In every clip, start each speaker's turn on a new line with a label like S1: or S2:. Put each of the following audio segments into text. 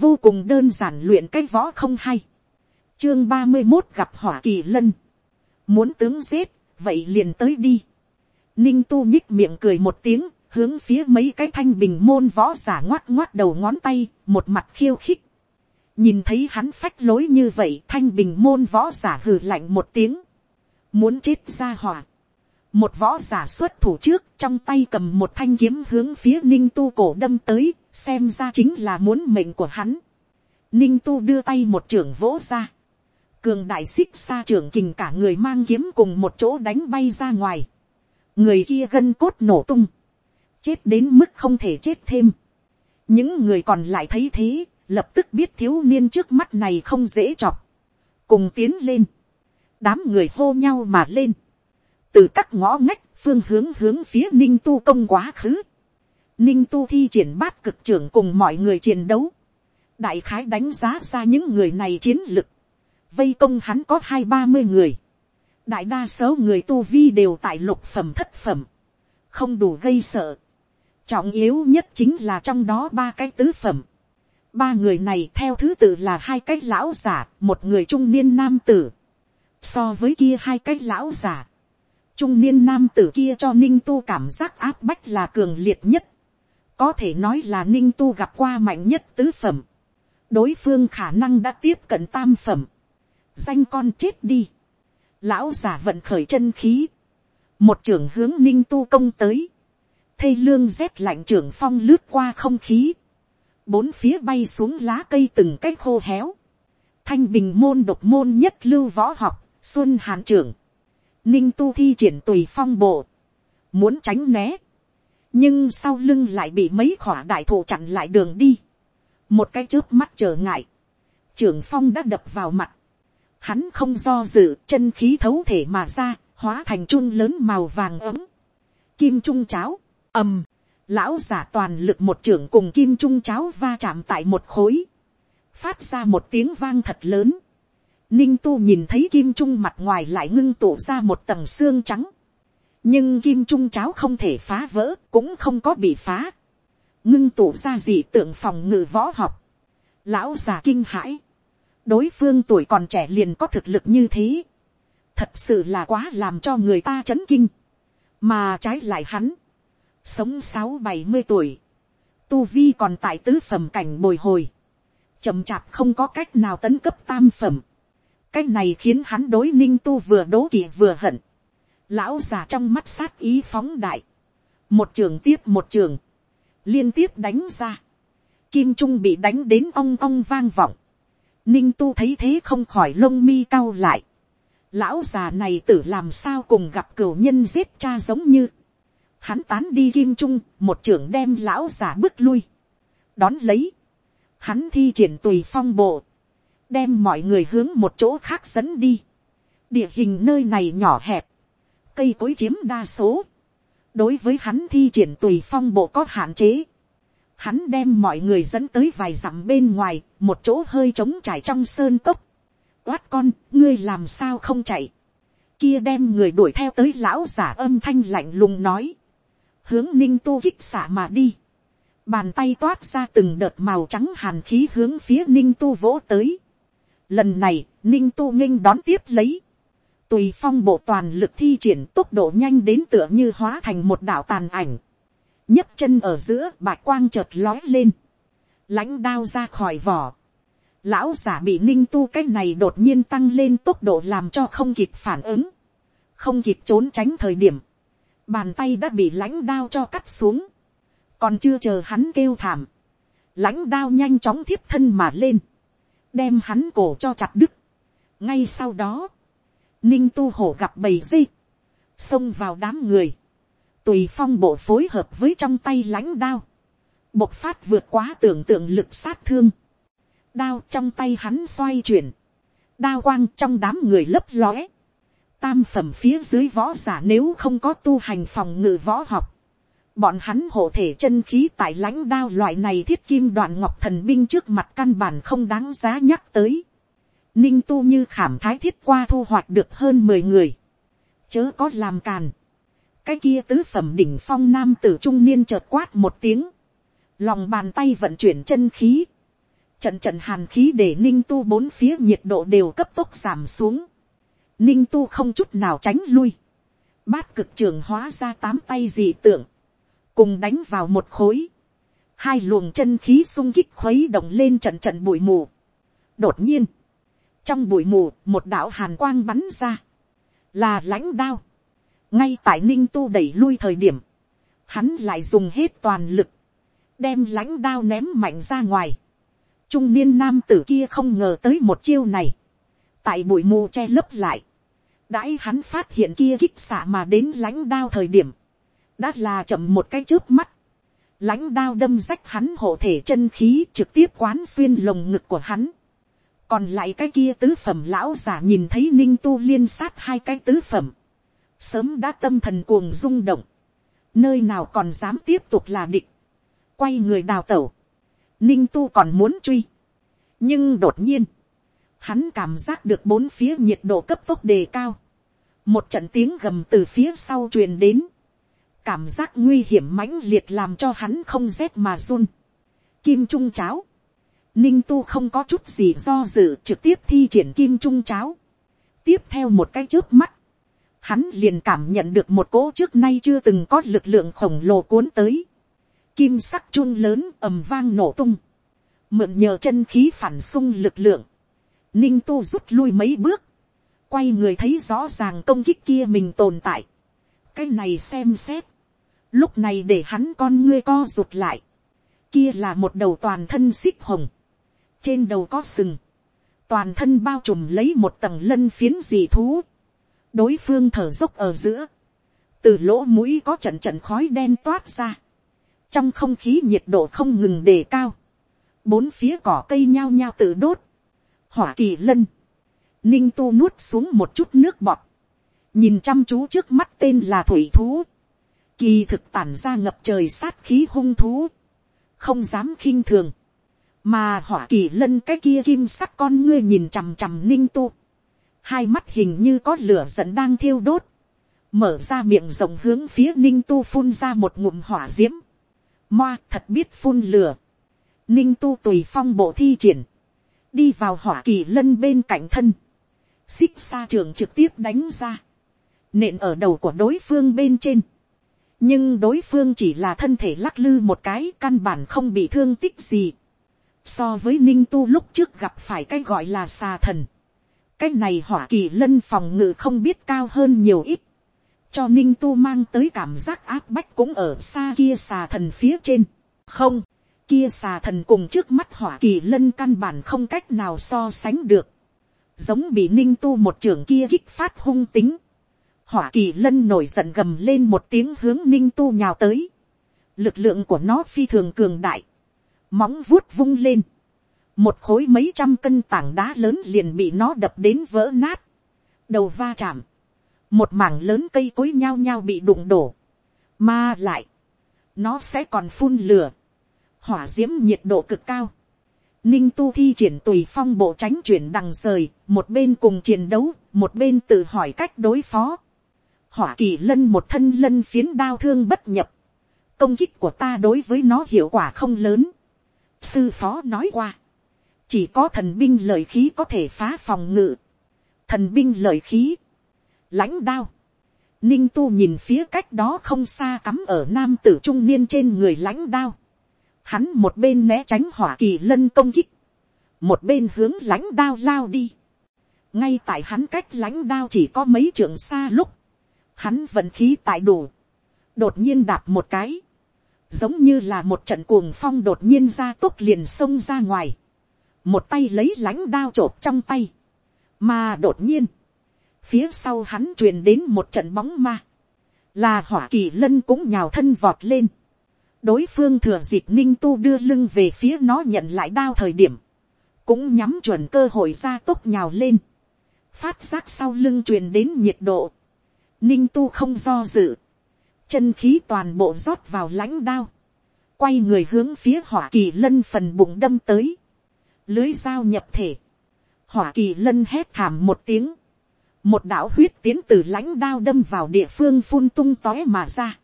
S1: vô cùng đơn giản luyện cái võ không hay. chương ba mươi một gặp hỏa kỳ lân. muốn tướng giết, vậy liền tới đi. ninh tu nhích miệng cười một tiếng, hướng phía mấy cái thanh bình môn võ giả ngoát ngoát đầu ngón tay, một mặt khiêu khích. nhìn thấy hắn phách lối như vậy, thanh bình môn võ giả hừ lạnh một tiếng. muốn chết ra hỏa một võ giả xuất thủ trước, trong tay cầm một thanh kiếm hướng phía ninh tu cổ đâm tới, xem ra chính là muốn mệnh của hắn. ninh tu đưa tay một trưởng vỗ ra. cường đại xích xa trưởng kình cả người mang kiếm cùng một chỗ đánh bay ra ngoài. người kia gân cốt nổ tung chết đến mức không thể chết thêm. những người còn lại thấy thế, lập tức biết thiếu niên trước mắt này không dễ chọc, cùng tiến lên, đám người hô nhau mà lên, từ các ngõ ngách phương hướng hướng phía ninh tu công quá khứ, ninh tu thi triển bát cực trưởng cùng mọi người chiến đấu, đại khái đánh giá ra những người này chiến lực, vây công hắn có hai ba mươi người, đại đa số người tu vi đều tại lục phẩm thất phẩm, không đủ gây sợ, trọng yếu nhất chính là trong đó ba cái tứ phẩm. ba người này theo thứ tự là hai cái lão giả, một người trung niên nam tử. so với kia hai cái lão giả, trung niên nam tử kia cho ninh tu cảm giác áp bách là cường liệt nhất. có thể nói là ninh tu gặp qua mạnh nhất tứ phẩm. đối phương khả năng đã tiếp cận tam phẩm. danh con chết đi. lão giả vận khởi chân khí. một trưởng hướng ninh tu công tới thây lương rét lạnh trưởng phong lướt qua không khí, bốn phía bay xuống lá cây từng cái khô héo, thanh bình môn độc môn nhất lưu võ học, xuân hàn trưởng, ninh tu thi triển tùy phong bộ, muốn tránh né, nhưng sau lưng lại bị mấy khỏa đại thụ chặn lại đường đi, một cái trước mắt trở ngại, trưởng phong đã đập vào mặt, hắn không do dự chân khí thấu thể mà ra, hóa thành chun lớn màu vàng ấm, kim trung cháo, ầm, lão giả toàn lực một trưởng cùng kim trung cháo va chạm tại một khối, phát ra một tiếng vang thật lớn. Ninh tu nhìn thấy kim trung mặt ngoài lại ngưng tụ ra một tầng xương trắng, nhưng kim trung cháo không thể phá vỡ, cũng không có bị phá, ngưng tụ ra gì tượng phòng ngự võ học. Lão già kinh hãi, đối phương tuổi còn trẻ liền có thực lực như thế, thật sự là quá làm cho người ta chấn kinh, mà trái lại hắn, sống sáu bảy mươi tuổi, tu vi còn tại tứ phẩm cảnh bồi hồi, chậm chạp không có cách nào tấn cấp tam phẩm, cái này khiến hắn đối ninh tu vừa đố kỵ vừa hận, lão già trong mắt sát ý phóng đại, một trường tiếp một trường, liên tiếp đánh ra, kim trung bị đánh đến ong ong vang vọng, ninh tu thấy thế không khỏi lông mi cao lại, lão già này tử làm sao cùng gặp cửu nhân giết cha giống như, hắn tán đi kim trung, một trưởng đem lão già bước lui. đón lấy, hắn thi triển tùy phong bộ, đem mọi người hướng một chỗ khác dẫn đi. địa hình nơi này nhỏ hẹp, cây cối chiếm đa số. đối với hắn thi triển tùy phong bộ có hạn chế. hắn đem mọi người dẫn tới vài dặm bên ngoài, một chỗ hơi trống trải trong sơn cốc. oát con, ngươi làm sao không chạy. kia đem người đuổi theo tới lão giả âm thanh lạnh lùng nói hướng ninh tu kích xả mà đi. Bàn tay toát ra từng đợt màu trắng hàn khí hướng phía ninh tu vỗ tới. Lần này, ninh tu nghinh đón tiếp lấy. Tùy phong bộ toàn lực thi triển tốc độ nhanh đến tựa như hóa thành một đảo tàn ảnh. nhấc chân ở giữa bạch quang chợt lói lên. lãnh đao ra khỏi vỏ. Lão giả bị ninh tu cái này đột nhiên tăng lên tốc độ làm cho không kịp phản ứng. Không kịp trốn tránh thời điểm bàn tay đã bị lãnh đao cho cắt xuống, còn chưa chờ hắn kêu thảm, lãnh đao nhanh chóng thiếp thân mà lên, đem hắn cổ cho chặt đứt. ngay sau đó, ninh tu hổ gặp bầy dây, xông vào đám người, tùy phong bộ phối hợp với trong tay lãnh đao, bộc phát vượt quá tưởng tượng lực sát thương, đao trong tay hắn xoay chuyển, đao quang trong đám người lấp lóe, tam phẩm phía dưới võ giả nếu không có tu hành phòng ngự võ học, bọn hắn hộ thể chân khí tại lãnh đao loại này thiết kim đoạn ngọc thần binh trước mặt căn bản không đáng giá nhắc tới. Ninh tu như khảm thái thiết qua thu hoạch được hơn mười người. Chớ có làm càn. Cái kia tứ phẩm đỉnh phong nam tử trung niên chợt quát một tiếng. Lòng bàn tay vận chuyển chân khí. Trận trận hàn khí để ninh tu bốn phía nhiệt độ đều cấp tốc giảm xuống. Ninh tu không chút nào tránh lui. Bát cực trường hóa ra tám tay dị tượng. Cùng đánh vào một khối. Hai luồng chân khí sung kích khuấy động lên trận trận bụi mù. Đột nhiên. Trong bụi mù một đạo hàn quang bắn ra. Là lãnh đao. Ngay tại ninh tu đẩy lui thời điểm. Hắn lại dùng hết toàn lực. Đem lãnh đao ném mạnh ra ngoài trung niên nam tử kia không ngờ tới một chiêu này, tại bụi mù che lấp lại, đãi hắn phát hiện kia kích xạ mà đến lãnh đao thời điểm, đã là chậm một cái trước mắt, lãnh đao đâm rách hắn hộ thể chân khí trực tiếp quán xuyên lồng ngực của hắn, còn lại cái kia tứ phẩm lão giả nhìn thấy ninh tu liên sát hai cái tứ phẩm, sớm đã tâm thần cuồng rung động, nơi nào còn dám tiếp tục là địch, quay người đào tẩu, ninh tu còn muốn truy. nhưng đột nhiên, hắn cảm giác được bốn phía nhiệt độ cấp tốc đề cao. một trận tiếng gầm từ phía sau truyền đến cảm giác nguy hiểm mãnh liệt làm cho hắn không rét mà run. kim trung cháo. ninh tu không có chút gì do dự trực tiếp thi triển kim trung cháo. tiếp theo một cái trước mắt, hắn liền cảm nhận được một cỗ trước nay chưa từng có lực lượng khổng lồ cuốn tới. Kim sắc chun lớn ầm vang nổ tung, mượn nhờ chân khí phản xung lực lượng, ninh tu rút lui mấy bước, quay người thấy rõ ràng công kích kia mình tồn tại, cái này xem xét, lúc này để hắn con ngươi co rụt lại, kia là một đầu toàn thân xích hồng, trên đầu có sừng, toàn thân bao trùm lấy một tầng lân phiến dị thú, đối phương thở dốc ở giữa, từ lỗ mũi có trận trận khói đen toát ra, trong không khí nhiệt độ không ngừng đề cao, bốn phía cỏ cây nhao nhao tự đốt, hỏa kỳ lân, ninh tu nuốt xuống một chút nước bọt, nhìn chăm chú trước mắt tên là thủy thú, kỳ thực tản ra ngập trời sát khí hung thú, không dám khinh thường, mà hỏa kỳ lân cái kia kim sắc con ngươi nhìn chằm chằm ninh tu, hai mắt hình như có lửa giận đang thiêu đốt, mở ra miệng rộng hướng phía ninh tu phun ra một ngụm hỏa d i ễ m Moa thật biết phun lửa. Ninh tu tùy phong bộ thi triển. Đi vào hỏa kỳ lân bên cạnh thân. Xích xa trường trực tiếp đánh ra. Nện ở đầu của đối phương bên trên. Nhưng đối phương chỉ là thân thể lắc lư một cái căn bản không bị thương tích gì. So với ninh tu lúc trước gặp phải cái gọi là xà thần. Cái này hỏa kỳ lân phòng ngự không biết cao hơn nhiều ít cho ninh tu mang tới cảm giác áp bách cũng ở xa kia xà thần phía trên. không, kia xà thần cùng trước mắt hỏa kỳ lân căn bản không cách nào so sánh được. giống bị ninh tu một trưởng kia kích phát hung tính hỏa kỳ lân nổi giận gầm lên một tiếng hướng ninh tu nhào tới. lực lượng của nó phi thường cường đại. móng vuốt vung lên. một khối mấy trăm cân tảng đá lớn liền bị nó đập đến vỡ nát. đầu va chạm một mảng lớn cây cối nhao nhao bị đụng đổ, mà lại, nó sẽ còn phun lửa, hỏa d i ễ m nhiệt độ cực cao, ninh tu thi triển tùy phong bộ tránh chuyển đằng rời, một bên cùng chiến đấu, một bên tự hỏi cách đối phó, hỏa kỳ lân một thân lân phiến đao thương bất nhập, công kích của ta đối với nó hiệu quả không lớn, sư phó nói qua, chỉ có thần binh lợi khí có thể phá phòng ngự, thần binh lợi khí, lãnh đao. Ninh tu nhìn phía cách đó không xa cắm ở nam tử trung niên trên người lãnh đao. Hắn một bên né tránh hỏa kỳ lân công kích. Một bên hướng lãnh đao lao đi. Ngay tại hắn cách lãnh đao chỉ có mấy trường xa lúc. Hắn vận khí tại đủ. Đột nhiên đạp một cái. Giống như là một trận cuồng phong đột nhiên ra tốt liền xông ra ngoài. Một tay lấy lãnh đao chộp trong tay. Mà đột nhiên phía sau hắn truyền đến một trận bóng ma, là hỏa kỳ lân cũng nhào thân vọt lên, đối phương thừa dịp ninh tu đưa lưng về phía nó nhận lại đao thời điểm, cũng nhắm chuẩn cơ hội ra tốc nhào lên, phát giác sau lưng truyền đến nhiệt độ, ninh tu không do dự, chân khí toàn bộ rót vào lãnh đao, quay người hướng phía hỏa kỳ lân phần bụng đâm tới, lưới dao nhập thể, hỏa kỳ lân hét thảm một tiếng, một đạo huyết tiến từ lãnh đao đâm vào địa phương phun tung tói mà ra,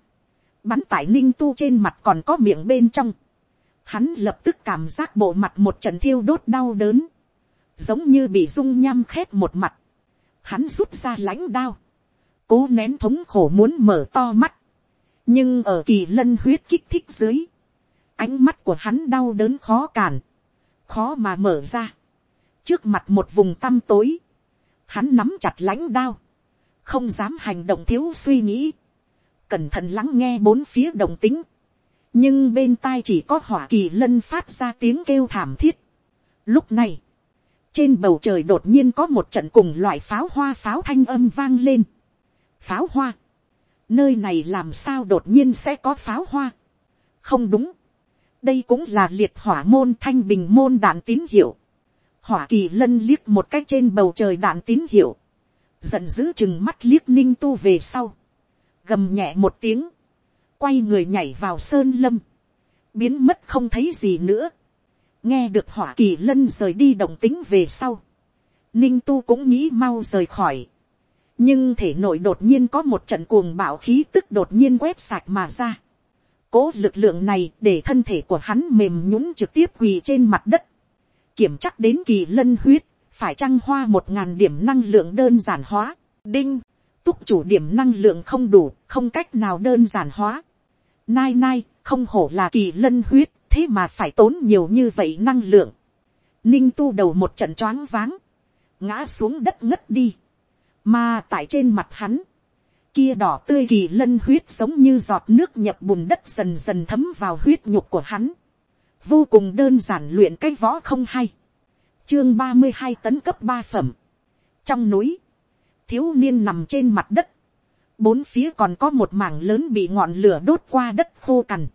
S1: bắn tại ninh tu trên mặt còn có miệng bên trong, hắn lập tức cảm giác bộ mặt một trận thiêu đốt đau đớn, giống như bị dung nham khét một mặt, hắn rút ra lãnh đao, cố nén thống khổ muốn mở to mắt, nhưng ở kỳ lân huyết kích thích dưới, ánh mắt của hắn đau đớn khó cản, khó mà mở ra, trước mặt một vùng tăm tối, hắn nắm chặt lãnh đao, không dám hành động thiếu suy nghĩ, cẩn thận lắng nghe bốn phía đồng tính, nhưng bên tai chỉ có hỏa kỳ lân phát ra tiếng kêu thảm thiết. Lúc này, trên bầu trời đột nhiên có một trận cùng loại pháo hoa pháo thanh âm vang lên. Pháo hoa, nơi này làm sao đột nhiên sẽ có pháo hoa. không đúng, đây cũng là liệt hỏa môn thanh bình môn đạn tín hiệu. hỏa kỳ lân liếc một cách trên bầu trời đạn tín hiệu, giận dữ chừng mắt liếc ninh tu về sau, gầm nhẹ một tiếng, quay người nhảy vào sơn lâm, biến mất không thấy gì nữa, nghe được hỏa kỳ lân rời đi động tính về sau, ninh tu cũng nghĩ mau rời khỏi, nhưng thể nội đột nhiên có một trận cuồng bạo khí tức đột nhiên quét sạch mà ra. Cố lực lượng này để thân thể của hắn mềm nhũng trực tiếp quỳ trên mặt đất. Kiểm chắc đến kỳ lân huyết, phải trăng hoa một ngàn điểm năng lượng đơn giản hóa. Đinh, túc chủ điểm năng lượng không đủ, không cách nào đơn giản hóa. Nai nai, không hổ là kỳ lân huyết, thế mà phải tốn nhiều như vậy năng lượng. Ninh tu đầu một trận choáng váng, ngã xuống đất ngất đi mà tại trên mặt hắn, kia đỏ tươi kỳ lân huyết giống như giọt nước nhập bùn đất dần dần thấm vào huyết nhục của hắn. Vô cùng đơn giản luyện cái võ không hay. Chương ba mươi hai tấn cấp ba phẩm. Trong núi, thiếu niên nằm trên mặt đất. Bốn phía còn có một mảng lớn bị ngọn lửa đốt qua đất khô cằn.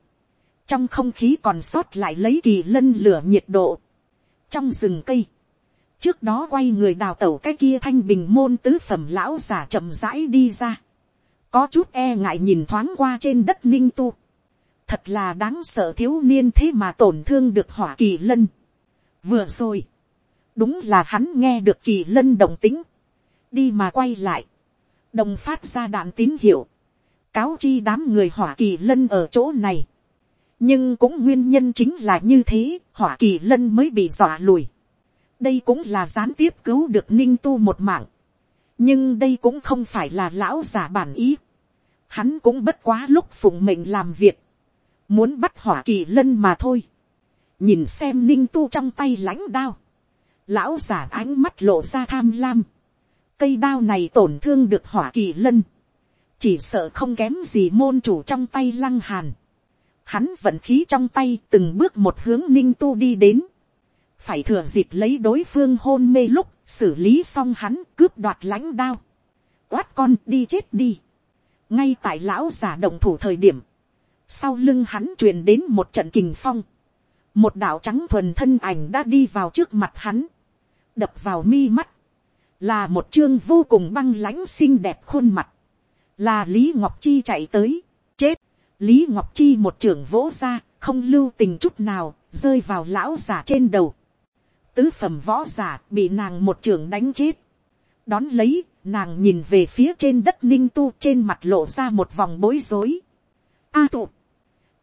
S1: Trong không khí còn sót lại lấy kỳ lân lửa nhiệt độ. Trong rừng cây trước đó quay người đào tẩu cái kia thanh bình môn tứ phẩm lão giả chậm rãi đi ra, có chút e ngại nhìn thoáng qua trên đất ninh tu, thật là đáng sợ thiếu niên thế mà tổn thương được hỏa kỳ lân. vừa rồi, đúng là hắn nghe được kỳ lân đồng tính, đi mà quay lại, đồng phát ra đạn tín hiệu, cáo chi đám người hỏa kỳ lân ở chỗ này. nhưng cũng nguyên nhân chính là như thế, hỏa kỳ lân mới bị dọa lùi đây cũng là gián tiếp cứu được ninh tu một mạng. nhưng đây cũng không phải là lão giả bản ý. hắn cũng bất quá lúc phụng mệnh làm việc. muốn bắt hỏa kỳ lân mà thôi. nhìn xem ninh tu trong tay lãnh đao. lão giả ánh mắt lộ ra tham lam. cây đao này tổn thương được hỏa kỳ lân. chỉ sợ không kém gì môn chủ trong tay lăng hàn. hắn vận khí trong tay từng bước một hướng ninh tu đi đến phải thừa dịp lấy đối phương hôn mê lúc xử lý xong hắn cướp đoạt lãnh đao. Quát con đi chết đi. ngay tại lão giả động thủ thời điểm, sau lưng hắn truyền đến một trận kình phong. một đạo trắng thuần thân ảnh đã đi vào trước mặt hắn, đập vào mi mắt, là một chương vô cùng băng lãnh xinh đẹp khuôn mặt, là lý ngọc chi chạy tới, chết, lý ngọc chi một trưởng vỗ ra, không lưu tình chút nào, rơi vào lão giả trên đầu tứ phẩm võ giả bị nàng một trường đánh chết. đón lấy, nàng nhìn về phía trên đất ninh tu trên mặt lộ ra một vòng bối rối. a tụ,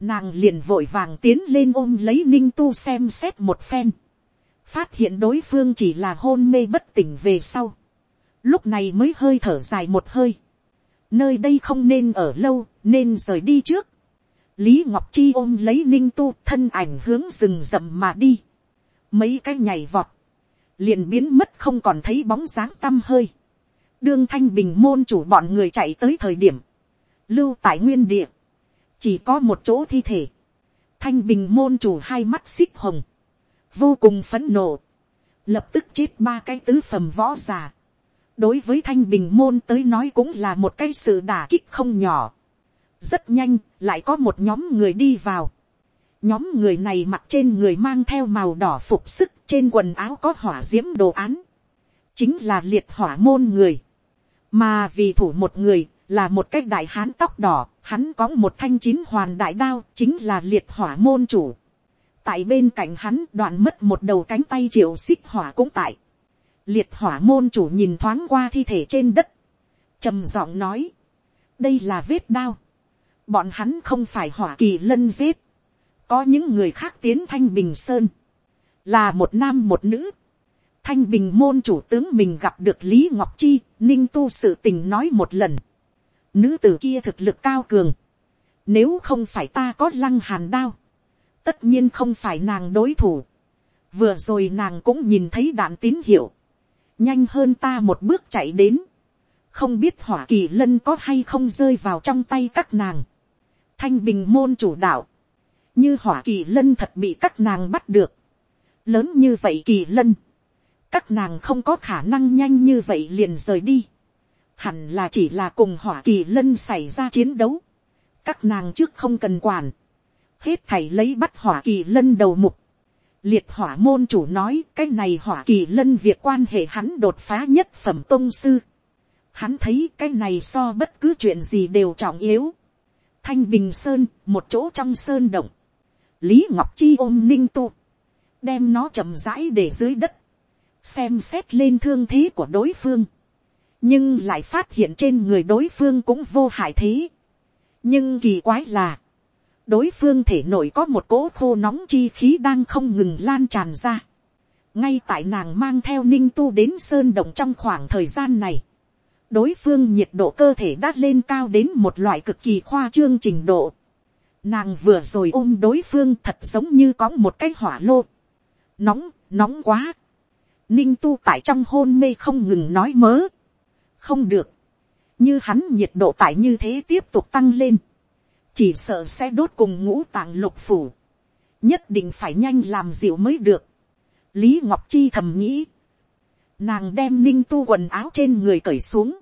S1: nàng liền vội vàng tiến lên ôm lấy ninh tu xem xét một phen. phát hiện đối phương chỉ là hôn mê bất tỉnh về sau. lúc này mới hơi thở dài một hơi. nơi đây không nên ở lâu, nên rời đi trước. lý ngọc chi ôm lấy ninh tu thân ảnh hướng rừng rậm mà đi mấy cái nhảy vọt, liền biến mất không còn thấy bóng dáng t hơi. đương thanh bình môn chủ bọn người chạy tới thời điểm, lưu tại nguyên địa, chỉ có một chỗ thi thể, thanh bình môn chủ hai mắt xích hồng, vô cùng phấn nộ, lập tức chết ba cái tứ phẩm võ g i ả đối với thanh bình môn tới nói cũng là một cái sự đả kích không nhỏ. rất nhanh, lại có một nhóm người đi vào nhóm người này mặc trên người mang theo màu đỏ phục sức, trên quần áo có hỏa d i ễ m đồ án. Chính là liệt hỏa môn người. Mà vì thủ một người, là một cái đại hán tóc đỏ, hắn có một thanh chín hoàn đại đao, chính là liệt hỏa môn chủ. Tại bên cạnh hắn, đoạn mất một đầu cánh tay triệu xích hỏa cũng tại. Liệt hỏa môn chủ nhìn thoáng qua thi thể trên đất. Trầm giọng nói, đây là vết đao. Bọn hắn không phải hỏa kỳ lân giết có những người khác tiến thanh bình sơn, là một nam một nữ, thanh bình môn chủ tướng mình gặp được lý ngọc chi, ninh tu sự tình nói một lần, nữ t ử kia thực lực cao cường, nếu không phải ta có lăng hàn đao, tất nhiên không phải nàng đối thủ, vừa rồi nàng cũng nhìn thấy đạn tín hiệu, nhanh hơn ta một bước chạy đến, không biết hỏa kỳ lân có hay không rơi vào trong tay các nàng, thanh bình môn chủ đạo, như hỏa kỳ lân thật bị các nàng bắt được, lớn như vậy kỳ lân, các nàng không có khả năng nhanh như vậy liền rời đi, hẳn là chỉ là cùng hỏa kỳ lân xảy ra chiến đấu, các nàng trước không cần quản, hết thầy lấy bắt hỏa kỳ lân đầu mục, liệt hỏa môn chủ nói cái này hỏa kỳ lân việc quan hệ hắn đột phá nhất phẩm tôn sư, hắn thấy cái này so bất cứ chuyện gì đều trọng yếu, thanh bình sơn một chỗ trong sơn động, lý ngọc chi ôm ninh tu, đem nó chậm rãi để dưới đất, xem xét lên thương thế của đối phương, nhưng lại phát hiện trên người đối phương cũng vô hại thế. nhưng kỳ quái là, đối phương thể nội có một cỗ khô nóng chi khí đang không ngừng lan tràn ra. ngay tại nàng mang theo ninh tu đến sơn động trong khoảng thời gian này, đối phương nhiệt độ cơ thể đã lên cao đến một loại cực kỳ khoa trương trình độ. Nàng vừa rồi ôm đối phương thật giống như có một cái hỏa lô. Nóng, nóng quá. Ninh tu tại trong hôn mê không ngừng nói mớ. Không được. Như hắn nhiệt độ tại như thế tiếp tục tăng lên. Chỉ sợ sẽ đốt cùng ngũ tạng lục phủ. Nhất định phải nhanh làm dịu mới được. Lý Ngọc Chi thầm nghĩ. Nàng đem ninh tu quần áo trên người cởi xuống.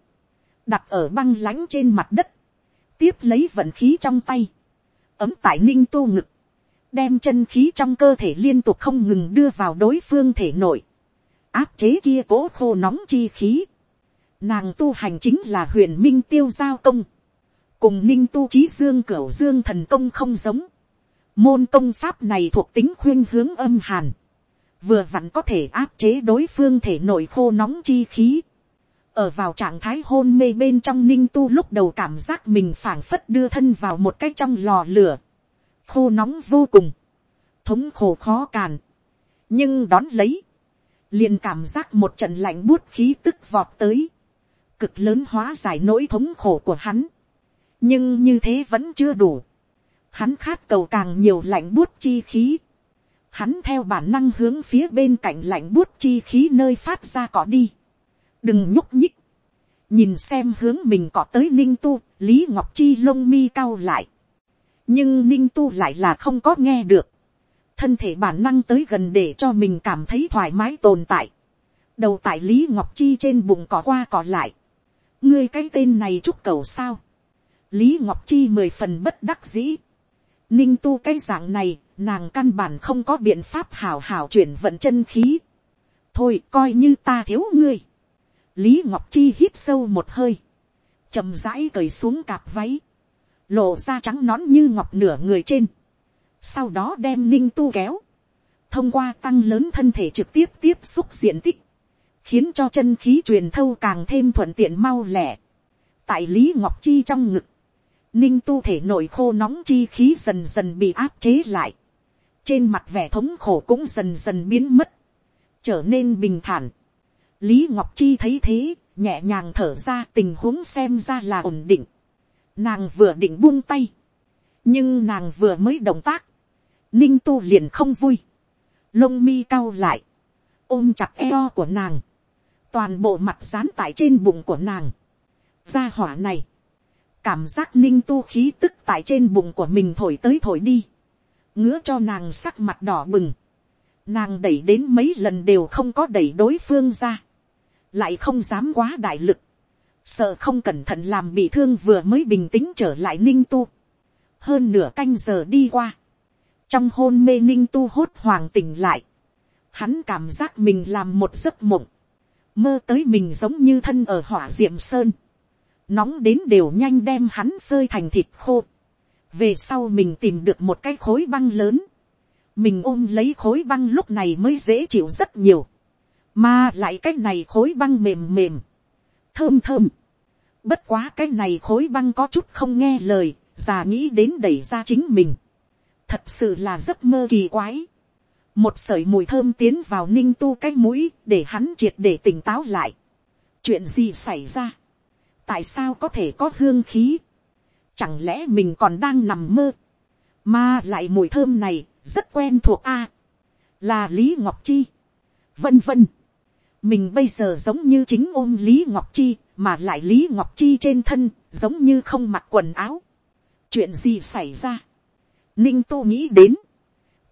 S1: Đặt ở băng lánh trên mặt đất. Tiếp lấy vận khí trong tay. Ấm tại ninh tu ngực. Đem chân khí trong cơ thể liên tục không ngừng đưa vào đối phương thể nội. Áp chế kia cố khô nóng chi khí. Nàng tu hành chính là huyền minh tiêu giao công. Cùng ninh tu trí dương cửu dương thần công không giống. Môn công pháp này thuộc tính khuyên hướng âm hàn vừa vặn có thể áp chế đối phương thể nội khô nóng chi khí ở vào trạng thái hôn mê bên trong ninh tu lúc đầu cảm giác mình phảng phất đưa thân vào một cái trong lò lửa, khô nóng vô cùng, thống khổ khó càn, nhưng đón lấy, liền cảm giác một trận lạnh buốt khí tức vọt tới, cực lớn hóa giải nỗi thống khổ của hắn, nhưng như thế vẫn chưa đủ, hắn khát cầu càng nhiều lạnh buốt chi khí, hắn theo bản năng hướng phía bên cạnh lạnh buốt chi khí nơi phát ra cỏ đi đừng nhúc nhích, nhìn xem hướng mình có tới ninh tu, lý ngọc chi lông mi cao lại. nhưng ninh tu lại là không có nghe được. thân thể bản năng tới gần để cho mình cảm thấy thoải mái tồn tại. đầu tại lý ngọc chi trên bụng cỏ qua cỏ lại. ngươi cái tên này chúc cầu sao. lý ngọc chi mười phần bất đắc dĩ. ninh tu cái dạng này nàng căn bản không có biện pháp hào hào chuyển vận chân khí. thôi coi như ta thiếu ngươi lý ngọc chi hít sâu một hơi, chầm rãi cởi xuống cạp váy, lộ ra trắng nón như ngọc nửa người trên, sau đó đem ninh tu kéo, thông qua tăng lớn thân thể trực tiếp tiếp xúc diện tích, khiến cho chân khí truyền thâu càng thêm thuận tiện mau lẻ. tại lý ngọc chi trong ngực, ninh tu thể nội khô nóng chi khí dần dần bị áp chế lại. Trên mặt vẻ thống khổ cũng dần dần biến mất, trở nên bình thản lý ngọc chi thấy thế, nhẹ nhàng thở ra tình huống xem ra là ổn định. nàng vừa định buông tay, nhưng nàng vừa mới động tác, ninh tu liền không vui, lông mi cau lại, ôm chặt eo của nàng, toàn bộ mặt dán tại trên bụng của nàng. gia hỏa này, cảm giác ninh tu khí tức tại trên bụng của mình thổi tới thổi đi. Ngứa cho nàng sắc mặt đỏ bừng, nàng đẩy đến mấy lần đều không có đẩy đối phương ra, lại không dám quá đại lực, sợ không cẩn thận làm bị thương vừa mới bình tĩnh trở lại ninh tu, hơn nửa canh giờ đi qua, trong hôn mê ninh tu hốt hoàng tỉnh lại, hắn cảm giác mình làm một giấc mộng, mơ tới mình giống như thân ở hỏa diệm sơn, nóng đến đều nhanh đem hắn phơi thành thịt khô, về sau mình tìm được một cái khối băng lớn, mình ôm lấy khối băng lúc này mới dễ chịu rất nhiều, mà lại cái này khối băng mềm mềm, thơm thơm, bất quá cái này khối băng có chút không nghe lời, già nghĩ đến đẩy ra chính mình, thật sự là giấc mơ kỳ quái. một sợi mùi thơm tiến vào ninh tu cái mũi để hắn triệt để tỉnh táo lại. chuyện gì xảy ra. tại sao có thể có hương khí. chẳng lẽ mình còn đang nằm mơ. mà lại mùi thơm này rất quen thuộc a. là lý ngọc chi. vân vân mình bây giờ giống như chính ôm lý ngọc chi, mà lại lý ngọc chi trên thân, giống như không mặc quần áo. chuyện gì xảy ra Ninh tu nghĩ đến.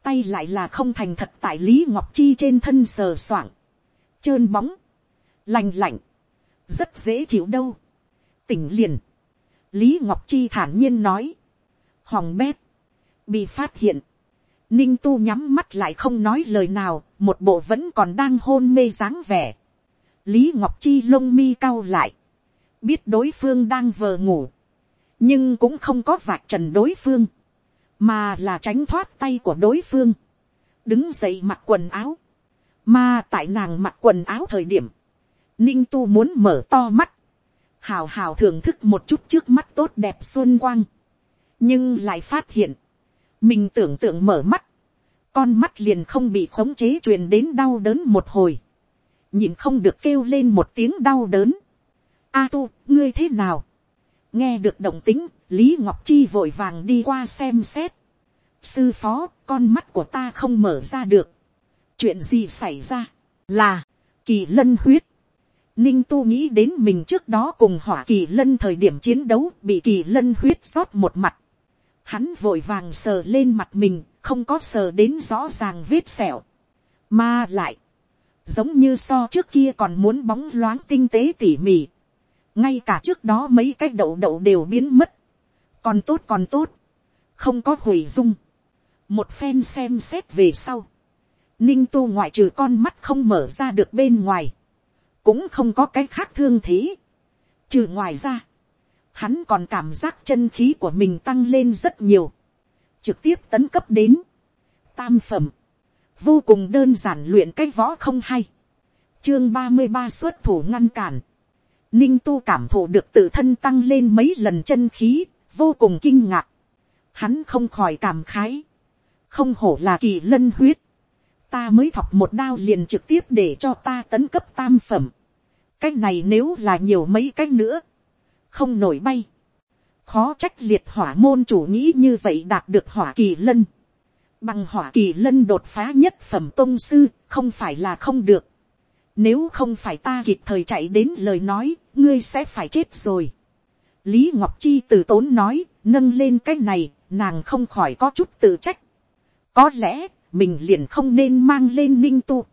S1: Tay lại là không thành thật tại Lý Ngọc Chi trên thân sờ soạng. Trơn bóng. Lành lạnh. Rất dễ chịu đâu. Tỉnh liền. Lý Ngọc Chi thản nhiên nói. Hòng bét. Bị phát hiện. Ninh tu nhắm mắt lại không nói lời nào. Một bộ vẫn còn đang hôn mê dáng vẻ. Lý Ngọc Chi lông mi cau lại. Biết đối phương đang vờ ngủ. Nhưng cũng không có vạch trần đối phương mà là tránh thoát tay của đối phương, đứng dậy mặc quần áo, mà tại nàng mặc quần áo thời điểm, ninh tu muốn mở to mắt, hào hào thưởng thức một chút trước mắt tốt đẹp xuân quang, nhưng lại phát hiện, mình tưởng tượng mở mắt, con mắt liền không bị khống chế truyền đến đau đớn một hồi, nhìn không được kêu lên một tiếng đau đớn. A tu, ngươi thế nào? nghe được động tính, lý ngọc chi vội vàng đi qua xem xét. sư phó, con mắt của ta không mở ra được. chuyện gì xảy ra, là, kỳ lân huyết. ninh tu nghĩ đến mình trước đó cùng hỏa kỳ lân thời điểm chiến đấu bị kỳ lân huyết xót một mặt. hắn vội vàng sờ lên mặt mình, không có sờ đến rõ ràng vết sẹo. mà lại, giống như so trước kia còn muốn bóng loáng tinh tế tỉ mỉ. Ngay cả trước đó mấy cái đậu đậu đều biến mất, còn tốt còn tốt, không có hủy dung, một phen xem xét về sau, ninh tu ngoại trừ con mắt không mở ra được bên ngoài, cũng không có cái khác thương thế, trừ ngoài ra, hắn còn cảm giác chân khí của mình tăng lên rất nhiều, trực tiếp tấn cấp đến, tam phẩm, vô cùng đơn giản luyện cái võ không hay, chương ba mươi ba xuất thủ ngăn cản, Ninh tu cảm thụ được tự thân tăng lên mấy lần chân khí, vô cùng kinh ngạc. Hắn không khỏi cảm khái. Không hổ là kỳ lân huyết. Ta mới thọc một đao liền trực tiếp để cho ta tấn cấp tam phẩm. Cái này nếu là nhiều mấy cái nữa. Không nổi bay. Khó trách liệt hỏa môn chủ nghĩ như vậy đạt được hỏa kỳ lân. Bằng hỏa kỳ lân đột phá nhất phẩm tôn sư, không phải là không được nếu không phải ta kịp thời chạy đến lời nói, ngươi sẽ phải chết rồi. Lý Ngọc Chi từ tốn nói, nâng lên cái này, nàng không khỏi có chút tự trách. Có lẽ, mình liền không nên mang lên ninh tu.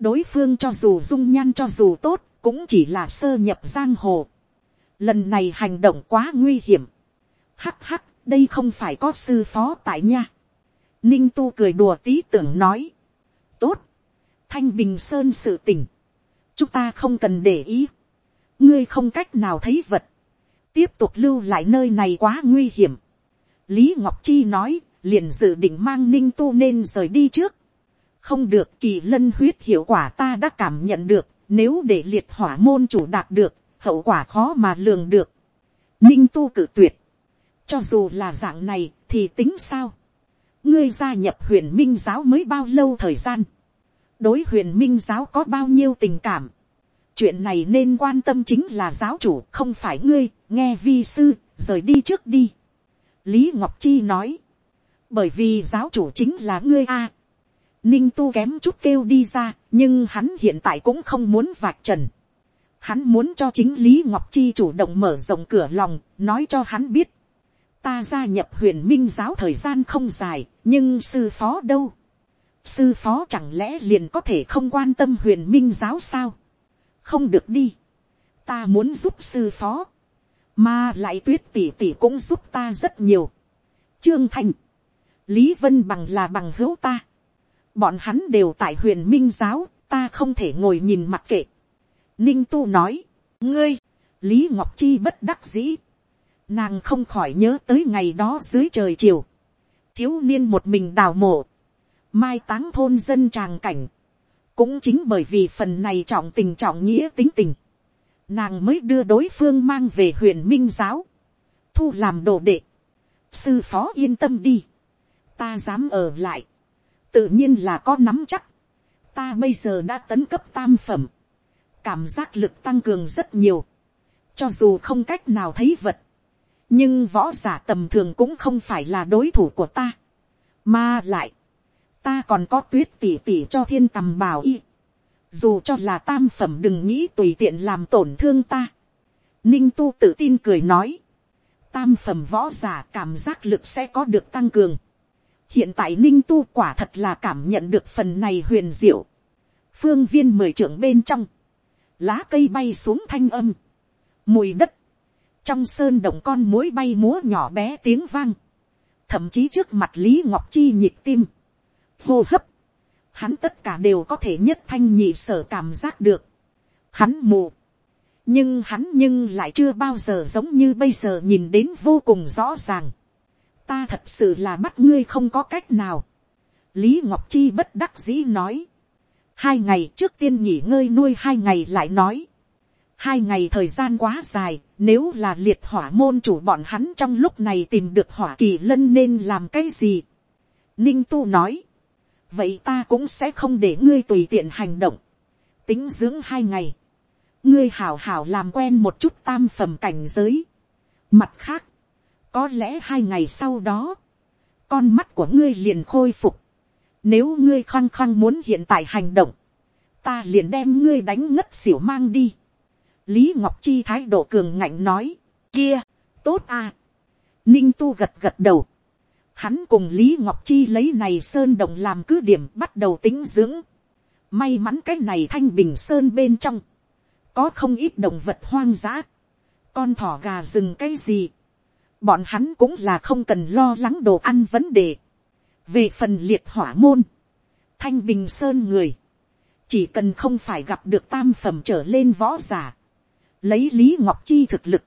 S1: Đối phương cho dù dung nhan cho dù tốt, cũng chỉ là sơ nhập giang hồ. Lần này hành động quá nguy hiểm. Hắc hắc, đây không phải có sư phó tại nha. Ninh tu cười đùa tí tưởng nói. Tốt thanh bình sơn sự tình, chúng ta không cần để ý, ngươi không cách nào thấy vật, tiếp tục lưu lại nơi này quá nguy hiểm. lý ngọc chi nói, liền dự định mang ninh tu nên rời đi trước, không được kỳ lân huyết hiệu quả ta đã cảm nhận được, nếu để liệt hỏa môn chủ đạt được, hậu quả khó mà lường được. ninh tu cử tuyệt, cho dù là dạng này thì tính sao, ngươi gia nhập huyền minh giáo mới bao lâu thời gian, đối huyền minh giáo có bao nhiêu tình cảm. chuyện này nên quan tâm chính là giáo chủ không phải ngươi nghe vi sư rời đi trước đi. lý ngọc chi nói. bởi vì giáo chủ chính là ngươi a. ninh tu kém chút kêu đi ra nhưng hắn hiện tại cũng không muốn vạch trần hắn muốn cho chính lý ngọc chi chủ động mở rộng cửa lòng nói cho hắn biết. ta gia nhập huyền minh giáo thời gian không dài nhưng sư phó đâu sư phó chẳng lẽ liền có thể không quan tâm huyền minh giáo sao, không được đi, ta muốn giúp sư phó, mà lại tuyết tỷ tỷ cũng giúp ta rất nhiều. Trương Thành, Lý Vân Bằng là bằng hữu ta, bọn hắn đều tại huyền minh giáo, ta không thể ngồi nhìn mặc kệ. Ninh Tu nói, ngươi, Lý Ngọc Chi bất đắc dĩ, nàng không khỏi nhớ tới ngày đó dưới trời chiều, thiếu niên một mình đào mộ, mai táng thôn dân tràng cảnh, cũng chính bởi vì phần này trọng tình trọng nghĩa tính tình, nàng mới đưa đối phương mang về huyện minh giáo, thu làm đồ đệ, sư phó yên tâm đi, ta dám ở lại, tự nhiên là có nắm chắc, ta bây giờ đã tấn cấp tam phẩm, cảm giác lực tăng cường rất nhiều, cho dù không cách nào thấy vật, nhưng võ giả tầm thường cũng không phải là đối thủ của ta, mà lại, ta còn có tuyết tỉ tỉ cho thiên tầm bảo y, dù cho là tam phẩm đừng nghĩ tùy tiện làm tổn thương ta, ninh tu tự tin cười nói, tam phẩm võ giả cảm giác lực sẽ có được tăng cường, hiện tại ninh tu quả thật là cảm nhận được phần này huyền diệu, phương viên mười trưởng bên trong, lá cây bay xuống thanh âm, mùi đất, trong sơn động con mối bay múa nhỏ bé tiếng vang, thậm chí trước mặt lý ngọc chi nhịp tim, hô hấp, hắn tất cả đều có thể nhất thanh nhị sở cảm giác được, hắn mù, nhưng hắn nhưng lại chưa bao giờ giống như bây giờ nhìn đến vô cùng rõ ràng, ta thật sự là bắt ngươi không có cách nào, lý ngọc chi bất đắc dĩ nói, hai ngày trước tiên nghỉ ngơi nuôi hai ngày lại nói, hai ngày thời gian quá dài, nếu là liệt hỏa môn chủ bọn hắn trong lúc này tìm được hỏa kỳ lân nên làm cái gì. Ninh tu nói, vậy ta cũng sẽ không để ngươi tùy tiện hành động, tính dưỡng hai ngày, ngươi hảo hảo làm quen một chút tam phẩm cảnh giới. Mặt khác, có lẽ hai ngày sau đó, con mắt của ngươi liền khôi phục, nếu ngươi khăng khăng muốn hiện tại hành động, ta liền đem ngươi đánh ngất xỉu mang đi. Lý Ngọc Chi thái độ cường ngạnh nói, kia, tốt à. Ninh Tu gật gật đầu. Hắn cùng Lý Ngọc Chi lấy này sơn động làm cứ điểm bắt đầu tính dưỡng. May mắn cái này thanh bình sơn bên trong. Có không ít động vật hoang dã. Con thỏ gà rừng cái gì. Bọn hắn cũng là không cần lo lắng đồ ăn vấn đề. Về phần liệt hỏa môn. Thanh bình sơn người. Chỉ cần không phải gặp được tam phẩm trở lên võ giả lấy lý ngọc chi thực lực,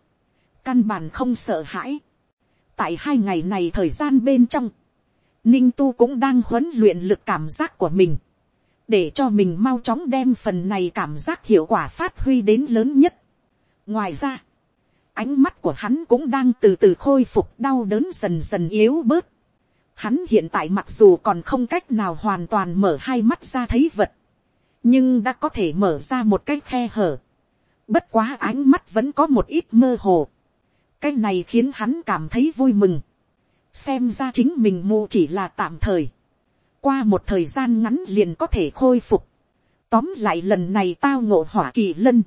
S1: căn bản không sợ hãi. tại hai ngày này thời gian bên trong, ninh tu cũng đang huấn luyện lực cảm giác của mình, để cho mình mau chóng đem phần này cảm giác hiệu quả phát huy đến lớn nhất. ngoài ra, ánh mắt của hắn cũng đang từ từ khôi phục đau đớn dần dần yếu bớt. Hắn hiện tại mặc dù còn không cách nào hoàn toàn mở hai mắt ra thấy vật, nhưng đã có thể mở ra một cái khe hở Bất quá ánh mắt vẫn có một ít mơ hồ. Cái này khiến hắn cảm thấy vui mừng. Xem ra chính mình mù chỉ là tạm thời. Qua một thời gian ngắn liền có thể khôi phục. Tóm lại lần này tao ngộ hỏa kỳ lân.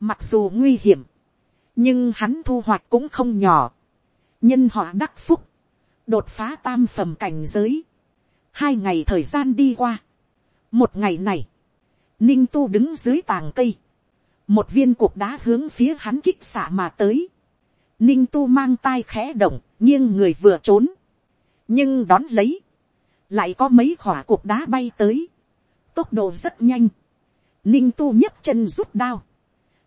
S1: Mặc dù nguy hiểm. Nhưng hắn thu hoạch cũng không nhỏ. Nhân họa đắc phúc. Đột phá tam phẩm cảnh giới. Hai ngày thời gian đi qua. Một ngày này. Ninh tu đứng dưới tàng cây một viên cuộc đá hướng phía hắn kích xạ mà tới. Ninh tu mang tai khẽ động, nghiêng người vừa trốn. nhưng đón lấy, lại có mấy khỏa cuộc đá bay tới. tốc độ rất nhanh. Ninh tu nhấc chân rút đao,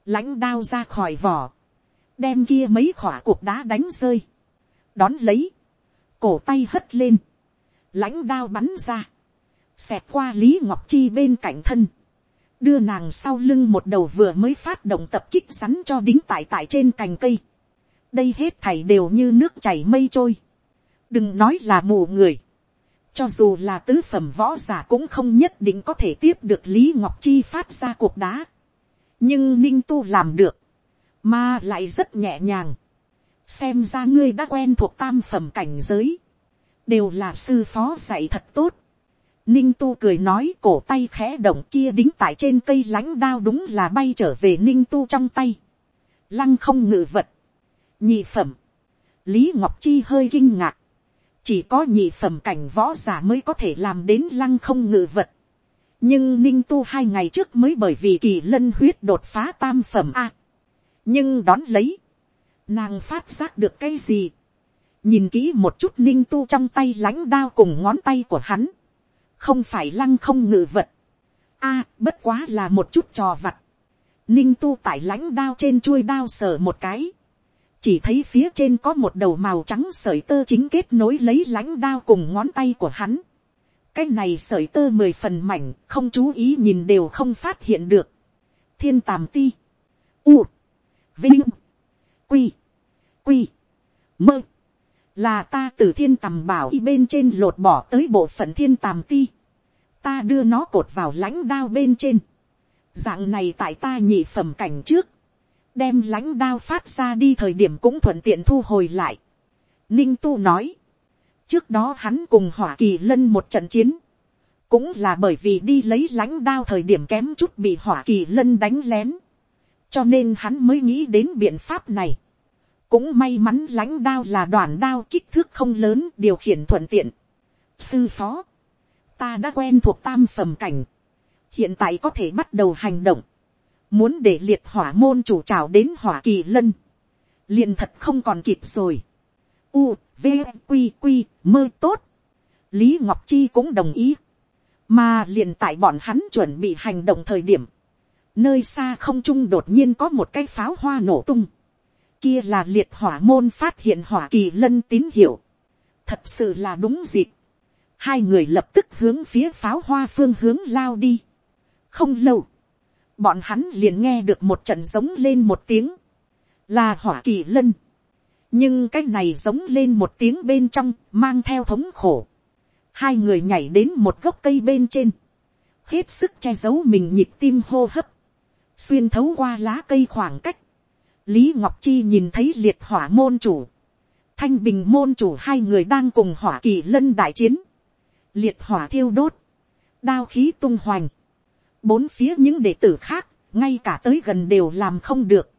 S1: lãnh đao ra khỏi vỏ, đem kia mấy khỏa cuộc đá đánh rơi. đón lấy, cổ tay hất lên, lãnh đao bắn ra, xẹt qua lý ngọc chi bên cạnh thân đưa nàng sau lưng một đầu vừa mới phát động tập kích rắn cho đính tại tại trên cành cây. đây hết thảy đều như nước chảy mây trôi. đừng nói là mù người. cho dù là tứ phẩm võ giả cũng không nhất định có thể tiếp được lý ngọc chi phát ra cuộc đá. nhưng ninh tu làm được, mà lại rất nhẹ nhàng xem ra ngươi đã quen thuộc tam phẩm cảnh giới. đều là sư phó dạy thật tốt Ninh tu cười nói, cổ tay khẽ động kia đính tại trên cây lãnh đao đúng là bay trở về ninh tu trong tay. Lăng không ngự vật. Nhị phẩm. Lý Ngọc Chi hơi kinh ngạc. Chỉ có nhị phẩm cảnh võ giả mới có thể làm đến lăng không ngự vật. Nhưng ninh tu hai ngày trước mới bởi vì kỳ lân huyết đột phá tam phẩm A. Nhưng đón lấy. Nàng phát giác được cái gì. Nhìn kỹ một chút ninh tu trong tay lãnh đao cùng ngón tay của hắn. Không phải lăng không ngự vật, a, bất quá là một chút trò vặt, ninh tu tại lãnh đao trên chuôi đao sờ một cái, chỉ thấy phía trên có một đầu màu trắng sợi tơ chính kết nối lấy lãnh đao cùng ngón tay của hắn. cái này sợi tơ mười phần mảnh, không chú ý nhìn đều không phát hiện được. thiên tàm ti, u, vinh, quy, quy, mơ, là ta từ thiên tầm bảo y bên trên lột bỏ tới bộ phận thiên tàm ti, ta đưa nó cột vào lãnh đao bên trên, dạng này tại ta nhị phẩm cảnh trước, đem lãnh đao phát ra đi thời điểm cũng thuận tiện thu hồi lại. Ninh tu nói, trước đó hắn cùng hỏa kỳ lân một trận chiến, cũng là bởi vì đi lấy lãnh đao thời điểm kém chút bị hỏa kỳ lân đánh lén, cho nên hắn mới nghĩ đến biện pháp này. cũng may mắn lãnh đao là đoàn đao kích thước không lớn điều khiển thuận tiện. sư phó, ta đã quen thuộc tam phẩm cảnh, hiện tại có thể bắt đầu hành động, muốn để liệt hỏa môn chủ trào đến hỏa kỳ lân, liền thật không còn kịp rồi. U, v, q q mơ tốt. lý ngọc chi cũng đồng ý, mà liền tại bọn hắn chuẩn bị hành động thời điểm, nơi xa không trung đột nhiên có một cái pháo hoa nổ tung, kia là liệt hỏa môn phát hiện hỏa kỳ lân tín hiệu, thật sự là đúng dịp, hai người lập tức hướng phía pháo hoa phương hướng lao đi. không lâu, bọn hắn liền nghe được một trận giống lên một tiếng, là hỏa kỳ lân. nhưng cái này giống lên một tiếng bên trong mang theo thống khổ. hai người nhảy đến một gốc cây bên trên, hết sức che giấu mình nhịp tim hô hấp, xuyên thấu qua lá cây khoảng cách. lý ngọc chi nhìn thấy liệt hỏa môn chủ, thanh bình môn chủ hai người đang cùng hỏa kỳ lân đại chiến, liệt hỏa thiêu đốt, đao khí tung hoành, bốn phía những đệ tử khác, ngay cả tới gần đều làm không được.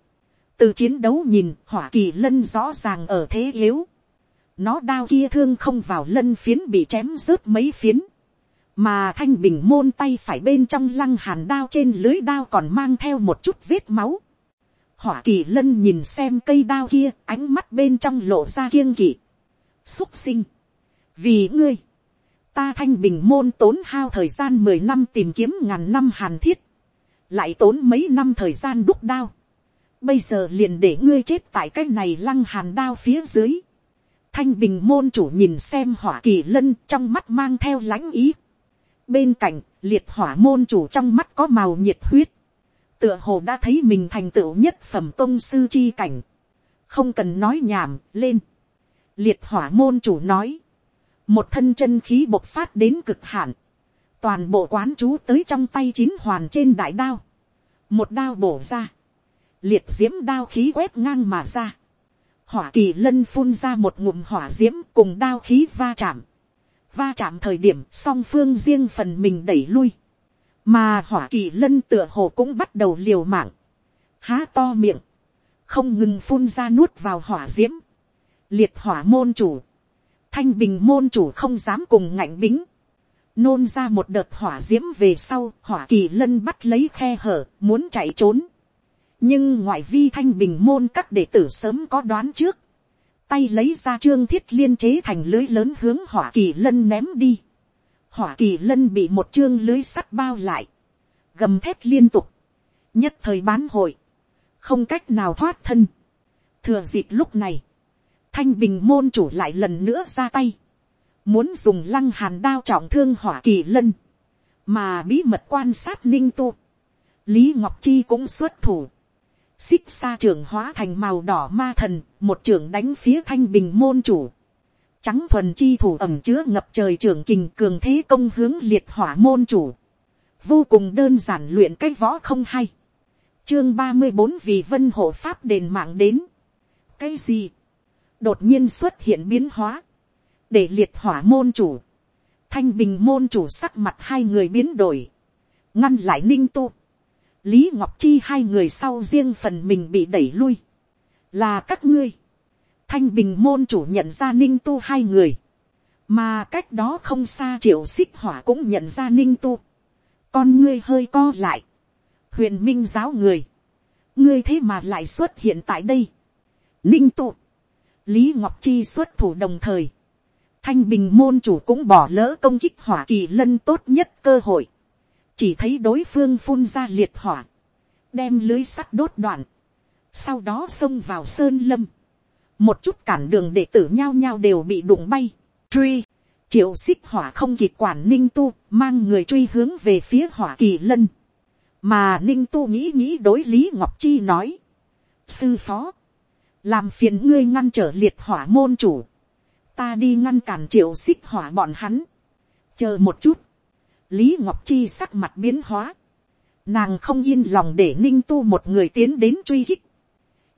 S1: từ chiến đấu nhìn, hỏa kỳ lân rõ ràng ở thế yếu. nó đao kia thương không vào lân phiến bị chém rớt mấy phiến mà thanh bình môn tay phải bên trong lăng hàn đao trên lưới đao còn mang theo một chút vết máu. hỏa kỳ lân nhìn xem cây đao kia, ánh mắt bên trong lộ ra kiêng kỵ. xúc sinh. vì ngươi, ta thanh bình môn tốn hao thời gian mười năm tìm kiếm ngàn năm hàn thiết, lại tốn mấy năm thời gian đúc đao, bây giờ liền để ngươi chết tại cái này lăng hàn đao phía dưới. thanh bình môn chủ nhìn xem hỏa kỳ lân trong mắt mang theo lãnh ý bên cạnh, liệt hỏa môn chủ trong mắt có màu nhiệt huyết, tựa hồ đã thấy mình thành tựu nhất phẩm tôn sư chi cảnh, không cần nói nhảm, lên. liệt hỏa môn chủ nói, một thân chân khí bộc phát đến cực hạn, toàn bộ quán chú tới trong tay chín hoàn trên đại đao, một đao bổ ra, liệt diễm đao khí quét ngang mà ra, hỏa kỳ lân phun ra một ngụm hỏa diễm cùng đao khí va chạm, va chạm thời điểm song phương riêng phần mình đẩy lui, mà hỏa kỳ lân tựa hồ cũng bắt đầu liều mạng, há to miệng, không ngừng phun ra nuốt vào hỏa diễm, liệt hỏa môn chủ, thanh bình môn chủ không dám cùng ngạnh bính, nôn ra một đợt hỏa diễm về sau, hỏa kỳ lân bắt lấy khe hở, muốn chạy trốn. nhưng ngoại vi thanh bình môn các đệ tử sớm có đoán trước, tay lấy ra trương thiết liên chế thành lưới lớn hướng hỏa kỳ lân ném đi. hỏa kỳ lân bị một trương lưới sắt bao lại, gầm thét liên tục, nhất thời bán hội, không cách nào thoát thân. thừa dịp lúc này, thanh bình môn chủ lại lần nữa ra tay, muốn dùng lăng hàn đao trọng thương hỏa kỳ lân, mà bí mật quan sát ninh tu, lý ngọc chi cũng xuất thủ, xích xa trường hóa thành màu đỏ ma thần, một trường đánh phía thanh bình môn chủ, trắng thuần chi thủ ẩm chứa ngập trời trường kình cường thế công hướng liệt hỏa môn chủ, vô cùng đơn giản luyện cách võ không hay, chương ba mươi bốn vì vân hộ pháp đền mạng đến, cái gì, đột nhiên xuất hiện biến hóa, để liệt hỏa môn chủ, thanh bình môn chủ sắc mặt hai người biến đổi, ngăn lại ninh tu, lý ngọc chi hai người sau riêng phần mình bị đẩy lui, là các ngươi, thanh bình môn chủ nhận ra ninh tu hai người, mà cách đó không xa triệu xích hỏa cũng nhận ra ninh tu, con ngươi hơi co lại, huyền minh giáo người, ngươi thế mà lại xuất hiện tại đây, ninh tu, lý ngọc chi xuất thủ đồng thời, thanh bình môn chủ cũng bỏ lỡ công kích hỏa kỳ lân tốt nhất cơ hội, chỉ thấy đối phương phun ra liệt hỏa, đem lưới sắt đốt đoạn, sau đó xông vào sơn lâm, một chút cản đường đệ tử nhao nhao đều bị đụng bay, truy, triệu xích hỏa không kịp quản ninh tu, mang người truy hướng về phía hỏa kỳ lân, mà ninh tu nghĩ nghĩ đối lý ngọc chi nói, sư phó, làm phiền ngươi ngăn trở liệt hỏa môn chủ, ta đi ngăn cản triệu xích hỏa bọn hắn, chờ một chút, lý ngọc chi sắc mặt biến hóa, nàng không yên lòng để ninh tu một người tiến đến truy hích,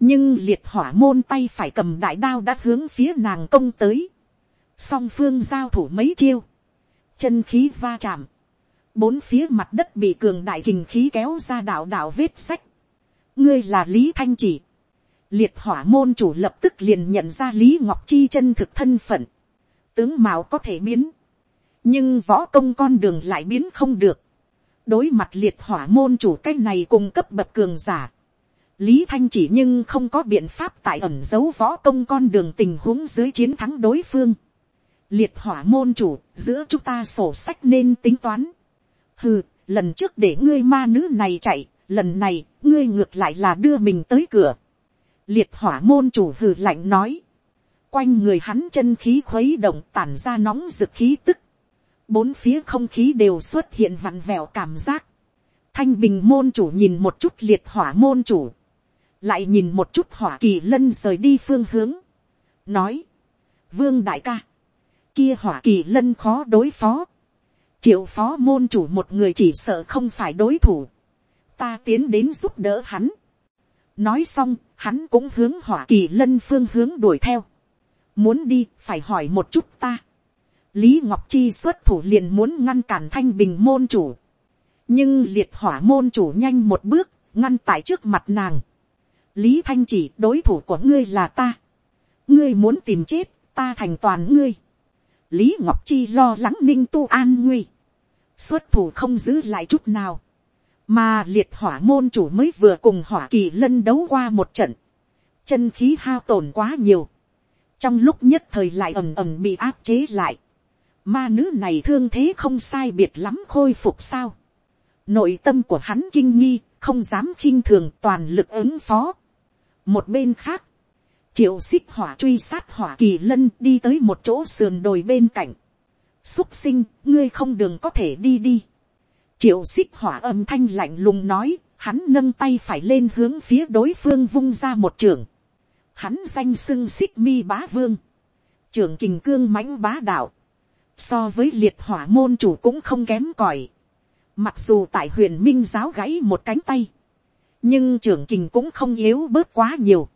S1: nhưng liệt hỏa môn tay phải cầm đại đao đã hướng phía nàng công tới, song phương giao thủ mấy chiêu, chân khí va chạm, bốn phía mặt đất bị cường đại hình khí kéo ra đạo đạo vết sách, ngươi là lý thanh chỉ, liệt hỏa môn chủ lập tức liền nhận ra lý ngọc chi chân thực thân phận, tướng mạo có thể biến, nhưng võ công con đường lại biến không được, đối mặt liệt hỏa môn chủ cái này cung cấp bậc cường giả, lý thanh chỉ nhưng không có biện pháp tại ẩn giấu võ công con đường tình huống dưới chiến thắng đối phương, liệt hỏa môn chủ giữa chúng ta sổ sách nên tính toán, hừ, lần trước để ngươi ma nữ này chạy, lần này ngươi ngược lại là đưa mình tới cửa, liệt hỏa môn chủ hừ lạnh nói, quanh người hắn chân khí khuấy động tản ra nóng rực khí tức, bốn phía không khí đều xuất hiện vặn vẹo cảm giác, thanh bình môn chủ nhìn một chút liệt hỏa môn chủ, lại nhìn một chút hỏa kỳ lân rời đi phương hướng, nói, vương đại ca, kia hỏa kỳ lân khó đối phó, triệu phó môn chủ một người chỉ sợ không phải đối thủ, ta tiến đến giúp đỡ hắn, nói xong, hắn cũng hướng hỏa kỳ lân phương hướng đuổi theo, muốn đi phải hỏi một chút ta, lý ngọc chi xuất thủ liền muốn ngăn cản thanh bình môn chủ, nhưng liệt hỏa môn chủ nhanh một bước, ngăn tại trước mặt nàng, lý thanh chỉ đối thủ của ngươi là ta, ngươi muốn tìm chết, ta thành toàn ngươi, lý ngọc chi lo lắng ninh tu an nguy, xuất thủ không giữ lại chút nào, mà liệt hỏa môn chủ mới vừa cùng hỏa kỳ lân đấu qua một trận, chân khí hao tổn quá nhiều, trong lúc nhất thời lại ầm ầm bị áp chế lại, ma nữ này thương thế không sai biệt lắm khôi phục sao, nội tâm của hắn kinh nghi, không dám khinh thường toàn lực ứng phó. một bên khác, triệu xích hỏa truy sát hỏa kỳ lân đi tới một chỗ sườn đồi bên cạnh, xúc sinh, ngươi không đường có thể đi đi. triệu xích hỏa âm thanh lạnh lùng nói, hắn nâng tay phải lên hướng phía đối phương vung ra một trường. hắn danh xưng xích mi bá vương, trưởng kình cương mãnh bá đạo, so với liệt hỏa môn chủ cũng không kém cỏi. mặc dù tại huyền minh giáo gãy một cánh tay, nhưng trưởng kình cũng không yếu bớt quá nhiều.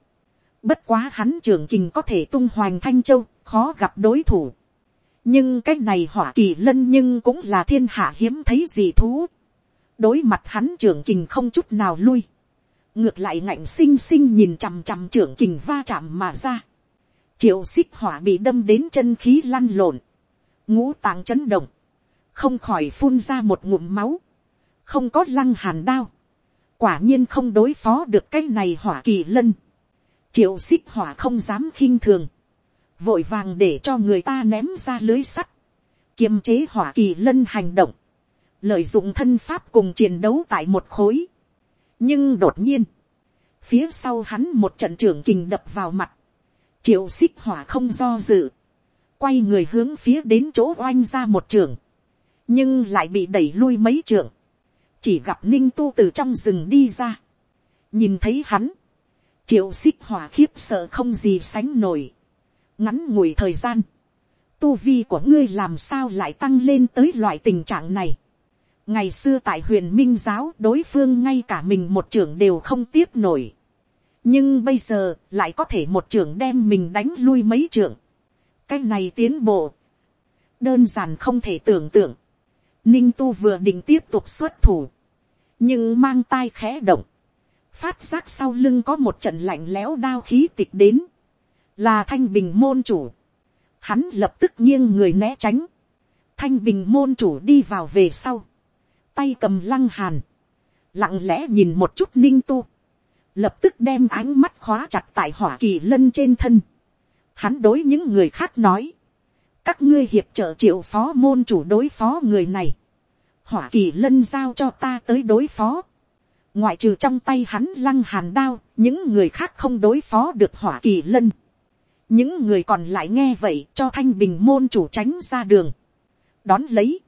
S1: bất quá hắn trưởng kình có thể tung hoành thanh châu, khó gặp đối thủ nhưng cái này hỏa kỳ lân nhưng cũng là thiên hạ hiếm thấy gì thú. đối mặt hắn trưởng kình không chút nào lui. ngược lại ngạnh xinh xinh nhìn chằm chằm trưởng kình va chạm mà ra. triệu xích hỏa bị đâm đến chân khí lăn lộn ngũ tàng chấn động. không khỏi phun ra một ngụm máu. không có lăng hàn đao. quả nhiên không đối phó được cái này hỏa kỳ lân. triệu xích hỏa không dám khinh thường vội vàng để cho người ta ném ra lưới sắt, kiềm chế hỏa kỳ lân hành động, lợi dụng thân pháp cùng chiến đấu tại một khối. nhưng đột nhiên, phía sau hắn một trận trưởng kình đập vào mặt, triệu xích hỏa không do dự, quay người hướng phía đến chỗ oanh ra một trường, nhưng lại bị đẩy lui mấy trường, chỉ gặp ninh tu từ trong rừng đi ra, nhìn thấy hắn, triệu xích hỏa khiếp sợ không gì sánh nổi, ngắn ngủi thời gian, tu vi của ngươi làm sao lại tăng lên tới loại tình trạng này. ngày xưa tại huyền minh giáo đối phương ngay cả mình một trưởng đều không tiếp nổi. nhưng bây giờ lại có thể một trưởng đem mình đánh lui mấy trưởng cái này tiến bộ, đơn giản không thể tưởng tượng. ninh tu vừa định tiếp tục xuất thủ, nhưng mang tai khẽ động, phát giác sau lưng có một trận lạnh lẽo đao khí tịch đến là thanh bình môn chủ. Hắn lập tức nghiêng người né tránh. Thanh bình môn chủ đi vào về sau. Tay cầm lăng hàn. Lặng lẽ nhìn một chút ninh tu. Lập tức đem ánh mắt khóa chặt tại hỏa kỳ lân trên thân. Hắn đối những người khác nói. Các ngươi hiệp trợ triệu phó môn chủ đối phó người này. Hỏa kỳ lân giao cho ta tới đối phó. Ngoại trừ trong tay hắn lăng hàn đao, những người khác không đối phó được hỏa kỳ lân. Những người còn lại nghe vậy cho thanh bình môn chủ tránh ra đường, đón lấy,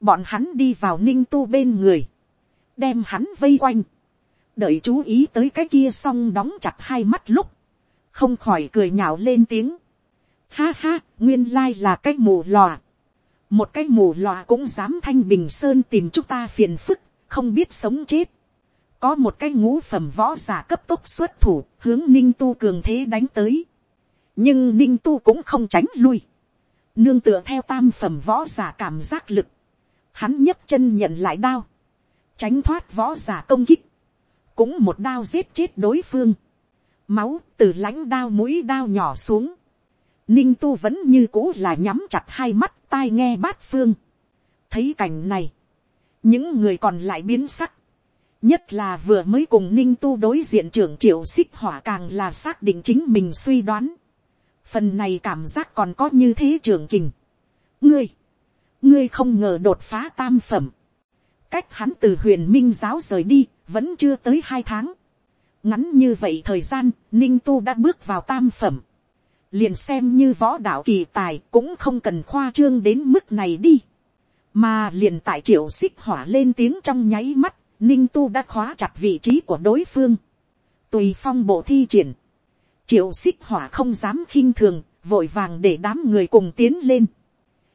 S1: bọn hắn đi vào ninh tu bên người, đem hắn vây quanh, đợi chú ý tới cái kia xong đóng chặt hai mắt lúc, không khỏi cười nhạo lên tiếng, Ha ha, nguyên lai là cái mù lòa. Một cái mù lòa cũng dám thanh bình sơn tìm chúng ta phiền phức, không biết sống chết. Có một cái ngũ phẩm võ giả cấp tốc xuất thủ, hướng ninh tu cường thế đánh tới. Nhưng ninh tu cũng không tránh lui. Nương tựa theo tam phẩm võ giả cảm giác lực. Hắn nhấc chân nhận lại đao. Tránh thoát võ giả công kích. Cũng một đao giết chết đối phương. Máu từ lãnh đao mũi đao nhỏ xuống ninh tu vẫn như cũ là nhắm chặt hai mắt tai nghe bát phương. thấy cảnh này, những người còn lại biến sắc, nhất là vừa mới cùng ninh tu đối diện trưởng triệu xích hỏa càng là xác định chính mình suy đoán. phần này cảm giác còn có như thế trưởng kình. ngươi, ngươi không ngờ đột phá tam phẩm. cách hắn từ huyền minh giáo rời đi, vẫn chưa tới hai tháng ngắn như vậy thời gian, ninh tu đã bước vào tam phẩm liền xem như võ đạo kỳ tài cũng không cần khoa trương đến mức này đi. mà liền tại triệu xích hỏa lên tiếng trong nháy mắt, ninh tu đã khóa chặt vị trí của đối phương. tùy phong bộ thi triển, triệu xích hỏa không dám khinh thường, vội vàng để đám người cùng tiến lên.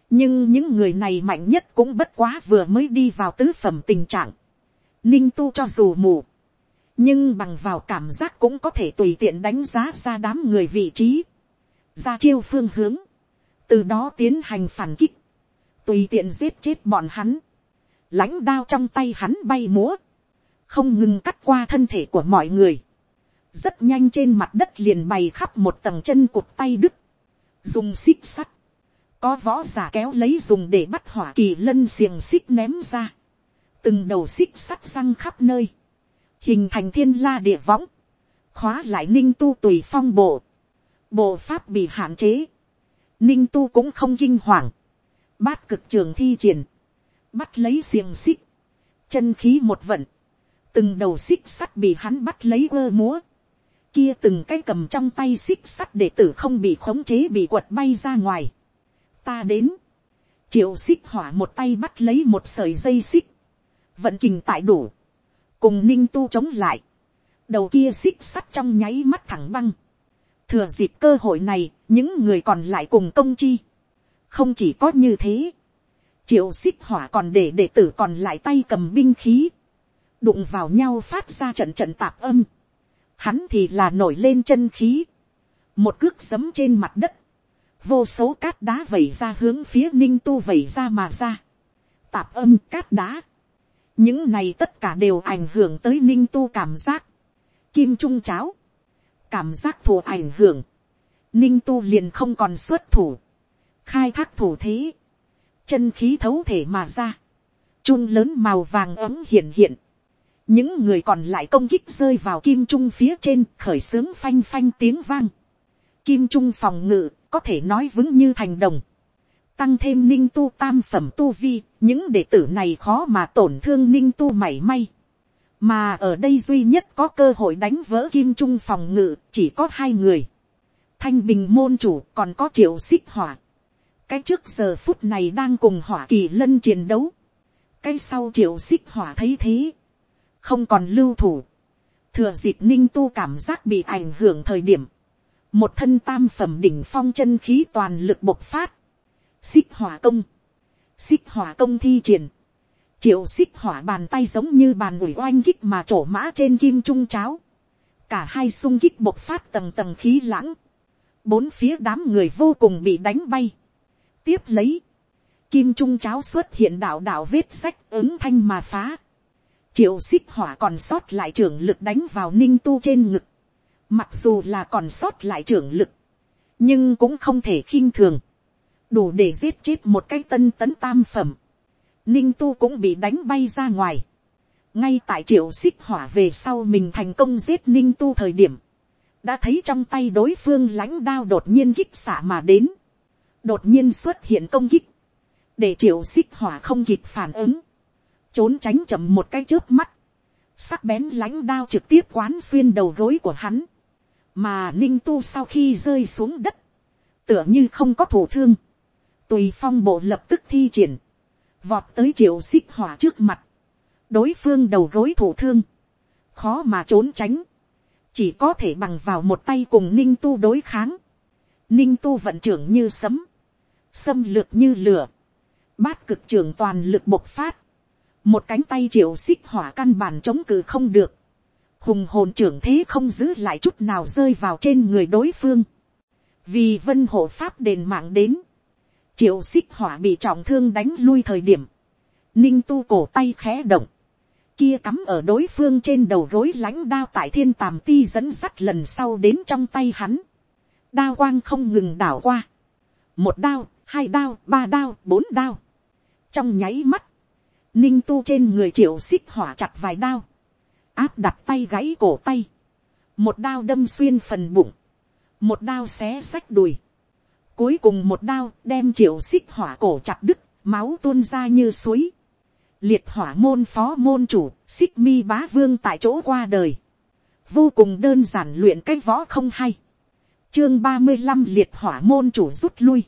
S1: nhưng những người này mạnh nhất cũng bất quá vừa mới đi vào tứ phẩm tình trạng. ninh tu cho dù mù, nhưng bằng vào cảm giác cũng có thể tùy tiện đánh giá ra đám người vị trí. Ra chiêu phương hướng, từ đó tiến hành phản kích, tùy tiện giết chết bọn hắn, lãnh đao trong tay hắn bay múa, không ngừng cắt qua thân thể của mọi người, rất nhanh trên mặt đất liền bày khắp một tầng chân cụt tay đứt, dùng xích sắt, có võ giả kéo lấy dùng để bắt hỏa kỳ lân xiềng xích ném ra, từng đầu xích sắt răng khắp nơi, hình thành thiên la địa võng, khóa lại ninh tu tùy phong bộ, bộ pháp bị hạn chế, ninh tu cũng không kinh hoàng, bát cực trường thi triển, bắt lấy xiềng xích, chân khí một vận, từng đầu xích sắt bị hắn bắt lấy ơ múa, kia từng cái cầm trong tay xích sắt để tử không bị khống chế bị quật bay ra ngoài. ta đến, triệu xích hỏa một tay bắt lấy một sợi dây xích, vận kình tại đủ, cùng ninh tu chống lại, đầu kia xích sắt trong nháy mắt thẳng băng, thừa dịp cơ hội này, những người còn lại cùng công chi. không chỉ có như thế, triệu xích hỏa còn để đệ tử còn lại tay cầm binh khí, đụng vào nhau phát ra trận trận tạp âm. Hắn thì là nổi lên chân khí, một cước giấm trên mặt đất, vô số cát đá vẩy ra hướng phía ninh tu vẩy ra mà ra. tạp âm cát đá, những này tất cả đều ảnh hưởng tới ninh tu cảm giác. kim trung cháo, cảm giác thù ảnh hưởng, ninh tu liền không còn xuất thủ, khai thác thủ thế, chân khí thấu thể mà ra, chun lớn màu vàng ấm hiện hiện, những người còn lại công kích rơi vào kim trung phía trên khởi xướng phanh phanh tiếng vang, kim trung phòng ngự có thể nói vững như thành đồng, tăng thêm ninh tu tam phẩm tu vi, những đệ tử này khó mà tổn thương ninh tu mảy may mà ở đây duy nhất có cơ hội đánh vỡ kim trung phòng ngự chỉ có hai người. thanh bình môn chủ còn có triệu xích hỏa. cái trước giờ phút này đang cùng hỏa kỳ lân chiến đấu. cái sau triệu xích hỏa thấy thế. không còn lưu thủ. thừa dịp ninh tu cảm giác bị ảnh hưởng thời điểm. một thân tam phẩm đỉnh phong chân khí toàn lực bộc phát xích hỏa công. xích hỏa công thi triển triệu xích hỏa bàn tay giống như bàn ủi oanh kích mà trổ mã trên kim trung cháo. cả hai sung kích bộc phát tầng tầng khí lãng. bốn phía đám người vô cùng bị đánh bay. tiếp lấy, kim trung cháo xuất hiện đạo đạo vết sách ứng thanh mà phá. triệu xích hỏa còn sót lại trưởng lực đánh vào ninh tu trên ngực. mặc dù là còn sót lại trưởng lực, nhưng cũng không thể khinh thường đủ để giết chết một cái tân tấn tam phẩm. Ninh tu cũng bị đánh bay ra ngoài. ngay tại triệu xích hỏa về sau mình thành công giết ninh tu thời điểm, đã thấy trong tay đối phương lãnh đao đột nhiên kích xả mà đến, đột nhiên xuất hiện công kích, để triệu xích hỏa không kịp phản ứng, trốn tránh chậm một cái trước mắt, sắc bén lãnh đao trực tiếp quán xuyên đầu gối của hắn, mà ninh tu sau khi rơi xuống đất, tựa như không có thủ thương, tùy phong bộ lập tức thi triển, vọt tới triệu xích hỏa trước mặt, đối phương đầu gối thủ thương, khó mà trốn tránh, chỉ có thể bằng vào một tay cùng ninh tu đối kháng, ninh tu vận trưởng như sấm, xâm lược như lửa, bát cực trưởng toàn lực bộc phát, một cánh tay triệu xích hỏa căn bản chống cự không được, hùng hồn trưởng thế không giữ lại chút nào rơi vào trên người đối phương, vì vân hộ pháp đền mạng đến, triệu xích hỏa bị trọng thương đánh lui thời điểm, ninh tu cổ tay khẽ động, kia cắm ở đối phương trên đầu gối lãnh đao tại thiên tàm ti dẫn sắt lần sau đến trong tay hắn, đao quang không ngừng đảo qua, một đao, hai đao, ba đao, bốn đao, trong nháy mắt, ninh tu trên người triệu xích hỏa chặt vài đao, áp đặt tay gãy cổ tay, một đao đâm xuyên phần bụng, một đao xé sách đùi, cuối cùng một đao đem triệu xích hỏa cổ chặt đứt, máu tuôn ra như suối, liệt hỏa môn phó môn chủ, xích mi bá vương tại chỗ qua đời, vô cùng đơn giản luyện cái võ không hay, chương ba mươi năm liệt hỏa môn chủ rút lui,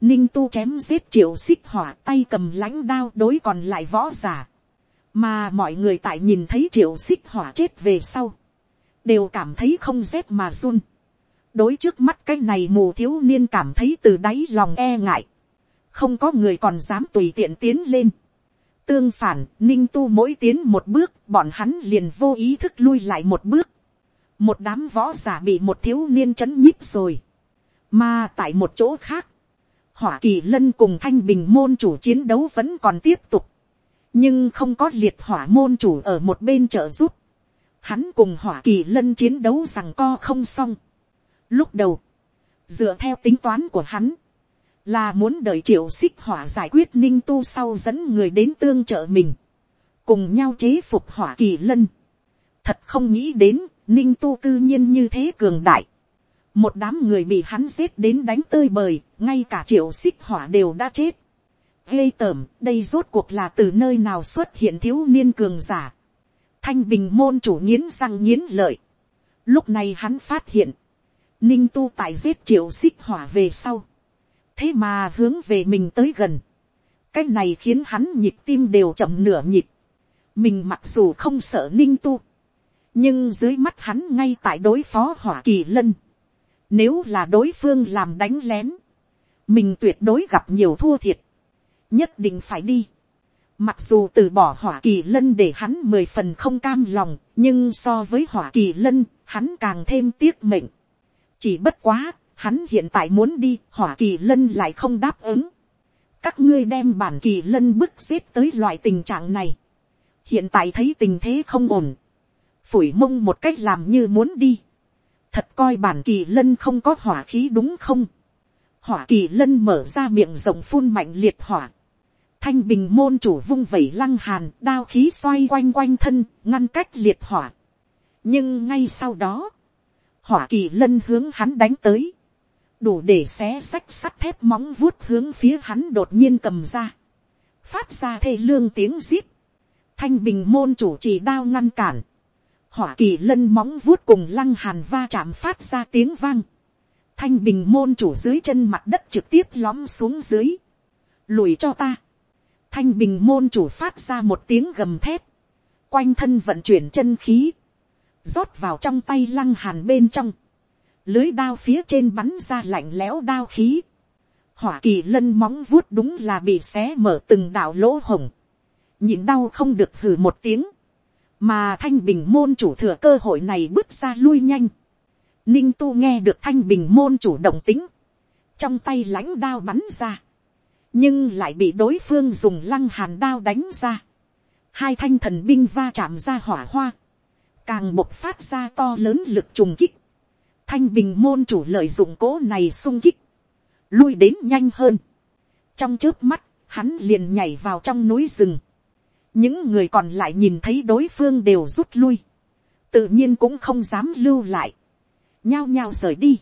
S1: ninh tu chém giết triệu xích hỏa tay cầm lãnh đao đối còn lại võ giả, mà mọi người tại nhìn thấy triệu xích hỏa chết về sau, đều cảm thấy không rét mà run đối trước mắt cái này mù thiếu niên cảm thấy từ đáy lòng e ngại, không có người còn dám tùy tiện tiến lên. tương phản, ninh tu mỗi tiến một bước, bọn hắn liền vô ý thức lui lại một bước. một đám võ giả bị một thiếu niên chấn nhíp rồi. mà tại một chỗ khác, hỏa kỳ lân cùng thanh bình môn chủ chiến đấu vẫn còn tiếp tục nhưng không có liệt hỏa môn chủ ở một bên trợ giúp, hắn cùng hỏa kỳ lân chiến đấu rằng co không xong. Lúc đầu, dựa theo tính toán của hắn, là muốn đợi triệu xích hỏa giải quyết ninh tu sau dẫn người đến tương trợ mình, cùng nhau chế phục hỏa kỳ lân. Thật không nghĩ đến, ninh tu cư nhiên như thế cường đại. Một đám người bị hắn giết đến đánh tơi bời, ngay cả triệu xích hỏa đều đã chết ghê tởm, đây rốt cuộc là từ nơi nào xuất hiện thiếu niên cường giả. Thanh bình môn chủ nghiến răng nghiến lợi. Lúc này hắn phát hiện, ninh tu tại giết triệu xích hỏa về sau. Thế mà hướng về mình tới gần. Cái này khiến hắn nhịp tim đều chậm nửa nhịp. Mình mặc dù không sợ ninh tu. Nhưng dưới mắt hắn ngay tại đối phó hỏa kỳ lân. Nếu là đối phương làm đánh lén. Mình tuyệt đối gặp nhiều thua thiệt nhất định phải đi. Mặc dù từ bỏ hỏa kỳ lân để hắn mười phần không cam lòng, nhưng so với hỏa kỳ lân, hắn càng thêm tiếc mệnh. Chỉ bất quá, hắn hiện tại muốn đi, hỏa kỳ lân lại không đáp ứng. Các ngươi đem bản kỳ lân bức xếp tới loại tình trạng này. Hiện tại thấy tình thế không ổn. Phủi mông một cách làm như muốn đi. Thật coi bản kỳ lân không có hỏa khí đúng không? Hỏa kỳ lân mở ra miệng rộng phun mạnh liệt hỏa thanh bình môn chủ vung vẩy lăng hàn, đao khí xoay quanh quanh thân, ngăn cách liệt hỏa. nhưng ngay sau đó, hỏa kỳ lân hướng hắn đánh tới, đủ để xé sách sắt thép móng vuốt hướng phía hắn đột nhiên cầm ra, phát ra thê lương tiếng zip, thanh bình môn chủ chỉ đao ngăn cản, hỏa kỳ lân móng vuốt cùng lăng hàn va chạm phát ra tiếng vang, thanh bình môn chủ dưới chân mặt đất trực tiếp lõm xuống dưới, lùi cho ta, thanh bình môn chủ phát ra một tiếng gầm thép, quanh thân vận chuyển chân khí, rót vào trong tay lăng hàn bên trong, lưới đao phía trên bắn ra lạnh lẽo đao khí, hỏa kỳ lân móng vuốt đúng là bị xé mở từng đạo lỗ hồng, nhịn đau không được hử một tiếng, mà thanh bình môn chủ thừa cơ hội này bước ra lui nhanh, ninh tu nghe được thanh bình môn chủ động tính, trong tay lãnh đao bắn ra, nhưng lại bị đối phương dùng lăng hàn đao đánh ra. hai thanh thần binh va chạm ra hỏa hoa, càng bộc phát ra to lớn lực trùng kích. thanh bình môn chủ lợi dụng cố này sung kích, lui đến nhanh hơn. trong trước mắt, hắn liền nhảy vào trong núi rừng. những người còn lại nhìn thấy đối phương đều rút lui, tự nhiên cũng không dám lưu lại, nhao nhao rời đi,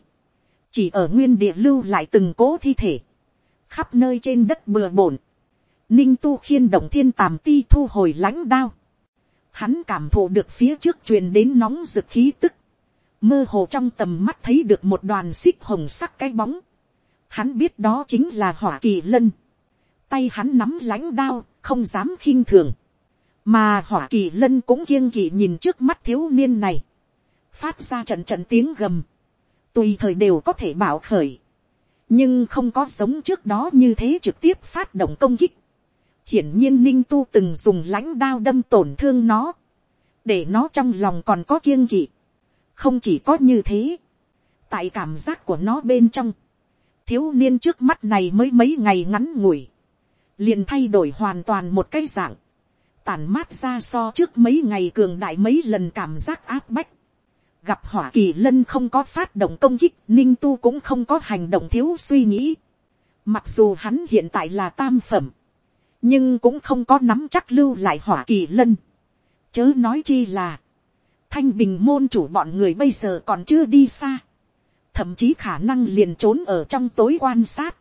S1: chỉ ở nguyên địa lưu lại từng cố thi thể khắp nơi trên đất bừa bổn, ninh tu khiên động thiên tàm ti thu hồi lãnh đao, hắn cảm thụ được phía trước truyền đến nóng rực khí tức, mơ hồ trong tầm mắt thấy được một đoàn xích hồng sắc cái bóng, hắn biết đó chính là hỏa kỳ lân, tay hắn nắm lãnh đao, không dám khinh thường, mà hỏa kỳ lân cũng kiêng kỵ nhìn trước mắt thiếu niên này, phát ra trận trận tiếng gầm, tùy thời đều có thể bảo khởi, nhưng không có giống trước đó như thế trực tiếp phát động công kích hiển nhiên ninh tu từng dùng lãnh đao đâm tổn thương nó, để nó trong lòng còn có kiêng kỵ. không chỉ có như thế, tại cảm giác của nó bên trong, thiếu niên trước mắt này mới mấy ngày ngắn ngủi, liền thay đổi hoàn toàn một cái dạng, tàn mát ra so trước mấy ngày cường đại mấy lần cảm giác áp bách. Gặp hỏa kỳ lân không có phát động công kích, ninh tu cũng không có hành động thiếu suy nghĩ. Mặc dù hắn hiện tại là tam phẩm, nhưng cũng không có nắm chắc lưu lại hỏa kỳ lân. Chớ nói chi là, thanh bình môn chủ bọn người bây giờ còn chưa đi xa. Thậm chí khả năng liền trốn ở trong tối quan sát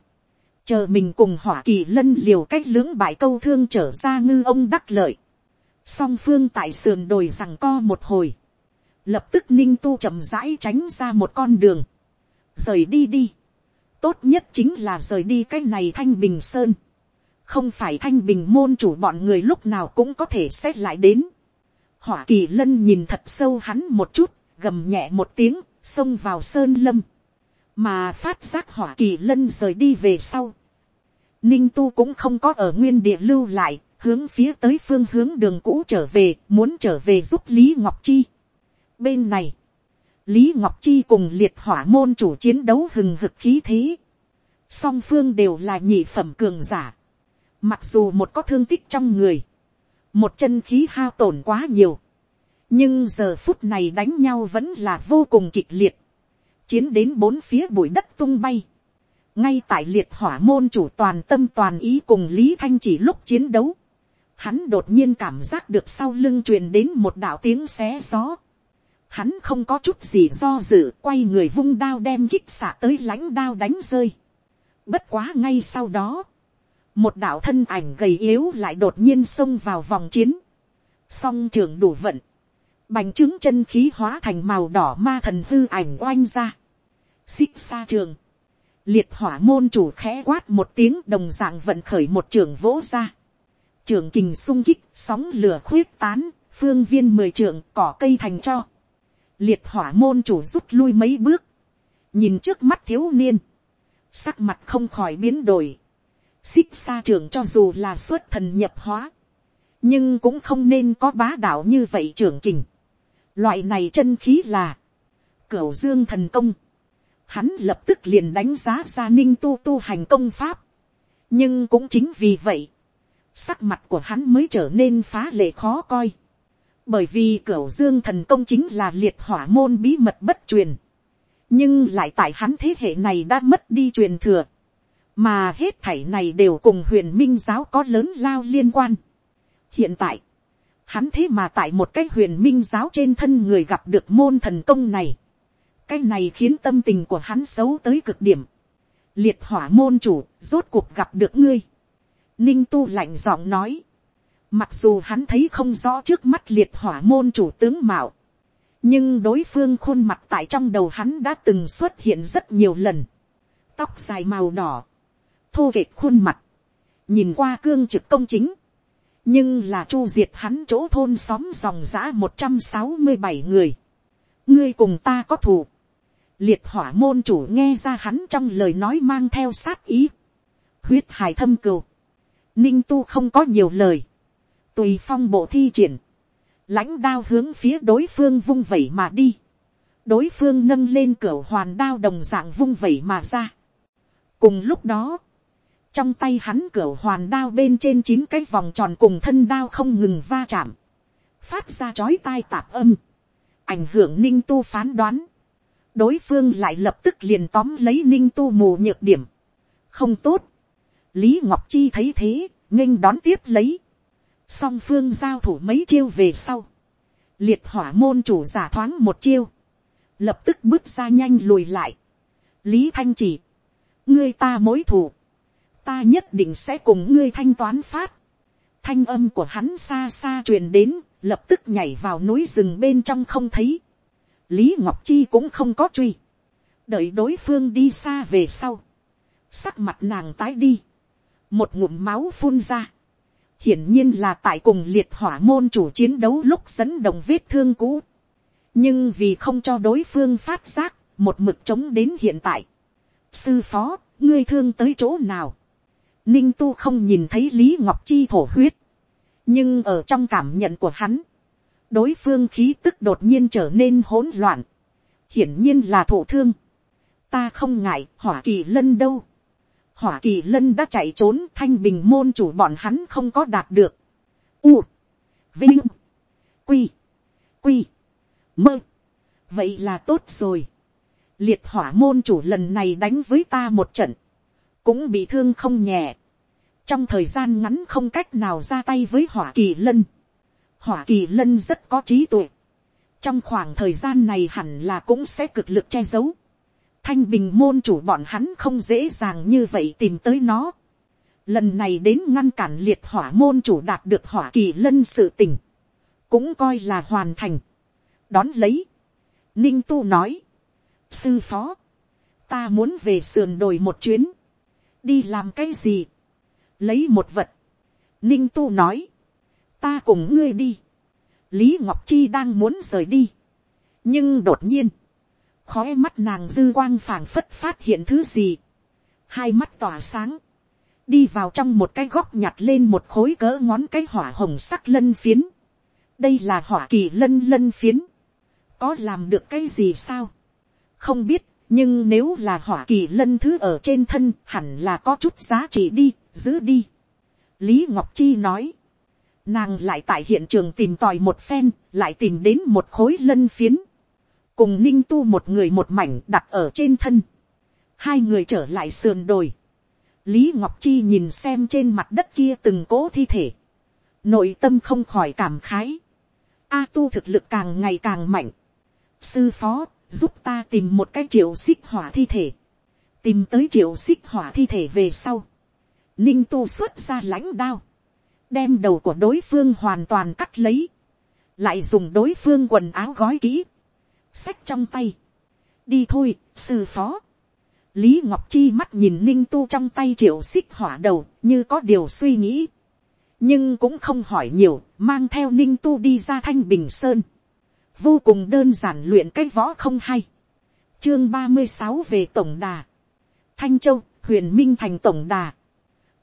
S1: chờ mình cùng hỏa kỳ lân liều cách lưỡng bại câu thương trở ra ngư ông đắc lợi. song phương tại sườn đồi rằng co một hồi. lập tức ninh tu chậm rãi tránh ra một con đường. rời đi đi. tốt nhất chính là rời đi cái này thanh bình sơn không phải thanh bình môn chủ bọn người lúc nào cũng có thể xét lại đến. hỏa kỳ lân nhìn thật sâu hắn một chút, gầm nhẹ một tiếng, xông vào sơn lâm mà phát giác hỏa kỳ lân rời đi về sau, ninh tu cũng không có ở nguyên địa lưu lại, hướng phía tới phương hướng đường cũ trở về, muốn trở về giúp lý ngọc chi. bên này, lý ngọc chi cùng liệt hỏa môn chủ chiến đấu hừng hực khí thế, song phương đều là nhị phẩm cường giả, mặc dù một có thương tích trong người, một chân khí hao tổn quá nhiều, nhưng giờ phút này đánh nhau vẫn là vô cùng kịch liệt, chiến đến bốn phía bụi đất tung bay, ngay tại liệt hỏa môn chủ toàn tâm toàn ý cùng lý thanh chỉ lúc chiến đấu, hắn đột nhiên cảm giác được sau lưng truyền đến một đạo tiếng xé gió. Hắn không có chút gì do dự quay người vung đao đem kích xạ tới lãnh đao đánh rơi. Bất quá ngay sau đó, một đạo thân ảnh gầy yếu lại đột nhiên xông vào vòng chiến. Song trường đủ vận, bành trướng chân khí hóa thành màu đỏ ma thần hư ảnh oanh ra. Xích xa trường liệt hỏa môn chủ khẽ quát một tiếng đồng dạng vận khởi một trường vỗ ra. Trường kình sung kích, sóng lửa khuyết tán, phương viên mười trường cỏ cây thành cho. Liệt hỏa môn chủ rút lui mấy bước. Nhìn trước mắt thiếu niên. Sắc mặt không khỏi biến đổi. Xích xa trưởng cho dù là xuất thần nhập hóa. Nhưng cũng không nên có bá đạo như vậy trưởng kình. Loại này chân khí là. Cửu dương thần công hắn lập tức liền đánh giá ra ninh tu tu hành công pháp. nhưng cũng chính vì vậy, sắc mặt của hắn mới trở nên phá lệ khó coi. bởi vì cửu dương thần công chính là liệt hỏa môn bí mật bất truyền. nhưng lại tại hắn thế hệ này đã mất đi truyền thừa mà hết thảy này đều cùng huyền minh giáo có lớn lao liên quan. hiện tại, hắn thế mà tại một cái huyền minh giáo trên thân người gặp được môn thần công này cái này khiến tâm tình của hắn xấu tới cực điểm. liệt hỏa môn chủ, rốt cuộc gặp được ngươi. ninh tu lạnh giọng nói. mặc dù hắn thấy không rõ trước mắt liệt hỏa môn chủ tướng mạo. nhưng đối phương khuôn mặt tại trong đầu hắn đã từng xuất hiện rất nhiều lần. tóc dài màu đỏ, thô vệt khuôn mặt, nhìn qua cương trực công chính nhưng là chu diệt hắn chỗ thôn xóm dòng giã một trăm sáu mươi bảy người. ngươi cùng ta có thù, liệt hỏa môn chủ nghe ra hắn trong lời nói mang theo sát ý, huyết hải thâm cừu, ninh tu không có nhiều lời, tùy phong bộ thi triển, lãnh đao hướng phía đối phương vung vẩy mà đi, đối phương nâng lên cửa hoàn đao đồng dạng vung vẩy mà ra. cùng lúc đó, trong tay hắn cửa hoàn đao bên trên chín cái vòng tròn cùng thân đao không ngừng va chạm, phát ra chói tai tạp âm, ảnh hưởng ninh tu phán đoán, đối phương lại lập tức liền tóm lấy ninh tu mù nhược điểm. không tốt. lý ngọc chi thấy thế, nghênh đón tiếp lấy. song phương giao thủ mấy chiêu về sau. liệt hỏa môn chủ giả thoáng một chiêu. lập tức bước ra nhanh lùi lại. lý thanh chỉ. ngươi ta mối thủ ta nhất định sẽ cùng ngươi thanh toán phát. thanh âm của hắn xa xa truyền đến, lập tức nhảy vào núi rừng bên trong không thấy lý ngọc chi cũng không có truy, đợi đối phương đi xa về sau, sắc mặt nàng tái đi, một ngụm máu phun ra, hiển nhiên là tại cùng liệt hỏa môn chủ chiến đấu lúc dẫn đồng vết thương cũ, nhưng vì không cho đối phương phát giác, một mực chống đến hiện tại. sư phó, ngươi thương tới chỗ nào ninh tu không nhìn thấy lý ngọc chi thổ huyết. nhưng ở trong cảm nhận của hắn, đối phương khí tức đột nhiên trở nên hỗn loạn. hiển nhiên là thổ thương. ta không ngại hỏa kỳ lân đâu. hỏa kỳ lân đã chạy trốn thanh bình môn chủ bọn hắn không có đạt được. u, vinh, quy, quy, mơ. vậy là tốt rồi. liệt hỏa môn chủ lần này đánh với ta một trận, cũng bị thương không nhẹ trong thời gian ngắn không cách nào ra tay với hỏa kỳ lân. hỏa kỳ lân rất có trí tuệ. trong khoảng thời gian này hẳn là cũng sẽ cực lực che giấu. thanh bình môn chủ bọn hắn không dễ dàng như vậy tìm tới nó. lần này đến ngăn cản liệt hỏa môn chủ đạt được hỏa kỳ lân sự tình cũng coi là hoàn thành. đón lấy, ninh tu nói, sư phó, ta muốn về sườn đồi một chuyến, đi làm cái gì, lấy một vật, ninh tu nói, ta cùng ngươi đi, lý ngọc chi đang muốn rời đi, nhưng đột nhiên, khói mắt nàng dư quang phảng phất phát hiện thứ gì, hai mắt tỏa sáng, đi vào trong một cái góc nhặt lên một khối cỡ ngón cái hỏa hồng sắc lân phiến, đây là hỏa kỳ lân lân phiến, có làm được cái gì sao, không biết, nhưng nếu là hỏa kỳ lân thứ ở trên thân hẳn là có chút giá trị đi, giữ đi. lý ngọc chi nói, nàng lại tại hiện trường tìm tòi một phen, lại tìm đến một khối lân phiến, cùng ninh tu một người một mảnh đặt ở trên thân, hai người trở lại sườn đồi, lý ngọc chi nhìn xem trên mặt đất kia từng cỗ thi thể, nội tâm không khỏi cảm khái, A tu thực lực càng ngày càng mạnh. Sư phó, giúp ta tìm một cái triệu xích hỏa thi thể. Tìm tới triệu xích hỏa thi thể về sau. Ninh tu xuất ra lãnh đao. Đem đầu của đối phương hoàn toàn cắt lấy. Lại dùng đối phương quần áo gói kỹ. Xách trong tay. Đi thôi, sư phó. Lý Ngọc Chi mắt nhìn ninh tu trong tay triệu xích hỏa đầu, như có điều suy nghĩ nhưng cũng không hỏi nhiều, mang theo ninh tu đi ra thanh bình sơn. vô cùng đơn giản luyện cái võ không hay. chương ba mươi sáu về tổng đà. thanh châu, huyền minh thành tổng đà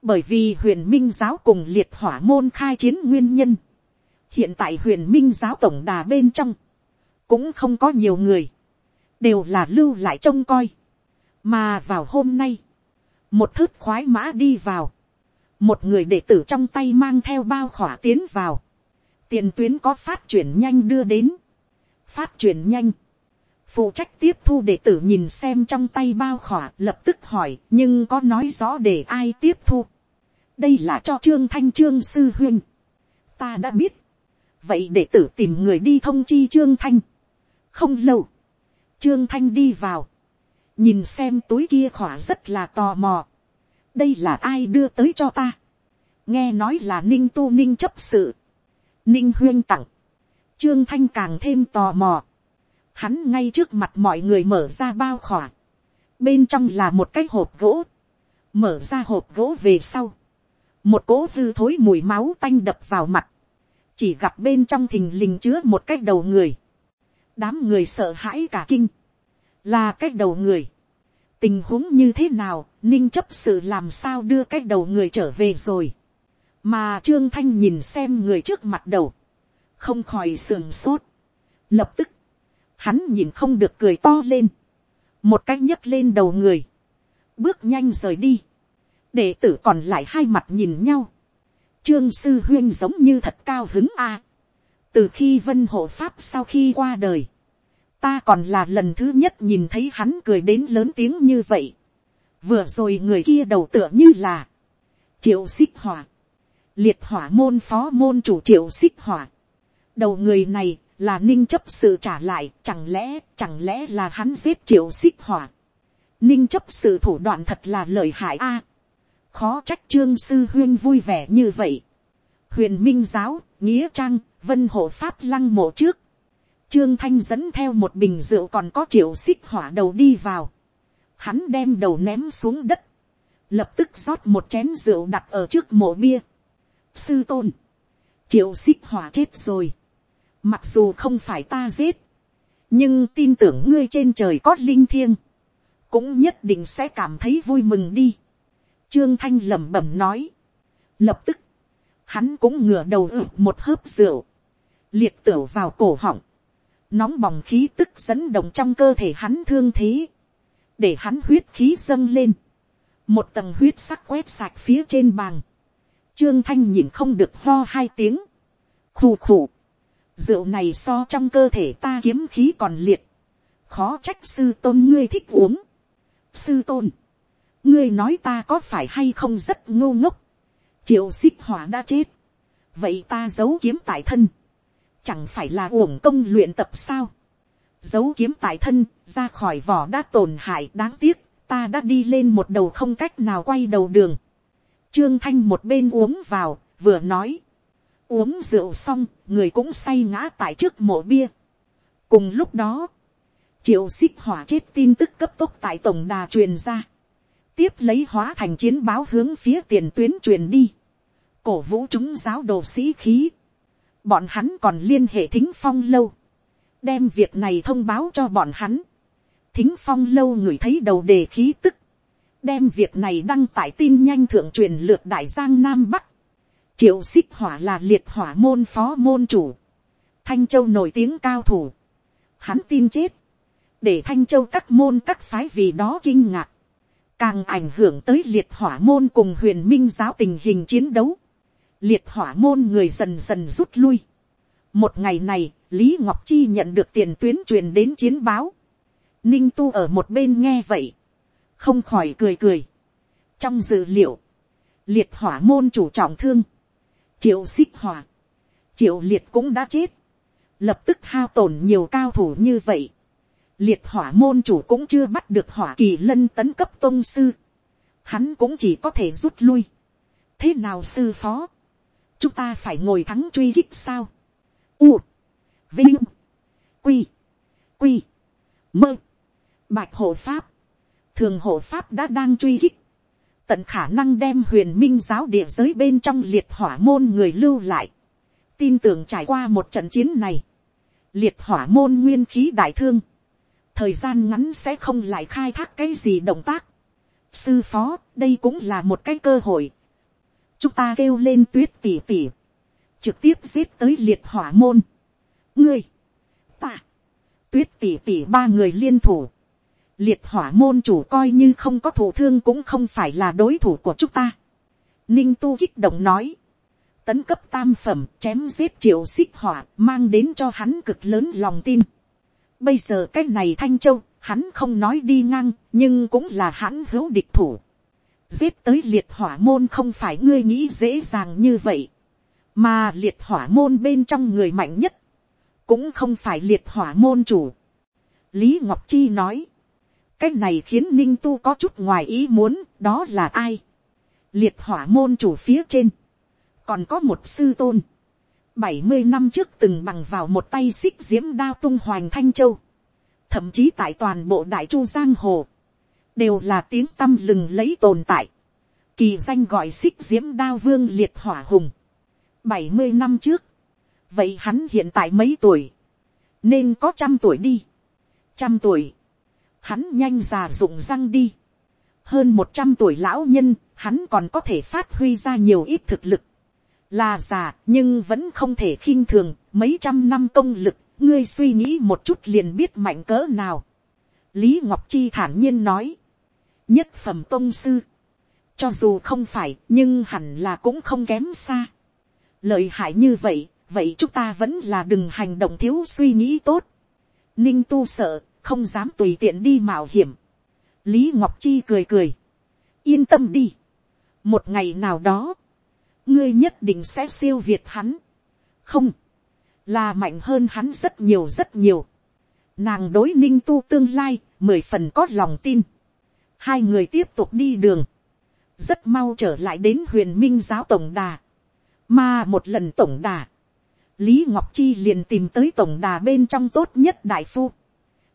S1: bởi vì huyền minh giáo cùng liệt hỏa môn khai chiến nguyên nhân. hiện tại huyền minh giáo tổng đà bên trong, cũng không có nhiều người, đều là lưu lại trông coi. mà vào hôm nay, một thước khoái mã đi vào, một người đệ tử trong tay mang theo bao khỏa tiến vào, tiền tuyến có phát triển nhanh đưa đến, phát triển nhanh, phụ trách tiếp thu đệ tử nhìn xem trong tay bao khỏa lập tức hỏi nhưng có nói rõ để ai tiếp thu đây là cho trương thanh trương sư huyên. ta đã biết. vậy đệ tử tìm người đi thông chi trương thanh. không lâu, trương thanh đi vào, nhìn xem túi kia khỏa rất là tò mò đây là ai đưa tới cho ta. nghe nói là ninh tu ninh chấp sự. ninh huyên tặng. trương thanh càng thêm tò mò. hắn ngay trước mặt mọi người mở ra bao khỏa. bên trong là một cái hộp gỗ. mở ra hộp gỗ về sau một cỗ hư thối mùi máu tanh đập vào mặt. chỉ gặp bên trong thình lình chứa một cái đầu người. đám người sợ hãi cả kinh. là cái đầu người tình huống như thế nào, ninh chấp sự làm sao đưa cái đầu người trở về rồi. mà trương thanh nhìn xem người trước mặt đầu, không khỏi sườn sốt. lập tức, hắn nhìn không được cười to lên, một cách nhấc lên đầu người, bước nhanh rời đi, đệ tử còn lại hai mặt nhìn nhau, trương sư huyên giống như thật cao hứng a. từ khi vân hộ pháp sau khi qua đời, ta còn là lần thứ nhất nhìn thấy hắn cười đến lớn tiếng như vậy. vừa rồi người kia đầu tựa như là triệu xích hỏa, liệt hỏa môn phó môn chủ triệu xích hỏa. đầu người này là ninh chấp sự trả lại, chẳng lẽ, chẳng lẽ là hắn giết triệu xích hỏa. ninh chấp sự thủ đoạn thật là lợi hại a khó trách trương sư huyên vui vẻ như vậy. huyền minh giáo, nghĩa trang, vân hộ pháp lăng mộ trước, Trương Thanh dẫn theo một bình rượu còn có triệu xích hỏa đầu đi vào. Hắn đem đầu ném xuống đất. Lập tức rót một chén rượu đặt ở trước mộ bia. Sư tôn. Triệu xích hỏa chết rồi. Mặc dù không phải ta giết. nhưng tin tưởng ngươi trên trời có linh thiêng, cũng nhất định sẽ cảm thấy vui mừng đi. Trương Thanh lẩm bẩm nói. Lập tức, hắn cũng ngửa đầu ử một hớp rượu, liệt tửu vào cổ họng, nóng bỏng khí tức dẫn động trong cơ thể hắn thương thế, để hắn huyết khí dâng lên, một tầng huyết sắc quét sạch phía trên bàn, trương thanh nhìn không được ho hai tiếng, khù khù, rượu này so trong cơ thể ta kiếm khí còn liệt, khó trách sư tôn ngươi thích uống, sư tôn, ngươi nói ta có phải hay không rất ngô ngốc, triệu xích hỏa đã chết, vậy ta giấu kiếm tại thân, chẳng phải là uổng công luyện tập sao, giấu kiếm tại thân, ra khỏi vỏ đã tổn hại đáng tiếc, ta đã đi lên một đầu không cách nào quay đầu đường. Trương Thanh một bên uống vào, vừa nói. Uống rượu xong, người cũng say ngã tại trước mộ bia. Cùng lúc đó, triệu xích hỏa chết tin tức cấp tốc tại tổng đà truyền ra. Tiếp lấy hóa thành chiến báo hướng phía tiền tuyến truyền đi. Cổ vũ chúng giáo đồ sĩ khí. Bọn hắn còn liên hệ thính phong lâu đem việc này thông báo cho bọn hắn. thính phong lâu người thấy đầu đề khí tức, đem việc này đăng tải tin nhanh thượng truyền lượt đại giang nam bắc. triệu xích hỏa là liệt hỏa môn phó môn chủ, thanh châu nổi tiếng cao thủ, hắn tin chết, để thanh châu các môn các phái vì đó kinh ngạc, càng ảnh hưởng tới liệt hỏa môn cùng huyền minh giáo tình hình chiến đấu, liệt hỏa môn người dần dần rút lui. một ngày này, lý ngọc chi nhận được tiền tuyến truyền đến chiến báo, ninh tu ở một bên nghe vậy, không khỏi cười cười. trong dự liệu, liệt hỏa môn chủ trọng thương, triệu xích hỏa, triệu liệt cũng đã chết, lập tức hao tổn nhiều cao thủ như vậy, liệt hỏa môn chủ cũng chưa bắt được hỏa kỳ lân tấn cấp tôn sư, hắn cũng chỉ có thể rút lui. thế nào sư phó, chúng ta phải ngồi thắng truy kích sao, u, vinh, quy, quy, mơ, bạch hộ pháp, thường hộ pháp đã đang truy kích, tận khả năng đem huyền minh giáo địa giới bên trong liệt hỏa môn người lưu lại, tin tưởng trải qua một trận chiến này, liệt hỏa môn nguyên khí đại thương, thời gian ngắn sẽ không lại khai thác cái gì động tác. sư phó, đây cũng là một cái cơ hội. chúng ta kêu lên tuyết tỉ tỉ, trực tiếp giết tới liệt hỏa môn ngươi, ta, tuyết tỉ tỉ ba người liên thủ, liệt hỏa môn chủ coi như không có thủ thương cũng không phải là đối thủ của chúng ta. Ninh tu kích động nói, tấn cấp tam phẩm chém giết triệu xích hỏa mang đến cho hắn cực lớn lòng tin. Bây giờ cái này thanh châu, hắn không nói đi ngang, nhưng cũng là hắn hữu địch thủ. Giết tới liệt hỏa môn không phải ngươi nghĩ dễ dàng như vậy. Mà liệt hỏa môn bên trong người mạnh nhất cũng không phải liệt hỏa môn chủ. lý ngọc chi nói, cái này khiến ninh tu có chút ngoài ý muốn, đó là ai. liệt hỏa môn chủ phía trên, còn có một sư tôn, bảy mươi năm trước từng bằng vào một tay xích diễm đao tung hoành thanh châu, thậm chí tại toàn bộ đại chu giang hồ, đều là tiếng tâm lừng lấy tồn tại, kỳ danh gọi xích diễm đao vương liệt hỏa hùng, bảy mươi năm trước, vậy hắn hiện tại mấy tuổi, nên có trăm tuổi đi, trăm tuổi, hắn nhanh già rụng răng đi, hơn một trăm tuổi lão nhân, hắn còn có thể phát huy ra nhiều ít thực lực, là già nhưng vẫn không thể khinh thường mấy trăm năm công lực, ngươi suy nghĩ một chút liền biết mạnh cỡ nào. lý ngọc chi thản nhiên nói, nhất phẩm tôn sư, cho dù không phải nhưng hẳn là cũng không kém xa. lợi hại như vậy, vậy chúng ta vẫn là đừng hành động thiếu suy nghĩ tốt. ninh tu sợ, không dám tùy tiện đi mạo hiểm. lý ngọc chi cười cười. yên tâm đi. một ngày nào đó, ngươi nhất định sẽ siêu việt hắn. không, là mạnh hơn hắn rất nhiều rất nhiều. nàng đối ninh tu tương lai, mười phần có lòng tin. hai người tiếp tục đi đường. rất mau trở lại đến huyền minh giáo tổng đà. mà một lần tổng đà Lý Ngọc Chi liền tìm tới tổng đà bên trong tốt nhất đại phu.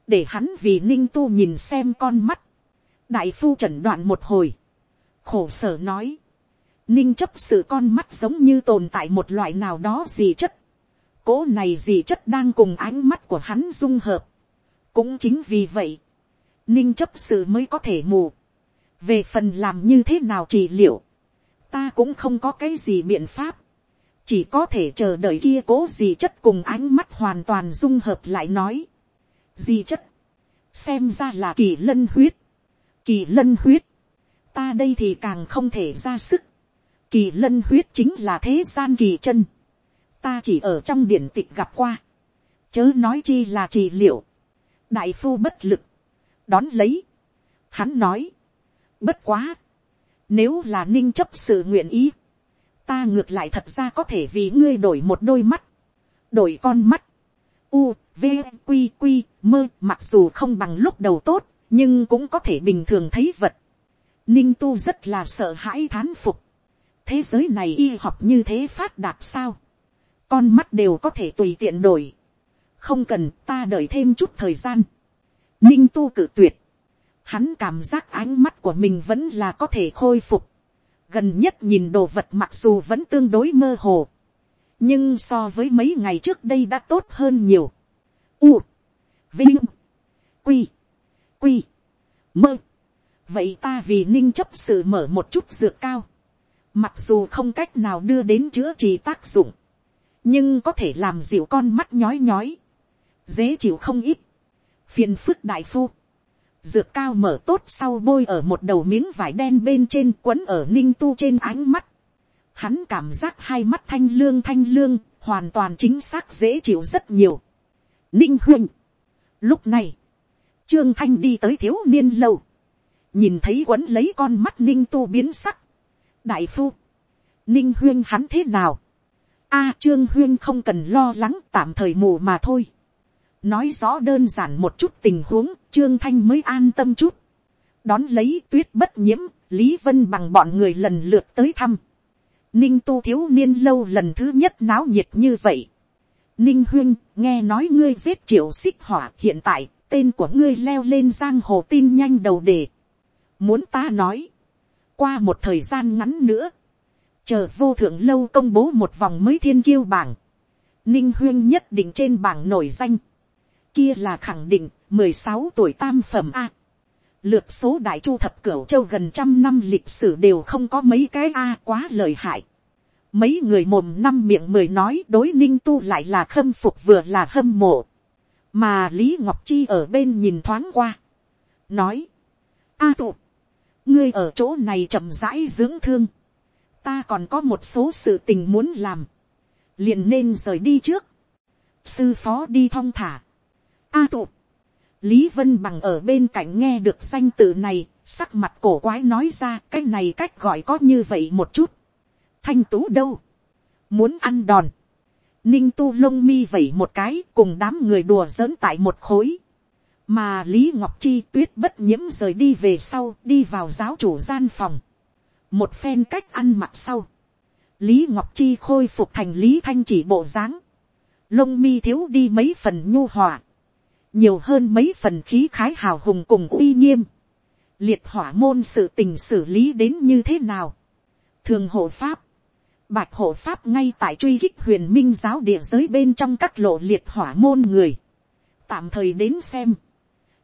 S1: Để hắn vì ninh tu nhìn xem con mắt. Đại phu chẩn đoạn một hồi. Khổ sở nói. Ninh chấp sự con mắt giống như tồn tại một loại nào đó gì chất. Cố này gì chất đang cùng ánh mắt của hắn dung hợp. cũng chính vì vậy, ninh chấp sự mới có thể mù. về phần làm như thế nào trị liệu, ta cũng không có cái gì biện pháp, chỉ có thể chờ đợi kia cố gì chất cùng ánh mắt hoàn toàn dung hợp lại nói. gì chất, xem ra là kỳ lân huyết, kỳ lân huyết, ta đây thì càng không thể ra sức, kỳ lân huyết chính là thế gian kỳ chân, ta chỉ ở trong điển tịch gặp qua, chớ nói chi là trị liệu, đại phu bất lực, đón lấy, hắn nói, bất quá, nếu là ninh chấp sự nguyện ý, ta ngược lại thật ra có thể vì ngươi đổi một đôi mắt, đổi con mắt, u, v, q q mơ mặc dù không bằng lúc đầu tốt, nhưng cũng có thể bình thường thấy vật. Ninh tu rất là sợ hãi thán phục thế giới này y học như thế phát đạt sao, con mắt đều có thể tùy tiện đổi, không cần ta đợi thêm chút thời gian. Ninh tu cử tuyệt, hắn cảm giác ánh mắt của mình vẫn là có thể khôi phục. Gần nhất nhìn đồ vật mặc dù vẫn tương đối mơ hồ, nhưng so với mấy ngày trước đây đã tốt hơn nhiều. U, vinh, quy, quy, mơ. vậy ta vì ninh chấp sự mở một chút dược cao, mặc dù không cách nào đưa đến chữa trị tác dụng, nhưng có thể làm dịu con mắt nhói nhói, dễ chịu không ít, phiền phức đại phu, dược cao mở tốt sau bôi ở một đầu miếng vải đen bên trên quấn ở ninh tu trên ánh mắt. Hắn cảm giác hai mắt thanh lương thanh lương, hoàn toàn chính xác dễ chịu rất nhiều. Ninh huynh. Lúc này, trương thanh đi tới thiếu niên lâu. Nhìn thấy quấn lấy con mắt ninh tu biến sắc. Đại phu. Ninh huyên hắn thế nào? a trương huyên không cần lo lắng tạm thời mù mà thôi nói rõ đơn giản một chút tình huống, trương thanh mới an tâm chút. đón lấy tuyết bất nhiễm, lý vân bằng bọn người lần lượt tới thăm. ninh tu thiếu niên lâu lần thứ nhất náo nhiệt như vậy. ninh huyên, nghe nói ngươi giết triệu xích hỏa hiện tại, tên của ngươi leo lên giang hồ tin nhanh đầu đề. muốn ta nói, qua một thời gian ngắn nữa, chờ vô thượng lâu công bố một vòng mới thiên kiêu bảng, ninh huyên nhất định trên bảng nổi danh kia là khẳng định mười sáu tuổi tam phẩm a. lượt số đại chu thập cửu châu gần trăm năm lịch sử đều không có mấy cái a quá lời hại. mấy người mồm năm miệng mười nói đối ninh tu lại là khâm phục vừa là hâm mộ. mà lý ngọc chi ở bên nhìn thoáng qua. nói, a tụ, ngươi ở chỗ này chậm rãi dưỡng thương. ta còn có một số sự tình muốn làm. liền nên rời đi trước. sư phó đi thong thả A tụ. Lý Vân Bằng ở bên cạnh nghe được danh tự này, sắc mặt cổ quái nói ra cái này cách gọi có như vậy một chút. Thanh tú đâu? Muốn ăn đòn. Ninh tu lông mi vẩy một cái cùng đám người đùa giỡn tại một khối. Mà Lý Ngọc Chi tuyết bất nhiễm rời đi về sau đi vào giáo chủ gian phòng. Một phen cách ăn mặc sau. Lý Ngọc Chi khôi phục thành Lý Thanh chỉ bộ dáng. Lông mi thiếu đi mấy phần nhu hòa nhiều hơn mấy phần khí khái hào hùng cùng uy nghiêm, liệt hỏa môn sự tình xử lý đến như thế nào, thường hộ pháp, bạch hộ pháp ngay tại truy kích huyền minh giáo địa giới bên trong các lộ liệt hỏa môn người, tạm thời đến xem,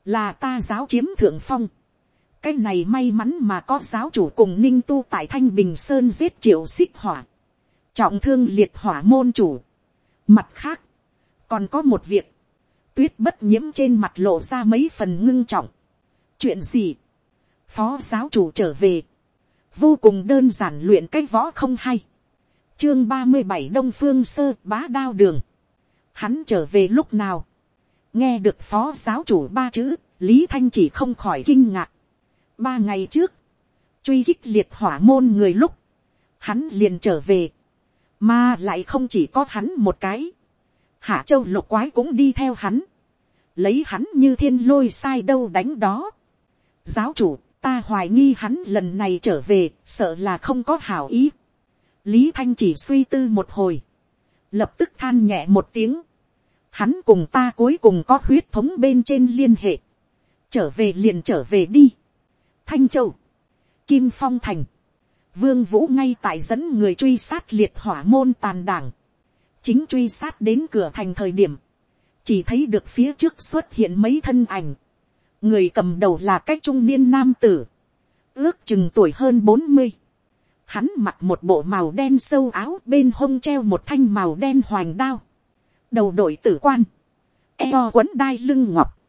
S1: là ta giáo chiếm thượng phong, cái này may mắn mà có giáo chủ cùng ninh tu tại thanh bình sơn giết triệu xích hỏa, trọng thương liệt hỏa môn chủ. Mặt khác, còn có một việc, tuyết bất nhiễm trên mặt lộ ra mấy phần ngưng trọng. chuyện gì, phó giáo chủ trở về, vô cùng đơn giản luyện cái võ không hay. chương ba mươi bảy đông phương sơ bá đao đường. hắn trở về lúc nào, nghe được phó giáo chủ ba chữ, lý thanh chỉ không khỏi kinh ngạc. ba ngày trước, truy kích liệt hỏa môn người lúc, hắn liền trở về, mà lại không chỉ có hắn một cái, Hạ châu lục quái cũng đi theo hắn. Lấy hắn như thiên lôi sai đâu đánh đó. Giáo chủ, ta hoài nghi hắn lần này trở về, sợ là không có hảo ý. Lý Thanh chỉ suy tư một hồi. Lập tức than nhẹ một tiếng. Hắn cùng ta cuối cùng có huyết thống bên trên liên hệ. Trở về liền trở về đi. Thanh Châu. Kim Phong Thành. Vương Vũ ngay tại dẫn người truy sát liệt hỏa môn tàn đảng chính truy sát đến cửa thành thời điểm, chỉ thấy được phía trước xuất hiện mấy thân ảnh, người cầm đầu là cái trung niên nam tử, ước chừng tuổi hơn bốn mươi, hắn mặc một bộ màu đen sâu áo bên hông treo một thanh màu đen hoành đao, đầu đội tử quan, eo quấn đai lưng ngọc,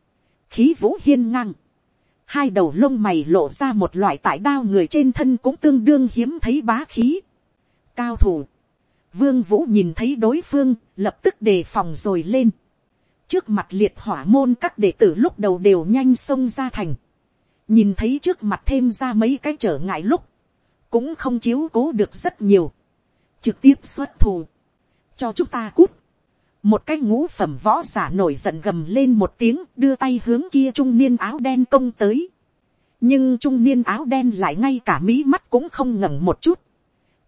S1: khí vũ hiên ngang, hai đầu lông mày lộ ra một loại tại đao người trên thân cũng tương đương hiếm thấy bá khí. cao thủ, vương vũ nhìn thấy đối phương, lập tức đề phòng rồi lên. trước mặt liệt hỏa môn các đệ tử lúc đầu đều nhanh xông ra thành. nhìn thấy trước mặt thêm ra mấy cái trở ngại lúc, cũng không chiếu cố được rất nhiều. trực tiếp xuất thủ, cho chúng ta cút một cái ngũ phẩm võ giả nổi giận gầm lên một tiếng đưa tay hướng kia trung niên áo đen công tới. nhưng trung niên áo đen lại ngay cả mí mắt cũng không ngẩng một chút.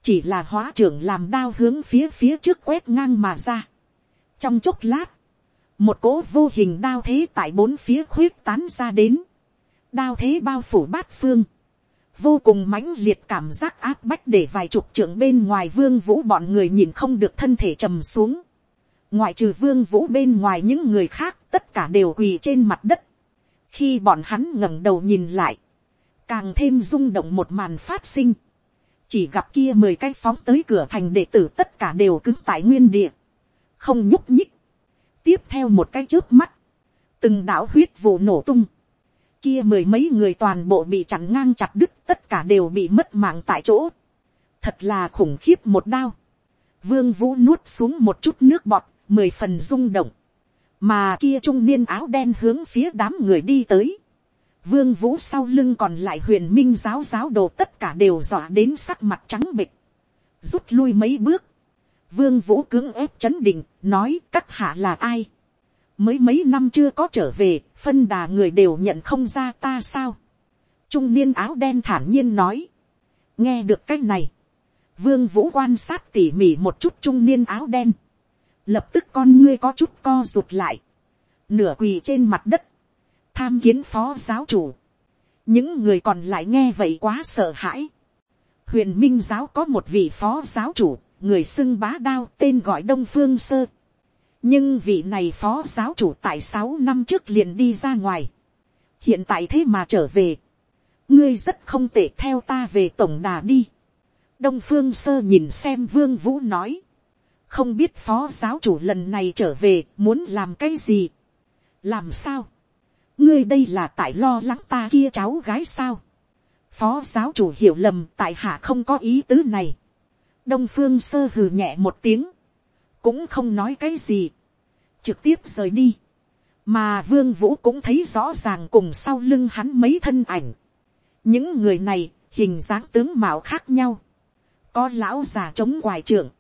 S1: chỉ là hóa trưởng làm đao hướng phía phía trước quét ngang mà ra. trong chốc lát, một cỗ vô hình đao thế tại bốn phía khuyết tán ra đến. đao thế bao phủ bát phương. vô cùng mãnh liệt cảm giác áp bách để vài chục trưởng bên ngoài vương vũ bọn người nhìn không được thân thể trầm xuống ngoại trừ vương vũ bên ngoài những người khác tất cả đều quỳ trên mặt đất. khi bọn hắn ngẩng đầu nhìn lại, càng thêm rung động một màn phát sinh. chỉ gặp kia mười cái phóng tới cửa thành đệ tử tất cả đều cứng tại nguyên địa, không nhúc nhích. tiếp theo một cái trước mắt, từng đạo huyết vụ nổ tung. kia mười mấy người toàn bộ bị chặn ngang chặt đứt tất cả đều bị mất mạng tại chỗ. thật là khủng khiếp một đao. Vương Vũ nuốt xuống một chút nước bọt, mười phần rung động, mà kia trung niên áo đen hướng phía đám người đi tới, vương vũ sau lưng còn lại huyền minh giáo giáo đồ tất cả đều dọa đến sắc mặt trắng bịch, rút lui mấy bước, vương vũ cưỡng ép chấn định, nói các hạ là ai, mới mấy năm chưa có trở về, phân đà người đều nhận không ra ta sao, trung niên áo đen thản nhiên nói, nghe được cái này, vương vũ quan sát tỉ mỉ một chút trung niên áo đen, lập tức con ngươi có chút co rụt lại, nửa quỳ trên mặt đất, tham kiến phó giáo chủ, những người còn lại nghe vậy quá sợ hãi. huyền minh giáo có một vị phó giáo chủ, người xưng bá đao tên gọi đông phương sơ. nhưng vị này phó giáo chủ tại sáu năm trước liền đi ra ngoài. hiện tại thế mà trở về. ngươi rất không tệ theo ta về tổng đà đi. đông phương sơ nhìn xem vương vũ nói không biết phó giáo chủ lần này trở về, muốn làm cái gì. làm sao. ngươi đây là tại lo lắng ta kia cháu gái sao. phó giáo chủ hiểu lầm, tại hạ không có ý tứ này. đông phương sơ hừ nhẹ một tiếng. cũng không nói cái gì. trực tiếp rời đi. mà vương vũ cũng thấy rõ ràng cùng sau lưng hắn mấy thân ảnh. những người này, hình dáng tướng mạo khác nhau. có lão già chống quài trưởng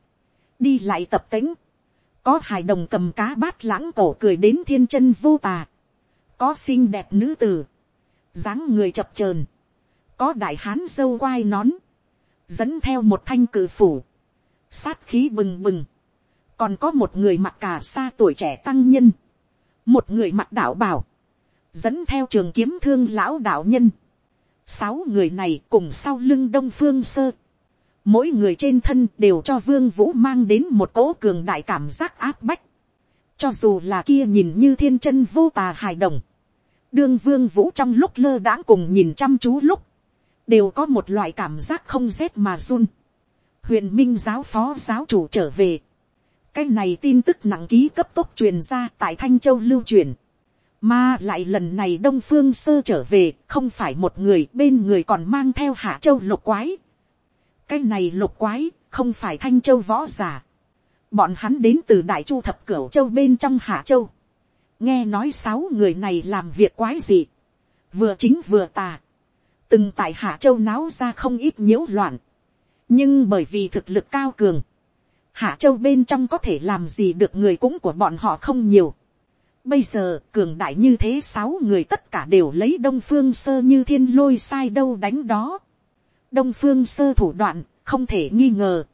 S1: đi lại tập tính, có hài đồng cầm cá bát lãng cổ cười đến thiên chân vô tà, có xinh đẹp nữ tử, dáng người chập chờn, có đại hán dâu quai nón, dẫn theo một thanh cử phủ, sát khí bừng bừng, còn có một người mặc cả xa tuổi trẻ tăng nhân, một người mặc đạo bảo, dẫn theo trường kiếm thương lão đạo nhân, sáu người này cùng sau lưng đông phương sơ, mỗi người trên thân đều cho vương vũ mang đến một cỗ cường đại cảm giác áp bách. cho dù là kia nhìn như thiên chân vô tà hài đồng. đương vương vũ trong lúc lơ đãng cùng nhìn chăm chú lúc, đều có một loại cảm giác không rét mà run. huyền minh giáo phó giáo chủ trở về. cái này tin tức nặng ký cấp tốc truyền ra tại thanh châu lưu truyền. Mà lại lần này Đông Phương Sơ trở về, không phải một người, bên người còn mang theo Hạ Châu lục quái, cái này lục quái, không phải thanh châu võ giả. bọn hắn đến từ đại chu thập cửu châu bên trong hạ châu. nghe nói sáu người này làm việc quái gì. vừa chính vừa tà. từng tại hạ châu náo ra không ít nhiễu loạn. nhưng bởi vì thực lực cao cường, hạ châu bên trong có thể làm gì được người cũng của bọn họ không nhiều. Bây giờ cường đại như thế sáu người tất cả đều lấy đông phương sơ như thiên lôi sai đâu đánh đó đông phương sơ thủ đoạn, không thể nghi ngờ.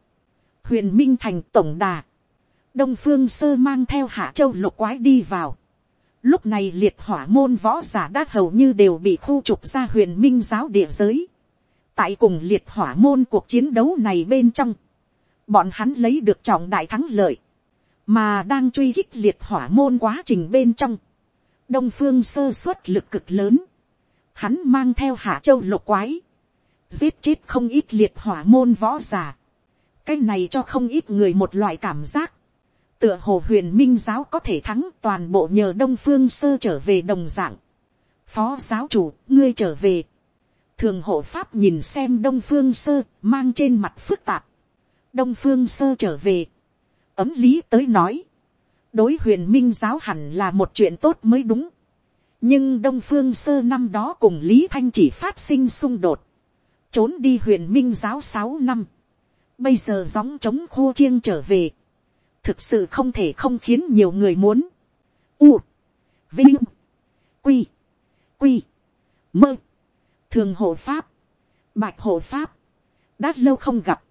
S1: huyền minh thành tổng đà, đông phương sơ mang theo hạ châu lục quái đi vào. lúc này liệt hỏa môn võ giả đã hầu như đều bị khu trục ra huyền minh giáo địa giới. tại cùng liệt hỏa môn cuộc chiến đấu này bên trong, bọn hắn lấy được trọng đại thắng lợi. mà đang truy hích liệt hỏa môn quá trình bên trong, đông phương sơ xuất lực cực lớn, hắn mang theo hạ châu lục quái, giết chết không ít liệt hỏa môn võ giả, cái này cho không ít người một loại cảm giác, tựa hồ huyền minh giáo có thể thắng toàn bộ nhờ đông phương sơ trở về đồng dạng. phó giáo chủ ngươi trở về. thường hộ pháp nhìn xem đông phương sơ mang trên mặt phức tạp. đông phương sơ trở về. ấm lý tới nói. đối huyền minh giáo hẳn là một chuyện tốt mới đúng. nhưng đông phương sơ năm đó cùng lý thanh chỉ phát sinh xung đột trốn đi huyền minh giáo sáu năm. bây giờ gióng chống khô chiêng trở về. Thực sự không thể không khiến nhiều người muốn. U, vinh, quy, quy, mơ, thường hộ pháp, bạch hộ pháp, đã lâu không gặp,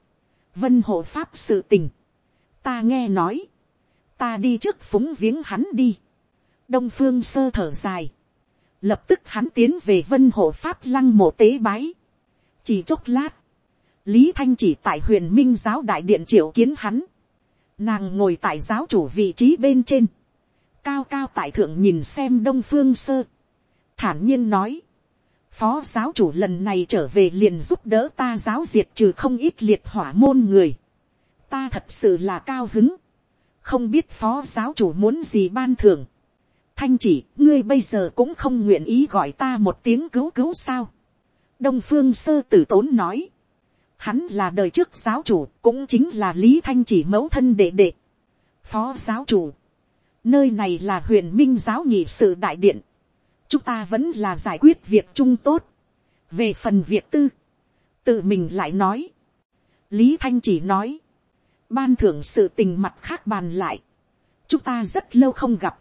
S1: vân hộ pháp sự tình, ta nghe nói, ta đi trước phúng viếng hắn đi, đông phương sơ thở dài, lập tức hắn tiến về vân hộ pháp lăng mộ tế bái, chỉ chốc lát, lý thanh chỉ tại huyền minh giáo đại điện triệu kiến hắn, Nàng ngồi tại giáo chủ vị trí bên trên. Cao cao tại thượng nhìn xem đông phương sơ. Thản nhiên nói. Phó giáo chủ lần này trở về liền giúp đỡ ta giáo diệt trừ không ít liệt hỏa môn người. Ta thật sự là cao hứng. Không biết phó giáo chủ muốn gì ban thưởng. Thanh chỉ, ngươi bây giờ cũng không nguyện ý gọi ta một tiếng cứu cứu sao. Đông phương sơ tử tốn nói Hắn là đời trước giáo chủ, cũng chính là Lý Thanh chỉ mẫu thân đệ đệ. Phó giáo chủ. Nơi này là huyền minh giáo nhị sự đại điện. Chúng ta vẫn là giải quyết việc chung tốt. Về phần việc tư. Tự mình lại nói. Lý Thanh chỉ nói. Ban thưởng sự tình mặt khác bàn lại. Chúng ta rất lâu không gặp.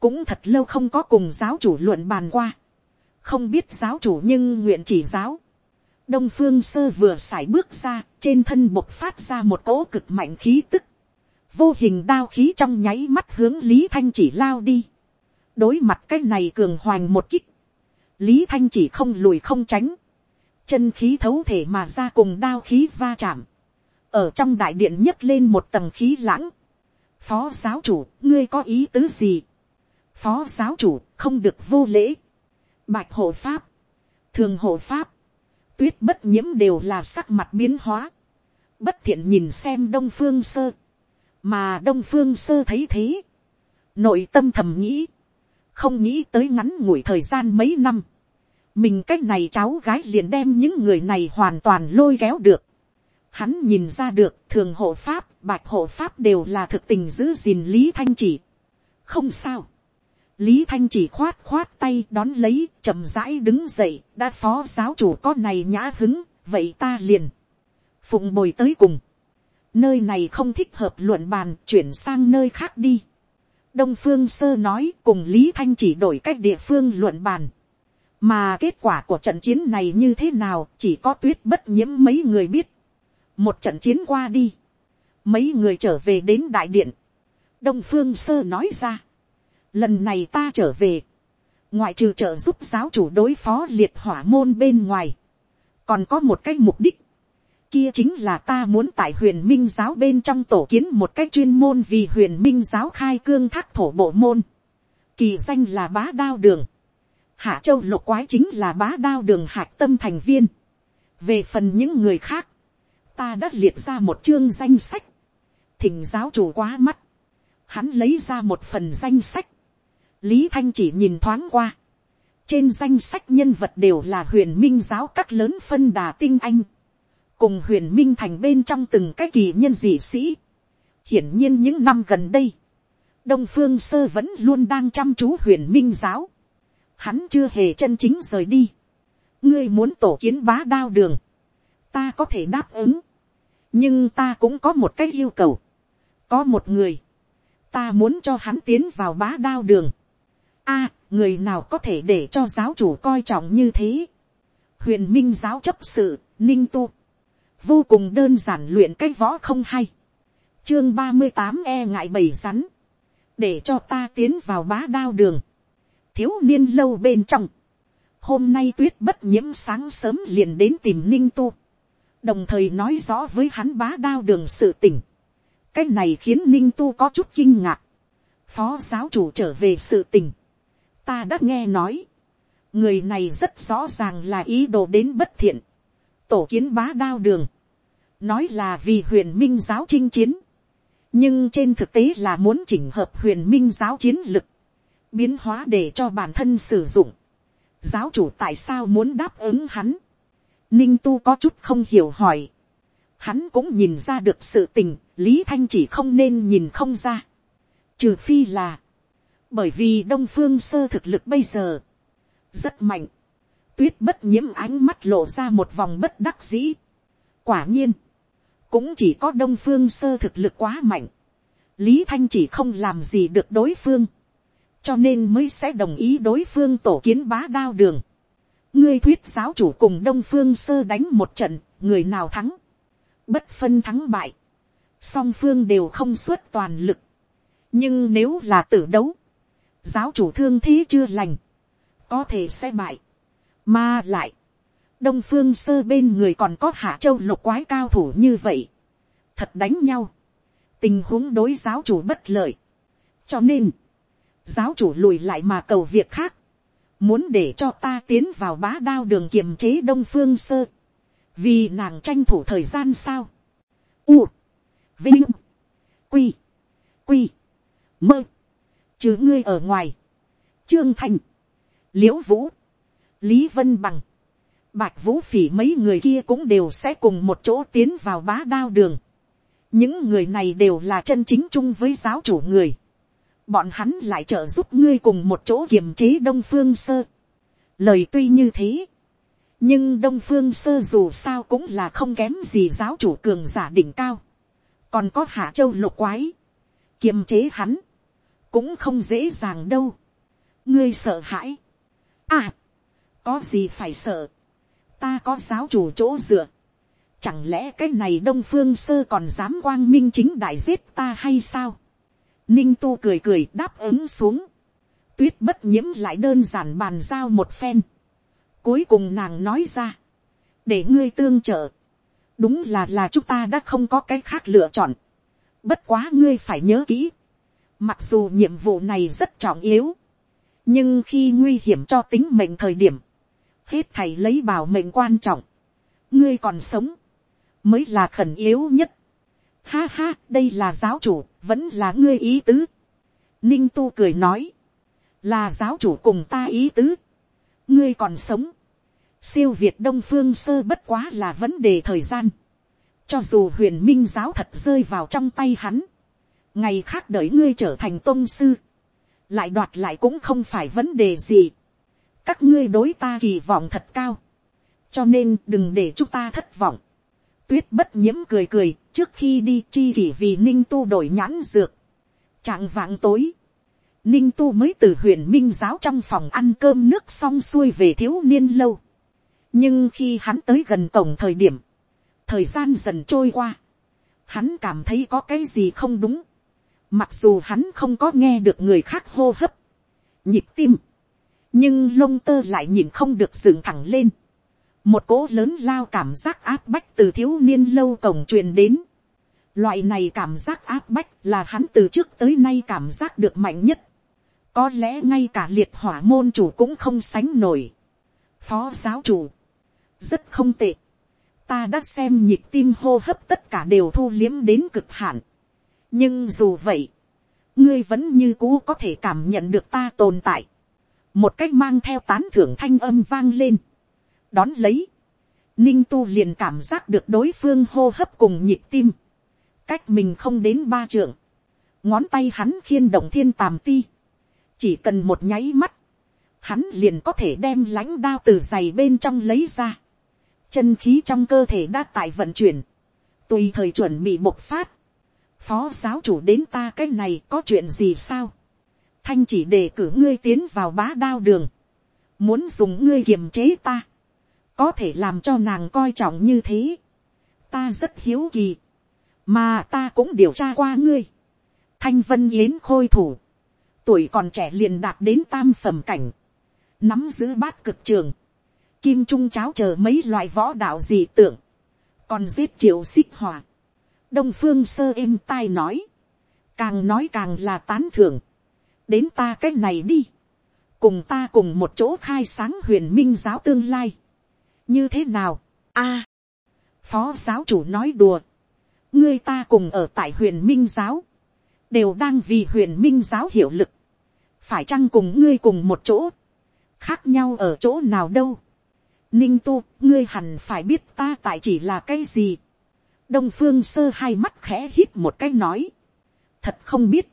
S1: Cũng thật lâu không có cùng giáo chủ luận bàn qua. Không biết giáo chủ nhưng nguyện chỉ giáo đông phương sơ vừa sải bước ra, trên thân bộc phát ra một cỗ cực mạnh khí tức. Vô hình đao khí trong nháy mắt hướng Lý Thanh chỉ lao đi. Đối mặt cái này cường hoành một kích. Lý Thanh chỉ không lùi không tránh. Chân khí thấu thể mà ra cùng đao khí va chạm. Ở trong đại điện nhấc lên một tầng khí lãng. Phó giáo chủ, ngươi có ý tứ gì? Phó giáo chủ, không được vô lễ. Bạch hộ pháp. Thường hộ pháp tuyết bất nhiễm đều là sắc mặt biến hóa. Bất thiện nhìn xem đông phương sơ. Mà đông phương sơ thấy thế. Nội tâm thầm nghĩ. Không nghĩ tới ngắn ngủi thời gian mấy năm. Mình cách này cháu gái liền đem những người này hoàn toàn lôi kéo được. Hắn nhìn ra được thường hộ pháp, bạch hộ pháp đều là thực tình giữ gìn Lý Thanh chỉ. Không sao lý thanh chỉ khoát khoát tay đón lấy, chậm rãi đứng dậy, đã phó giáo chủ có này nhã hứng, vậy ta liền phụng bồi tới cùng. Nơi này không thích hợp luận bàn, chuyển sang nơi khác đi. Đông phương sơ nói, cùng lý thanh chỉ đổi cách địa phương luận bàn. Mà kết quả của trận chiến này như thế nào, chỉ có tuyết bất nhiễm mấy người biết. Một trận chiến qua đi. Mấy người trở về đến đại điện. Đông phương sơ nói ra lần này ta trở về, ngoại trừ trợ giúp giáo chủ đối phó liệt hỏa môn bên ngoài, còn có một cái mục đích, kia chính là ta muốn tại huyền minh giáo bên trong tổ kiến một cái chuyên môn vì huyền minh giáo khai cương thác thổ bộ môn, kỳ danh là bá đao đường, hạ châu lục quái chính là bá đao đường hạc tâm thành viên, về phần những người khác, ta đã liệt ra một chương danh sách, thỉnh giáo chủ quá mắt, hắn lấy ra một phần danh sách, lý thanh chỉ nhìn thoáng qua, trên danh sách nhân vật đều là huyền minh giáo các lớn phân đà tinh anh, cùng huyền minh thành bên trong từng cái kỳ nhân dị sĩ. hiển nhiên những năm gần đây, đông phương sơ vẫn luôn đang chăm chú huyền minh giáo, hắn chưa hề chân chính rời đi, ngươi muốn tổ kiến bá đao đường, ta có thể đáp ứng, nhưng ta cũng có một cái yêu cầu, có một người, ta muốn cho hắn tiến vào bá đao đường, a, người nào có thể để cho giáo chủ coi trọng như thế. huyền minh giáo chấp sự, ninh tu. vô cùng đơn giản luyện cái võ không hay. chương ba mươi tám e ngại bầy rắn. để cho ta tiến vào bá đao đường. thiếu niên lâu bên trong. hôm nay tuyết bất nhiễm sáng sớm liền đến tìm ninh tu. đồng thời nói rõ với hắn bá đao đường sự tỉnh. cái này khiến ninh tu có chút kinh ngạc. phó giáo chủ trở về sự tình ta đã nghe nói. người này rất rõ ràng là ý đồ đến bất thiện. tổ kiến bá đao đường. nói là vì huyền minh giáo chinh chiến. nhưng trên thực tế là muốn chỉnh hợp huyền minh giáo chiến lực. biến hóa để cho bản thân sử dụng. giáo chủ tại sao muốn đáp ứng hắn. ninh tu có chút không hiểu hỏi hắn cũng nhìn ra được sự tình, lý thanh chỉ không nên nhìn không ra. trừ phi là, bởi vì đông phương sơ thực lực bây giờ, rất mạnh, tuyết bất nhiễm ánh mắt lộ ra một vòng bất đắc dĩ. quả nhiên, cũng chỉ có đông phương sơ thực lực quá mạnh, lý thanh chỉ không làm gì được đối phương, cho nên mới sẽ đồng ý đối phương tổ kiến bá đao đường. ngươi thuyết giáo chủ cùng đông phương sơ đánh một trận, người nào thắng, bất phân thắng bại, song phương đều không xuất toàn lực. nhưng nếu là tử đấu, giáo chủ thương thế chưa lành, có thể sẽ bại, mà lại, đông phương sơ bên người còn có hạ châu lục quái cao thủ như vậy, thật đánh nhau, tình huống đối giáo chủ bất lợi, cho nên, giáo chủ lùi lại mà cầu việc khác, muốn để cho ta tiến vào bá đao đường kiềm chế đông phương sơ, vì nàng tranh thủ thời gian sao, u, vinh, quy, quy, mơ, chứ ngươi ở ngoài, trương thành, l i ễ u vũ, lý vân bằng, bạch vũ phỉ mấy người kia cũng đều sẽ cùng một chỗ tiến vào bá đao đường. những người này đều là chân chính chung với giáo chủ người. bọn hắn lại trợ giúp ngươi cùng một chỗ kiềm chế đông phương sơ. lời tuy như thế, nhưng đông phương sơ dù sao cũng là không kém gì giáo chủ cường giả đỉnh cao, còn có hạ châu lục quái, kiềm chế hắn, cũng không dễ dàng đâu, ngươi sợ hãi, à, có gì phải sợ, ta có giáo chủ chỗ dựa, chẳng lẽ cái này đông phương sơ còn dám quang minh chính đại giết ta hay sao, ninh tu cười cười đáp ứng xuống, tuyết bất nhiễm lại đơn giản bàn giao một phen, Cuối cùng nàng nói ra. Để ngươi tương trợ. Đúng là là chúng ta đã không có cái khác lựa chọn. Bất quá ngươi phải nhớ kỹ. Mặc dù nhiệm vụ này rất trọng yếu. Nhưng khi nguy hiểm cho tính mệnh thời điểm. Hết thầy lấy bảo mệnh quan trọng. Ngươi còn sống. Mới là khẩn yếu nhất. Ha ha, đây là giáo chủ, vẫn là ngươi ý tứ. Ninh tu cười nói. Là giáo chủ cùng ta ý tứ ngươi còn sống, siêu việt đông phương sơ bất quá là vấn đề thời gian, cho dù huyền minh giáo thật rơi vào trong tay hắn, ngày khác đợi ngươi trở thành tôn sư, lại đoạt lại cũng không phải vấn đề gì, các ngươi đối ta kỳ vọng thật cao, cho nên đừng để chúng ta thất vọng, tuyết bất nhiễm cười cười trước khi đi chi kỷ vì ninh tu đổi nhãn dược, trạng vạng tối, ninh tu mới từ huyền minh giáo trong phòng ăn cơm nước xong xuôi về thiếu niên lâu. nhưng khi hắn tới gần cổng thời điểm, thời gian dần trôi qua, hắn cảm thấy có cái gì không đúng, mặc dù hắn không có nghe được người khác hô hấp, nhịp tim, nhưng lông tơ lại nhìn không được dựng thẳng lên, một cỗ lớn lao cảm giác áp bách từ thiếu niên lâu cổng truyền đến, loại này cảm giác áp bách là hắn từ trước tới nay cảm giác được mạnh nhất có lẽ ngay cả liệt hỏa môn chủ cũng không sánh nổi. phó giáo chủ, rất không tệ. ta đã xem nhịp tim hô hấp tất cả đều thu liếm đến cực hạn nhưng dù vậy, ngươi vẫn như cũ có thể cảm nhận được ta tồn tại. một cách mang theo tán thưởng thanh âm vang lên. đón lấy, ninh tu liền cảm giác được đối phương hô hấp cùng nhịp tim. cách mình không đến ba trượng. ngón tay hắn khiên động thiên tàm ti chỉ cần một nháy mắt, hắn liền có thể đem lãnh đao từ giày bên trong lấy ra. chân khí trong cơ thể đã tại vận chuyển, tùy thời chuẩn bị bộc phát phó giáo chủ đến ta cái này có chuyện gì sao. thanh chỉ đề cử ngươi tiến vào bá đao đường, muốn dùng ngươi kiềm chế ta, có thể làm cho nàng coi trọng như thế. ta rất hiếu kỳ, mà ta cũng điều tra qua ngươi. thanh vân yến khôi thủ, tuổi còn trẻ liền đạt đến tam phẩm cảnh, nắm giữ bát cực trường, kim trung cháo chờ mấy loại võ đạo gì tưởng, còn giết triệu xích hòa, đông phương sơ êm tai nói, càng nói càng là tán thưởng, đến ta c á c h này đi, cùng ta cùng một chỗ khai sáng huyền minh giáo tương lai, như thế nào, a, phó giáo chủ nói đùa, ngươi ta cùng ở tại huyền minh giáo, đều đang vì huyền minh giáo hiệu lực, phải chăng cùng ngươi cùng một chỗ, khác nhau ở chỗ nào đâu, ninh tu, ngươi hẳn phải biết ta tại chỉ là cái gì, đông phương sơ hai mắt khẽ hít một cái nói, thật không biết.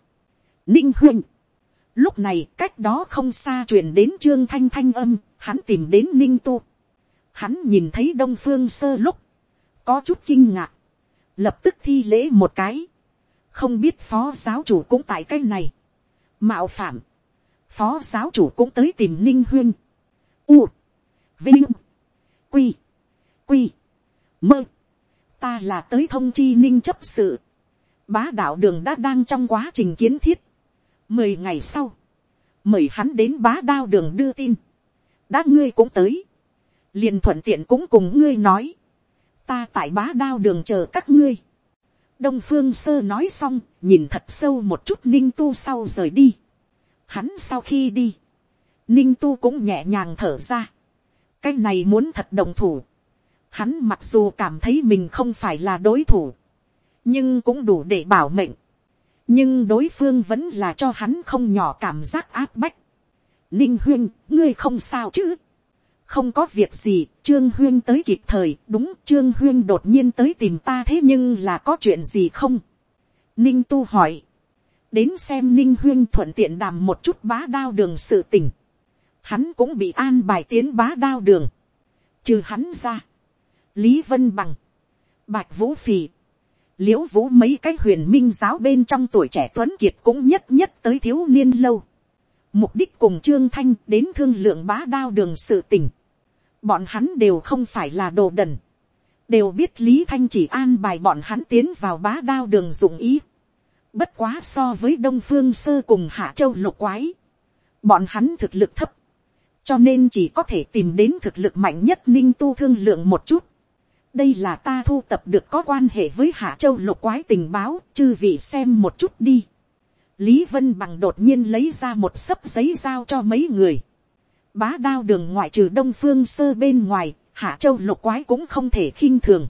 S1: ninh huynh, lúc này cách đó không xa truyền đến trương thanh thanh âm, hắn tìm đến ninh tu. hắn nhìn thấy đông phương sơ lúc, có chút kinh ngạc, lập tức thi lễ một cái, không biết phó giáo chủ cũng tại cái này, mạo phạm, phó giáo chủ cũng tới tìm ninh huynh, u, vinh, quy, quy, mơ, ta là tới thông chi ninh chấp sự, bá đạo đường đã đang trong quá trình kiến thiết. mười ngày sau, mời hắn đến bá đao đường đưa tin. đã ngươi cũng tới. liền thuận tiện cũng cùng ngươi nói. ta tại bá đao đường chờ các ngươi. đông phương sơ nói xong, nhìn thật sâu một chút ninh tu sau rời đi. hắn sau khi đi, ninh tu cũng nhẹ nhàng thở ra. cái này muốn thật đồng thủ hắn mặc dù cảm thấy mình không phải là đối thủ nhưng cũng đủ để bảo mệnh. nhưng đối phương vẫn là cho hắn không nhỏ cảm giác áp bách. ninh huyên, ngươi không sao chứ. không có việc gì, trương huyên tới kịp thời, đúng trương huyên đột nhiên tới tìm ta thế nhưng là có chuyện gì không. ninh tu hỏi. đến xem ninh huyên thuận tiện đàm một chút bá đao đường sự tình. hắn cũng bị an bài tiến bá đao đường. trừ hắn ra lý vân bằng, bạch vũ phì, l i ễ u vũ mấy cái huyền minh giáo bên trong tuổi trẻ tuấn kiệt cũng nhất nhất tới thiếu niên lâu. mục đích cùng trương thanh đến thương lượng bá đao đường sự tình. bọn hắn đều không phải là đồ đần. đều biết lý thanh chỉ an bài bọn hắn tiến vào bá đao đường dụng ý. bất quá so với đông phương sơ cùng hạ châu lục quái. bọn hắn thực lực thấp. cho nên chỉ có thể tìm đến thực lực mạnh nhất ninh tu thương lượng một chút đây là ta thu tập được có quan hệ với hạ châu lục quái tình báo, chư vị xem một chút đi. lý vân bằng đột nhiên lấy ra một sấp giấy giao cho mấy người. bá đao đường ngoại trừ đông phương sơ bên ngoài, hạ châu lục quái cũng không thể khinh thường.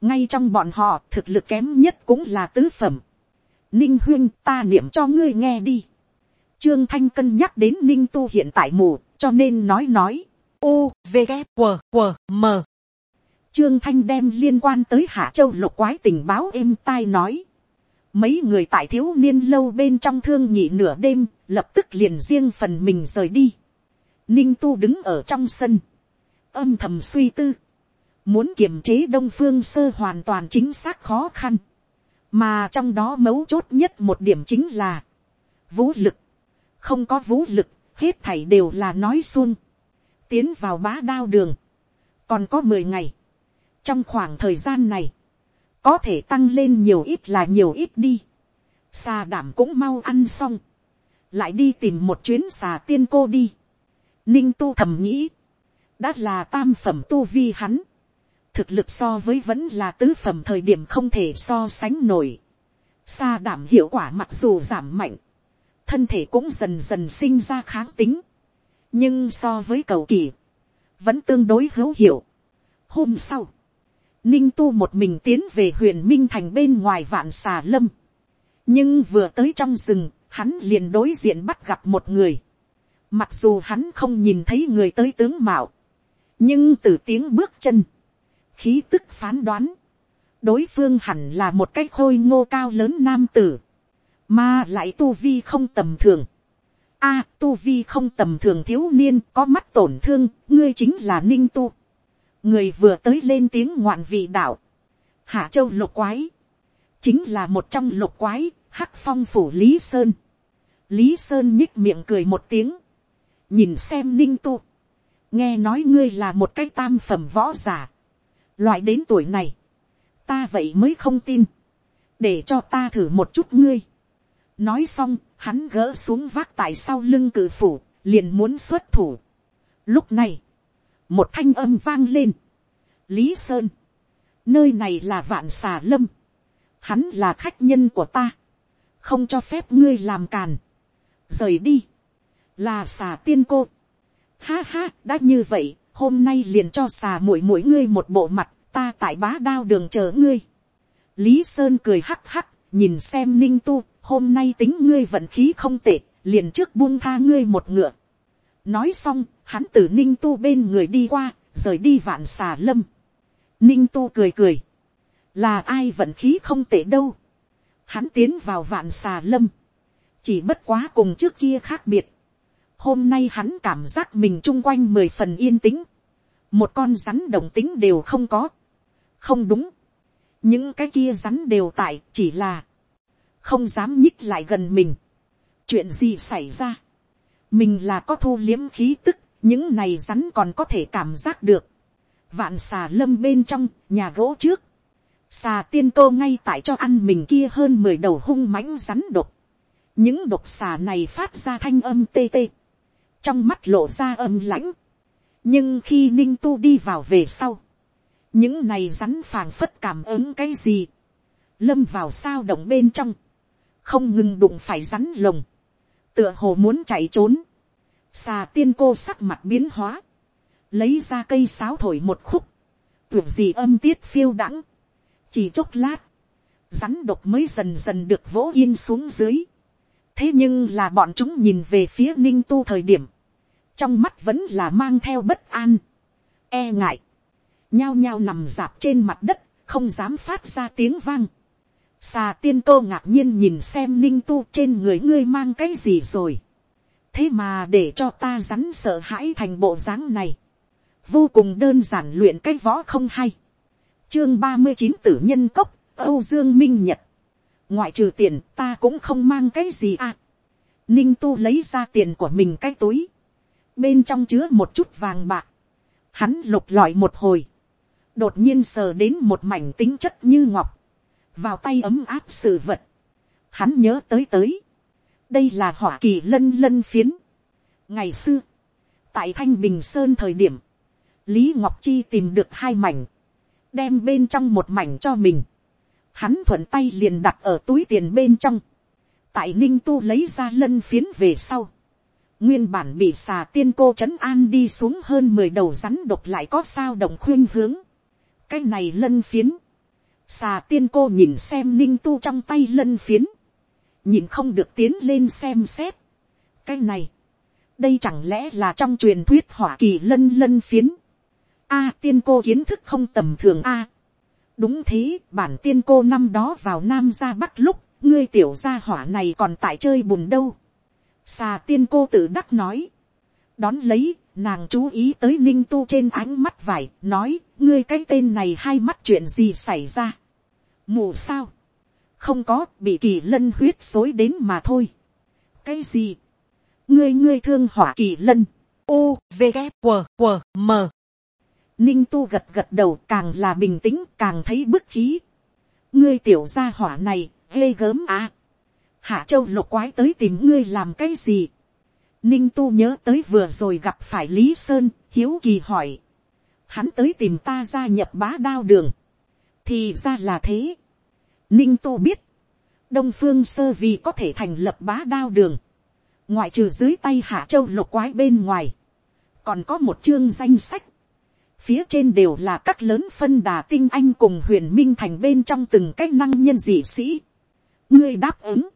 S1: ngay trong bọn họ thực lực kém nhất cũng là tứ phẩm. ninh huyên ta niệm cho ngươi nghe đi. trương thanh cân nhắc đến ninh tu hiện tại mù, cho nên nói nói. U, V, K, M. Trương Thanh đem liên quan tới Hạ Châu lục quái tình báo êm tai nói. Mấy người tại thiếu niên lâu bên trong thương nhị nửa đêm, lập tức liền riêng phần mình rời đi. Ninh Tu đứng ở trong sân. Âm thầm suy tư. Muốn kiềm chế Đông Phương Sơ hoàn toàn chính xác khó khăn. Mà trong đó mấu chốt nhất một điểm chính là vũ lực. Không có vũ lực, hết thảy đều là nói xuông. Tiến vào bá đao đường. Còn có mười ngày trong khoảng thời gian này, có thể tăng lên nhiều ít là nhiều ít đi. xà đảm cũng mau ăn xong, lại đi tìm một chuyến xà tiên cô đi. ninh tu thầm nghĩ, đã là tam phẩm tu vi hắn, thực lực so với vẫn là tứ phẩm thời điểm không thể so sánh nổi. xà đảm hiệu quả mặc dù giảm mạnh, thân thể cũng dần dần sinh ra kháng tính, nhưng so với cầu kỳ, vẫn tương đối hữu hiệu. hôm sau, ninh tu một mình tiến về huyền minh thành bên ngoài vạn xà lâm. nhưng vừa tới trong rừng, hắn liền đối diện bắt gặp một người. mặc dù hắn không nhìn thấy người tới tướng mạo, nhưng từ tiếng bước chân, khí tức phán đoán, đối phương hẳn là một cái khôi ngô cao lớn nam tử, mà lại tu vi không tầm thường. A, tu vi không tầm thường thiếu niên có mắt tổn thương, ngươi chính là ninh tu người vừa tới lên tiếng ngoạn vị đạo, hạ châu lục quái, chính là một trong lục quái, hắc phong phủ lý sơn. lý sơn nhích miệng cười một tiếng, nhìn xem ninh tu, nghe nói ngươi là một cái tam phẩm võ g i ả loại đến tuổi này, ta vậy mới không tin, để cho ta thử một chút ngươi. nói xong, hắn gỡ xuống vác tại sau lưng cử phủ, liền muốn xuất thủ. lúc này, một thanh âm vang lên. lý sơn, nơi này là vạn xà lâm, hắn là khách nhân của ta, không cho phép ngươi làm càn, rời đi, là xà tiên cô, ha ha đã như vậy, hôm nay liền cho xà mũi mũi ngươi một bộ mặt, ta tại bá đao đường chờ ngươi. lý sơn cười hắc hắc, nhìn xem ninh tu, hôm nay tính ngươi vận khí không tệ, liền trước buông tha ngươi một ngựa nói xong, hắn từ ninh tu bên người đi qua, rời đi vạn xà lâm. ninh tu cười cười, là ai vận khí không tệ đâu. hắn tiến vào vạn xà lâm, chỉ bất quá cùng trước kia khác biệt. hôm nay hắn cảm giác mình chung quanh mười phần yên tĩnh, một con rắn đồng tính đều không có. không đúng, những cái kia rắn đều tại chỉ là, không dám nhích lại gần mình. chuyện gì xảy ra, mình là có thu liếm khí tức, những này rắn còn có thể cảm giác được. vạn xà lâm bên trong, nhà gỗ trước, xà tiên tô ngay tại cho ăn mình kia hơn mười đầu hung mãnh rắn độc. những độc xà này phát ra thanh âm tê tê, trong mắt lộ ra âm lãnh. nhưng khi ninh tu đi vào về sau, những này rắn phàng phất cảm ứng cái gì, lâm vào sao động bên trong, không ngừng đụng phải rắn lồng, tựa hồ muốn chạy trốn, xà tiên cô sắc mặt biến hóa, lấy ra cây sáo thổi một khúc, tưởng gì âm tiết phiêu đãng, chỉ chốc lát, rắn độc mới dần dần được vỗ yên xuống dưới, thế nhưng là bọn chúng nhìn về phía ninh tu thời điểm, trong mắt vẫn là mang theo bất an, e ngại, nhao nhao nằm dạp trên mặt đất, không dám phát ra tiếng vang. Xà tiên tô ngạc nhiên nhìn xem ninh tu trên người ngươi mang cái gì rồi. thế mà để cho ta rắn sợ hãi thành bộ dáng này. vô cùng đơn giản luyện cái võ không hay. chương ba mươi chín tử nhân cốc, âu dương minh nhật. ngoại trừ tiền ta cũng không mang cái gì à. ninh tu lấy ra tiền của mình cái túi. bên trong chứa một chút vàng bạc. hắn lục lọi một hồi. đột nhiên sờ đến một mảnh tính chất như ngọc vào tay ấm áp sự vật, hắn nhớ tới tới, đây là hỏa kỳ lân lân phiến. ngày xưa, tại thanh bình sơn thời điểm, lý ngọc chi tìm được hai mảnh, đem bên trong một mảnh cho mình, hắn thuận tay liền đặt ở túi tiền bên trong, tại ninh tu lấy ra lân phiến về sau, nguyên bản bị xà tiên cô chấn an đi xuống hơn mười đầu rắn độc lại có sao đồng khuyên hướng, cái này lân phiến, xà tiên cô nhìn xem ninh tu trong tay lân phiến, nhìn không được tiến lên xem xét. cái này, đây chẳng lẽ là trong truyền thuyết hỏa kỳ lân lân phiến. a tiên cô kiến thức không tầm thường a. đúng thế, bản tiên cô năm đó vào nam ra bắc lúc, ngươi tiểu gia hỏa này còn tại chơi bùn đâu. xà tiên cô tự đắc nói. đón lấy, nàng chú ý tới ninh tu trên ánh mắt vải, nói, ngươi cái tên này hai mắt chuyện gì xảy ra. mù sao, không có, bị kỳ lân huyết xối đến mà thôi. cái gì, ngươi ngươi thương hỏa kỳ lân, u, v, g, W, W, m. ninh tu gật gật đầu càng là bình tĩnh càng thấy bức khí. ngươi tiểu gia hỏa này, ghê gớm à. hạ châu lục quái tới tìm ngươi làm cái gì Ninh tu nhớ tới vừa rồi gặp phải Lý Sơn, hiếu kỳ hỏi. Hắn tới tìm ta gia nhập bá đao đường. Thì ra là thế. Ninh tu biết. Đông phương sơ vì có thể thành lập bá đao đường. Ngoại trừ dưới tay hạ châu lục quái bên ngoài. Còn có một chương danh sách. Phía trên đều là các lớn phân đà tinh anh cùng huyền minh thành bên trong từng cái năng nhân dị sĩ. Ngươi đáp ứng.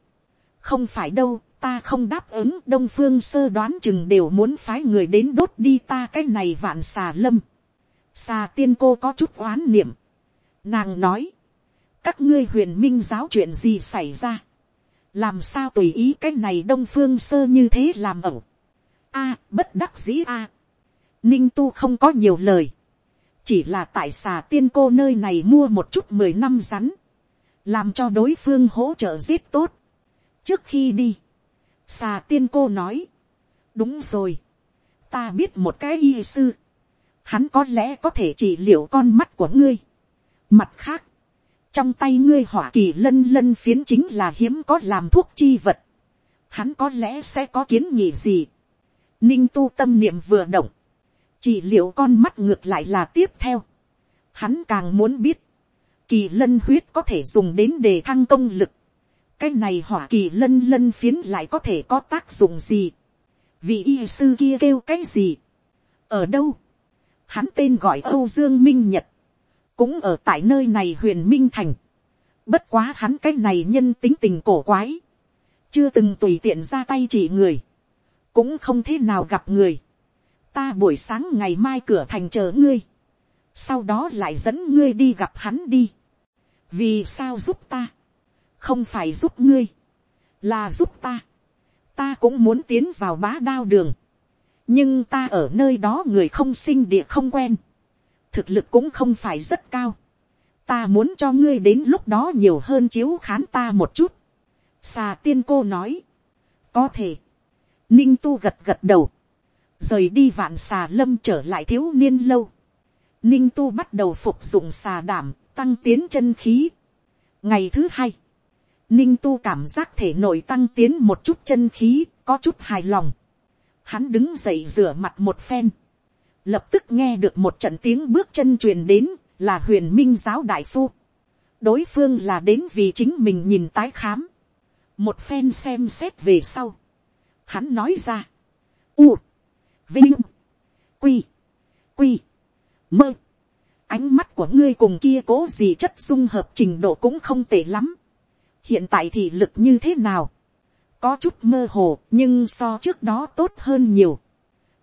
S1: Không phải đâu, ta không đáp ứng đông phương sơ đoán chừng đều muốn phái người đến đốt đi ta cái này vạn xà lâm. xà tiên cô có chút oán niệm. nàng nói, các ngươi huyền minh giáo chuyện gì xảy ra. làm sao tùy ý cái này đông phương sơ như thế làm ẩu. a, bất đắc dĩ a. ninh tu không có nhiều lời. chỉ là tại xà tiên cô nơi này mua một chút mười năm rắn. làm cho đối phương hỗ trợ giết tốt. trước khi đi, xà tiên cô nói, đúng rồi, ta biết một cái y sư, hắn có lẽ có thể trị liệu con mắt của ngươi. mặt khác, trong tay ngươi hỏa kỳ lân lân phiến chính là hiếm có làm thuốc chi vật, hắn có lẽ sẽ có kiến nghị gì. ninh tu tâm niệm vừa động, trị liệu con mắt ngược lại là tiếp theo. hắn càng muốn biết, kỳ lân huyết có thể dùng đến đề thăng công lực cái này hỏa kỳ lân lân phiến lại có thể có tác dụng gì. vị y sư kia kêu cái gì. ở đâu. hắn tên gọi âu dương minh nhật. cũng ở tại nơi này huyền minh thành. bất quá hắn cái này nhân tính tình cổ quái. chưa từng tùy tiện ra tay chỉ người. cũng không thế nào gặp người. ta buổi sáng ngày mai cửa thành chờ ngươi sau đó lại dẫn ngươi đi gặp hắn đi. vì sao giúp ta, không phải giúp ngươi, là giúp ta. ta cũng muốn tiến vào bá đao đường, nhưng ta ở nơi đó người không sinh địa không quen, thực lực cũng không phải rất cao. ta muốn cho ngươi đến lúc đó nhiều hơn chiếu khán ta một chút. xà tiên cô nói, có thể, ninh tu gật gật đầu, rời đi vạn xà lâm trở lại thiếu niên lâu ninh tu bắt đầu phục dụng xà đảm, tăng tiến chân khí. ngày thứ hai, ninh tu cảm giác thể nội tăng tiến một chút chân khí, có chút hài lòng. hắn đứng dậy rửa mặt một phen, lập tức nghe được một trận tiếng bước chân truyền đến, là huyền minh giáo đại phu. đối phương là đến vì chính mình nhìn tái khám. một phen xem xét về sau. hắn nói ra, u, vinh, quy, quy, mơ. Ánh mắt của ngươi cùng kia cố gì chất dung hợp trình độ cũng không tệ lắm. Hiện tại thì lực như thế nào? Có chút mơ hồ, nhưng so trước đó tốt hơn nhiều.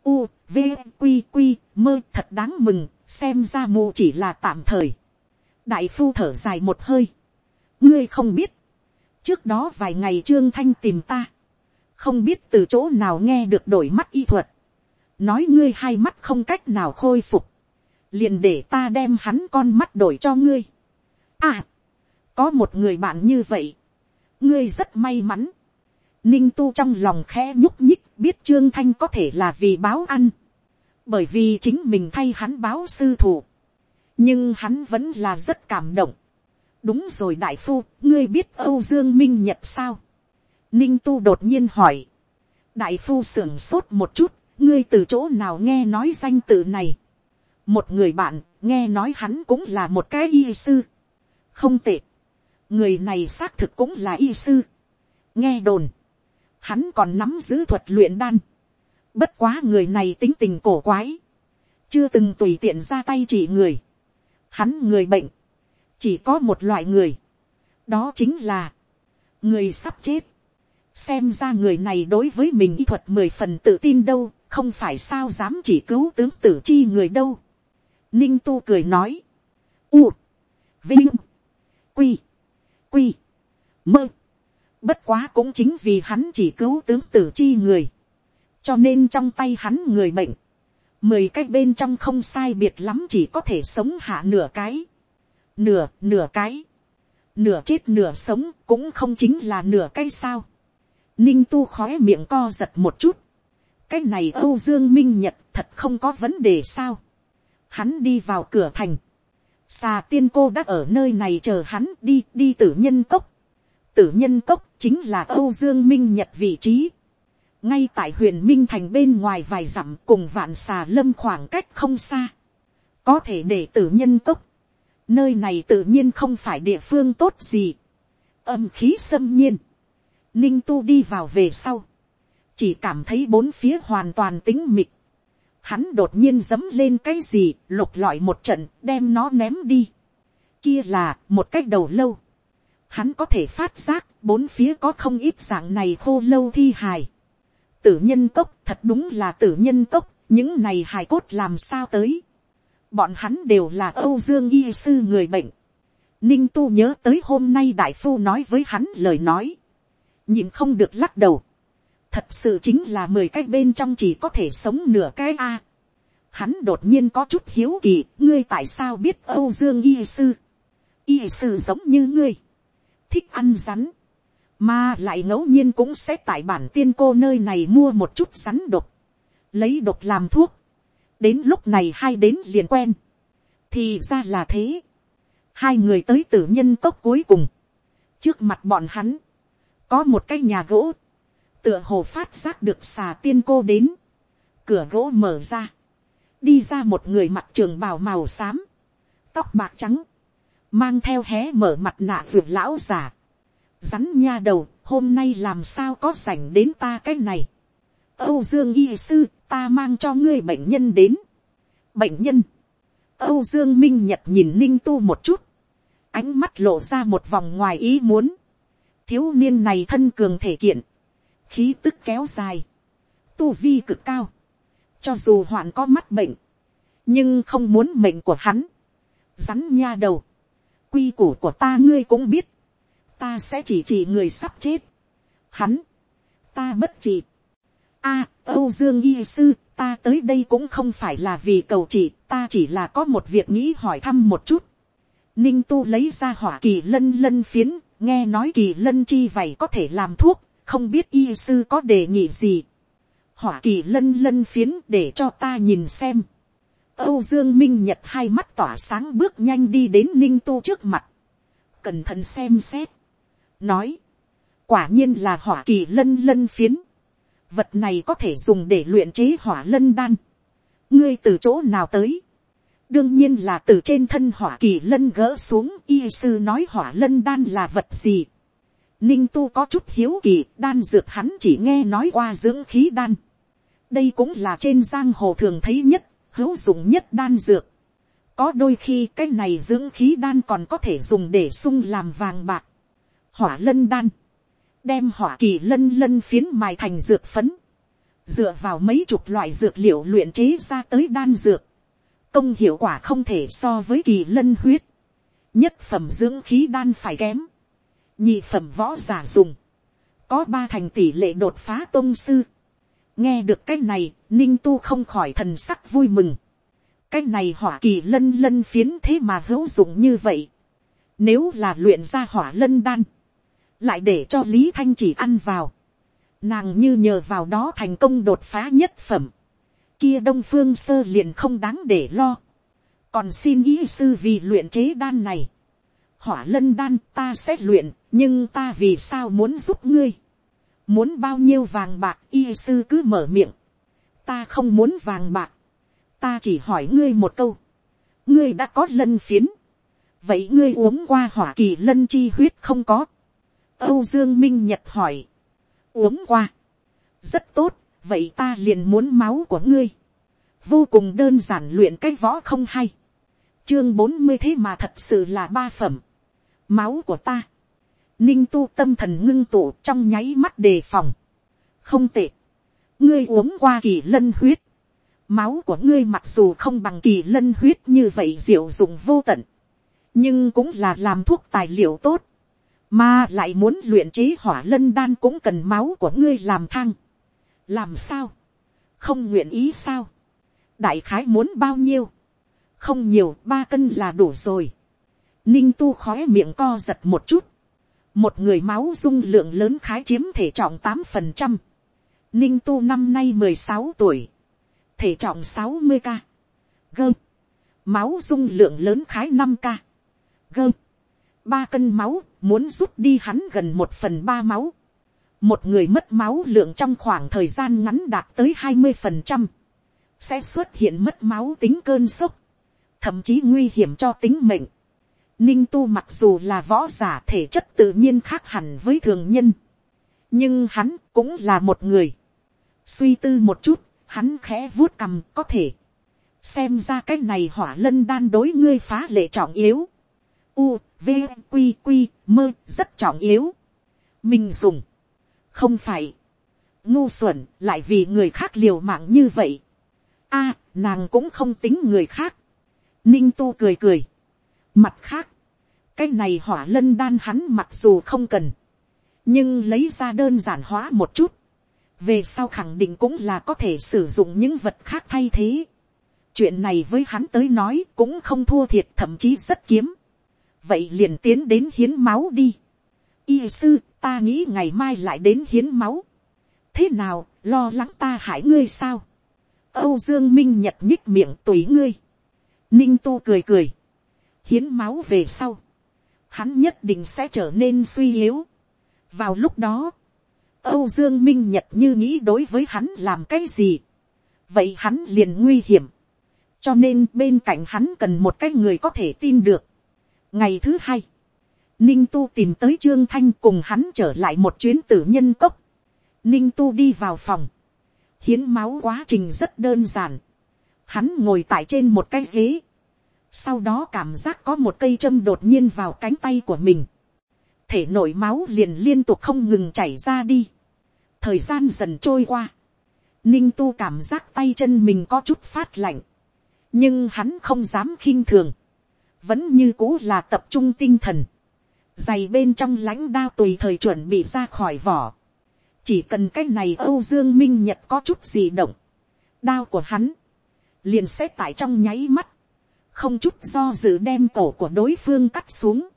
S1: U, V, q q mơ thật đáng mừng, xem ra mù chỉ là tạm thời. Đại phu thở dài một hơi. Ngươi không biết. Trước đó vài ngày Trương Thanh tìm ta. Không biết từ chỗ nào nghe được đổi mắt y thuật. Nói ngươi hai mắt không cách nào khôi phục liền để ta đem hắn con mắt đổi cho ngươi. À, có một người bạn như vậy, ngươi rất may mắn. Ninh tu trong lòng khẽ nhúc nhích biết trương thanh có thể là vì báo ăn, bởi vì chính mình thay hắn báo sư thủ, nhưng hắn vẫn là rất cảm động. đúng rồi đại phu, ngươi biết âu dương minh nhật sao. ninh tu đột nhiên hỏi, đại phu sưởng sốt một chút, ngươi từ chỗ nào nghe nói danh tự này một người bạn, nghe nói hắn cũng là một cái y sư. không tệ, người này xác thực cũng là y sư. nghe đồn, hắn còn nắm giữ thuật luyện đan. bất quá người này tính tình cổ quái, chưa từng tùy tiện ra tay chỉ người. hắn người bệnh, chỉ có một loại người, đó chính là, người sắp chết. xem ra người này đối với mình y thuật mười phần tự tin đâu, không phải sao dám chỉ cứu tướng tử chi người đâu. Ninh tu cười nói. U. Vinh. Quy. Quy. Mơ. Bất quá cũng chính vì hắn chỉ cứu tướng tử chi người. Cho nên trong tay hắn người bệnh. Mười cái bên trong không sai biệt lắm chỉ có thể sống hạ nửa cái. Nửa, nửa cái. Nửa chết nửa sống cũng không chính là nửa cái sao. Ninh tu khói miệng co giật một chút. Cái này Âu Dương Minh Nhật thật không có vấn đề sao hắn đi vào cửa thành, xà tiên cô đã ở nơi này chờ hắn đi đi tử nhân cốc. tử nhân cốc chính là âu dương minh nhật vị trí. ngay tại huyền minh thành bên ngoài vài dặm cùng vạn xà lâm khoảng cách không xa. có thể để tử nhân cốc. nơi này tự nhiên không phải địa phương tốt gì. âm khí xâm nhiên. ninh tu đi vào về sau. chỉ cảm thấy bốn phía hoàn toàn tính mịt hắn đột nhiên dấm lên cái gì, lục lọi một trận, đem nó ném đi. Kia là, một cách đầu lâu. Hắn có thể phát giác, bốn phía có không ít dạng này khô lâu thi hài. Tử nhân cốc, thật đúng là tử nhân cốc, những này hài cốt làm sao tới. Bọn hắn đều là Âu Dương Y Sư người bệnh. Ninh Tu nhớ tới hôm nay Đại Phu nói với hắn lời nói. Nhìn không được lắc đầu thật sự chính là mười cái bên trong chỉ có thể sống nửa cái a. hắn đột nhiên có chút hiếu kỳ, ngươi tại sao biết âu dương y sư. y sư giống như ngươi, thích ăn rắn, mà lại ngẫu nhiên cũng sẽ tại bản tiên cô nơi này mua một chút rắn độc, lấy độc làm thuốc, đến lúc này hai đến liền quen, thì ra là thế, hai người tới tử nhân cốc cuối cùng, trước mặt bọn hắn, có một cái nhà gỗ, tựa hồ phát giác được xà tiên cô đến, cửa gỗ mở ra, đi ra một người mặt trường bào màu xám, tóc bạc trắng, mang theo hé mở mặt nạ vượt lão già, rắn nha đầu, hôm nay làm sao có rảnh đến ta cái này. Âu Dương y sư, ta mang cho ngươi bệnh nhân đến. Bệnh nhân. Âu Dương Minh Nhật nhìn Ninh Tu một chút. Ánh mắt lộ ra một vòng ngoài ý muốn. Thiếu niên này thân cường thể kiện. Khí tức kéo dài. Tu vi cực cao. Cho dù hoạn có mắt bệnh. Nhưng không muốn mệnh của hắn. Rắn nha đầu. Quy củ của ta ngươi cũng biết. Ta sẽ chỉ chỉ người sắp chết. Hắn. Ta bất trị. a Âu Dương Y Sư, ta tới đây cũng không phải là vì cầu trị, ta chỉ là có một việc nghĩ hỏi thăm một chút. Ninh tu lấy ra hỏa kỳ lân lân phiến, nghe nói kỳ lân chi vậy có thể làm thuốc, không biết y sư có đề nghị gì. Hỏa kỳ lân lân phiến để cho ta nhìn xem. Âu Dương Minh Nhật hai mắt tỏa sáng bước nhanh đi đến Ninh tu trước mặt. Cẩn thận xem xét. Nói. Quả nhiên là hỏa kỳ lân lân phiến vật này có thể dùng để luyện chế hỏa lân đan. ngươi từ chỗ nào tới. đương nhiên là từ trên thân hỏa kỳ lân gỡ xuống y sư nói hỏa lân đan là vật gì ninh tu có chút hiếu kỳ đan dược hắn chỉ nghe nói qua dưỡng khí đan. đây cũng là trên giang hồ thường thấy nhất, hữu dụng nhất đan dược. có đôi khi cái này dưỡng khí đan còn có thể dùng để sung làm vàng bạc. hỏa lân đan đem hỏa kỳ lân lân phiến mài thành dược phấn, dựa vào mấy chục loại dược liệu luyện chế ra tới đan dược, công hiệu quả không thể so với kỳ lân huyết, nhất phẩm dưỡng khí đan phải kém, nhị phẩm võ giả dùng, có ba thành tỷ lệ đột phá tôn sư, nghe được cái này, ninh tu không khỏi thần sắc vui mừng, cái này hỏa kỳ lân lân phiến thế mà hữu dụng như vậy, nếu là luyện ra hỏa lân đan, lại để cho lý thanh chỉ ăn vào, nàng như nhờ vào đó thành công đột phá nhất phẩm, kia đông phương sơ liền không đáng để lo, còn xin ý sư vì luyện chế đan này, hỏa lân đan ta sẽ luyện, nhưng ta vì sao muốn giúp ngươi, muốn bao nhiêu vàng bạc y sư cứ mở miệng, ta không muốn vàng bạc, ta chỉ hỏi ngươi một câu, ngươi đã có lân phiến, vậy ngươi uống qua hỏa kỳ lân chi huyết không có, Âu Dương Minh Nhật hỏi. Uống qua. Rất tốt, vậy ta liền muốn máu của ngươi. Vô cùng đơn giản luyện cái võ không hay. Chương 40 thế mà thật sự là ba phẩm. Máu của ta. Ninh tu tâm thần ngưng tụ trong nháy mắt đề phòng. Không tệ. Ngươi uống qua kỳ lân huyết. Máu của ngươi mặc dù không bằng kỳ lân huyết như vậy diệu dụng vô tận. Nhưng cũng là làm thuốc tài liệu tốt mà lại muốn luyện chế hỏa lân đan cũng cần máu của ngươi làm thang. làm sao, không nguyện ý sao, đại khái muốn bao nhiêu, không nhiều ba cân là đủ rồi. ninh tu khói miệng co giật một chút, một người máu dung lượng lớn khái chiếm thể trọng tám phần trăm, ninh tu năm nay mười sáu tuổi, thể trọng sáu mươi k, gơm, máu dung lượng lớn khái năm k, gơm, ba cân máu, muốn rút đi hắn gần một phần ba máu. Một người mất máu lượng trong khoảng thời gian ngắn đạt tới hai mươi phần trăm. Sẽ xuất hiện mất máu tính cơn sốc, thậm chí nguy hiểm cho tính mệnh. Ninh tu mặc dù là võ giả thể chất tự nhiên khác hẳn với thường nhân, nhưng hắn cũng là một người. Suy tư một chút, hắn khẽ vuốt cầm có thể. xem ra cái này hỏa lân đan đối ngươi phá lệ trọng yếu. U, v quy quy mơ rất trọng yếu. mình dùng, không phải, ngu xuẩn lại vì người khác liều mạng như vậy. a, nàng cũng không tính người khác. ninh tu cười cười mặt khác, cái này hỏa lân đan hắn mặc dù không cần, nhưng lấy ra đơn giản hóa một chút, về sau khẳng định cũng là có thể sử dụng những vật khác thay thế. chuyện này với hắn tới nói cũng không thua thiệt thậm chí rất kiếm vậy liền tiến đến hiến máu đi. y sư, ta nghĩ ngày mai lại đến hiến máu. thế nào, lo lắng ta hại ngươi sao. âu dương minh nhật nhích miệng tùy ngươi. ninh tu cười cười hiến máu về sau. hắn nhất định sẽ trở nên suy yếu. vào lúc đó, âu dương minh nhật như nghĩ đối với hắn làm cái gì. vậy hắn liền nguy hiểm. cho nên bên cạnh hắn cần một cái người có thể tin được ngày thứ hai, ninh tu tìm tới trương thanh cùng hắn trở lại một chuyến tử nhân cốc. ninh tu đi vào phòng, hiến máu quá trình rất đơn giản. hắn ngồi tại trên một cái ghế, sau đó cảm giác có một cây châm đột nhiên vào cánh tay của mình, thể nội máu liền liên tục không ngừng chảy ra đi, thời gian dần trôi qua, ninh tu cảm giác tay chân mình có chút phát lạnh, nhưng hắn không dám khinh thường, vẫn như cũ là tập trung tinh thần, giày bên trong lãnh đao tùy thời chuẩn bị ra khỏi vỏ, chỉ cần cái này âu dương minh nhật có chút gì động, đao của hắn, liền sẽ tại trong nháy mắt, không chút do dự đem cổ của đối phương cắt xuống,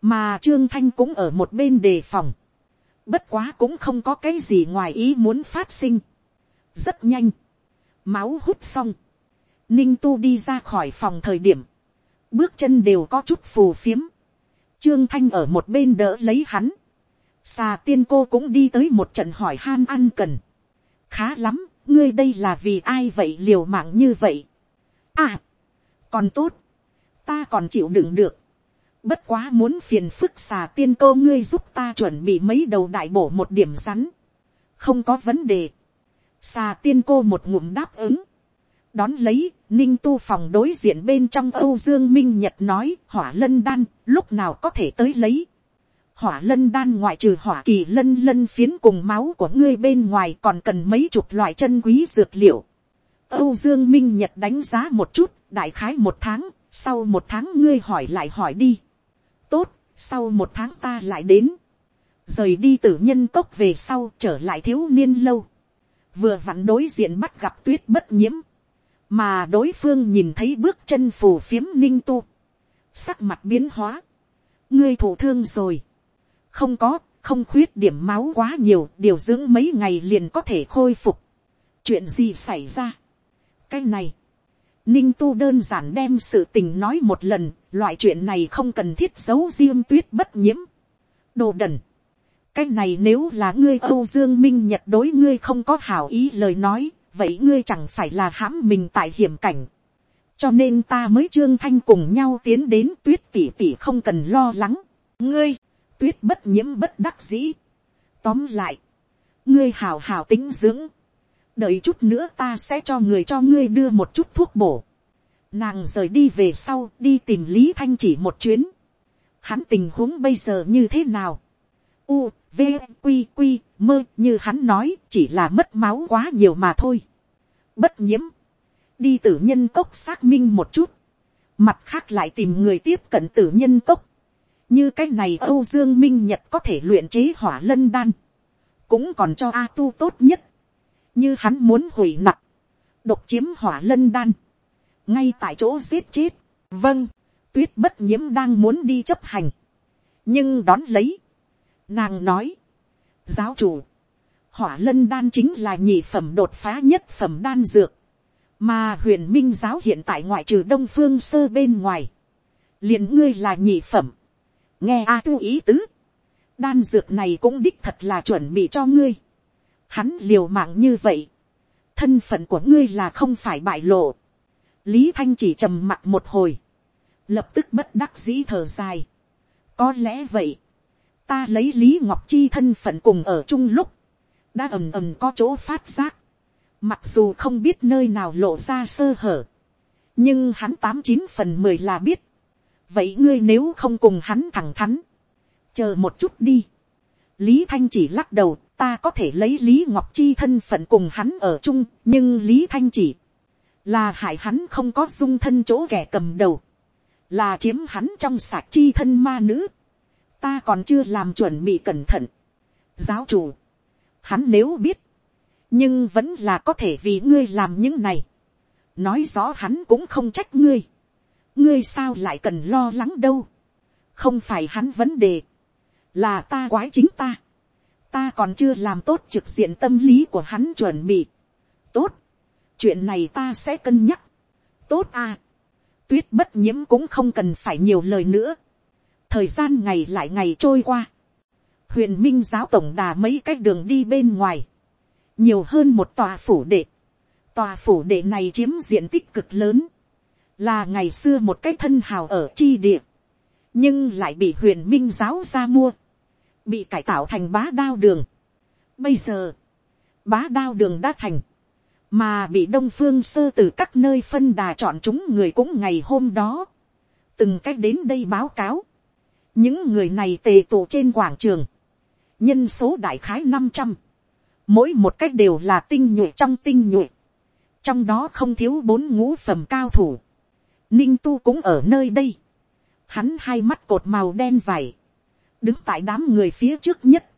S1: mà trương thanh cũng ở một bên đề phòng, bất quá cũng không có cái gì ngoài ý muốn phát sinh, rất nhanh, máu hút xong, ninh tu đi ra khỏi phòng thời điểm, bước chân đều có chút phù phiếm, trương thanh ở một bên đỡ lấy hắn, xà tiên cô cũng đi tới một trận hỏi han ăn cần, khá lắm, ngươi đây là vì ai vậy liều mạng như vậy, à, còn tốt, ta còn chịu đựng được, bất quá muốn phiền phức xà tiên cô ngươi giúp ta chuẩn bị mấy đầu đại bổ một điểm rắn, không có vấn đề, xà tiên cô một ngụm đáp ứng, đón lấy, ninh tu phòng đối diện bên trong âu dương minh nhật nói hỏa lân đan lúc nào có thể tới lấy. hỏa lân đan ngoại trừ hỏa kỳ lân lân phiến cùng máu của ngươi bên ngoài còn cần mấy chục loại chân quý dược liệu âu dương minh nhật đánh giá một chút, đại khái một tháng, sau một tháng ngươi hỏi lại hỏi đi. tốt, sau một tháng ta lại đến. rời đi tử nhân cốc về sau trở lại thiếu niên lâu. vừa vặn đối diện bắt gặp tuyết bất nhiễm mà đối phương nhìn thấy bước chân phù phiếm ninh tu, sắc mặt biến hóa, ngươi thổ thương rồi, không có, không khuyết điểm máu quá nhiều, điều dưỡng mấy ngày liền có thể khôi phục, chuyện gì xảy ra, cái này, ninh tu đơn giản đem sự tình nói một lần, loại chuyện này không cần thiết giấu riêng tuyết bất nhiễm, đồ đần, cái này nếu là ngươi âu dương minh nhật đối ngươi không có hảo ý lời nói, vậy ngươi chẳng phải là hãm mình tại hiểm cảnh. cho nên ta mới trương thanh cùng nhau tiến đến tuyết tỷ tỷ không cần lo lắng. ngươi, tuyết bất nhiễm bất đắc dĩ. tóm lại, ngươi hảo hảo tính dưỡng đợi chút nữa ta sẽ cho người cho ngươi đưa một chút thuốc bổ. nàng rời đi về sau đi tìm lý thanh chỉ một chuyến. hắn tình huống bây giờ như thế nào. u, v, Quy, Quy, mơ như hắn nói chỉ là mất máu quá nhiều mà thôi. bất nhiễm, đi tử nhân cốc xác minh một chút, mặt khác lại tìm người tiếp cận tử nhân cốc, như cái này âu dương minh nhật có thể luyện chế hỏa lân đan, cũng còn cho a tu tốt nhất, như hắn muốn hủy nặc, độc chiếm hỏa lân đan, ngay tại chỗ giết chết, vâng, tuyết bất nhiễm đang muốn đi chấp hành, nhưng đón lấy, nàng nói, giáo chủ, hỏa lân đan chính là nhị phẩm đột phá nhất phẩm đan dược, mà huyền minh giáo hiện tại ngoại trừ đông phương sơ bên ngoài, liền ngươi là nhị phẩm, nghe a tu ý tứ, đan dược này cũng đích thật là chuẩn bị cho ngươi, hắn liều mạng như vậy, thân phận của ngươi là không phải bại lộ, lý thanh chỉ trầm mặt một hồi, lập tức bất đắc dĩ thở dài, có lẽ vậy, ta lấy lý ngọc chi thân phận cùng ở chung lúc, đã ầm ầm có chỗ phát giác, mặc dù không biết nơi nào lộ ra sơ hở, nhưng hắn tám chín phần mười là biết, vậy ngươi nếu không cùng hắn thẳng thắn, chờ một chút đi, lý thanh chỉ lắc đầu, ta có thể lấy lý ngọc chi thân phận cùng hắn ở chung, nhưng lý thanh chỉ, là hại hắn không có dung thân chỗ kẻ cầm đầu, là chiếm hắn trong sạc chi thân ma nữ, ta còn chưa làm chuẩn bị cẩn thận. giáo chủ, hắn nếu biết, nhưng vẫn là có thể vì ngươi làm những này. nói rõ hắn cũng không trách ngươi. ngươi sao lại cần lo lắng đâu. không phải hắn vấn đề, là ta quái chính ta ta còn chưa làm tốt trực diện tâm lý của hắn chuẩn bị. tốt, chuyện này ta sẽ cân nhắc. tốt à. tuyết bất nhiễm cũng không cần phải nhiều lời nữa. Thời gian ngày lại ngày trôi qua, huyền minh giáo tổng đà mấy cái đường đi bên ngoài, nhiều hơn một tòa phủ đệ, tòa phủ đệ này chiếm diện tích cực lớn, là ngày xưa một cái thân hào ở chi địa, nhưng lại bị huyền minh giáo ra mua, bị cải tạo thành bá đao đường. Bây giờ, bá đao đường đã thành, mà bị đông phương sơ từ các nơi phân đà chọn chúng người cũng ngày hôm đó, từng cách đến đây báo cáo, những người này tề tụ trên quảng trường, nhân số đại khái năm trăm, mỗi một cách đều là tinh nhuệ trong tinh nhuệ, trong đó không thiếu bốn ngũ phẩm cao thủ, ninh tu cũng ở nơi đây, hắn hai mắt cột màu đen vải, đứng tại đám người phía trước nhất,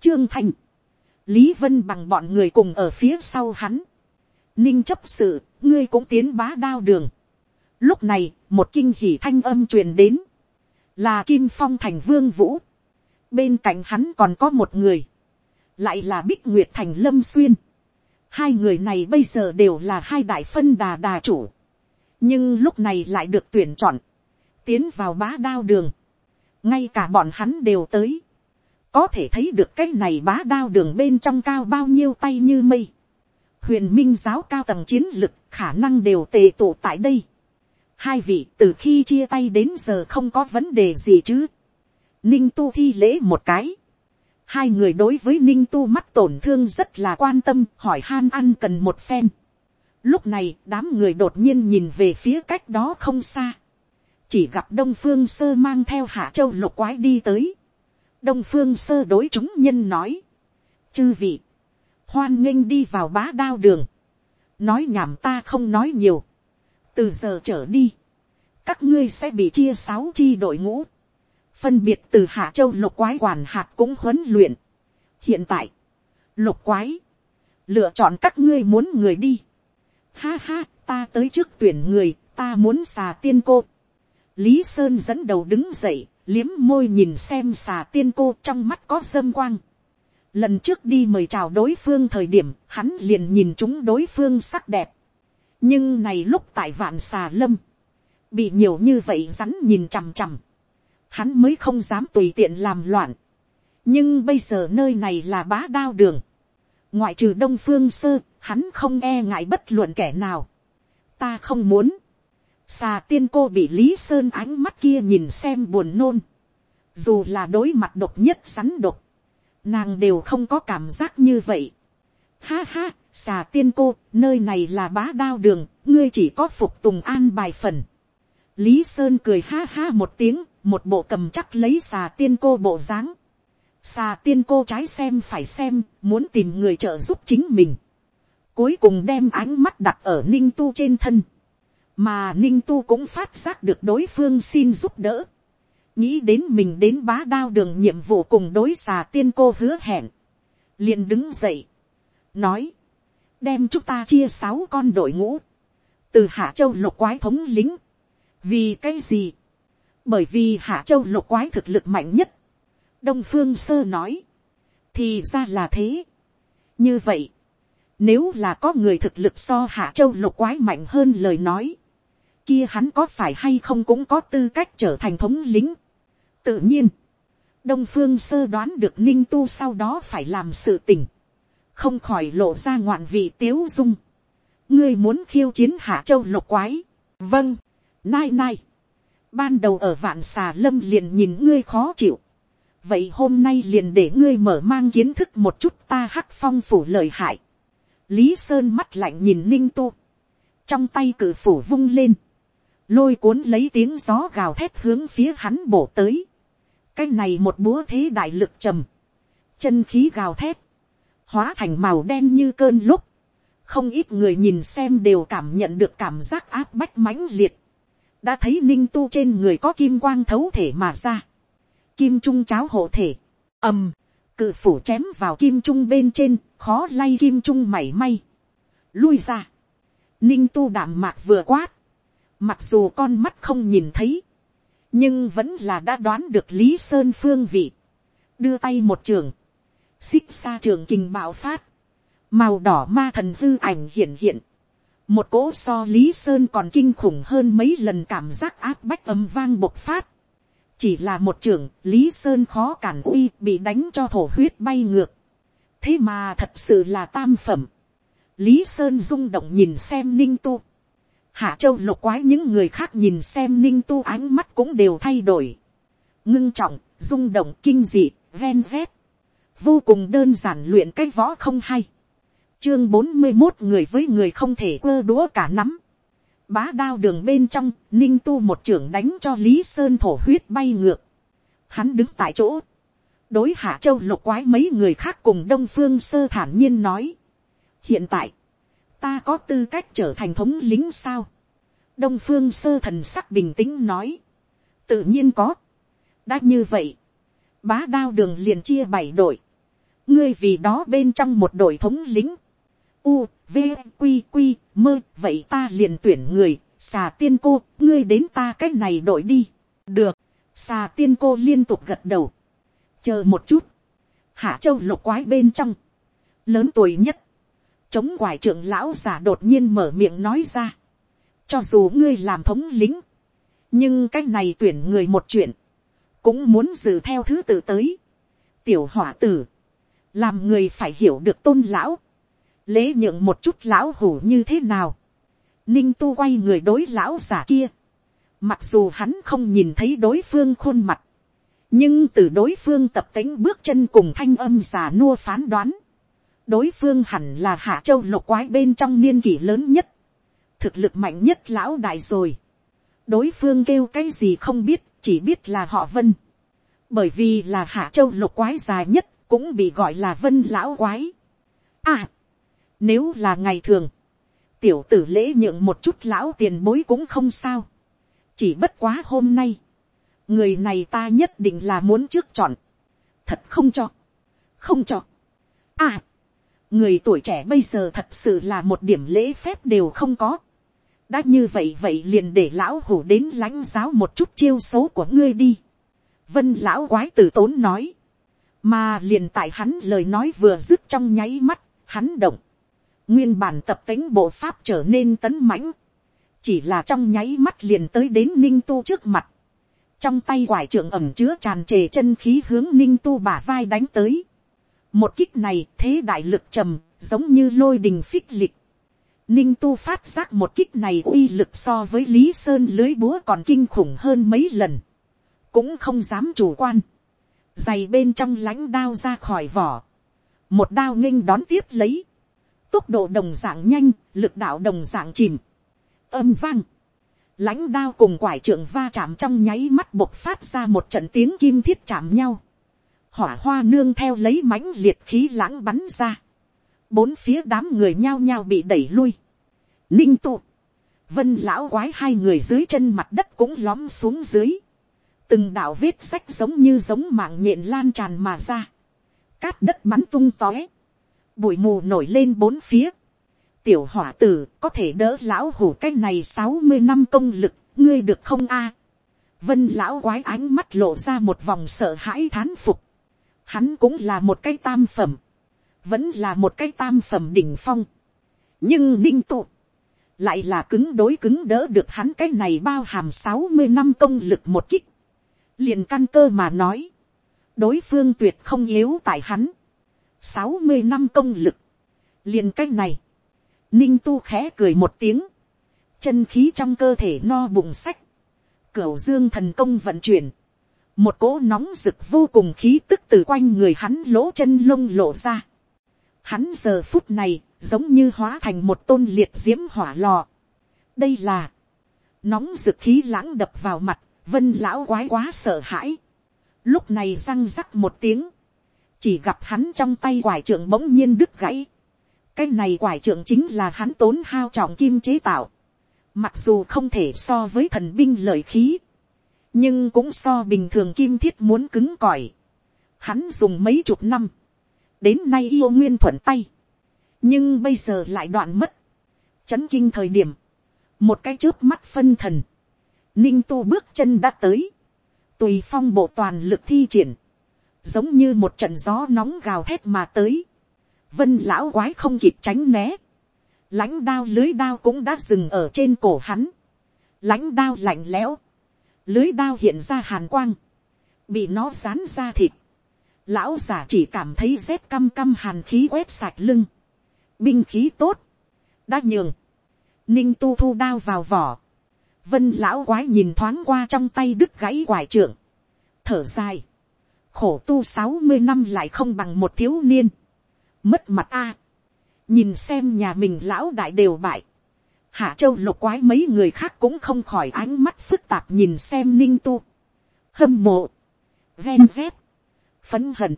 S1: trương thành, lý vân bằng bọn người cùng ở phía sau hắn, ninh chấp sự, ngươi cũng tiến bá đao đường. Lúc này, một kinh hỉ thanh âm truyền đến, là kim phong thành vương vũ. bên cạnh hắn còn có một người, lại là bích nguyệt thành lâm xuyên. hai người này bây giờ đều là hai đại phân đà đà chủ, nhưng lúc này lại được tuyển chọn, tiến vào bá đao đường, ngay cả bọn hắn đều tới, có thể thấy được cái này bá đao đường bên trong cao bao nhiêu tay như mây, huyền minh giáo cao tầng chiến lực khả năng đều tề tụ tại đây. Hai vị từ khi chia tay đến giờ không có vấn đề gì chứ. Ninh tu thi lễ một cái. Hai người đối với ninh tu mắt tổn thương rất là quan tâm hỏi han ăn cần một phen. Lúc này đám người đột nhiên nhìn về phía cách đó không xa. Chỉ gặp đông phương sơ mang theo hạ châu lục quái đi tới. Đông phương sơ đối chúng nhân nói. Chư vị hoan nghênh đi vào bá đao đường, nói nhảm ta không nói nhiều, từ giờ trở đi, các ngươi sẽ bị chia sáu chi đội ngũ, phân biệt từ hạ châu lục quái quản hạt cũng huấn luyện. hiện tại, lục quái, lựa chọn các ngươi muốn người đi. ha ha, ta tới trước tuyển người, ta muốn xà tiên cô lý sơn dẫn đầu đứng dậy, liếm môi nhìn xem xà tiên cô trong mắt có dâm quang. Lần trước đi mời chào đối phương thời điểm, hắn liền nhìn chúng đối phương sắc đẹp. Nhưng này lúc tại vạn xà lâm, bị nhiều như vậy rắn nhìn chằm chằm. Hắn mới không dám tùy tiện làm loạn. Nhưng bây giờ nơi này là bá đao đường. Ngoại trừ đông phương sơ, hắn không e ngại bất luận kẻ nào. Ta không muốn. Xà tiên cô bị Lý Sơn ánh mắt kia nhìn xem buồn nôn. Dù là đối mặt độc nhất rắn độc nàng đều không có cảm giác như vậy. Ha ha, xà tiên cô, nơi này là bá đao đường, ngươi chỉ có phục tùng an bài phần. Lý Sơn cười ha ha một tiếng, một bộ cầm chắc lấy xà tiên cô bộ dáng. Xà tiên cô trái xem phải xem, muốn tìm người trợ giúp chính mình. Cuối cùng đem ánh mắt đặt ở ninh tu trên thân. Mà ninh tu cũng phát giác được đối phương xin giúp đỡ. Nghĩ đến mình đến bá đao đường nhiệm vụ cùng đối xà tiên cô hứa hẹn, liền đứng dậy, nói, đem chúng ta chia sáu con đội ngũ, từ hạ châu lục quái thống lính, vì cái gì, bởi vì hạ châu lục quái thực lực mạnh nhất, đông phương sơ nói, thì ra là thế. như vậy, nếu là có người thực lực so hạ châu lục quái mạnh hơn lời nói, kia hắn có phải hay không cũng có tư cách trở thành thống lính. Tự nhiên, đông phương sơ đoán được ninh tu sau đó phải làm sự tình, không khỏi lộ ra ngoạn vị tiếu dung. ngươi muốn khiêu chiến hạ châu lục quái, vâng, nai nai, ban đầu ở vạn xà lâm liền nhìn ngươi khó chịu, vậy hôm nay liền để ngươi mở mang kiến thức một chút ta hắc phong phủ lời hại. lý sơn mắt lạnh nhìn ninh tu, trong tay cử phủ vung lên, lôi cuốn lấy tiếng gió gào thét hướng phía hắn bổ tới. Cái này một búa thế đại lực trầm, chân khí gào thét, hóa thành màu đen như cơn lúc, không ít người nhìn xem đều cảm nhận được cảm giác áp bách mãnh liệt, đã thấy ninh tu trên người có kim quang thấu thể mà ra, kim trung cháo hộ thể, ầm, cự phủ chém vào kim trung bên trên, khó lay kim trung mảy may, lui ra, ninh tu đảm mạc vừa quát, mặc dù con mắt không nhìn thấy, nhưng vẫn là đã đoán được lý sơn phương vị, đưa tay một trường, xích xa trường kình bạo phát, màu đỏ ma thần hư ảnh hiện hiện, một cỗ so lý sơn còn kinh khủng hơn mấy lần cảm giác áp bách âm vang bộc phát, chỉ là một trường lý sơn khó cản uy bị đánh cho thổ huyết bay ngược, thế mà thật sự là tam phẩm, lý sơn rung động nhìn xem ninh tu, Hạ châu lục quái những người khác nhìn xem ninh tu ánh mắt cũng đều thay đổi. ngưng trọng, rung động kinh dị, ven vét, vô cùng đơn giản luyện cái võ không hay. chương bốn mươi một người với người không thể quơ đũa cả nắm. Bá đao đường bên trong, ninh tu một trưởng đánh cho Lý Sơn thổ huyết bay ngược. Hắn đứng tại chỗ. Đối hạ châu lục quái mấy người khác cùng đông phương sơ thản nhiên nói. Hiện tại, ta có tư cách trở thành thống lính sao. Đông phương sơ thần sắc bình tĩnh nói. Tự nhiên có. Đã như vậy. Bá đao đường liền chia bảy đội. Ngươi vì đó bên trong một đội thống lính. U, V, Quy, Quy, mơ. Vậy ta liền tuyển người. Xà tiên cô, ngươi đến ta cái này đội đi. Được. Xà tiên cô liên tục gật đầu. Chờ một chút. Hạ châu lục quái bên trong. Lớn tuổi nhất. Chống quải trưởng lão giả đột nhiên mở miệng nói ra. Cho dù ngươi làm thống lính. Nhưng cái này tuyển người một chuyện. Cũng muốn giữ theo thứ tự tới. Tiểu hỏa tử. Làm người phải hiểu được tôn lão. Lễ nhượng một chút lão hủ như thế nào. Ninh tu quay người đối lão giả kia. Mặc dù hắn không nhìn thấy đối phương khuôn mặt. Nhưng từ đối phương tập tính bước chân cùng thanh âm giả nua phán đoán. Đối phương hẳn là hạ châu lục quái bên trong niên kỷ lớn nhất. Thực lực mạnh nhất lão đại rồi. Đối phương kêu cái gì không biết, chỉ biết là họ vân. Bởi vì là hạ châu lục quái dài nhất, cũng bị gọi là vân lão quái. À, nếu là ngày thường, tiểu tử lễ nhượng một chút lão tiền bối cũng không sao. Chỉ bất quá hôm nay, người này ta nhất định là muốn trước chọn. Thật không cho. Không cho. À, người tuổi trẻ bây giờ thật sự là một điểm lễ phép đều không có. đã như vậy vậy liền để lão hủ đến lãnh giáo một chút chiêu xấu của ngươi đi. vân lão quái tử tốn nói. mà liền tại hắn lời nói vừa dứt trong nháy mắt, hắn động. nguyên bản tập tính bộ pháp trở nên tấn mãnh. chỉ là trong nháy mắt liền tới đến ninh tu trước mặt. trong tay quải trưởng ẩm chứa tràn trề chân khí hướng ninh tu bả vai đánh tới một kích này thế đại lực trầm, giống như lôi đình phích lịch. Ninh tu phát giác một kích này uy lực so với Lý Sơn lưới búa còn kinh khủng hơn mấy lần. Cũng không dám chủ quan. Giày bên trong lãnh đao ra khỏi vỏ. Một đao nghênh đón tiếp lấy. Tốc độ đồng dạng nhanh, lực đạo đồng dạng chìm. Âm vang. Lãnh đao cùng quải trưởng va chạm trong nháy mắt bộc phát ra một trận tiếng kim thiết chạm nhau hỏa hoa nương theo lấy mãnh liệt khí lãng bắn ra, bốn phía đám người nhao nhao bị đẩy lui, ninh tụ, vân lão quái hai người dưới chân mặt đất cũng lóm xuống dưới, từng đạo vết sách giống như giống mạng nhện lan tràn mà ra, cát đất bắn tung tóe, bụi mù nổi lên bốn phía, tiểu hỏa tử có thể đỡ lão hủ cái này sáu mươi năm công lực, ngươi được không a. vân lão quái ánh mắt lộ ra một vòng sợ hãi thán phục, hắn cũng là một cái tam phẩm, vẫn là một cái tam phẩm đỉnh phong. nhưng ninh tụ, lại là cứng đối cứng đỡ được hắn cái này bao hàm sáu mươi năm công lực một kích. liền căn cơ mà nói, đối phương tuyệt không yếu tại hắn. sáu mươi năm công lực, liền cái này, ninh tu khẽ cười một tiếng, chân khí trong cơ thể no bụng sách, cửu dương thần công vận chuyển, một cỗ nóng rực vô cùng khí tức từ quanh người hắn lỗ chân lông lộ ra. Hắn giờ phút này giống như hóa thành một tôn liệt diễm hỏa lò. đây là nóng rực khí lãng đập vào mặt, vân lão quái quá sợ hãi. lúc này răng rắc một tiếng, chỉ gặp hắn trong tay quải trưởng bỗng nhiên đứt gãy. cái này quải trưởng chính là hắn tốn hao trọng kim chế tạo. mặc dù không thể so với thần binh lợi khí, nhưng cũng so bình thường kim thiết muốn cứng cỏi. Hắn dùng mấy chục năm, đến nay yêu nguyên thuận tay, nhưng bây giờ lại đoạn mất. Chấn kinh thời điểm, một cái trước mắt phân thần, ninh tu bước chân đã tới, tùy phong bộ toàn lực thi triển, giống như một trận gió nóng gào thét mà tới, vân lão quái không kịp tránh né, lãnh đao lưới đao cũng đã dừng ở trên cổ hắn, lãnh đao lạnh lẽo, lưới đao hiện ra hàn quang, bị nó rán ra thịt, lão giả chỉ cảm thấy rét căm căm hàn khí quét sạch lưng, binh khí tốt, đã nhường, ninh tu thu đao vào vỏ, vân lão quái nhìn thoáng qua trong tay đứt gãy quải trưởng, thở dài, khổ tu sáu mươi năm lại không bằng một thiếu niên, mất mặt a, nhìn xem nhà mình lão đại đều bại, hạ châu lục quái mấy người khác cũng không khỏi ánh mắt phức tạp nhìn xem ninh tu, hâm mộ, ghen dép, phấn hận,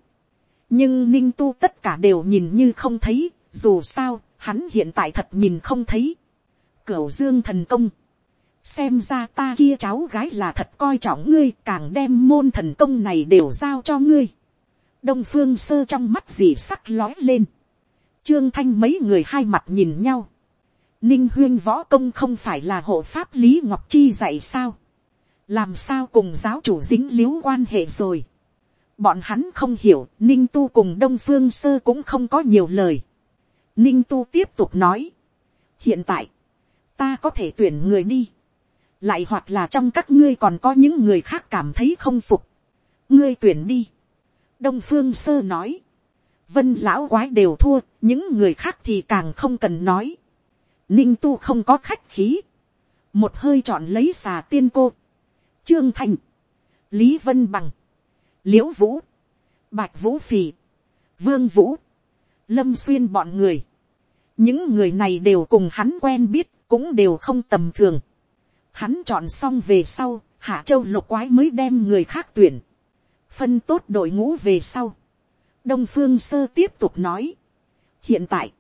S1: nhưng ninh tu tất cả đều nhìn như không thấy, dù sao, hắn hiện tại thật nhìn không thấy. Cửu dương thần công, xem ra ta kia cháu gái là thật coi trọng ngươi, càng đem môn thần công này đều giao cho ngươi. đông phương sơ trong mắt gì sắc lói lên, trương thanh mấy người hai mặt nhìn nhau ninh huyên võ công không phải là hộ pháp lý ngọc chi dạy sao, làm sao cùng giáo chủ dính l i ễ u quan hệ rồi Bọn hắn không hiểu, Ninh Tu cùng Đông Phương Sơ cũng không có nhiều lời. Ninh Tu tiếp tục nói. Hiện tại, ta có thể tuyển người đi. Lại hoặc là trong các ngươi còn có những người khác cảm thấy không phục. Ngươi tuyển đi. Đông Phương Sơ nói. Vân lão quái đều thua, những người khác thì càng không cần nói. Ninh Tu không có khách khí. Một hơi chọn lấy xà tiên cô. Trương Thành. Lý Vân Bằng l i ễ u vũ, bạch vũ phì, vương vũ, lâm xuyên bọn người. những người này đều cùng hắn quen biết, cũng đều không tầm thường. hắn chọn xong về sau, hạ châu lục quái mới đem người khác tuyển. phân tốt đội ngũ về sau. đông phương sơ tiếp tục nói. hiện tại,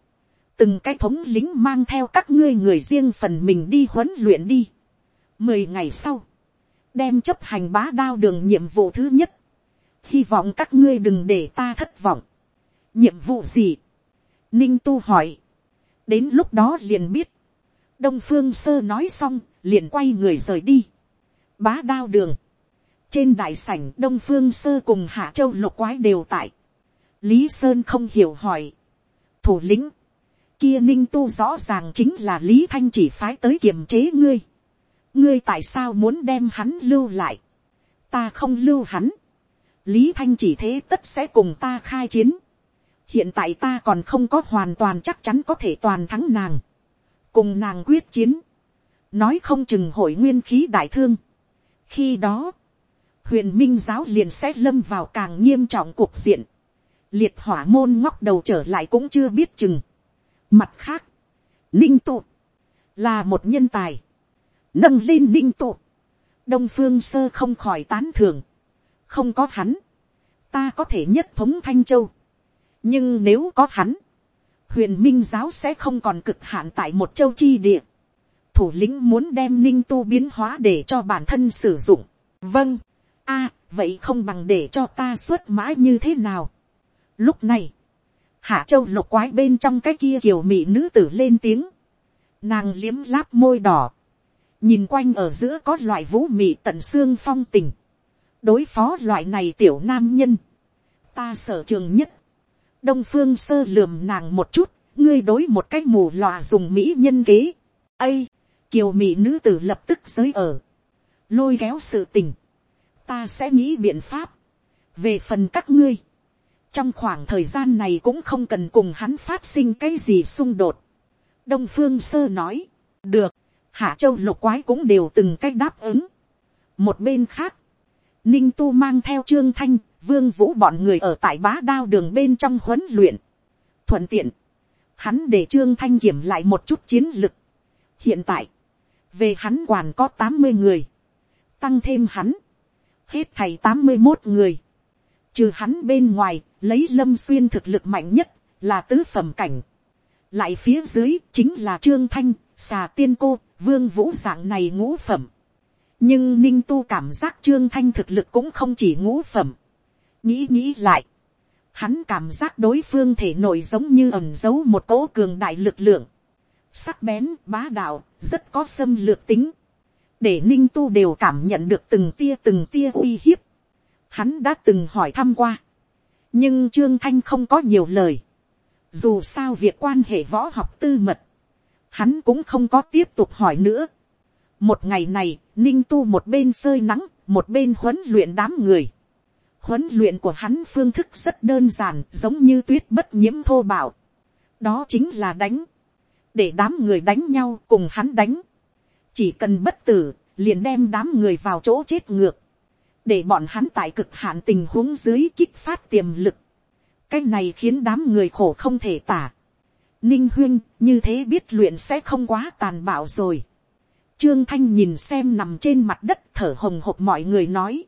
S1: từng cái thống lính mang theo các ngươi người riêng phần mình đi huấn luyện đi. mười ngày sau, đem chấp hành bá đao đường nhiệm vụ thứ nhất, hy vọng các ngươi đừng để ta thất vọng. nhiệm vụ gì. ninh tu hỏi. đến lúc đó liền biết. đông phương sơ nói xong, liền quay người rời đi. bá đao đường. trên đại sảnh đông phương sơ cùng hạ châu lục quái đều tại. lý sơn không hiểu hỏi. thủ lĩnh kia ninh tu rõ ràng chính là lý thanh chỉ phái tới kiềm chế ngươi. ngươi tại sao muốn đem hắn lưu lại. ta không lưu hắn lý thanh chỉ thế tất sẽ cùng ta khai chiến. hiện tại ta còn không có hoàn toàn chắc chắn có thể toàn thắng nàng. cùng nàng quyết chiến. nói không chừng hội nguyên khí đại thương. khi đó, huyền minh giáo liền sẽ lâm vào càng nghiêm trọng cuộc diện. liệt hỏa môn ngóc đầu trở lại cũng chưa biết chừng mặt khác, ninh tụ, là một nhân tài. nâng lên ninh tụ. đông phương sơ không khỏi tán thường không có hắn, ta có thể nhất thống thanh châu. nhưng nếu có hắn, huyền minh giáo sẽ không còn cực hạn tại một châu chi địa. thủ lĩnh muốn đem ninh tu biến hóa để cho bản thân sử dụng. vâng, a, vậy không bằng để cho ta xuất mã như thế nào. lúc này, hạ châu lục quái bên trong cái kia kiều mị nữ tử lên tiếng. nàng liếm láp môi đỏ. nhìn quanh ở giữa có loại vũ mị tận xương phong tình. Đối phó loại này tiểu nam nhân, ta sở trường nhất, đông phương sơ lườm nàng một chút, ngươi đối một cái mù lòa dùng mỹ nhân kế, ây, kiều mỹ nữ tử lập tức giới ở, lôi kéo sự tình, ta sẽ nghĩ biện pháp, về phần các ngươi, trong khoảng thời gian này cũng không cần cùng hắn phát sinh cái gì xung đột. đông phương sơ nói, được, hạ châu lục quái cũng đều từng cách đáp ứng. một bên khác, Ninh Tu mang theo Trương Thanh, Vương Vũ bọn người ở tại bá đao đường bên trong huấn luyện. Thuận tiện. Hắn để Trương Thanh kiểm lại một chút chiến lực. Hiện tại. Về hắn quản có 80 người. Tăng thêm hắn. Hết thầy 81 người. Trừ hắn bên ngoài, lấy lâm xuyên thực lực mạnh nhất, là tứ phẩm cảnh. Lại phía dưới chính là Trương Thanh, xà tiên cô, vương vũ dạng này ngũ phẩm nhưng ninh tu cảm giác trương thanh thực lực cũng không chỉ ngũ phẩm. nghĩ nghĩ lại, hắn cảm giác đối phương thể nổi giống như ẩm giấu một cỗ cường đại lực lượng, sắc bén bá đạo rất có xâm lược tính, để ninh tu đều cảm nhận được từng tia từng tia uy hiếp. hắn đã từng hỏi thăm qua, nhưng trương thanh không có nhiều lời, dù sao việc quan hệ võ học tư mật, hắn cũng không có tiếp tục hỏi nữa. một ngày này, ninh tu một bên phơi nắng, một bên huấn luyện đám người. huấn luyện của hắn phương thức rất đơn giản, giống như tuyết bất nhiễm thô bạo. đó chính là đánh. để đám người đánh nhau cùng hắn đánh. chỉ cần bất tử, liền đem đám người vào chỗ chết ngược để bọn hắn tại cực hạn tình huống dưới kích phát tiềm lực, cái này khiến đám người khổ không thể tả. Ninh huyên như thế biết luyện sẽ không quá tàn bạo rồi. Trương Thanh nhìn xem nằm trên mặt đất thở hồng hộc mọi người nói.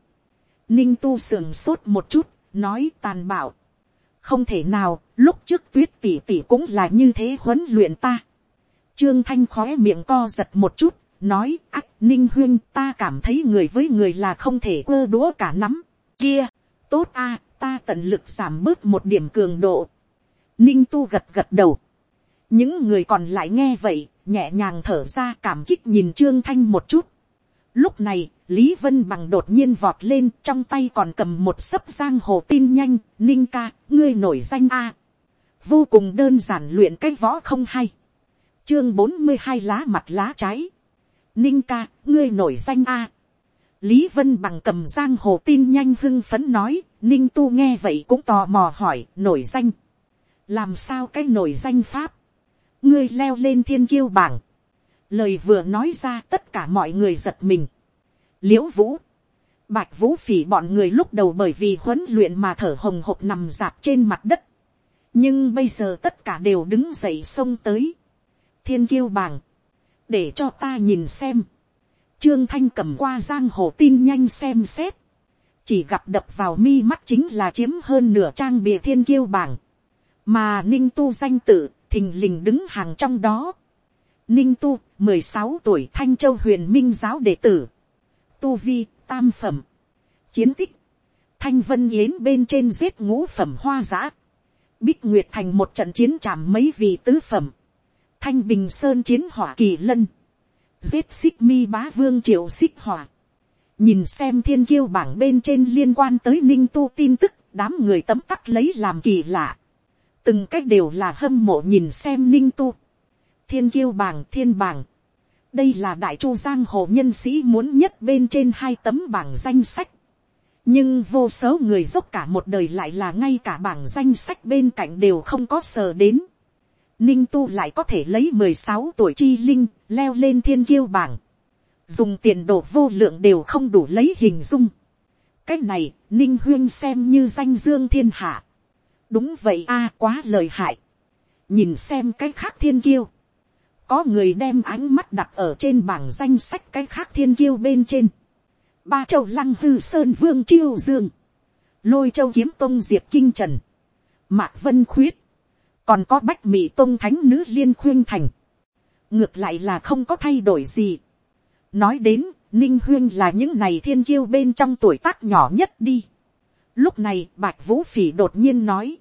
S1: Ninh tu sườn sốt một chút, nói tàn bạo. Không thể nào, lúc trước tuyết tỷ tỷ cũng là như thế huấn luyện ta. Trương Thanh khóe miệng co giật một chút, nói ác ninh huyên ta cảm thấy người với người là không thể ơ đũa cả nắm. Kia, tốt a ta tận lực giảm bớt một điểm cường độ. Ninh tu gật gật đầu. Những người còn lại nghe vậy, nhẹ nhàng thở ra cảm kích nhìn Trương Thanh một chút. Lúc này, Lý Vân Bằng đột nhiên vọt lên, trong tay còn cầm một sấp giang hồ tin nhanh, Ninh ca, ngươi nổi danh A. Vô cùng đơn giản luyện cái võ không hay. Chương bốn mươi hai lá mặt lá trái. Ninh ca, ngươi nổi danh A. Lý Vân Bằng cầm giang hồ tin nhanh hưng phấn nói, Ninh tu nghe vậy cũng tò mò hỏi, nổi danh. Làm sao cái nổi danh pháp? Ngươi leo lên thiên kiêu bảng. Lời vừa nói ra tất cả mọi người giật mình. Liễu vũ. Bạch vũ phỉ bọn người lúc đầu bởi vì huấn luyện mà thở hồng hộc nằm dạp trên mặt đất. Nhưng bây giờ tất cả đều đứng dậy xông tới. Thiên kiêu bảng. Để cho ta nhìn xem Trương Thanh cầm qua giang hồ tin nhanh xem xét. Chỉ gặp đập vào mi mắt chính là chiếm hơn nửa trang bìa thiên kiêu bảng. Mà Ninh Tu danh tự, thình lình đứng hàng trong đó. Ninh Tu, mười sáu tuổi Thanh Châu huyền minh giáo đệ tử. Tu Vi, tam phẩm. Chiến tích. Thanh Vân Yến bên trên giết ngũ phẩm hoa giã. Bích Nguyệt thành một trận chiến trảm mấy vị tứ phẩm. Thanh Bình Sơn chiến hỏa kỳ lân giết xích mi bá vương triệu xích hỏa. nhìn xem thiên kiêu bảng bên trên liên quan tới ninh tu tin tức, đám người tấm tắc lấy làm kỳ lạ. từng cách đều là hâm mộ nhìn xem ninh tu. thiên kiêu bảng thiên bảng. đây là đại chu giang hồ nhân sĩ muốn nhất bên trên hai tấm bảng danh sách. nhưng vô số người dốc cả một đời lại là ngay cả bảng danh sách bên cạnh đều không có sờ đến ninh tu lại có thể lấy mười sáu tuổi chi linh, leo lên thiên kiêu bảng. Dùng tiền đồ vô lượng đều không đủ lấy hình dung. Cái này, ninh huyên xem như danh dương thiên hạ. Đúng vậy a quá lời hại. Nhìn xem cái khác thiên kiêu. Có người đem ánh mắt đặt ở trên bảng danh sách cái khác thiên kiêu bên trên. Ba châu lăng hư sơn vương chiêu dương. Lôi châu kiếm tông diệp kinh trần. Mạc vân khuyết còn có bách mỹ tôn thánh nữ liên khuyên thành, ngược lại là không có thay đổi gì. nói đến, ninh huyên là những này thiên kiêu bên trong tuổi tác nhỏ nhất đi. lúc này bạch vũ phỉ đột nhiên nói,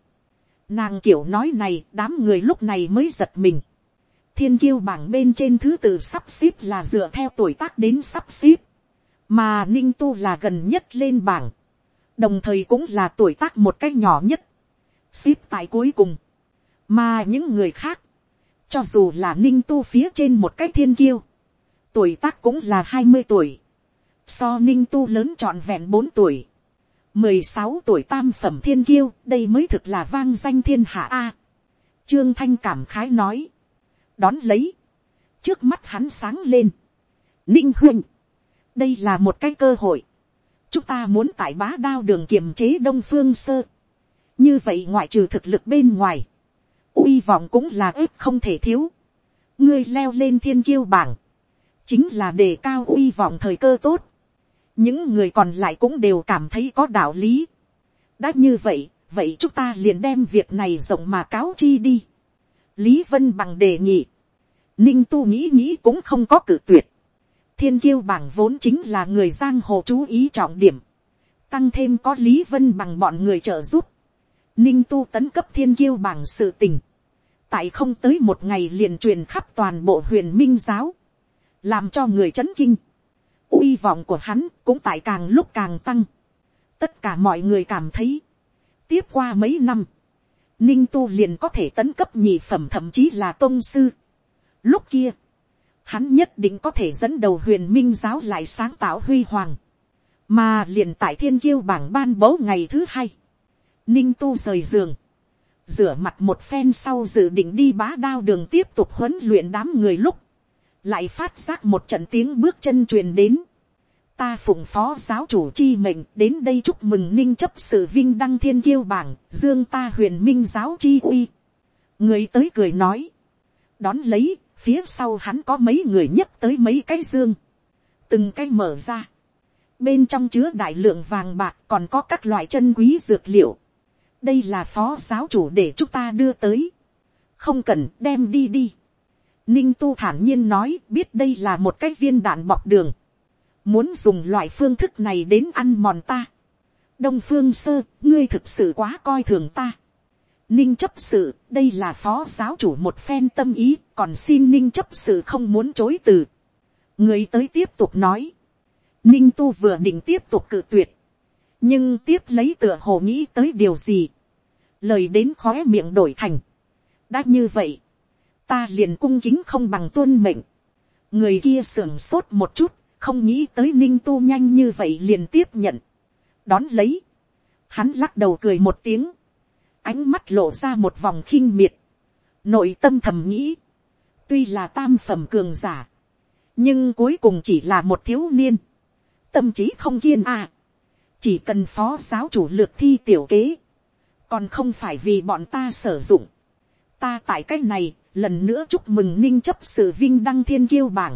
S1: nàng kiểu nói này đám người lúc này mới giật mình. thiên kiêu bảng bên trên thứ tự sắp xếp là dựa theo tuổi tác đến sắp xếp, mà ninh tu là gần nhất lên bảng, đồng thời cũng là tuổi tác một cách nhỏ nhất, xếp tại cuối cùng mà những người khác, cho dù là ninh tu phía trên một cái thiên kiêu, tuổi tác cũng là hai mươi tuổi, so ninh tu lớn trọn vẹn bốn tuổi, mười sáu tuổi tam phẩm thiên kiêu, đây mới thực là vang danh thiên hạ a. Trương thanh cảm khái nói, đón lấy, trước mắt hắn sáng lên, ninh huynh, đây là một cái cơ hội, chúng ta muốn tại bá đao đường kiềm chế đông phương sơ, như vậy ngoại trừ thực lực bên ngoài, uy vọng cũng là ếp không thể thiếu. ngươi leo lên thiên kiêu bảng, chính là đề cao uy vọng thời cơ tốt. những người còn lại cũng đều cảm thấy có đạo lý. đã như vậy, vậy chúng ta liền đem việc này rộng mà cáo chi đi. lý vân bằng đề nghị, ninh tu nghĩ nghĩ cũng không có cử tuyệt. thiên kiêu bảng vốn chính là người giang hồ chú ý trọng điểm, tăng thêm có lý vân bằng bọn người trợ giúp. Ninh tu tấn cấp thiên kiêu bảng sự tình tại không tới một ngày liền truyền khắp toàn bộ huyền minh giáo, làm cho người chấn kinh, uy vọng của hắn cũng tại càng lúc càng tăng, tất cả mọi người cảm thấy, tiếp qua mấy năm, ninh tu liền có thể tấn cấp nhị phẩm thậm chí là tôn sư. Lúc kia, hắn nhất định có thể dẫn đầu huyền minh giáo lại sáng tạo huy hoàng, mà liền tại thiên kiêu bảng ban bố ngày thứ hai, ninh tu rời giường, rửa mặt một phen sau dự định đi bá đao đường tiếp tục huấn luyện đám người lúc, lại phát giác một trận tiếng bước chân truyền đến. ta phụng phó giáo chủ chi mệnh đến đây chúc mừng ninh chấp sự vinh đăng thiên kiêu bảng dương ta huyền minh giáo chi uy. Người tới cười nói. Đón lấy phía sau hắn có mấy người nhấc tới mấy cái dương. Từng cái mở ra. Bên trong chứa đại lượng vàng bạc còn có các loại chân quý dược liệu đây là phó giáo chủ để chúng ta đưa tới không cần đem đi đi ninh tu thản nhiên nói biết đây là một cái viên đạn bọc đường muốn dùng loại phương thức này đến ăn mòn ta. đông phương sơ, ngươi thực sự quá coi thường ta. ninh chấp sự, đây là phó giáo chủ một phen tâm ý, còn xin ninh chấp sự không muốn chối từ. người tới tiếp tục nói. ninh tu vừa định tiếp tục cự tuyệt nhưng tiếp lấy tựa hồ nghĩ tới điều gì. lời đến khó miệng đổi thành. đã như vậy, ta liền cung kính không bằng tuân mệnh. người kia sưởng sốt một chút, không nghĩ tới ninh tu nhanh như vậy liền tiếp nhận, đón lấy, hắn lắc đầu cười một tiếng, ánh mắt lộ ra một vòng khinh miệt, nội tâm thầm nghĩ, tuy là tam phẩm cường giả, nhưng cuối cùng chỉ là một thiếu niên, tâm trí không kiên à, chỉ cần phó giáo chủ lược thi tiểu kế, còn không phải vì bọn ta sử dụng, ta tại c á c h này lần nữa chúc mừng ninh chấp sự vinh đăng thiên kiêu bảng,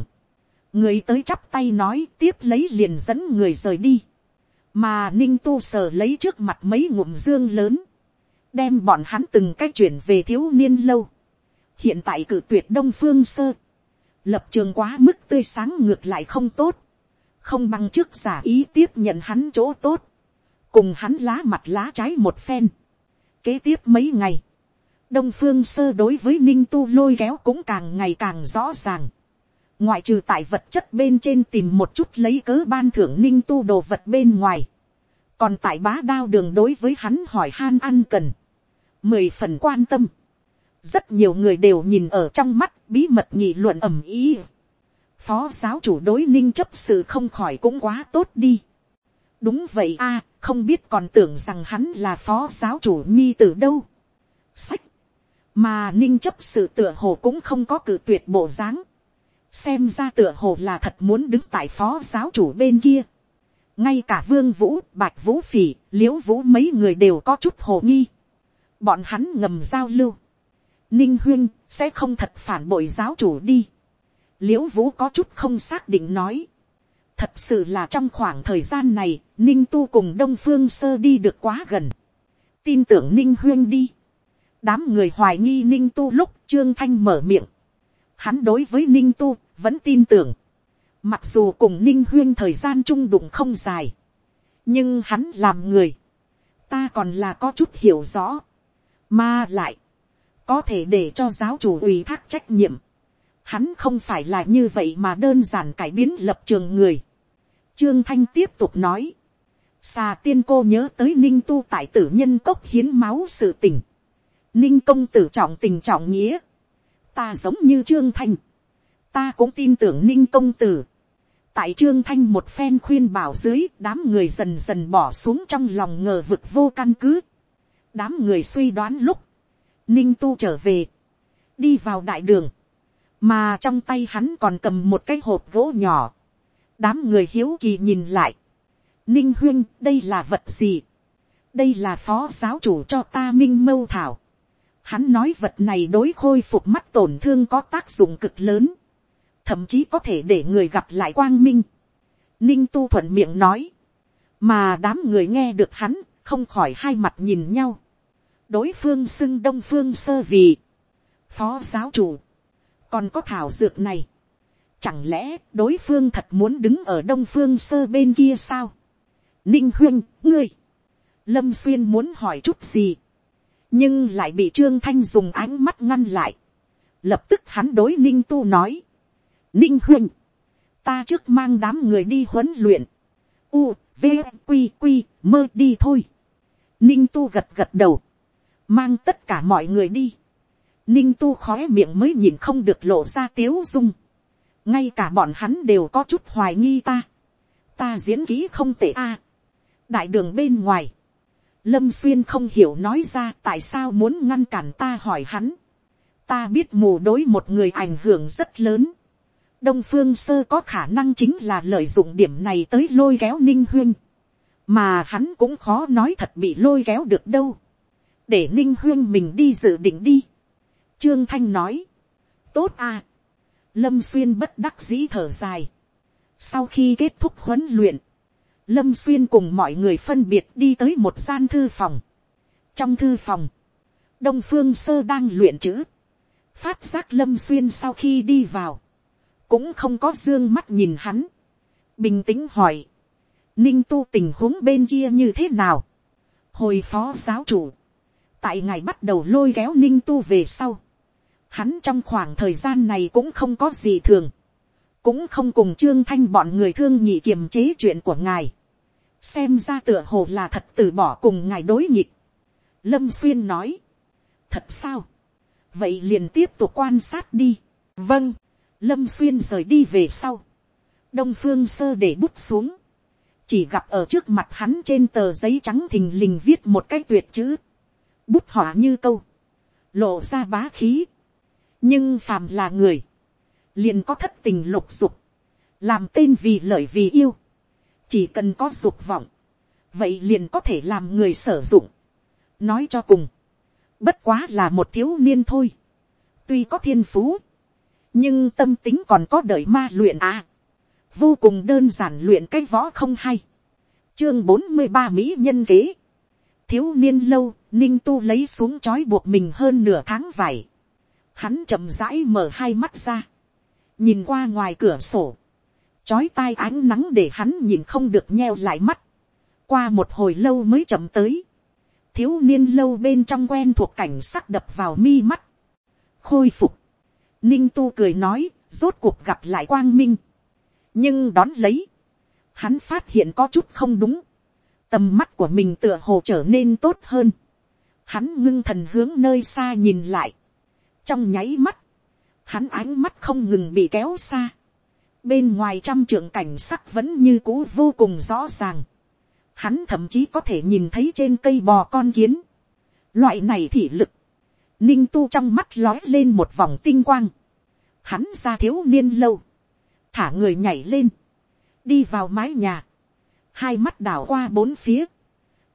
S1: người tới chắp tay nói tiếp lấy liền dẫn người rời đi, mà ninh tu sờ lấy trước mặt mấy ngụm dương lớn, đem bọn hắn từng cách chuyển về thiếu niên lâu, hiện tại cử tuyệt đông phương sơ, lập trường quá mức tươi sáng ngược lại không tốt, không bằng trước giả ý tiếp nhận hắn chỗ tốt, cùng hắn lá mặt lá trái một phen. Kế tiếp mấy ngày, đông phương sơ đối với ninh tu lôi kéo cũng càng ngày càng rõ ràng ngoại trừ tại vật chất bên trên tìm một chút lấy cớ ban thưởng ninh tu đồ vật bên ngoài, còn tại bá đao đường đối với hắn hỏi han ăn cần, mười phần quan tâm, rất nhiều người đều nhìn ở trong mắt bí mật nghị luận ầm ý phó giáo chủ đối ninh chấp sự không khỏi cũng quá tốt đi. đúng vậy a, không biết còn tưởng rằng hắn là phó giáo chủ nhi từ đâu. sách, mà ninh chấp sự tựa hồ cũng không có cử tuyệt bộ dáng xem ra tựa hồ là thật muốn đứng tại phó giáo chủ bên kia. ngay cả vương vũ, bạch vũ phỉ, l i ễ u vũ mấy người đều có chút hồ nghi. bọn hắn ngầm giao lưu. ninh huyên sẽ không thật phản bội giáo chủ đi l i ễ u vũ có chút không xác định nói. thật sự là trong khoảng thời gian này, ninh tu cùng đông phương sơ đi được quá gần. tin tưởng ninh huyên đi. đám người hoài nghi ninh tu lúc trương thanh mở miệng hắn đối với ninh tu vẫn tin tưởng, mặc dù cùng ninh huyên thời gian chung đụng không dài, nhưng hắn làm người, ta còn là có chút hiểu rõ, mà lại, có thể để cho giáo chủ ủy thác trách nhiệm, hắn không phải là như vậy mà đơn giản cải biến lập trường người. Trương Thanh tiếp tục nói, xà tiên cô nhớ tới ninh tu tại tử nhân cốc hiến máu sự tình, ninh công tử trọng tình trọng nghĩa, ta giống như trương thanh, ta cũng tin tưởng ninh công tử. tại trương thanh một phen khuyên bảo dưới đám người dần dần bỏ xuống trong lòng ngờ vực vô căn cứ. đám người suy đoán lúc, ninh tu trở về, đi vào đại đường, mà trong tay hắn còn cầm một cái hộp gỗ nhỏ. đám người hiếu kỳ nhìn lại. ninh huyên đây là vật gì. đây là phó giáo chủ cho ta minh mâu thảo. Hắn nói vật này đối khôi phục mắt tổn thương có tác dụng cực lớn. Thậm chí có thể để người gặp lại quang minh. Ninh tu thuận miệng nói. Mà đám người nghe được hắn, không khỏi hai mặt nhìn nhau. Đối phương xưng đông phương sơ vì. Phó giáo chủ. Còn có thảo dược này. Chẳng lẽ đối phương thật muốn đứng ở đông phương sơ bên kia sao? Ninh huyên, ngươi. Lâm xuyên muốn hỏi chút gì nhưng lại bị trương thanh dùng ánh mắt ngăn lại. lập tức hắn đối ninh tu nói. ninh huynh, ta trước mang đám người đi huấn luyện. u, v, q, q, mơ đi thôi. ninh tu gật gật đầu, mang tất cả mọi người đi ninh tu khói miệng mới nhìn không được lộ ra tiếu dung. ngay cả bọn hắn đều có chút hoài nghi ta. ta diễn kỹ không tệ a. đại đường bên ngoài, Lâm Xuyên không hiểu nói ra tại sao muốn ngăn cản ta hỏi hắn. Ta biết mù đối một người ảnh hưởng rất lớn. đông phương sơ có khả năng chính là lợi dụng điểm này tới lôi kéo ninh huyên, mà hắn cũng khó nói thật bị lôi kéo được đâu, để ninh huyên mình đi dự định đi trương thanh nói, tốt à, lâm xuyên bất đắc dĩ thở dài, sau khi kết thúc huấn luyện, lâm xuyên cùng mọi người phân biệt đi tới một gian thư phòng. trong thư phòng, đông phương sơ đang luyện chữ, phát giác lâm xuyên sau khi đi vào, cũng không có dương mắt nhìn hắn, bình tĩnh hỏi, ninh tu tình huống bên kia như thế nào, hồi phó giáo chủ, tại ngày bắt đầu lôi kéo ninh tu về sau, hắn trong khoảng thời gian này cũng không có gì thường, cũng không cùng trương thanh bọn người thương nhị kiềm chế chuyện của ngài, xem ra tựa hồ là thật từ bỏ cùng ngài đối nhịp. Lâm xuyên nói, thật sao, vậy liền tiếp tục quan sát đi. vâng, lâm xuyên rời đi về sau, đông phương sơ để bút xuống, chỉ gặp ở trước mặt hắn trên tờ giấy trắng thình lình viết một cái tuyệt chữ, bút họa như câu, lộ ra bá khí, nhưng phàm là người, liền có thất tình lục dục, làm tên vì lợi vì yêu, chỉ cần có dục vọng, vậy liền có thể làm người sử dụng. nói cho cùng, bất quá là một thiếu niên thôi, tuy có thiên phú, nhưng tâm tính còn có đợi ma luyện à. vô cùng đơn giản luyện cái võ không hay. chương bốn mươi ba mỹ nhân kế. thiếu niên lâu, ninh tu lấy xuống chói buộc mình hơn nửa tháng vải hắn chậm rãi mở hai mắt ra. nhìn qua ngoài cửa sổ. chói tai ánh nắng để hắn nhìn không được nheo lại mắt. qua một hồi lâu mới chậm tới. thiếu niên lâu bên trong quen thuộc cảnh sắc đập vào mi mắt. khôi phục Ninh tu cười nói, rốt cuộc gặp lại quang minh. nhưng đón lấy, hắn phát hiện có chút không đúng. tầm mắt của mình tựa hồ trở nên tốt hơn. hắn ngưng thần hướng nơi xa nhìn lại trong nháy mắt, hắn ánh mắt không ngừng bị kéo xa. bên ngoài trăm trưởng cảnh sắc vẫn như cũ vô cùng rõ ràng. hắn thậm chí có thể nhìn thấy trên cây bò con kiến. loại này thị lực, ninh tu trong mắt lói lên một vòng tinh quang, hắn ra thiếu niên lâu, thả người nhảy lên, đi vào mái nhà, hai mắt đảo qua bốn phía,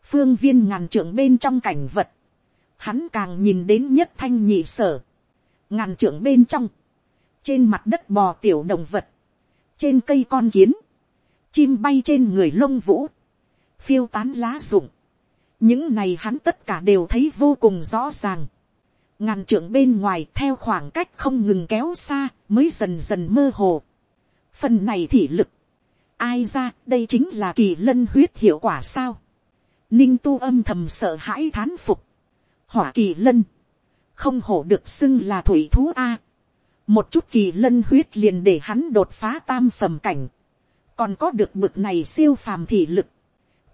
S1: phương viên ngàn trưởng bên trong cảnh vật, hắn càng nhìn đến nhất thanh nhị sở, ngàn trưởng bên trong, trên mặt đất bò tiểu động vật, trên cây con kiến, chim bay trên người lông vũ, phiêu tán lá rụng, những này hắn tất cả đều thấy vô cùng rõ ràng ngàn trưởng bên ngoài theo khoảng cách không ngừng kéo xa mới dần dần mơ hồ. phần này thị lực, ai ra đây chính là kỳ lân huyết hiệu quả sao. ninh tu âm thầm sợ hãi thán phục. hỏa kỳ lân, không hổ được xưng là thủy thú a. một chút kỳ lân huyết liền để hắn đột phá tam phẩm cảnh. còn có được bực này siêu phàm thị lực.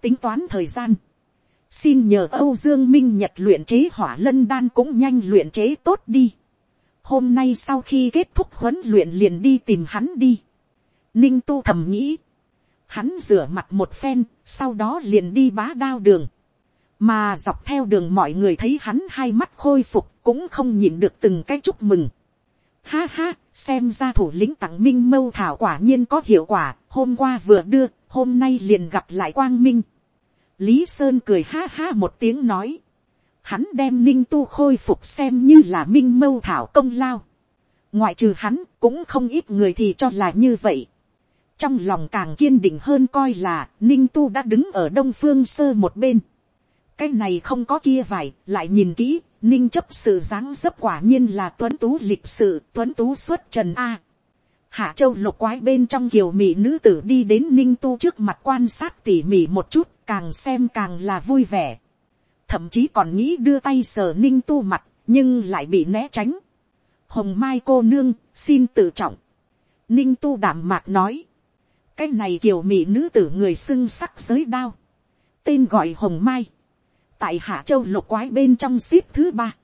S1: tính toán thời gian xin nhờ âu dương minh nhật luyện chế hỏa lân đan cũng nhanh luyện chế tốt đi. hôm nay sau khi kết thúc huấn luyện liền đi tìm hắn đi. ninh tu thầm nghĩ. hắn rửa mặt một phen, sau đó liền đi bá đao đường. mà dọc theo đường mọi người thấy hắn hai mắt khôi phục cũng không nhìn được từng cái chúc mừng. Ha ha, xem ra thủ lĩnh tặng minh mâu thảo quả nhiên có hiệu quả, hôm qua vừa đưa, hôm nay liền gặp lại quang minh. Lý Sơn cười ha ha một tiếng nói. Hắn đem ninh tu khôi phục xem như là minh mâu thảo công lao. Ngoại trừ hắn cũng không ít người thì cho là như vậy. Trong lòng càng kiên định hơn coi là ninh tu đã đứng ở đông phương sơ một bên. Cái này không có kia vải, lại nhìn kỹ, ninh chấp sự dáng dấp quả nhiên là tuấn tú lịch sự, tuấn tú xuất trần A. Hạ châu lục quái bên trong kiều mỹ nữ tử đi đến ninh tu trước mặt quan sát tỉ mỉ một chút, càng xem càng là vui vẻ. Thậm chí còn nghĩ đưa tay sờ ninh tu mặt, nhưng lại bị né tránh. Hồng Mai cô nương, xin tự trọng. Ninh tu đảm mạc nói. Cái này kiều mỹ nữ tử người xưng sắc giới đao. Tên gọi Hồng Mai. Tại Hạ Châu lục quái bên trong ship thứ ba.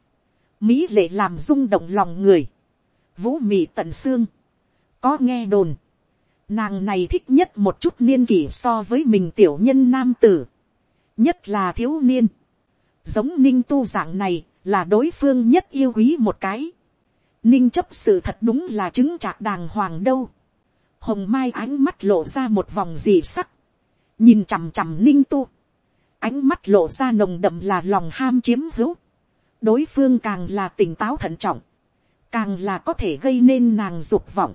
S1: Mỹ lệ làm rung động lòng người. Vũ mị tận xương. Có nghe đồn Nàng này thích nhất một chút niên kỷ so với mình tiểu nhân nam tử. Nhất là thiếu niên. Giống ninh tu dạng này là đối phương nhất yêu quý một cái. Ninh chấp sự thật đúng là chứng trạc đàng hoàng đâu. hồng mai ánh mắt lộ ra một vòng dị sắc, nhìn chằm chằm ninh tu, ánh mắt lộ ra nồng đậm là lòng ham chiếm hữu, đối phương càng là tỉnh táo thận trọng, càng là có thể gây nên nàng dục vọng.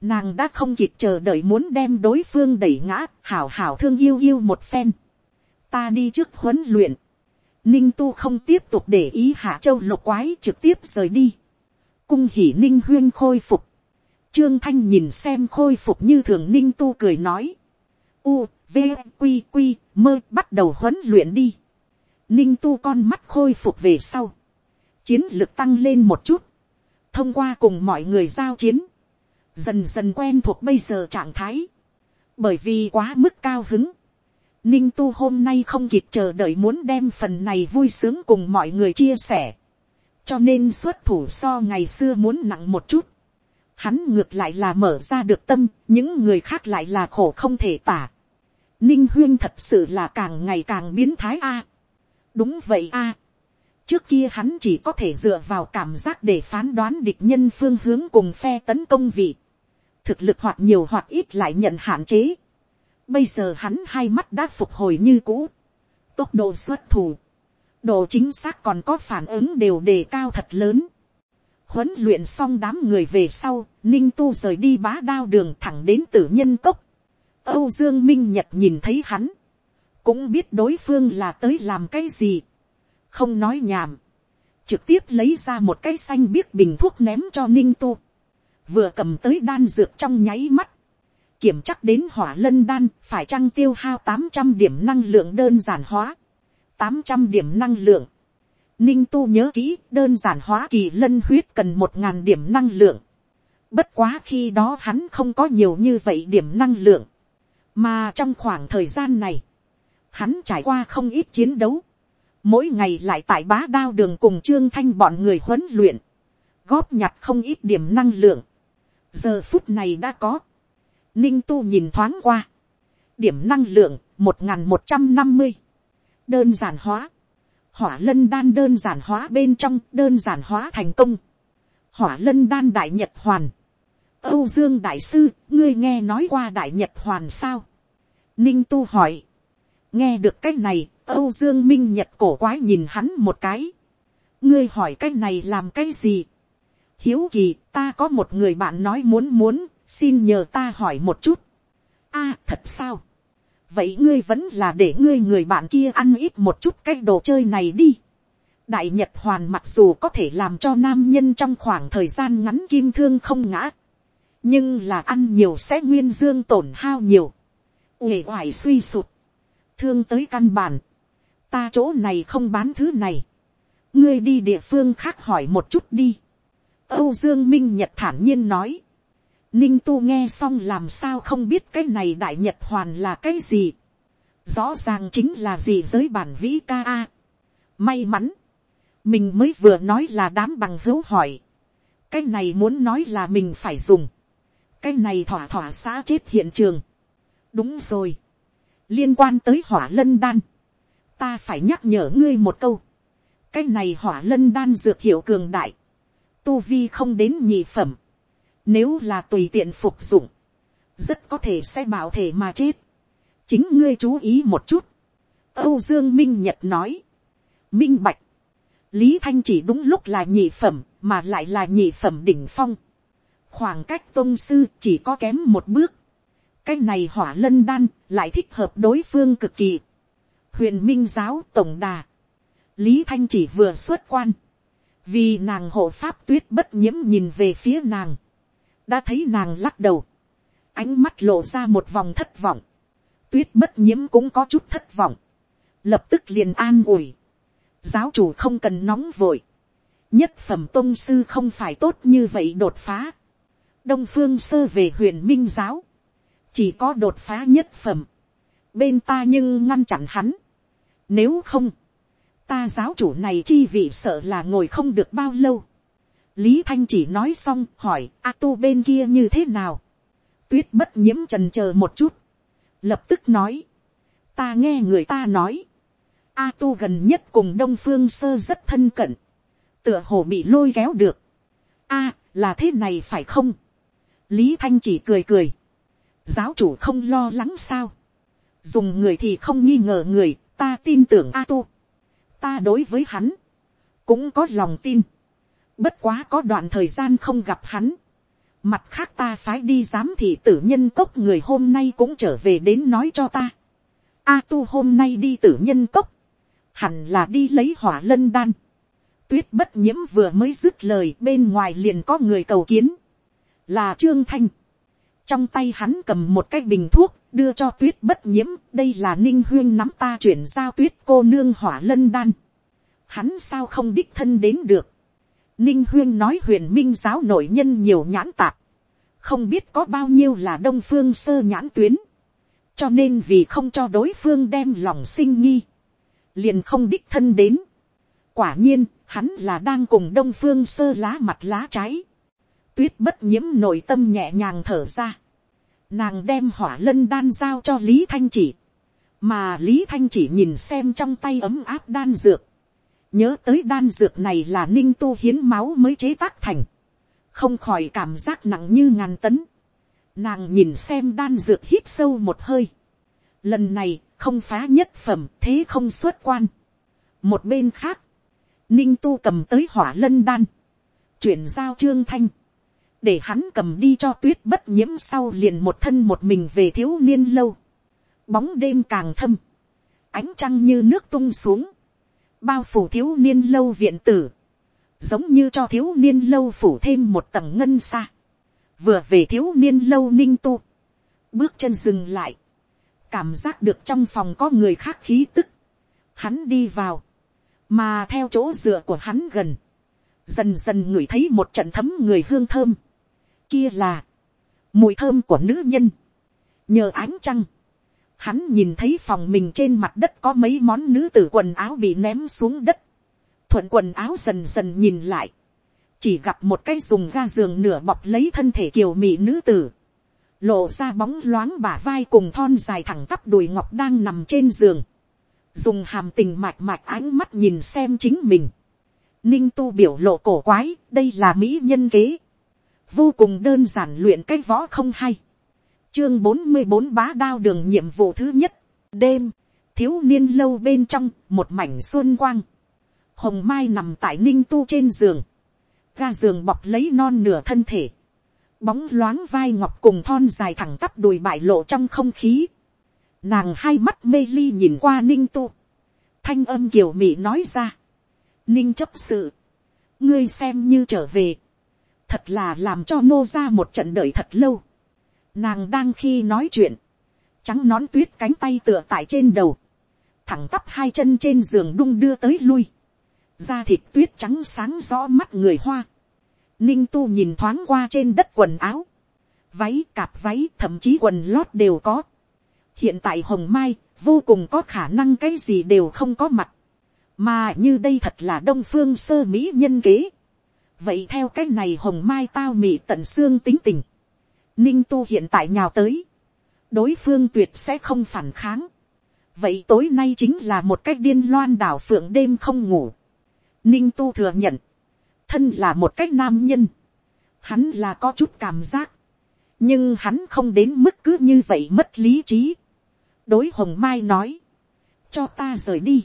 S1: Nàng đã không kịp chờ đợi muốn đem đối phương đẩy ngã, hảo hảo thương yêu yêu một phen. Ta đi trước huấn luyện. Ninh tu không tiếp tục để ý hạ châu lục quái trực tiếp rời đi. Cung hỉ ninh huyên khôi phục. Trương Thanh nhìn xem khôi phục như thường ninh tu cười nói. U, V, Quy, Quy, mơ bắt đầu huấn luyện đi. Ninh tu con mắt khôi phục về sau. Chiến lực tăng lên một chút. Thông qua cùng mọi người giao chiến. Dần dần quen thuộc bây giờ trạng thái. Bởi vì quá mức cao hứng. Ninh tu hôm nay không kịp chờ đợi muốn đem phần này vui sướng cùng mọi người chia sẻ. Cho nên xuất thủ so ngày xưa muốn nặng một chút. Hắn ngược lại là mở ra được tâm, những người khác lại là khổ không thể tả. Ninh huyên thật sự là càng ngày càng biến thái a. đúng vậy a. trước kia hắn chỉ có thể dựa vào cảm giác để phán đoán địch nhân phương hướng cùng phe tấn công vị. thực lực hoặc nhiều hoặc ít lại nhận hạn chế. bây giờ hắn hai mắt đã phục hồi như cũ. tốc độ xuất thủ. độ chính xác còn có phản ứng đều đề cao thật lớn. huấn luyện xong đám người về sau, ninh tu rời đi bá đao đường thẳng đến tử nhân cốc Âu Dương Minh Nhật nhìn thấy hắn. Cũng biết đối phương là tới làm cái gì. Không nói nhảm. Trực tiếp lấy ra một cái xanh biếc bình thuốc ném cho Ninh Tu. Vừa cầm tới đan dược trong nháy mắt. Kiểm chắc đến hỏa lân đan, phải trăng tiêu hao 800 điểm năng lượng đơn giản hóa. 800 điểm năng lượng. Ninh Tu nhớ kỹ, đơn giản hóa kỳ lân huyết cần 1.000 điểm năng lượng. Bất quá khi đó hắn không có nhiều như vậy điểm năng lượng mà trong khoảng thời gian này, hắn trải qua không ít chiến đấu. Mỗi ngày lại tại bá đao đường cùng Trương Thanh bọn người huấn luyện. Góp nhặt không ít điểm năng lượng. Giờ phút này đã có. Ninh tu nhìn thoáng qua. Điểm năng lượng một một trăm năm mươi Đơn giản hóa. Hỏa lân đan đơn giản hóa bên trong đơn giản hóa thành công. Hỏa lân đan đại nhật hoàn Âu Dương Đại Sư, ngươi nghe nói qua Đại Nhật Hoàn sao? Ninh Tu hỏi. Nghe được cái này, Âu Dương Minh Nhật cổ quái nhìn hắn một cái. Ngươi hỏi cái này làm cái gì? Hiếu kỳ, ta có một người bạn nói muốn muốn, xin nhờ ta hỏi một chút. a thật sao? Vậy ngươi vẫn là để ngươi người bạn kia ăn ít một chút cái đồ chơi này đi. Đại Nhật Hoàn mặc dù có thể làm cho nam nhân trong khoảng thời gian ngắn kim thương không ngã nhưng là ăn nhiều sẽ nguyên dương tổn hao nhiều, uể oải suy sụt, thương tới căn bản, ta chỗ này không bán thứ này, ngươi đi địa phương khác hỏi một chút đi. Âu Dương Minh Nhật thản nhiên nói, Ninh Tu nghe xong làm sao không biết cái này đại nhật hoàn là cái gì. Rõ ràng chính là gì giới bản vĩ ca a. May mắn, mình mới vừa nói là đám bằng hữu hỏi. Cái này muốn nói là mình phải dùng cái này thỏa thỏa xã chết hiện trường. đúng rồi. liên quan tới hỏa lân đan. ta phải nhắc nhở ngươi một câu. cái này hỏa lân đan dược hiệu cường đại. tu vi không đến nhị phẩm. nếu là tùy tiện phục dụng, rất có thể sẽ bảo thể mà chết. chính ngươi chú ý một chút. âu dương minh nhật nói. minh bạch. lý thanh chỉ đúng lúc là nhị phẩm, mà lại là nhị phẩm đỉnh phong khoảng cách tôn sư chỉ có kém một bước. cái này hỏa lân đan lại thích hợp đối phương cực kỳ. huyền minh giáo tổng đà. lý thanh chỉ vừa xuất quan. vì nàng hộ pháp tuyết bất nhiễm nhìn về phía nàng. đã thấy nàng lắc đầu. ánh mắt lộ ra một vòng thất vọng. tuyết bất nhiễm cũng có chút thất vọng. lập tức liền an ủi. giáo chủ không cần nóng vội nhất phẩm tôn sư không phải tốt như vậy đột phá đông phương sơ về huyền minh giáo, chỉ có đột phá nhất phẩm, bên ta nhưng ngăn chặn hắn. Nếu không, ta giáo chủ này chi vị sợ là ngồi không được bao lâu. lý thanh chỉ nói xong hỏi a tu bên kia như thế nào. tuyết bất nhiễm trần c h ờ một chút, lập tức nói, ta nghe người ta nói, a tu gần nhất cùng đông phương sơ rất thân cận, tựa hồ bị lôi kéo được. a là thế này phải không lý thanh chỉ cười cười, giáo chủ không lo lắng sao, dùng người thì không nghi ngờ người, ta tin tưởng a tu, ta đối với hắn, cũng có lòng tin, bất quá có đoạn thời gian không gặp hắn, mặt khác ta phái đi giám thị tử nhân cốc người hôm nay cũng trở về đến nói cho ta, a tu hôm nay đi tử nhân cốc, hẳn là đi lấy hỏa lân đan, tuyết bất nhiễm vừa mới dứt lời bên ngoài liền có người cầu kiến, là trương thanh, trong tay hắn cầm một cái bình thuốc đưa cho tuyết bất nhiễm. Đây là ninh huyên nắm ta chuyển giao tuyết cô nương hỏa lân đan. Hắn sao không đích thân đến được? Ninh huyên nói huyền minh giáo nội nhân nhiều nhãn tạp. Không biết có bao nhiêu là đông phương sơ nhãn tuyến. Cho nên vì không cho đối phương đem lòng sinh nghi liền không đích thân đến. Quả nhiên hắn là đang cùng đông phương sơ lá mặt lá trái tuyết bất nhiễm nội tâm nhẹ nhàng thở ra. Nàng đem hỏa lân đan giao cho Lý Thanh chỉ. Mà Lý Thanh chỉ nhìn xem trong tay ấm áp đan dược. Nhớ tới đan dược này là ninh tu hiến máu mới chế tác thành. Không khỏi cảm giác nặng như ngàn tấn. Nàng nhìn xem đan dược hít sâu một hơi. Lần này không phá nhất phẩm, thế không xuất quan. Một bên khác. Ninh tu cầm tới hỏa lân đan. Chuyển giao trương thanh để hắn cầm đi cho tuyết bất nhiễm sau liền một thân một mình về thiếu niên lâu. Bóng đêm càng thâm, ánh trăng như nước tung xuống, bao phủ thiếu niên lâu viện tử, giống như cho thiếu niên lâu phủ thêm một tầng ngân xa. Vừa về thiếu niên lâu ninh tu, bước chân dừng lại, cảm giác được trong phòng có người khác khí tức, hắn đi vào, mà theo chỗ dựa của hắn gần, dần dần ngửi thấy một trận thấm người hương thơm, kia là mùi thơm của nữ nhân. nhờ ánh trăng, hắn nhìn thấy phòng mình trên mặt đất có mấy món nữ tử quần áo bị ném xuống đất. thuận quần áo dần dần nhìn lại, chỉ gặp một cái dùng ga giường nửa bọc lấy thân thể kiều mị nữ tử, lộ ra bóng loáng bả vai cùng thon dài thẳng tắp đùi ngọc đang nằm trên giường, dùng hàm tình mạch mạch ánh mắt nhìn xem chính mình. Ninh tu biểu lộ cổ quái, đây là mỹ nhân kế vô cùng đơn giản luyện cái võ không hay. chương bốn mươi bốn bá đao đường nhiệm vụ thứ nhất, đêm, thiếu niên lâu bên trong, một mảnh xuân quang. Hồng Mai nằm tại ninh tu trên giường, ga giường bọc lấy non nửa thân thể, bóng loáng vai ngọc cùng thon dài thẳng tắp đùi bại lộ trong không khí. Nàng hai mắt mê ly nhìn qua ninh tu, thanh âm kiều mị nói ra, ninh chấp sự, ngươi xem như trở về, thật là làm cho nô ra một trận đợi thật lâu. Nàng đang khi nói chuyện, trắng nón tuyết cánh tay tựa tại trên đầu, thẳng tắp hai chân trên giường đung đưa tới lui, da thịt tuyết trắng sáng rõ mắt người hoa. Ninh tu nhìn thoáng qua trên đất quần áo, váy cạp váy thậm chí quần lót đều có. hiện tại hồng mai vô cùng có khả năng cái gì đều không có mặt, mà như đây thật là đông phương sơ mỹ nhân kế vậy theo cái này hồng mai tao mị tận xương tính tình, ninh tu hiện tại nhào tới, đối phương tuyệt sẽ không phản kháng, vậy tối nay chính là một cách điên loan đảo phượng đêm không ngủ, ninh tu thừa nhận, thân là một cách nam nhân, hắn là có chút cảm giác, nhưng hắn không đến mức cứ như vậy mất lý trí, đối hồng mai nói, cho ta rời đi,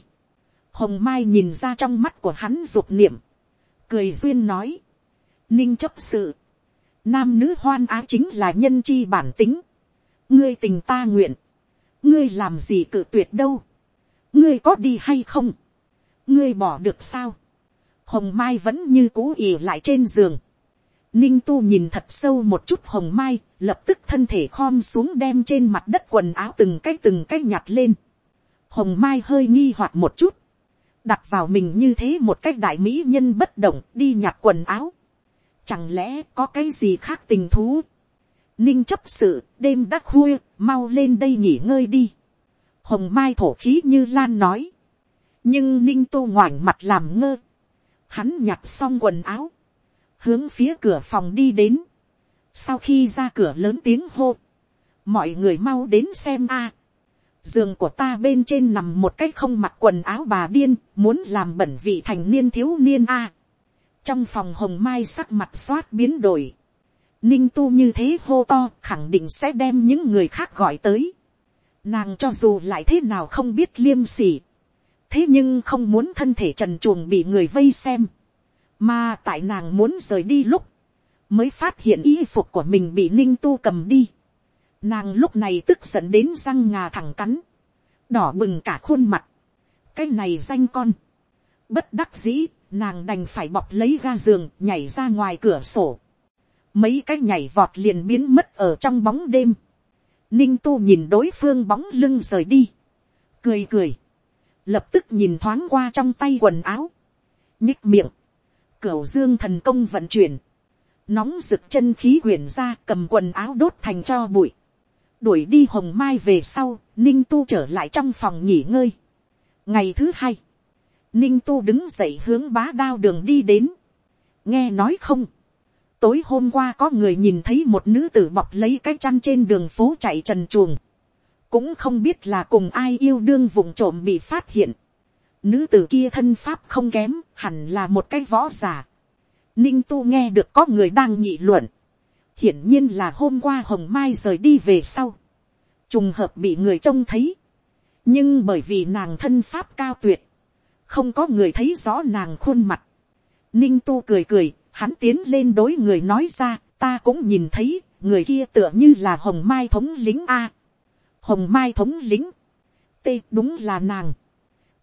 S1: hồng mai nhìn ra trong mắt của hắn dục niệm, cười duyên nói, ninh chấp sự, nam nữ hoan ái chính là nhân chi bản tính, ngươi tình ta nguyện, ngươi làm gì cự tuyệt đâu, ngươi có đi hay không, ngươi bỏ được sao, hồng mai vẫn như cũ ỉ lại trên giường, ninh tu nhìn thật sâu một chút hồng mai, lập tức thân thể khom xuống đem trên mặt đất quần áo từng cái từng cái nhặt lên, hồng mai hơi nghi hoặc một chút, đặt vào mình như thế một cách đại mỹ nhân bất động đi nhặt quần áo. Chẳng lẽ có cái gì khác tình thú? Ninh chấp sự, đêm đắc khuya, mau lên đây nghỉ ngơi đi. Hồng Mai thổ khí như Lan nói. Nhưng Ninh tu ngoảnh mặt làm ngơ. Hắn nhặt xong quần áo. Hướng phía cửa phòng đi đến. Sau khi ra cửa lớn tiếng hô. Mọi người mau đến xem a giường của ta bên trên nằm một cái không mặc quần áo bà điên, muốn làm bẩn vị thành niên thiếu niên a. trong phòng hồng mai sắc mặt xoát biến đổi, ninh tu như thế hô to khẳng định sẽ đem những người khác gọi tới. nàng cho dù lại thế nào không biết liêm sỉ. thế nhưng không muốn thân thể trần chuồng bị người vây xem. mà tại nàng muốn rời đi lúc, mới phát hiện y phục của mình bị ninh tu cầm đi nàng lúc này tức giận đến răng ngà thẳng cắn, đỏ bừng cả khuôn mặt. cái này danh con. bất đắc dĩ, nàng đành phải bọc lấy ga giường nhảy ra ngoài cửa sổ mấy cái nhảy vọt liền biến mất ở trong bóng đêm. Ninh tu nhìn đối phương bóng lưng rời đi. Cười cười. Lập tức nhìn thoáng qua trong tay quần áo. nhích miệng. Cửu dương thần công vận chuyển. Nóng rực chân khí quyển ra cầm quần áo đốt thành cho bụi. Đuổi đi hồng mai về sau, Ninh tu trở lại trong phòng nghỉ ngơi. Ngày thứ hai. Ninh tu đứng dậy hướng bá đao đường đi đến. Nghe nói không tối hôm qua có người nhìn thấy một nữ tử bọc lấy cái chăn trên đường phố chạy trần chuồng. cũng không biết là cùng ai yêu đương vùng trộm bị phát hiện. nữ tử kia thân pháp không kém, hẳn là một cái võ giả. ninh tu nghe được có người đang nhị luận hiển nhiên là hôm qua hồng mai rời đi về sau. trùng hợp bị người trông thấy. nhưng bởi vì nàng thân pháp cao tuyệt, không có người thấy rõ nàng khuôn mặt. ninh tu cười cười, hắn tiến lên đối người nói ra, ta cũng nhìn thấy, người kia tựa như là hồng mai thống lính a. hồng mai thống lính, t đúng là nàng.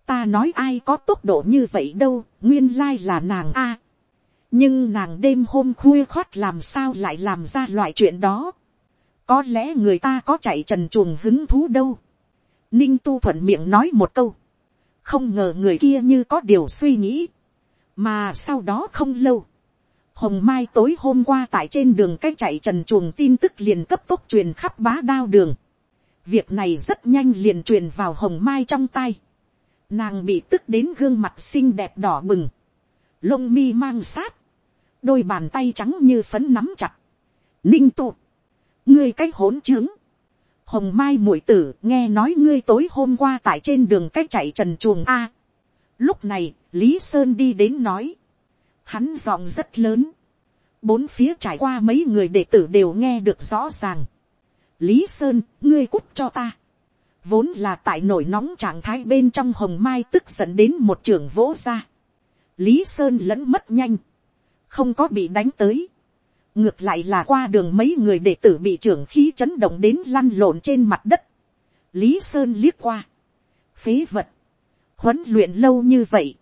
S1: ta nói ai có tốc độ như vậy đâu, nguyên lai là nàng a nhưng nàng đêm hôm khuya khót làm sao lại làm ra loại chuyện đó. có lẽ người ta có chạy trần chuồng hứng thú đâu. ninh tu thuận miệng nói một câu. không ngờ người kia như có điều suy nghĩ. mà sau đó không lâu, Hồng Mai tối hôm qua tại trên đường cách chạy trần chuồng tin tức liền cấp tốc truyền khắp bá đao đường. Việc này rất nhanh liền truyền vào Hồng Mai trong tay. Nàng bị tức đến gương mặt xinh đẹp đỏ bừng. Lông mi mang sát. Đôi bàn tay trắng như phấn nắm chặt. Ninh tụ. Ngươi cách hỗn trướng. Hồng Mai muội tử nghe nói ngươi tối hôm qua tại trên đường cách chạy trần chuồng A. Lúc này, Lý Sơn đi đến nói hắn giọng rất lớn, bốn phía trải qua mấy người đệ tử đều nghe được rõ ràng. lý sơn, ngươi cút cho ta. vốn là tại nổi nóng trạng thái bên trong hồng mai tức giận đến một trường vỗ ra. lý sơn lẫn mất nhanh, không có bị đánh tới. ngược lại là qua đường mấy người đệ tử bị trưởng khí chấn động đến lăn lộn trên mặt đất. lý sơn liếc qua. phế vật. huấn luyện lâu như vậy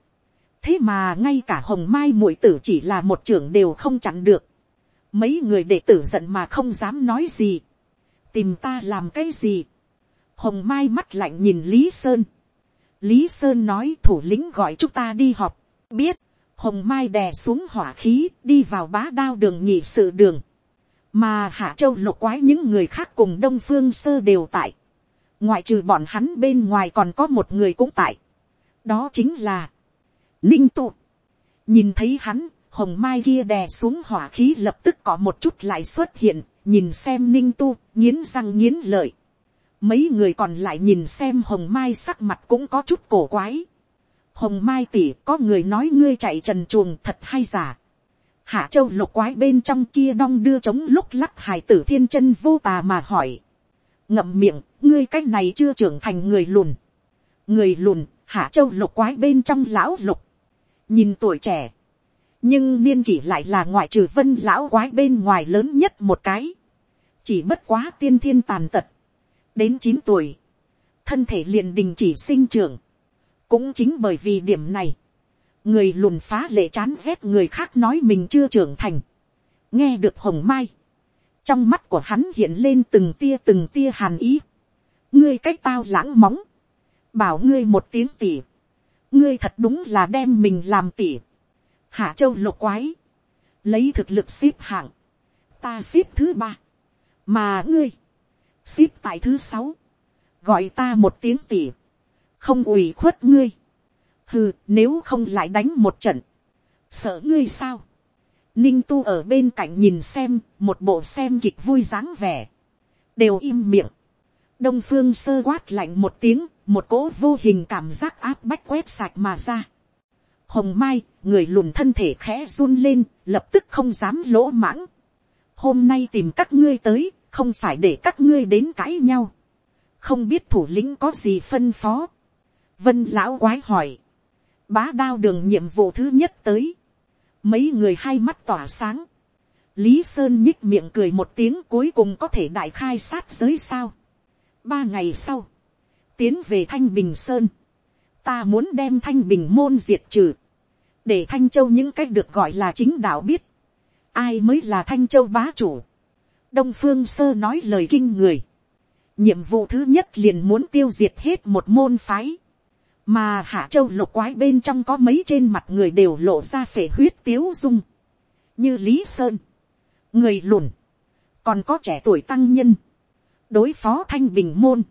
S1: thế mà ngay cả hồng mai muội tử chỉ là một trưởng đều không chặn được. mấy người đệ tử giận mà không dám nói gì. tìm ta làm cái gì. hồng mai mắt lạnh nhìn lý sơn. lý sơn nói thủ lĩnh gọi chúng ta đi họp. biết, hồng mai đè xuống hỏa khí đi vào bá đao đường nhị sự đường. mà hạ châu lục quái những người khác cùng đông phương sơ đều tại. ngoại trừ bọn hắn bên ngoài còn có một người cũng tại. đó chính là ninh tu. nhìn thấy hắn, hồng mai kia đè xuống hỏa khí lập tức có một chút lại xuất hiện, nhìn xem ninh tu, nghiến răng nghiến lợi. mấy người còn lại nhìn xem hồng mai sắc mặt cũng có chút cổ quái hồng mai tỉ có người nói ngươi chạy trần chuồng thật hay giả. hạ châu lục quái bên trong kia đong đưa trống lúc lắc hải tử thiên chân vô tà mà hỏi. ngậm miệng, ngươi cái này chưa trưởng thành người lùn. người lùn, hạ châu lục quái bên trong lão lục nhìn tuổi trẻ, nhưng niên kỷ lại là ngoại trừ vân lão quái bên ngoài lớn nhất một cái, chỉ bất quá tiên thiên tàn tật, đến chín tuổi, thân thể liền đình chỉ sinh trưởng, cũng chính bởi vì điểm này, người lùn phá lệ chán ghét người khác nói mình chưa trưởng thành, nghe được hồng mai, trong mắt của hắn hiện lên từng tia từng tia hàn ý, ngươi cách tao lãng móng, bảo ngươi một tiếng tỉ, ngươi thật đúng là đem mình làm tỉ. hạ châu lục quái, lấy thực lực xếp hạng, ta xếp thứ ba, mà ngươi, xếp tại thứ sáu, gọi ta một tiếng tỉ, không ủy khuất ngươi, hừ nếu không lại đánh một trận, sợ ngươi sao, ninh tu ở bên cạnh nhìn xem, một bộ xem kịch vui dáng vẻ, đều im miệng, đông phương sơ quát lạnh một tiếng, một cỗ vô hình cảm giác áp bách quét sạch mà ra. hồng mai, người lùn thân thể khẽ run lên, lập tức không dám lỗ mãng. hôm nay tìm các ngươi tới, không phải để các ngươi đến cãi nhau, không biết thủ lĩnh có gì phân phó vân lão quái hỏi, bá đao đường nhiệm vụ thứ nhất tới, mấy người hai mắt tỏa sáng, lý sơn nhích miệng cười một tiếng cuối cùng có thể đại khai sát giới sao. ba ngày sau, tiến về thanh bình sơn, ta muốn đem thanh bình môn diệt trừ, để thanh châu những cách được gọi là chính đạo biết, ai mới là thanh châu bá chủ. đông phương sơ nói lời kinh người, nhiệm vụ thứ nhất liền muốn tiêu diệt hết một môn phái, mà hạ châu lục quái bên trong có mấy trên mặt người đều lộ ra phể huyết tiếu dung, như lý sơn, người lùn, còn có trẻ tuổi tăng nhân, đối phó thanh bình môn,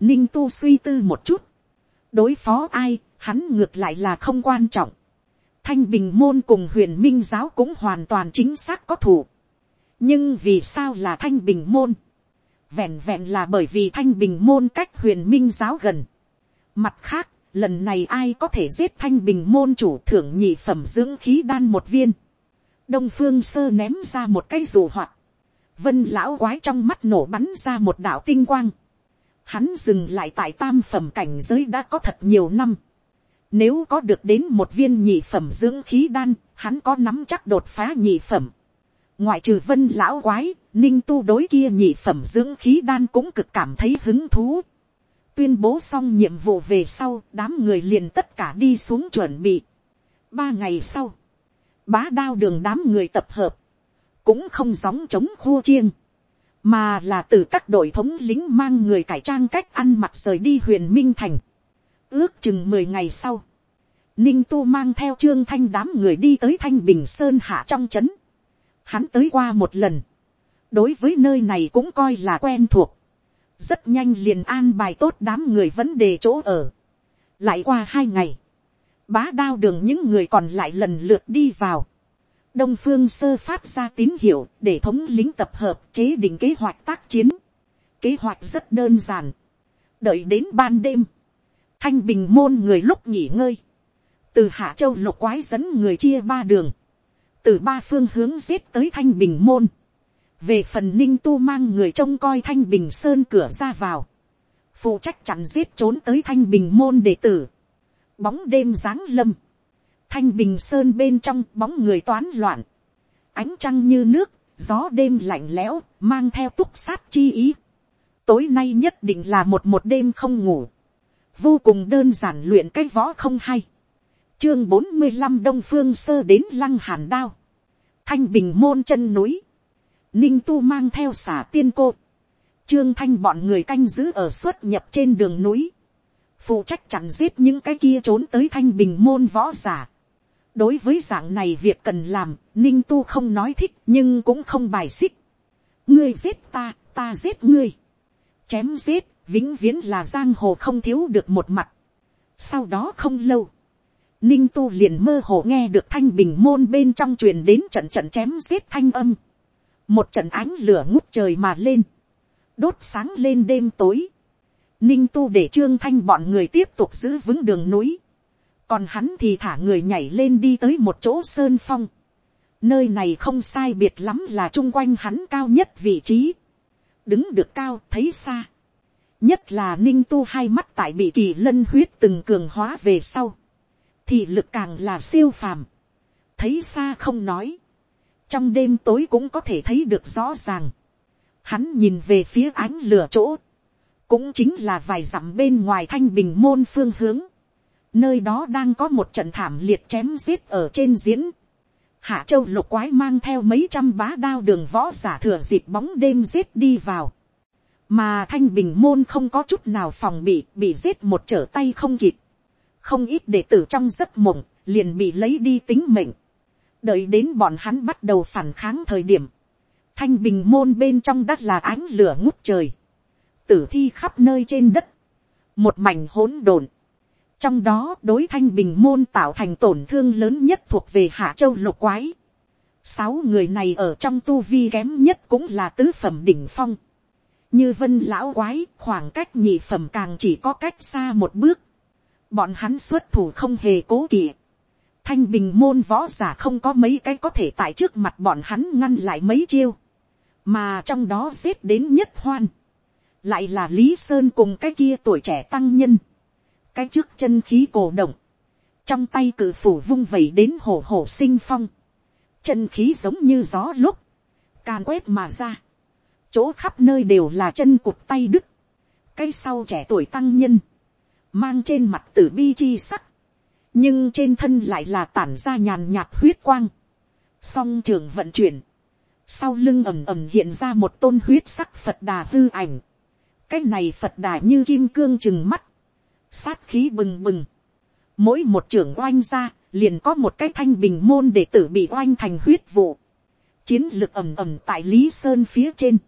S1: ninh tu suy tư một chút, đối phó ai, hắn ngược lại là không quan trọng, thanh bình môn cùng huyền minh giáo cũng hoàn toàn chính xác có thủ, nhưng vì sao là thanh bình môn, vẹn vẹn là bởi vì thanh bình môn cách huyền minh giáo gần. Mặt khác, lần này ai có thể giết thanh bình môn chủ thưởng nhị phẩm dưỡng khí đan một viên. đông phương sơ ném ra một cái dù hoạt. vân lão quái trong mắt nổ bắn ra một đạo tinh quang. hắn dừng lại tại tam phẩm cảnh giới đã có thật nhiều năm. nếu có được đến một viên nhị phẩm dưỡng khí đan, hắn có nắm chắc đột phá nhị phẩm ngoại trừ vân lão quái, ninh tu đối kia nhị phẩm dưỡng khí đan cũng cực cảm thấy hứng thú tuyên bố xong nhiệm vụ về sau, đám người liền tất cả đi xuống chuẩn bị. ba ngày sau, bá đao đường đám người tập hợp, cũng không gióng chống khua chiêng, mà là từ các đội thống lính mang người cải trang cách ăn mặc rời đi huyền minh thành. ước chừng mười ngày sau, ninh tu mang theo trương thanh đám người đi tới thanh bình sơn hạ trong trấn hắn tới qua một lần, đối với nơi này cũng coi là quen thuộc, rất nhanh liền an bài tốt đám người vấn đề chỗ ở. lại qua hai ngày, bá đao đường những người còn lại lần lượt đi vào. đông phương sơ phát ra tín hiệu để thống lính tập hợp chế định kế hoạch tác chiến. kế hoạch rất đơn giản. đợi đến ban đêm, thanh bình môn người lúc nghỉ ngơi, từ hạ châu lục quái dẫn người chia ba đường, từ ba phương hướng giết tới thanh bình môn về phần ninh tu mang người trông coi thanh bình sơn cửa ra vào. phụ trách chặn giết trốn tới thanh bình môn đệ tử. bóng đêm giáng lâm. thanh bình sơn bên trong bóng người toán loạn. ánh trăng như nước, gió đêm lạnh lẽo, mang theo túc sát chi ý. tối nay nhất định là một một đêm không ngủ. vô cùng đơn giản luyện cái võ không hay chương bốn mươi năm đông phương sơ đến lăng hàn đao. thanh bình môn chân núi ninh tu mang theo xả tiên cô. trương thanh bọn người canh giữ ở xuất nhập trên đường núi. phụ trách chặn giết những cái kia trốn tới thanh bình môn võ giả. đối với dạng này việc cần làm, ninh tu không nói thích nhưng cũng không bài xích. ngươi giết ta, ta giết ngươi. chém giết, vĩnh viễn là giang hồ không thiếu được một mặt. sau đó không lâu, ninh tu liền mơ hồ nghe được thanh bình môn bên trong truyền đến trận trận chém giết thanh âm một trận ánh lửa ngút trời mà lên, đốt sáng lên đêm tối. ninh tu để trương thanh bọn người tiếp tục giữ vững đường núi. còn hắn thì thả người nhảy lên đi tới một chỗ sơn phong. nơi này không sai biệt lắm là chung quanh hắn cao nhất vị trí. đứng được cao thấy xa. nhất là ninh tu hai mắt tại bị kỳ lân huyết từng cường hóa về sau thì lực càng là siêu phàm, thấy xa không nói, trong đêm tối cũng có thể thấy được rõ ràng, hắn nhìn về phía ánh lửa chỗ, cũng chính là vài dặm bên ngoài thanh bình môn phương hướng, nơi đó đang có một trận thảm liệt chém giết ở trên diễn, hạ châu lục quái mang theo mấy trăm bá đao đường võ giả thừa dịp bóng đêm giết đi vào, mà thanh bình môn không có chút nào phòng bị bị giết một trở tay không kịp, không ít đệ tử trong giấc mộng, liền bị lấy đi tính mệnh đợi đến bọn hắn bắt đầu phản kháng thời điểm, thanh bình môn bên trong đất là ánh lửa ngút trời, tử thi khắp nơi trên đất, một mảnh hỗn độn. trong đó đối thanh bình môn tạo thành tổn thương lớn nhất thuộc về hạ châu lục quái. sáu người này ở trong tu vi kém nhất cũng là tứ phẩm đỉnh phong. như vân lão quái khoảng cách nhị phẩm càng chỉ có cách xa một bước bọn hắn xuất thủ không hề cố kỵ. Thanh bình môn võ giả không có mấy cái có thể tại trước mặt bọn hắn ngăn lại mấy chiêu. mà trong đó xếp đến nhất hoan, lại là lý sơn cùng cái kia tuổi trẻ tăng nhân, cái trước chân khí cổ động, trong tay cử phủ vung vẩy đến hổ hổ sinh phong, chân khí giống như gió lúc, càn quét mà ra, chỗ khắp nơi đều là chân cụt tay đứt, cái sau trẻ tuổi tăng nhân, mang trên mặt tử bi chi sắc, nhưng trên thân lại là tản ra nhàn nhạt huyết quang, song trường vận chuyển, sau lưng ầm ầm hiện ra một tôn huyết sắc phật đà hư ảnh, cái này phật đà như kim cương chừng mắt, sát khí bừng bừng, mỗi một trưởng oanh ra, liền có một cái thanh bình môn để tử bị oanh thành huyết vụ, chiến lược ầm ầm tại lý sơn phía trên,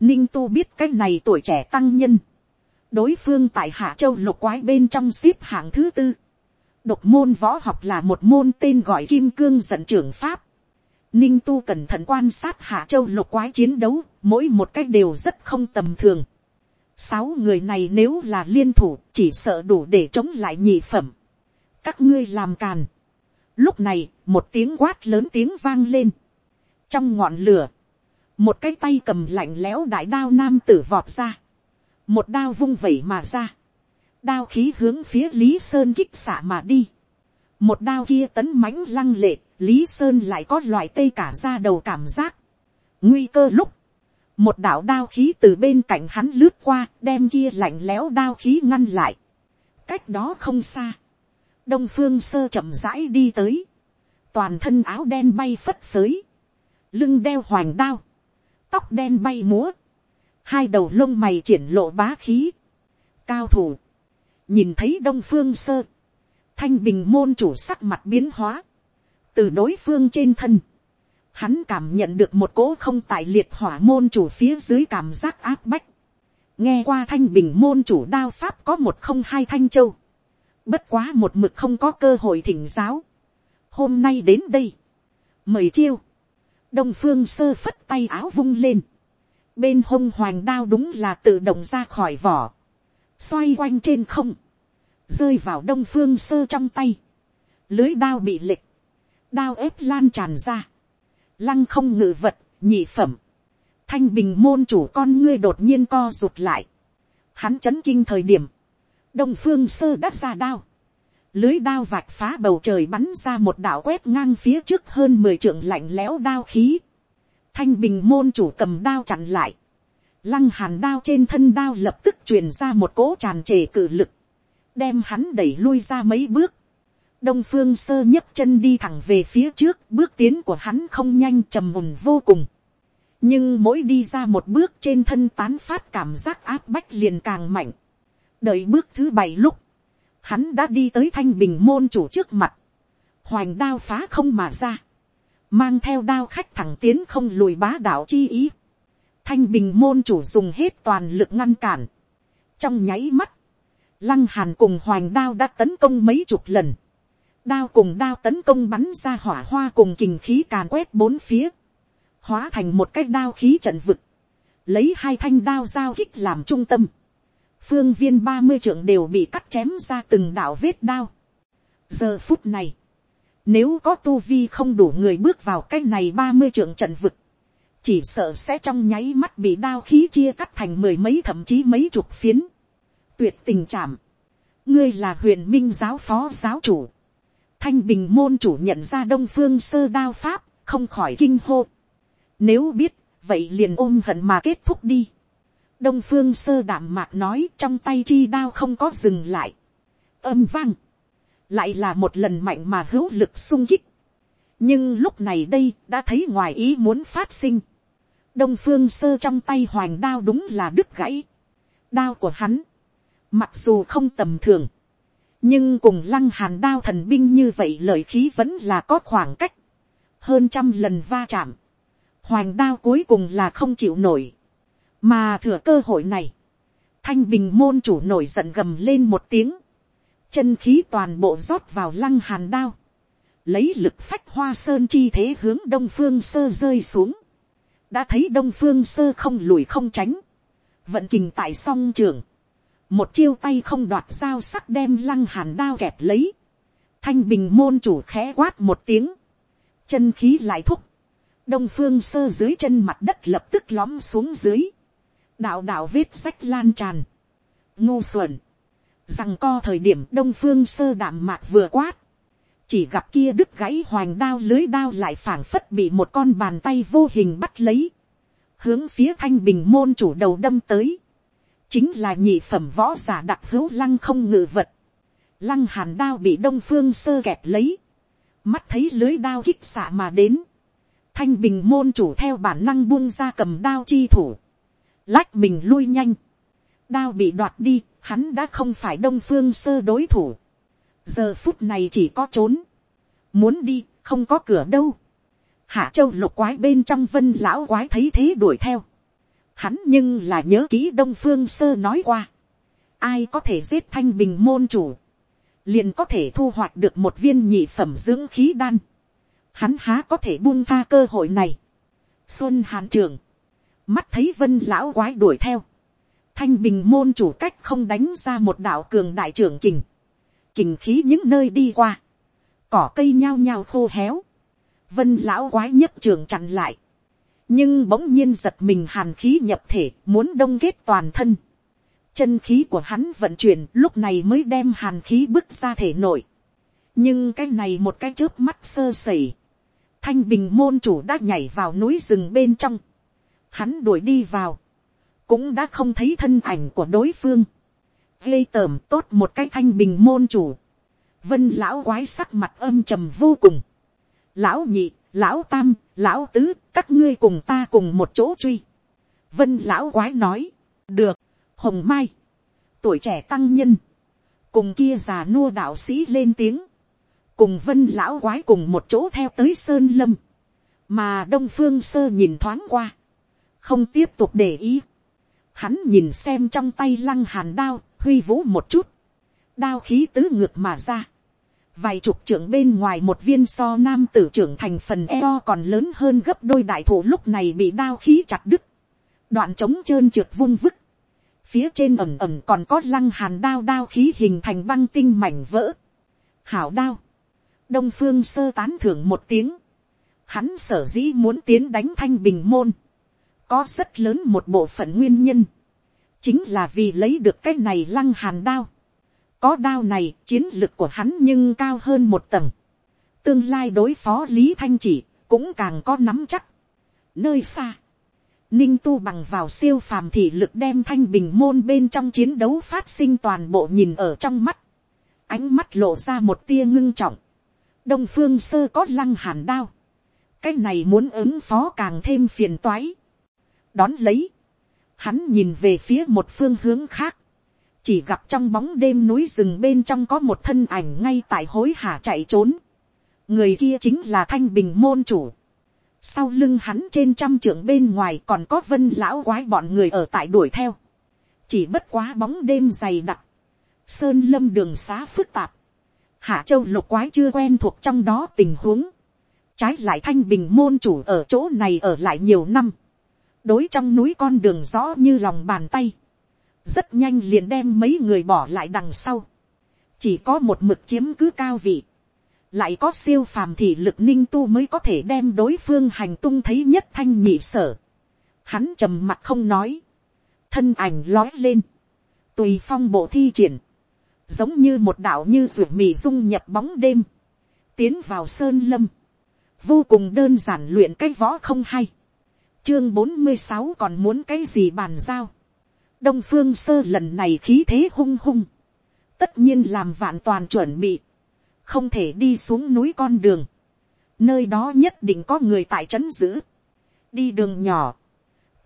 S1: ninh tu biết cái này tuổi trẻ tăng nhân, đối phương tại hạ châu lục quái bên trong xếp hạng thứ tư, độc môn võ học là một môn tên gọi kim cương dẫn trưởng pháp, ninh tu cẩn thận quan sát hạ châu lục quái chiến đấu, mỗi một cách đều rất không tầm thường. sáu người này nếu là liên thủ, chỉ sợ đủ để chống lại nhị phẩm. các ngươi làm càn. lúc này, một tiếng quát lớn tiếng vang lên. trong ngọn lửa, một cái tay cầm lạnh lẽo đại đao nam tử vọt ra. một đao vung vẩy mà ra đao khí hướng phía lý sơn kích xạ mà đi. một đao kia tấn mãnh lăng lệ lý sơn lại có loại tê cả ra đầu cảm giác. nguy cơ lúc, một đạo đao khí từ bên cạnh hắn lướt qua, đem kia lạnh lẽo đao khí ngăn lại. cách đó không xa, đông phương sơ chậm rãi đi tới, toàn thân áo đen bay phất phới, lưng đeo hoành đao, tóc đen bay múa, hai đầu lông mày triển lộ bá khí, cao thủ, nhìn thấy đông phương sơ, thanh bình môn chủ sắc mặt biến hóa, từ đối phương trên thân, hắn cảm nhận được một cỗ không tại liệt hỏa môn chủ phía dưới cảm giác áp bách. nghe qua thanh bình môn chủ đao pháp có một không hai thanh châu. bất quá một mực không có cơ hội thỉnh giáo. hôm nay đến đây, mời chiêu, đông phương sơ phất tay áo vung lên, bên hông hoàng đao đúng là tự động ra khỏi vỏ, xoay quanh trên không, rơi vào đông phương sơ trong tay, lưới đao bị lệch, đao ép lan tràn ra, lăng không ngự vật, nhị phẩm, thanh bình môn chủ con ngươi đột nhiên co rụt lại, hắn chấn kinh thời điểm, đông phương sơ đắt ra đao, lưới đao vạch phá bầu trời bắn ra một đạo quét ngang phía trước hơn mười trượng lạnh lẽo đao khí, thanh bình môn chủ cầm đao chặn lại, lăng hàn đao trên thân đao lập tức truyền ra một cỗ tràn trề cử lực, đem hắn đẩy lui ra mấy bước, đông phương sơ nhấc chân đi thẳng về phía trước, bước tiến của hắn không nhanh trầm mùn vô cùng. nhưng mỗi đi ra một bước trên thân tán phát cảm giác áp bách liền càng mạnh. đợi bước thứ bảy lúc, hắn đã đi tới thanh bình môn chủ trước mặt, hoành đao phá không mà ra, mang theo đao khách thẳng tiến không lùi bá đạo chi ý thanh bình môn chủ dùng hết toàn lực ngăn cản. trong nháy mắt, lăng hàn cùng hoành đao đã tấn công mấy chục lần đao cùng đao tấn công bắn ra hỏa hoa cùng kình khí càn quét bốn phía, hóa thành một cái đao khí trận vực, lấy hai thanh đao giao kích làm trung tâm, phương viên ba mươi trưởng đều bị cắt chém ra từng đạo vết đao. giờ phút này, nếu có tu vi không đủ người bước vào cái này ba mươi trưởng trận vực, chỉ sợ sẽ trong nháy mắt bị đao khí chia cắt thành mười mấy thậm chí mấy chục phiến. tuyệt tình chạm, ngươi là huyền minh giáo phó giáo chủ, Thanh bình môn chủ nhận ra đông phương sơ đao pháp, không khỏi kinh hô. Nếu biết, vậy liền ôm hận mà kết thúc đi. Đông phương sơ đảm mạc nói trong tay chi đao không có dừng lại. Âm vang. Lại là một lần mạnh mà hữu lực sung kích. Nhưng lúc này đây đã thấy ngoài ý muốn phát sinh. Đông phương sơ trong tay hoành đao đúng là đứt gãy. Đao của hắn. Mặc dù không tầm thường nhưng cùng lăng hàn đao thần binh như vậy lời khí vẫn là có khoảng cách, hơn trăm lần va chạm, hoành đao cuối cùng là không chịu nổi, mà thừa cơ hội này, thanh bình môn chủ nổi giận gầm lên một tiếng, chân khí toàn bộ rót vào lăng hàn đao, lấy lực phách hoa sơn chi thế hướng đông phương sơ rơi xuống, đã thấy đông phương sơ không lùi không tránh, vận kình tại song trường, một chiêu tay không đoạt dao sắc đem lăng hàn đao kẹp lấy, thanh bình môn chủ khẽ quát một tiếng, chân khí lại thúc, đông phương sơ dưới chân mặt đất lập tức lóm xuống dưới, đạo đạo vết sách lan tràn, ngu xuẩn, rằng co thời điểm đông phương sơ đạm mạc vừa quát, chỉ gặp kia đứt gãy hoành đao lưới đao lại phảng phất bị một con bàn tay vô hình bắt lấy, hướng phía thanh bình môn chủ đầu đâm tới, chính là nhị phẩm võ giả đặc hữu lăng không ngự vật, lăng hàn đao bị đông phương sơ kẹp lấy, mắt thấy lưới đao kích xạ mà đến, thanh bình môn chủ theo bản năng buông ra cầm đao chi thủ, lách mình lui nhanh, đao bị đoạt đi, hắn đã không phải đông phương sơ đối thủ, giờ phút này chỉ có trốn, muốn đi, không có cửa đâu, hạ châu lục quái bên trong vân lão quái thấy thế đuổi theo, hắn nhưng là nhớ ký đông phương sơ nói qua, ai có thể giết thanh bình môn chủ, liền có thể thu hoạch được một viên nhị phẩm dưỡng khí đan, hắn há có thể buông tha cơ hội này. xuân hàn trường, mắt thấy vân lão quái đuổi theo, thanh bình môn chủ cách không đánh ra một đạo cường đại trưởng kình, kình khí những nơi đi qua, cỏ cây nhao nhao khô héo, vân lão quái nhất trường chặn lại, nhưng bỗng nhiên giật mình hàn khí nhập thể muốn đông kết toàn thân, chân khí của hắn vận chuyển lúc này mới đem hàn khí bước ra thể nội, nhưng cái này một cái chớp mắt sơ sẩy, thanh bình môn chủ đã nhảy vào núi rừng bên trong, hắn đuổi đi vào, cũng đã không thấy thân ảnh của đối phương, ghê tởm tốt một cái thanh bình môn chủ, vân lão quái sắc mặt âm trầm vô cùng, lão nhị, lão tam, lão tứ, các ngươi cùng ta cùng một chỗ truy, vân lão quái nói, được, hồng mai, tuổi trẻ tăng nhân, cùng kia già nua đạo sĩ lên tiếng, cùng vân lão quái cùng một chỗ theo tới sơn lâm, mà đông phương sơ nhìn thoáng qua, không tiếp tục để ý, hắn nhìn xem trong tay lăng hàn đao, huy vũ một chút, đao khí tứ ngược mà ra, vài chục trưởng bên ngoài một viên so nam tử trưởng thành phần eo còn lớn hơn gấp đôi đại thủ lúc này bị đao khí chặt đứt, đoạn trống trơn trượt vung vức, phía trên ẩm ẩm còn có lăng hàn đao đao khí hình thành băng tinh mảnh vỡ, hảo đao, đông phương sơ tán thưởng một tiếng, hắn sở dĩ muốn tiến đánh thanh bình môn, có rất lớn một bộ phận nguyên nhân, chính là vì lấy được cái này lăng hàn đao. có đao này chiến lực của hắn nhưng cao hơn một tầng, tương lai đối phó lý thanh chỉ cũng càng có nắm chắc. nơi xa, ninh tu bằng vào siêu phàm thị lực đem thanh bình môn bên trong chiến đấu phát sinh toàn bộ nhìn ở trong mắt, ánh mắt lộ ra một tia ngưng trọng, đông phương sơ có lăng hàn đao, cái này muốn ứng phó càng thêm phiền toái. đón lấy, hắn nhìn về phía một phương hướng khác, chỉ gặp trong bóng đêm núi rừng bên trong có một thân ảnh ngay tại hối hả chạy trốn. người kia chính là thanh bình môn chủ. sau lưng hắn trên trăm trưởng bên ngoài còn có vân lão quái bọn người ở tại đuổi theo. chỉ bất quá bóng đêm dày đặc. sơn lâm đường xá phức tạp. hạ châu lục quái chưa quen thuộc trong đó tình huống. trái lại thanh bình môn chủ ở chỗ này ở lại nhiều năm đối trong núi con đường rõ như lòng bàn tay, rất nhanh liền đem mấy người bỏ lại đằng sau, chỉ có một mực chiếm cứ cao vị, lại có siêu phàm thị lực ninh tu mới có thể đem đối phương hành tung thấy nhất thanh nhị sở. Hắn trầm mặt không nói, thân ảnh lói lên, tùy phong bộ thi triển, giống như một đạo như ruột mì dung nhập bóng đêm, tiến vào sơn lâm, vô cùng đơn giản luyện cái võ không hay, chương bốn mươi sáu còn muốn cái gì bàn giao. đông phương sơ lần này khí thế hung hung. tất nhiên làm vạn toàn chuẩn bị. không thể đi xuống núi con đường. nơi đó nhất định có người tại trấn giữ. đi đường nhỏ.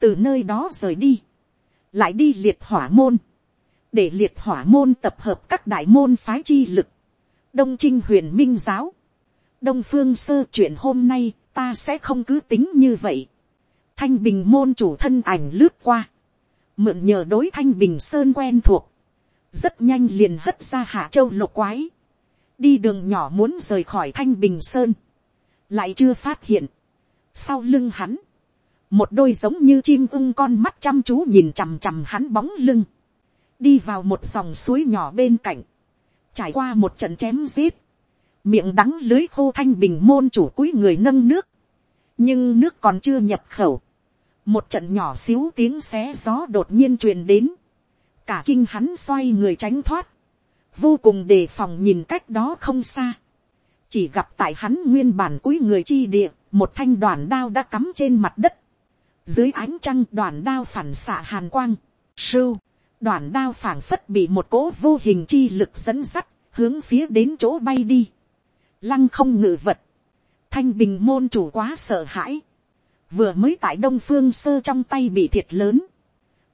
S1: từ nơi đó rời đi. lại đi liệt hỏa môn. để liệt hỏa môn tập hợp các đại môn phái chi lực. đông trinh huyền minh giáo. đông phương sơ chuyện hôm nay, ta sẽ không cứ tính như vậy thanh bình môn chủ thân ảnh lướt qua, mượn nhờ đối thanh bình sơn quen thuộc, rất nhanh liền hất ra hạ châu lục quái, đi đường nhỏ muốn rời khỏi thanh bình sơn, lại chưa phát hiện, sau lưng hắn, một đôi giống như chim ưng con mắt chăm chú nhìn chằm chằm hắn bóng lưng, đi vào một dòng suối nhỏ bên cạnh, trải qua một trận chém giết, miệng đắng lưới khô thanh bình môn chủ cúi người nâng nước, nhưng nước còn chưa nhập khẩu, một trận nhỏ xíu tiếng xé gió đột nhiên truyền đến, cả kinh hắn xoay người tránh thoát, vô cùng đề phòng nhìn cách đó không xa, chỉ gặp tại hắn nguyên bản cuối người chi địa, một thanh đoàn đao đã cắm trên mặt đất, dưới ánh trăng đoàn đao phản xạ hàn quang, sưu, đoàn đao phảng phất bị một cỗ vô hình chi lực dẫn sắt, hướng phía đến chỗ bay đi, lăng không ngự vật, thanh bình môn chủ quá sợ hãi, vừa mới tại đông phương sơ trong tay bị thiệt lớn,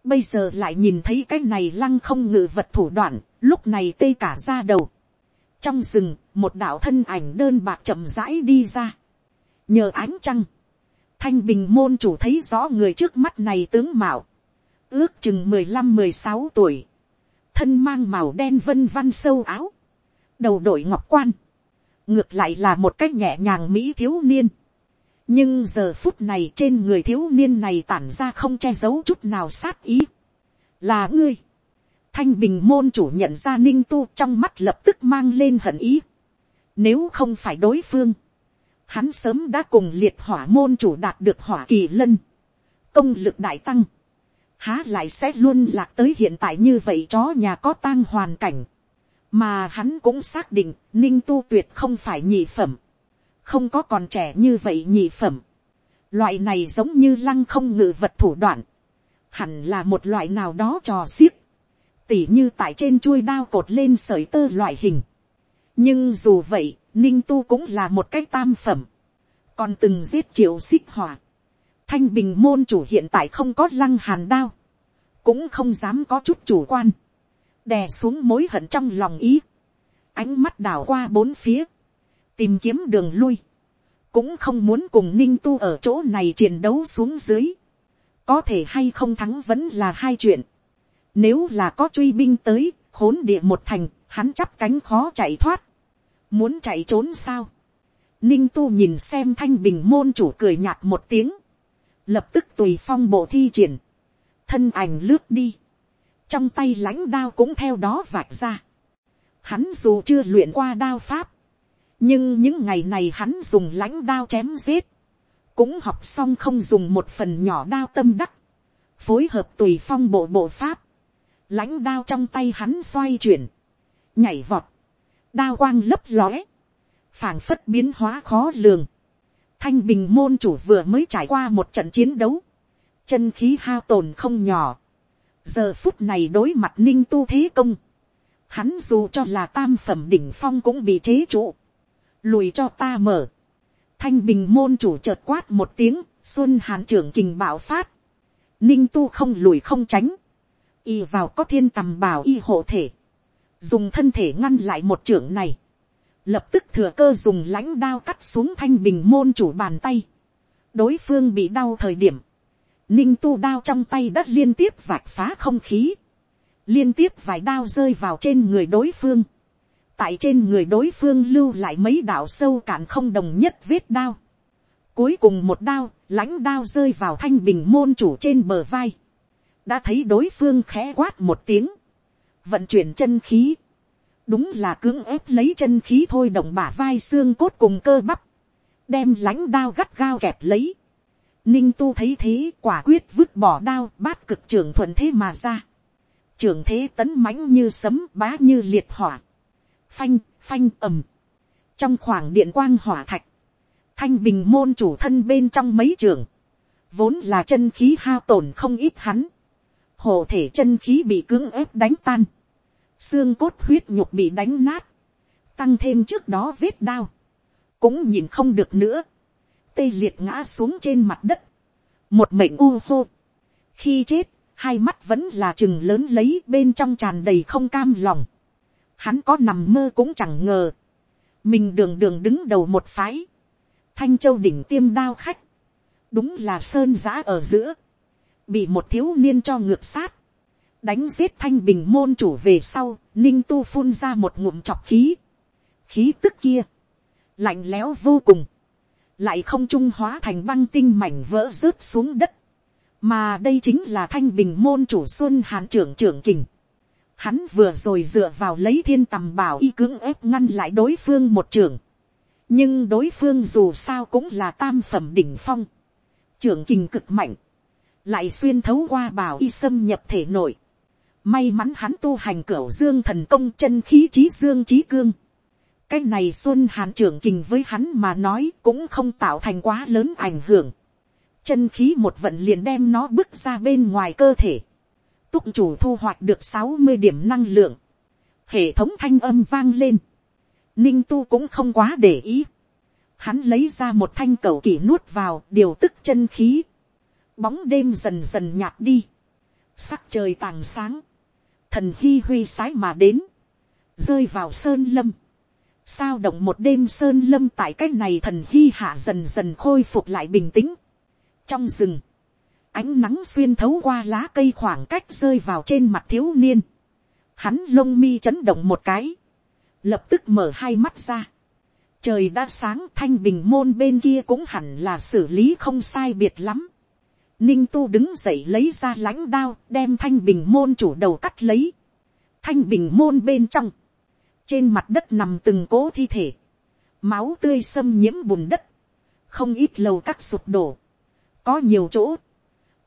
S1: bây giờ lại nhìn thấy cái này lăng không ngự vật thủ đoạn, lúc này tê cả ra đầu. trong rừng, một đạo thân ảnh đơn bạc chậm rãi đi ra, nhờ ánh trăng, thanh bình môn chủ thấy rõ người trước mắt này tướng mạo, ước chừng mười lăm mười sáu tuổi, thân mang màu đen vân văn sâu áo, đầu đội ngọc quan, ngược lại là một cách nhẹ nhàng mỹ thiếu niên, nhưng giờ phút này trên người thiếu niên này tản ra không che giấu chút nào sát ý. là ngươi. thanh bình môn chủ nhận ra ninh tu trong mắt lập tức mang lên hận ý. nếu không phải đối phương, hắn sớm đã cùng liệt hỏa môn chủ đạt được hỏa kỳ lân. công lực đại tăng. há lại sẽ luôn lạc tới hiện tại như vậy chó nhà có tang hoàn cảnh. mà hắn cũng xác định ninh tu tuyệt không phải nhị phẩm không có còn trẻ như vậy nhị phẩm. Loại này giống như lăng không ngự vật thủ đoạn. Hẳn là một loại nào đó trò xiếc. Tỉ như tại trên chuôi đao cột lên sợi tơ loại hình. Nhưng dù vậy, Ninh Tu cũng là một cái tam phẩm. Còn từng giết triệu xích hỏa. Thanh bình môn chủ hiện tại không có lăng hàn đao. Cũng không dám có chút chủ quan. Đè xuống mối hận trong lòng ý. Ánh mắt đảo qua bốn phía tìm kiếm đường lui, cũng không muốn cùng ninh tu ở chỗ này chiến đấu xuống dưới, có thể hay không thắng vẫn là hai chuyện, nếu là có truy binh tới, khốn địa một thành, hắn chắp cánh khó chạy thoát, muốn chạy trốn sao, ninh tu nhìn xem thanh bình môn chủ cười nhạt một tiếng, lập tức tùy phong bộ thi triển, thân ảnh lướt đi, trong tay lãnh đao cũng theo đó vạch ra. Hắn dù chưa luyện qua đao pháp, nhưng những ngày này hắn dùng lãnh đao chém giết, cũng học xong không dùng một phần nhỏ đao tâm đắc, phối hợp tùy phong bộ bộ pháp, lãnh đao trong tay hắn xoay chuyển, nhảy vọt, đao quang lấp lóe, phảng phất biến hóa khó lường. Thanh bình môn chủ vừa mới trải qua một trận chiến đấu, chân khí hao tồn không nhỏ. giờ phút này đối mặt ninh tu thế công, hắn dù cho là tam phẩm đỉnh phong cũng bị chế trụ lùi cho ta mở. thanh bình môn chủ chợt quát một tiếng, xuân hàn trưởng kình bạo phát. ninh tu không lùi không tránh. y vào có thiên tầm bảo y hộ thể. dùng thân thể ngăn lại một trưởng này. lập tức thừa cơ dùng lãnh đao cắt xuống thanh bình môn chủ bàn tay. đối phương bị đau thời điểm. ninh tu đao trong tay đất liên tiếp vạch phá không khí. liên tiếp vài đao rơi vào trên người đối phương tại trên người đối phương lưu lại mấy đạo sâu cạn không đồng nhất vết đao. Cuối cùng một đao, lãnh đao rơi vào thanh bình môn chủ trên bờ vai. Đã thấy đối phương khẽ quát một tiếng. Vận chuyển chân khí. Đúng là cưỡng ép lấy chân khí thôi động bả vai xương cốt cùng cơ bắp. Đem lãnh đao gắt gao kẹp lấy. Ninh tu thấy thế quả quyết vứt bỏ đao bát cực trưởng thuận thế mà ra. Trưởng thế tấn mãnh như sấm bá như liệt hỏa phanh, phanh ầm. Trong khoảng điện quang hỏa thạch, thanh bình môn chủ thân bên trong mấy trường, vốn là chân khí hao tổn không ít hắn. Hồ thể chân khí bị cưỡng ép đánh tan. Xương cốt huyết nhục bị đánh nát. Tăng thêm trước đó vết đao. Cũng nhìn không được nữa. Tê liệt ngã xuống trên mặt đất. Một mệnh u hô. Khi chết, hai mắt vẫn là chừng lớn lấy bên trong tràn đầy không cam lòng hắn có nằm mơ cũng chẳng ngờ, mình đường đường đứng đầu một phái, thanh châu đỉnh tiêm đao khách, đúng là sơn giã ở giữa, bị một thiếu niên cho ngược sát, đánh giết thanh bình môn chủ về sau, ninh tu phun ra một ngụm chọc khí, khí tức kia, lạnh lẽo vô cùng, lại không trung hóa thành băng tinh mảnh vỡ rớt xuống đất, mà đây chính là thanh bình môn chủ xuân hàn trưởng trưởng kình, Hắn vừa rồi dựa vào lấy thiên tầm bảo y cưỡng ép ngăn lại đối phương một trường. nhưng đối phương dù sao cũng là tam phẩm đỉnh phong, trưởng kinh cực mạnh, lại xuyên thấu qua bảo y xâm nhập thể nội, may mắn hắn tu hành cửu dương thần công chân khí trí dương trí cương, cái này xuân hàn trưởng kình với hắn mà nói cũng không tạo thành quá lớn ảnh hưởng, chân khí một vận liền đem nó bước ra bên ngoài cơ thể, túc chủ thu hoạch được sáu mươi điểm năng lượng, hệ thống thanh âm vang lên, ninh tu cũng không quá để ý, hắn lấy ra một thanh cầu kỳ nuốt vào điều tức chân khí, bóng đêm dần dần nhạt đi, sắc trời tàng sáng, thần hy huy sái mà đến, rơi vào sơn lâm, sao động một đêm sơn lâm tại cái này thần hy hạ dần dần khôi phục lại bình tĩnh, trong rừng, ánh nắng xuyên thấu qua lá cây khoảng cách rơi vào trên mặt thiếu niên, hắn lông mi chấn động một cái, lập tức mở hai mắt ra, trời đã sáng thanh bình môn bên kia cũng hẳn là xử lý không sai biệt lắm, ninh tu đứng dậy lấy ra lãnh đao đem thanh bình môn chủ đầu cắt lấy, thanh bình môn bên trong, trên mặt đất nằm từng cố thi thể, máu tươi xâm nhiễm bùn đất, không ít lầu các sụp đổ, có nhiều chỗ,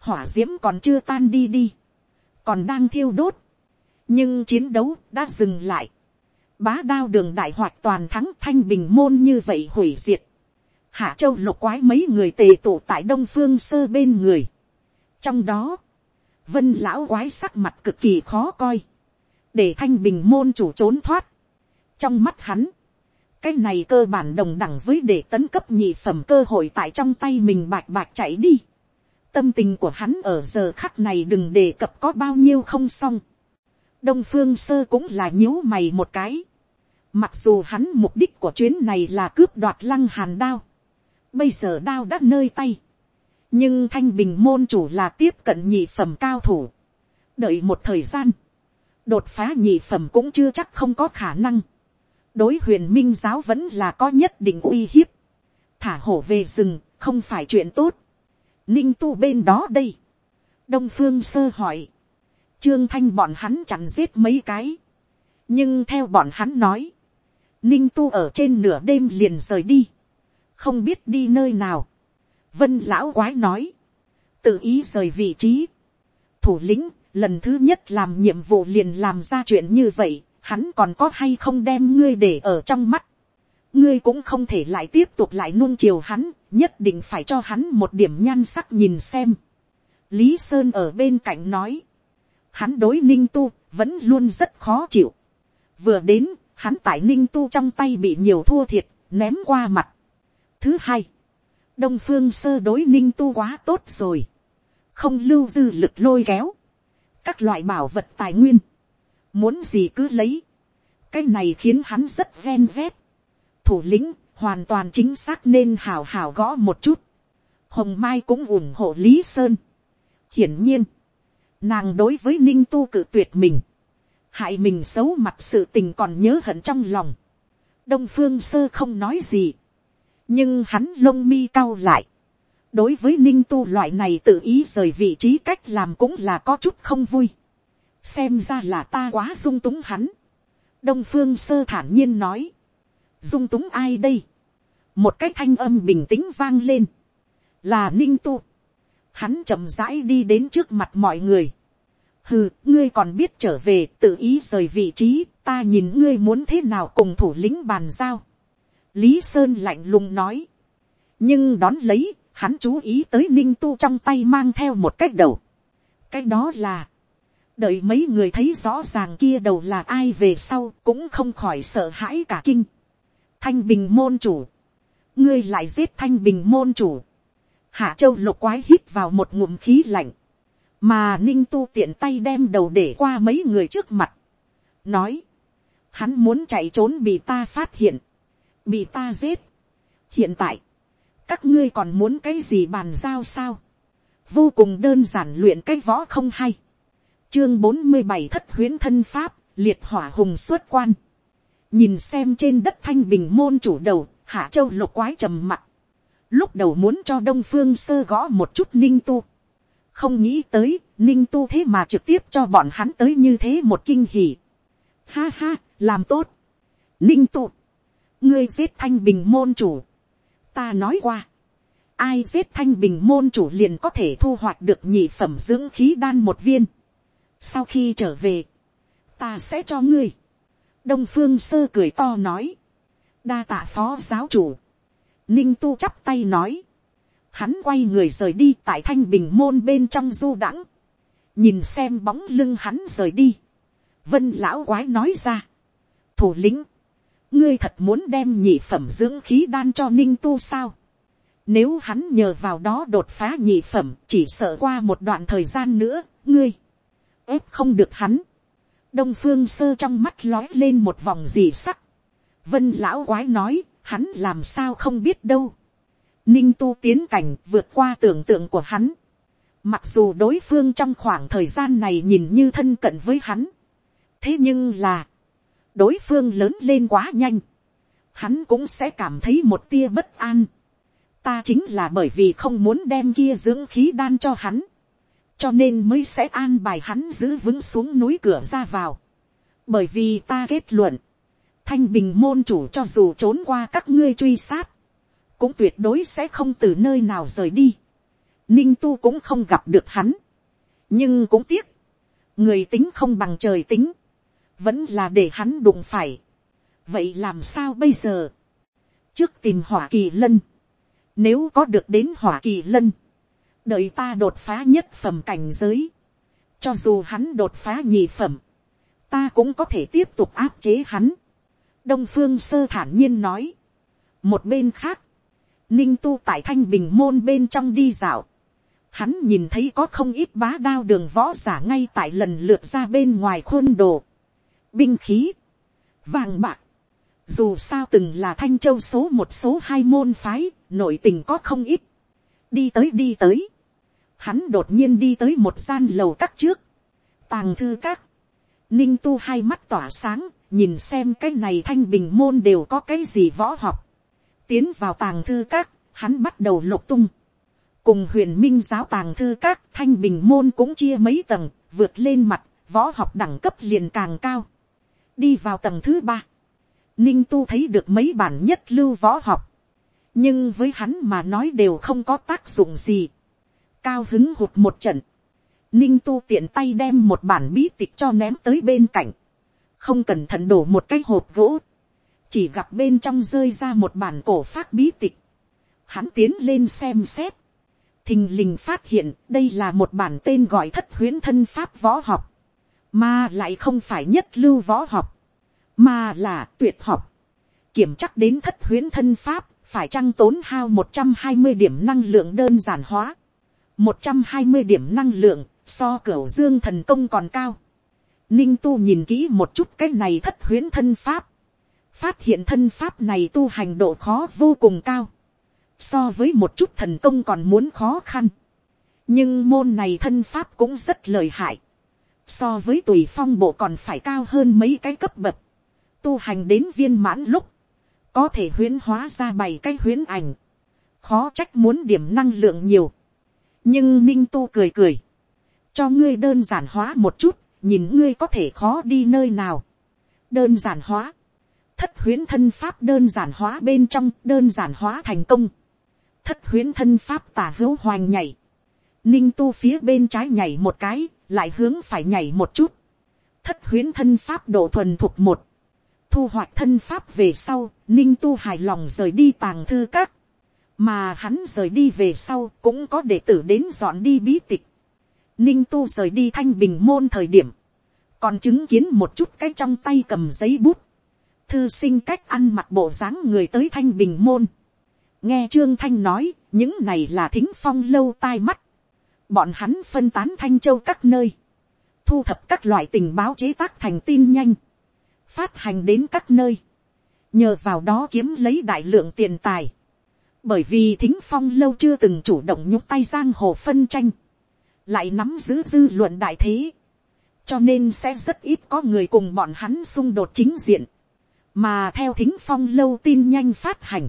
S1: hỏa d i ễ m còn chưa tan đi đi, còn đang thiêu đốt, nhưng chiến đấu đã dừng lại, bá đao đường đại hoạt toàn thắng thanh bình môn như vậy hủy diệt, hạ châu lục quái mấy người tề tụ tại đông phương sơ bên người, trong đó, vân lão quái sắc mặt cực kỳ khó coi, để thanh bình môn chủ trốn thoát, trong mắt hắn, cái này cơ bản đồng đẳng với để tấn cấp nhị phẩm cơ hội tại trong tay mình bạch bạch chạy đi. Tâm tình của hắn ở giờ khắc này đừng đề cập có bao nhiêu không xong. Đông phương sơ cũng là nhíu mày một cái. Mặc dù hắn mục đích của chuyến này là cướp đoạt lăng hàn đao. Bây giờ đao đã nơi tay. Nhưng thanh bình môn chủ là tiếp cận nhị phẩm cao thủ. Đợi một thời gian. Đột phá nhị phẩm cũng chưa chắc không có khả năng đối huyền minh giáo vẫn là có nhất định uy hiếp, thả hổ về rừng không phải chuyện tốt, ninh tu bên đó đây, đông phương sơ hỏi, trương thanh bọn hắn chẳng giết mấy cái, nhưng theo bọn hắn nói, ninh tu ở trên nửa đêm liền rời đi, không biết đi nơi nào, vân lão quái nói, tự ý rời vị trí, thủ lĩnh lần thứ nhất làm nhiệm vụ liền làm ra chuyện như vậy, hắn còn có hay không đem ngươi để ở trong mắt. ngươi cũng không thể lại tiếp tục lại nuông chiều hắn, nhất định phải cho hắn một điểm nhan sắc nhìn xem. lý sơn ở bên cạnh nói, hắn đối ninh tu vẫn luôn rất khó chịu. vừa đến, hắn tại ninh tu trong tay bị nhiều thua thiệt, ném qua mặt. thứ hai, đông phương sơ đối ninh tu quá tốt rồi, không lưu dư lực lôi kéo, các loại bảo vật tài nguyên, muốn gì cứ lấy, cái này khiến hắn rất ven vét, thủ lĩnh hoàn toàn chính xác nên hào hào gõ một chút, hồng mai cũng ủng hộ lý sơn, hiển nhiên, nàng đối với ninh tu cự tuyệt mình, hại mình xấu mặt sự tình còn nhớ hận trong lòng, đông phương sơ không nói gì, nhưng hắn lông mi cao lại, đối với ninh tu loại này tự ý rời vị trí cách làm cũng là có chút không vui. Xem ra là ta quá dung túng hắn. đông phương sơ thản nhiên nói, dung túng ai đây, một cái thanh âm bình tĩnh vang lên, là ninh tu, hắn chậm rãi đi đến trước mặt mọi người, hừ, ngươi còn biết trở về tự ý rời vị trí, ta nhìn ngươi muốn thế nào cùng thủ lĩnh bàn giao. lý sơn lạnh lùng nói, nhưng đón lấy, hắn chú ý tới ninh tu trong tay mang theo một cái đầu. cái đó là, đợi mấy người thấy rõ ràng kia đầu là ai về sau cũng không khỏi sợ hãi cả kinh. thanh bình môn chủ, ngươi lại giết thanh bình môn chủ. hạ châu lục quái hít vào một ngụm khí lạnh, mà ninh tu tiện tay đem đầu để qua mấy người trước mặt, nói, hắn muốn chạy trốn bị ta phát hiện, bị ta giết. hiện tại, các ngươi còn muốn cái gì bàn giao sao, vô cùng đơn giản luyện cái võ không hay chương bốn mươi bảy thất huyến thân pháp, liệt hỏa hùng xuất quan. nhìn xem trên đất thanh bình môn chủ đầu, hạ châu lục quái trầm mặt. lúc đầu muốn cho đông phương sơ gõ một chút ninh tu. không nghĩ tới, ninh tu thế mà trực tiếp cho bọn hắn tới như thế một kinh hỉ. ha ha, làm tốt. ninh tu. ngươi giết thanh bình môn chủ, ta nói qua, ai giết thanh bình môn chủ liền có thể thu hoạch được nhị phẩm dưỡng khí đan một viên. sau khi trở về, ta sẽ cho ngươi. đông phương sơ cười to nói, đa tạ phó giáo chủ, ninh tu chắp tay nói, hắn quay người rời đi tại thanh bình môn bên trong du đãng, nhìn xem bóng lưng hắn rời đi, vân lão quái nói ra, thủ lĩnh, ngươi thật muốn đem nhị phẩm dưỡng khí đan cho ninh tu sao, nếu hắn nhờ vào đó đột phá nhị phẩm chỉ sợ qua một đoạn thời gian nữa, ngươi, ép không được hắn. Đông phương sơ trong mắt lói lên một vòng dị sắc. Vân lão quái nói, hắn làm sao không biết đâu. Ninh tu tiến cảnh vượt qua tưởng tượng của hắn. Mặc dù đối phương trong khoảng thời gian này nhìn như thân cận với hắn. Thế nhưng là, đối phương lớn lên quá nhanh. Hắn cũng sẽ cảm thấy một tia bất an ta chính là bởi vì không muốn đem kia dưỡng khí đan cho hắn, cho nên mới sẽ an bài hắn giữ vững xuống núi cửa ra vào, bởi vì ta kết luận, thanh bình môn chủ cho dù trốn qua các ngươi truy sát, cũng tuyệt đối sẽ không từ nơi nào rời đi, ninh tu cũng không gặp được hắn, nhưng cũng tiếc, người tính không bằng trời tính, vẫn là để hắn đụng phải. vậy làm sao bây giờ, trước tìm hỏa kỳ lân, nếu có được đến hỏa kỳ lân. Đợi ta đột phá nhất phẩm cảnh giới. Cho dù hắn đột phá nhị phẩm. Ta cũng có thể tiếp tục áp chế hắn. Đông phương sơ thản nhiên nói. Một bên khác. Ninh tu tại thanh bình môn bên trong đi dạo. Hắn nhìn thấy có không ít bá đao đường võ giả ngay tại lần lượt ra bên ngoài khuôn đồ. Binh khí. Vàng bạc dù sao từng là thanh châu số một số hai môn phái, nội tình có không ít. đi tới đi tới. hắn đột nhiên đi tới một gian lầu các trước. tàng thư các. ninh tu hai mắt tỏa sáng, nhìn xem cái này thanh bình môn đều có cái gì võ học. tiến vào tàng thư các, hắn bắt đầu lục tung. cùng huyền minh giáo tàng thư các thanh bình môn cũng chia mấy tầng, vượt lên mặt, võ học đẳng cấp liền càng cao. đi vào tầng thứ ba ninh tu thấy được mấy bản nhất lưu võ học, nhưng với hắn mà nói đều không có tác dụng gì. cao hứng hụt một trận, ninh tu tiện tay đem một bản bí tịch cho ném tới bên cạnh, không cẩn thận đổ một cái hộp gỗ, chỉ gặp bên trong rơi ra một bản cổ phát bí tịch, hắn tiến lên xem xét, thình lình phát hiện đây là một bản tên gọi thất huyến thân pháp võ học, mà lại không phải nhất lưu võ học, mà là tuyệt học. Kiểm chắc đến thất huyến thân pháp, phải chăng tốn hao một trăm hai mươi điểm năng lượng đơn giản hóa. một trăm hai mươi điểm năng lượng, so cửu dương thần công còn cao. Ninh tu nhìn kỹ một chút cái này thất huyến thân pháp. Phát hiện thân pháp này tu hành độ khó vô cùng cao. So với một chút thần công còn muốn khó khăn. Nhưng môn này thân pháp cũng rất lợi hại. So với tùy phong bộ còn phải cao hơn mấy cái cấp bậc tu hành đến viên mãn lúc, có thể huyến hóa ra bảy cái huyến ảnh, khó trách muốn điểm năng lượng nhiều. nhưng ninh tu cười cười, cho ngươi đơn giản hóa một chút, nhìn ngươi có thể khó đi nơi nào. đơn giản hóa, thất huyến thân pháp đơn giản hóa bên trong đơn giản hóa thành công. thất huyến thân pháp tả hữu hoành nhảy, ninh tu phía bên trái nhảy một cái, lại hướng phải nhảy một chút. thất huyến thân pháp độ thuần thuộc một, thu hoạch thân pháp về sau, ninh tu hài lòng rời đi tàng thư các, mà hắn rời đi về sau cũng có đệ tử đến dọn đi bí tịch ninh tu rời đi thanh bình môn thời điểm, còn chứng kiến một chút cái trong tay cầm giấy bút, thư sinh cách ăn mặc bộ dáng người tới thanh bình môn. nghe trương thanh nói, những này là thính phong lâu tai mắt, bọn hắn phân tán thanh châu các nơi, thu thập các loại tình báo chế tác thành tin nhanh, phát hành đến các nơi, nhờ vào đó kiếm lấy đại lượng tiền tài, bởi vì thính phong lâu chưa từng chủ động nhúc tay giang hồ phân tranh, lại nắm giữ dư luận đại thế, cho nên sẽ rất ít có người cùng bọn hắn xung đột chính diện, mà theo thính phong lâu tin nhanh phát hành,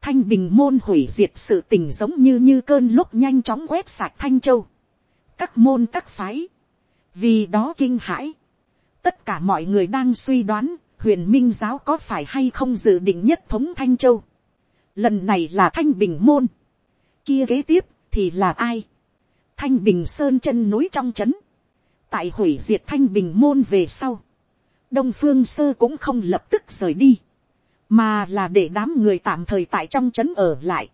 S1: thanh bình môn hủy diệt sự tình giống như như cơn lúc nhanh chóng quét sạch thanh châu, các môn các phái, vì đó kinh hãi, tất cả mọi người đang suy đoán, huyền minh giáo có phải hay không dự định nhất thống thanh châu. lần này là thanh bình môn. kia kế tiếp thì là ai thanh bình sơn chân núi trong trấn. tại hủy diệt thanh bình môn về sau. đông phương sơ cũng không lập tức rời đi. mà là để đám người tạm thời tại trong trấn ở lại.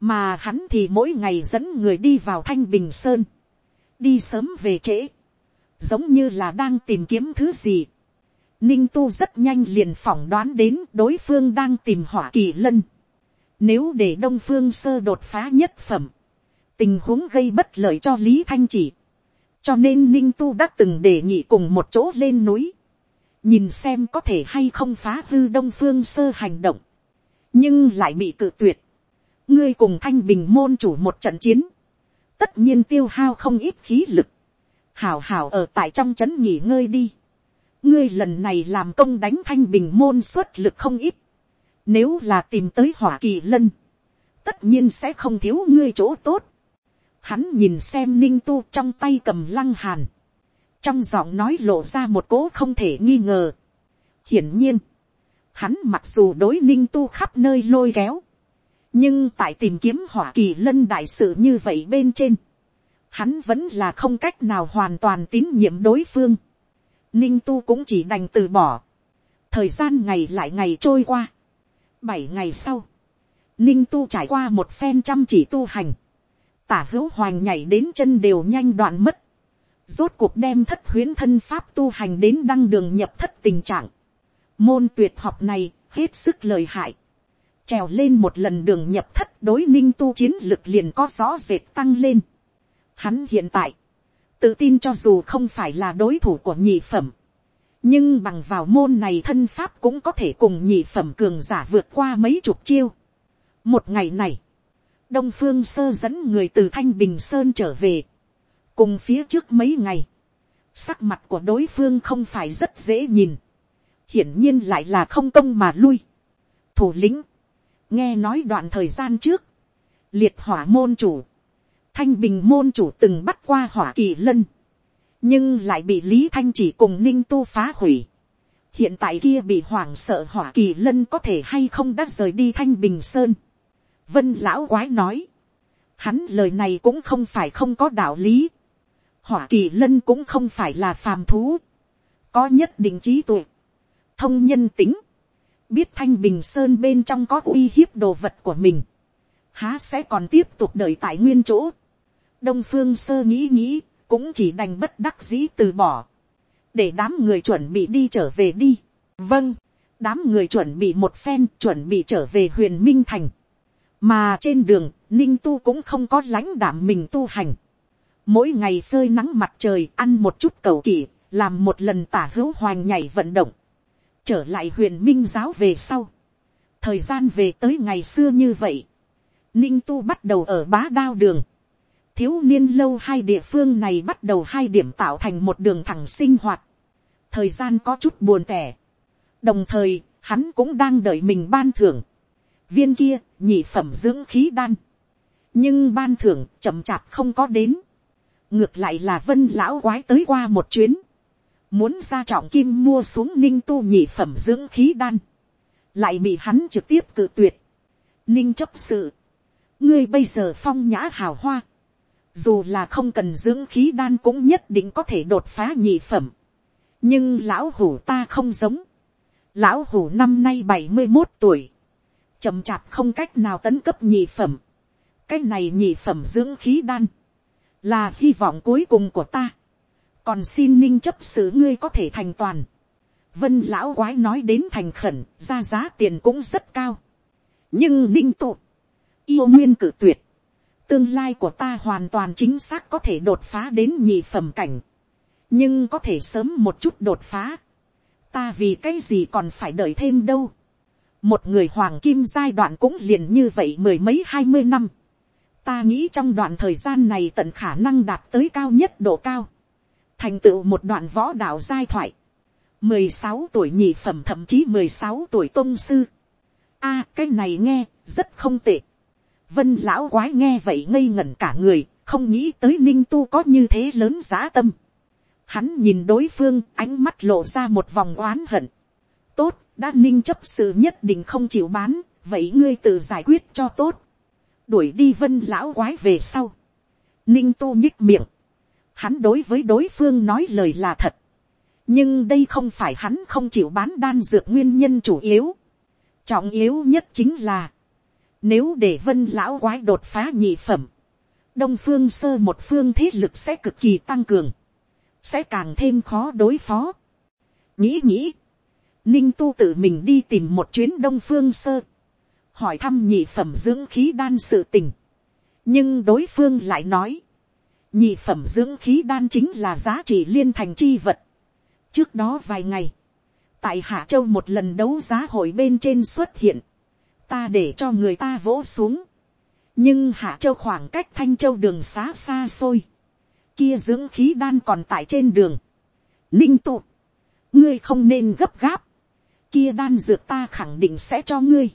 S1: mà hắn thì mỗi ngày dẫn người đi vào thanh bình sơn. đi sớm về trễ. giống như là đang tìm kiếm thứ gì Ninh tu rất nhanh liền phỏng đoán đến đối phương đang tìm hỏa kỳ lân. Nếu để đông phương sơ đột phá nhất phẩm. Tình huống gây bất lợi cho Lý Thanh chỉ. Cho nên Ninh tu đã từng đề nghị cùng một chỗ lên núi. Nhìn xem có thể hay không phá hư đông phương sơ hành động. Nhưng lại bị cự tuyệt. Ngươi cùng thanh bình môn chủ một trận chiến. Tất nhiên tiêu hao không ít khí lực. Hảo hảo ở tại trong trấn nghỉ ngơi đi ngươi lần này làm công đánh thanh bình môn xuất lực không ít. Nếu là tìm tới hỏa kỳ lân, tất nhiên sẽ không thiếu ngươi chỗ tốt. Hắn nhìn xem ninh tu trong tay cầm lăng hàn. Trong giọng nói lộ ra một cố không thể nghi ngờ. Hiển nhiên, hắn mặc dù đối ninh tu khắp nơi lôi kéo. Nhưng tại tìm kiếm hỏa kỳ lân đại sự như vậy bên trên. Hắn vẫn là không cách nào hoàn toàn tín nhiệm đối phương ninh tu cũng chỉ đành từ bỏ. thời gian ngày lại ngày trôi qua. bảy ngày sau, ninh tu trải qua một phen chăm chỉ tu hành tả hữu hoành nhảy đến chân đều nhanh đoạn mất. rốt cuộc đem thất huyến thân pháp tu hành đến đăng đường nhập thất tình trạng. môn tuyệt học này hết sức lợi hại. trèo lên một lần đường nhập thất đối ninh tu chiến lực liền có rõ rệt tăng lên. Hắn hiện tại, tự tin cho dù không phải là đối thủ của nhị phẩm, nhưng bằng vào môn này thân pháp cũng có thể cùng nhị phẩm cường giả vượt qua mấy chục chiêu. một ngày này, đông phương sơ dẫn người từ thanh bình sơn trở về, cùng phía trước mấy ngày, sắc mặt của đối phương không phải rất dễ nhìn, hiển nhiên lại là không công mà lui. thủ lĩnh, nghe nói đoạn thời gian trước, liệt hỏa môn chủ, thanh bình môn chủ từng bắt qua hỏa kỳ lân, nhưng lại bị lý thanh chỉ cùng ninh tu phá hủy. hiện tại kia bị hoảng sợ hỏa kỳ lân có thể hay không đã rời đi thanh bình sơn vân lão quái nói, hắn lời này cũng không phải không có đạo lý. hỏa kỳ lân cũng không phải là phàm thú, có nhất định trí tuệ, thông nhân tính, biết thanh bình sơn bên trong có uy hiếp đồ vật của mình, há sẽ còn tiếp tục đợi tại nguyên chỗ. Đông phương sơ nghĩ nghĩ, cũng chỉ đành bất đắc dĩ từ bỏ, để đám người chuẩn bị đi trở về đi. vâng, đám người chuẩn bị một phen chuẩn bị trở về huyền minh thành, mà trên đường ninh tu cũng không có lãnh đảm mình tu hành, mỗi ngày phơi nắng mặt trời ăn một chút cầu kỳ, làm một lần tả hữu hoành nhảy vận động, trở lại huyền minh giáo về sau, thời gian về tới ngày xưa như vậy, ninh tu bắt đầu ở bá đao đường, thiếu niên lâu hai địa phương này bắt đầu hai điểm tạo thành một đường thẳng sinh hoạt. thời gian có chút buồn tẻ. đồng thời, hắn cũng đang đợi mình ban thưởng viên kia, nhị phẩm dưỡng khí đan. nhưng ban thưởng chậm chạp không có đến. ngược lại là vân lão quái tới qua một chuyến. muốn ra trọng kim mua xuống ninh tu nhị phẩm dưỡng khí đan. lại bị hắn trực tiếp cự tuyệt. ninh chấp sự. ngươi bây giờ phong nhã hào hoa dù là không cần dưỡng khí đan cũng nhất định có thể đột phá nhị phẩm. nhưng lão hủ ta không giống. lão hủ năm nay bảy mươi một tuổi, chậm chạp không cách nào tấn cấp nhị phẩm. cái này nhị phẩm dưỡng khí đan, là hy vọng cuối cùng của ta. còn xin ninh chấp sự ngươi có thể thành toàn. vân lão quái nói đến thành khẩn, ra giá tiền cũng rất cao. nhưng ninh tụ, yêu nguyên cử tuyệt tương lai của ta hoàn toàn chính xác có thể đột phá đến nhị phẩm cảnh, nhưng có thể sớm một chút đột phá, ta vì cái gì còn phải đợi thêm đâu một người hoàng kim giai đoạn cũng liền như vậy mười mấy hai mươi năm. ta nghĩ trong đoạn thời gian này tận khả năng đạt tới cao nhất độ cao, thành tựu một đoạn võ đạo giai thoại, mười sáu tuổi nhị phẩm thậm chí mười sáu tuổi tôn sư. a cái này nghe rất không tệ Vân lão quái nghe vậy ngây ngẩn cả người, không nghĩ tới ninh tu có như thế lớn giá tâm. Hắn nhìn đối phương, ánh mắt lộ ra một vòng oán hận. tốt, đã ninh chấp sự nhất định không chịu bán, vậy ngươi tự giải quyết cho tốt. đuổi đi vân lão quái về sau. ninh tu nhích miệng. hắn đối với đối phương nói lời là thật. nhưng đây không phải hắn không chịu bán đan dược nguyên nhân chủ yếu. trọng yếu nhất chính là, nếu để vân lão quái đột phá nhị phẩm, đông phương sơ một phương thế lực sẽ cực kỳ tăng cường, sẽ càng thêm khó đối phó. nghĩ nghĩ, ninh tu tự mình đi tìm một chuyến đông phương sơ, hỏi thăm nhị phẩm dưỡng khí đan sự tình. nhưng đối phương lại nói, nhị phẩm dưỡng khí đan chính là giá trị liên thành chi vật. trước đó vài ngày, tại hạ châu một lần đấu giá hội bên trên xuất hiện, ta để cho người ta vỗ xuống, nhưng hạ châu khoảng cách thanh châu đường xá xa xôi, kia dưỡng khí đan còn tại trên đường, ninh tụ, ngươi không nên gấp gáp, kia đan dược ta khẳng định sẽ cho ngươi,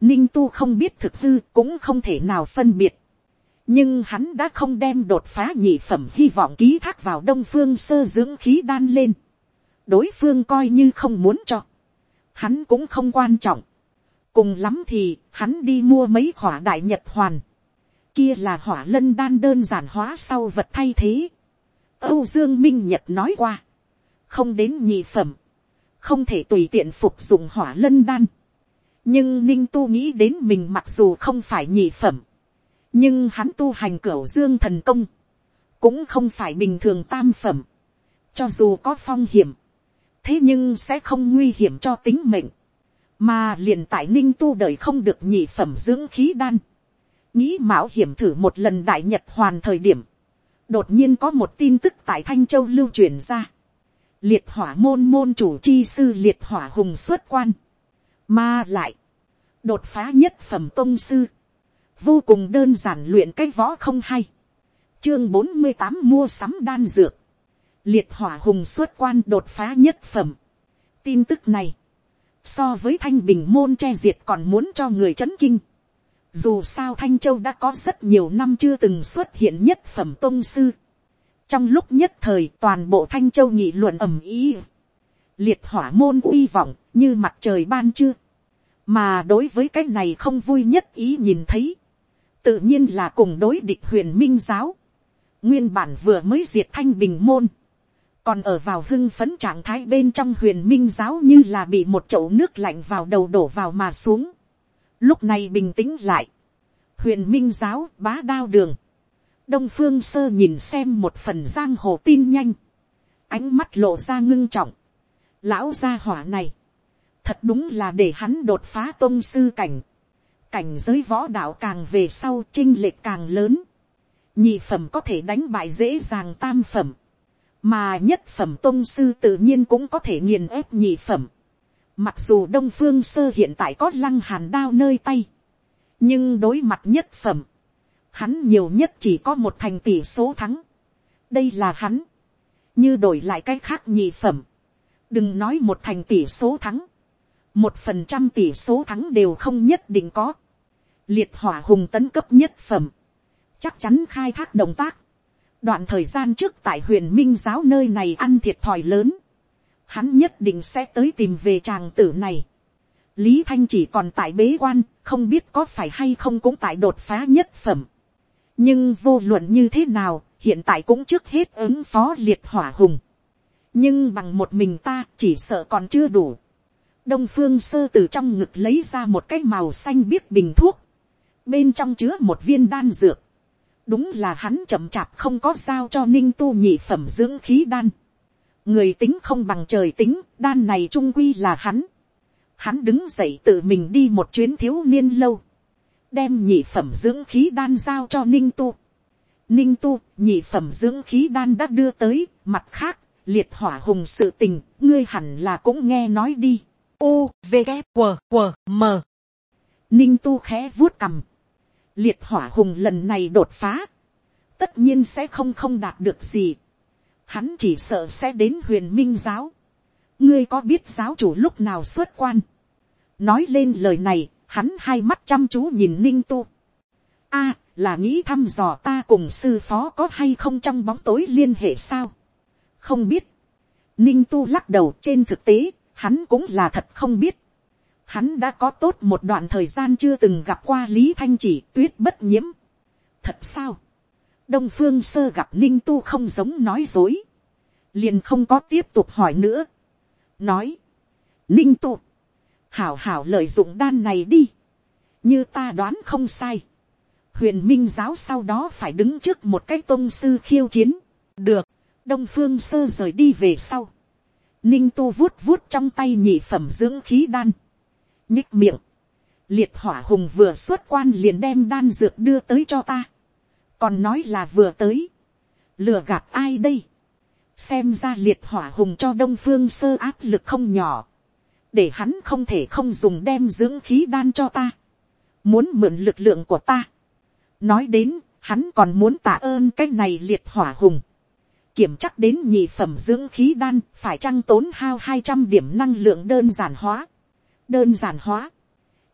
S1: ninh tu không biết thực hư cũng không thể nào phân biệt, nhưng hắn đã không đem đột phá nhị phẩm hy vọng ký thác vào đông phương sơ dưỡng khí đan lên, đối phương coi như không muốn cho, hắn cũng không quan trọng, cùng lắm thì hắn đi mua mấy khỏa đại nhật hoàn, kia là hỏa lân đan đơn giản hóa sau vật thay thế. Âu Dương Minh Nhật nói qua, không đến nhị phẩm, không thể tùy tiện phục dụng hỏa lân đan. nhưng ninh tu nghĩ đến mình mặc dù không phải nhị phẩm, nhưng hắn tu hành cửu dương thần công, cũng không phải bình thường tam phẩm, cho dù có phong hiểm, thế nhưng sẽ không nguy hiểm cho tính mệnh. Mà liền tại ninh tu đời không được nhị phẩm dưỡng khí đan, nghĩ mạo hiểm thử một lần đại nhật hoàn thời điểm, đột nhiên có một tin tức tại thanh châu lưu truyền ra, liệt hỏa môn môn chủ chi sư liệt hỏa hùng xuất quan, mà lại, đột phá nhất phẩm tôn sư, vô cùng đơn giản luyện cái võ không hay, chương bốn mươi tám mua sắm đan dược, liệt hỏa hùng xuất quan đột phá nhất phẩm, tin tức này, so với thanh bình môn che diệt còn muốn cho người chấn kinh. Dù sao Thanh Châu đã có rất nhiều năm chưa từng xuất hiện nhất phẩm tôn sư. Trong lúc nhất thời, toàn bộ Thanh Châu nghị luận ầm ý. Liệt hỏa môn uy vọng, như mặt trời ban trưa Mà đối với cái này không vui nhất ý nhìn thấy. Tự nhiên là cùng đối địch huyền minh giáo. Nguyên bản vừa mới diệt thanh bình môn còn ở vào hưng phấn trạng thái bên trong huyền minh giáo như là bị một chậu nước lạnh vào đầu đổ vào mà xuống. lúc này bình tĩnh lại. huyền minh giáo bá đao đường đông phương sơ nhìn xem một phần giang hồ tin nhanh. ánh mắt lộ ra ngưng trọng. lão gia hỏa này. thật đúng là để hắn đột phá tôn sư cảnh. cảnh giới võ đạo càng về sau chinh lệch càng lớn. nhị phẩm có thể đánh bại dễ dàng tam phẩm mà nhất phẩm tôn sư tự nhiên cũng có thể nghiền ép nhị phẩm. Mặc dù đông phương sơ hiện tại có lăng hàn đao nơi tay, nhưng đối mặt nhất phẩm, hắn nhiều nhất chỉ có một thành tỷ số thắng. đây là hắn, như đổi lại cái khác nhị phẩm, đừng nói một thành tỷ số thắng, một phần trăm tỷ số thắng đều không nhất định có. liệt hỏa hùng tấn cấp nhất phẩm, chắc chắn khai thác động tác, đoạn thời gian trước tại huyền minh giáo nơi này ăn thiệt thòi lớn, hắn nhất định sẽ tới tìm về tràng tử này. lý thanh chỉ còn tại bế quan, không biết có phải hay không cũng tại đột phá nhất phẩm nhưng vô luận như thế nào, hiện tại cũng trước hết ứng phó liệt hỏa hùng. nhưng bằng một mình ta chỉ sợ còn chưa đủ. đông phương sơ từ trong ngực lấy ra một cái màu xanh biếc bình thuốc, bên trong chứa một viên đan dược đúng là hắn chậm chạp không có sao cho ninh tu nhị phẩm dưỡng khí đan. người tính không bằng trời tính, đan này trung quy là hắn. hắn đứng dậy tự mình đi một chuyến thiếu niên lâu, đem nhị phẩm dưỡng khí đan giao cho ninh tu. ninh tu, nhị phẩm dưỡng khí đan đã đưa tới, mặt khác, liệt hỏa hùng sự tình, ngươi hẳn là cũng nghe nói đi. U, V, K, W, W, M. Ninh tu khẽ vuốt cầm, liệt hỏa hùng lần này đột phá, tất nhiên sẽ không không đạt được gì. Hắn chỉ sợ sẽ đến huyền minh giáo. ngươi có biết giáo chủ lúc nào xuất quan. nói lên lời này, hắn hai mắt chăm chú nhìn ninh tu. a, là nghĩ thăm dò ta cùng sư phó có hay không trong bóng tối liên hệ sao. không biết. ninh tu lắc đầu trên thực tế, hắn cũng là thật không biết. Hắn đã có tốt một đoạn thời gian chưa từng gặp qua Lý Thanh chỉ tuyết bất nhiễm. Thật sao? Đông Phương Sơ gặp Ninh Tu không giống nói dối. Liền không có tiếp tục hỏi nữa. Nói. Ninh Tu. Hảo hảo lợi dụng đan này đi. Như ta đoán không sai. Huyền Minh giáo sau đó phải đứng trước một cái tôn sư khiêu chiến. Được. Đông Phương Sơ rời đi về sau. Ninh Tu vuốt vuốt trong tay nhị phẩm dưỡng khí đan. Nhích miệng. Liệt hỏa hùng vừa xuất quan liền đem đan dược đưa tới cho ta còn nói là vừa tới, lừa gạt ai đây, xem ra liệt hỏa hùng cho đông phương sơ áp lực không nhỏ, để hắn không thể không dùng đem dưỡng khí đan cho ta, muốn mượn lực lượng của ta. nói đến, hắn còn muốn tạ ơn cái này liệt hỏa hùng, kiểm chắc đến nhị phẩm dưỡng khí đan phải trăng tốn hao hai trăm điểm năng lượng đơn giản hóa. đơn giản hóa,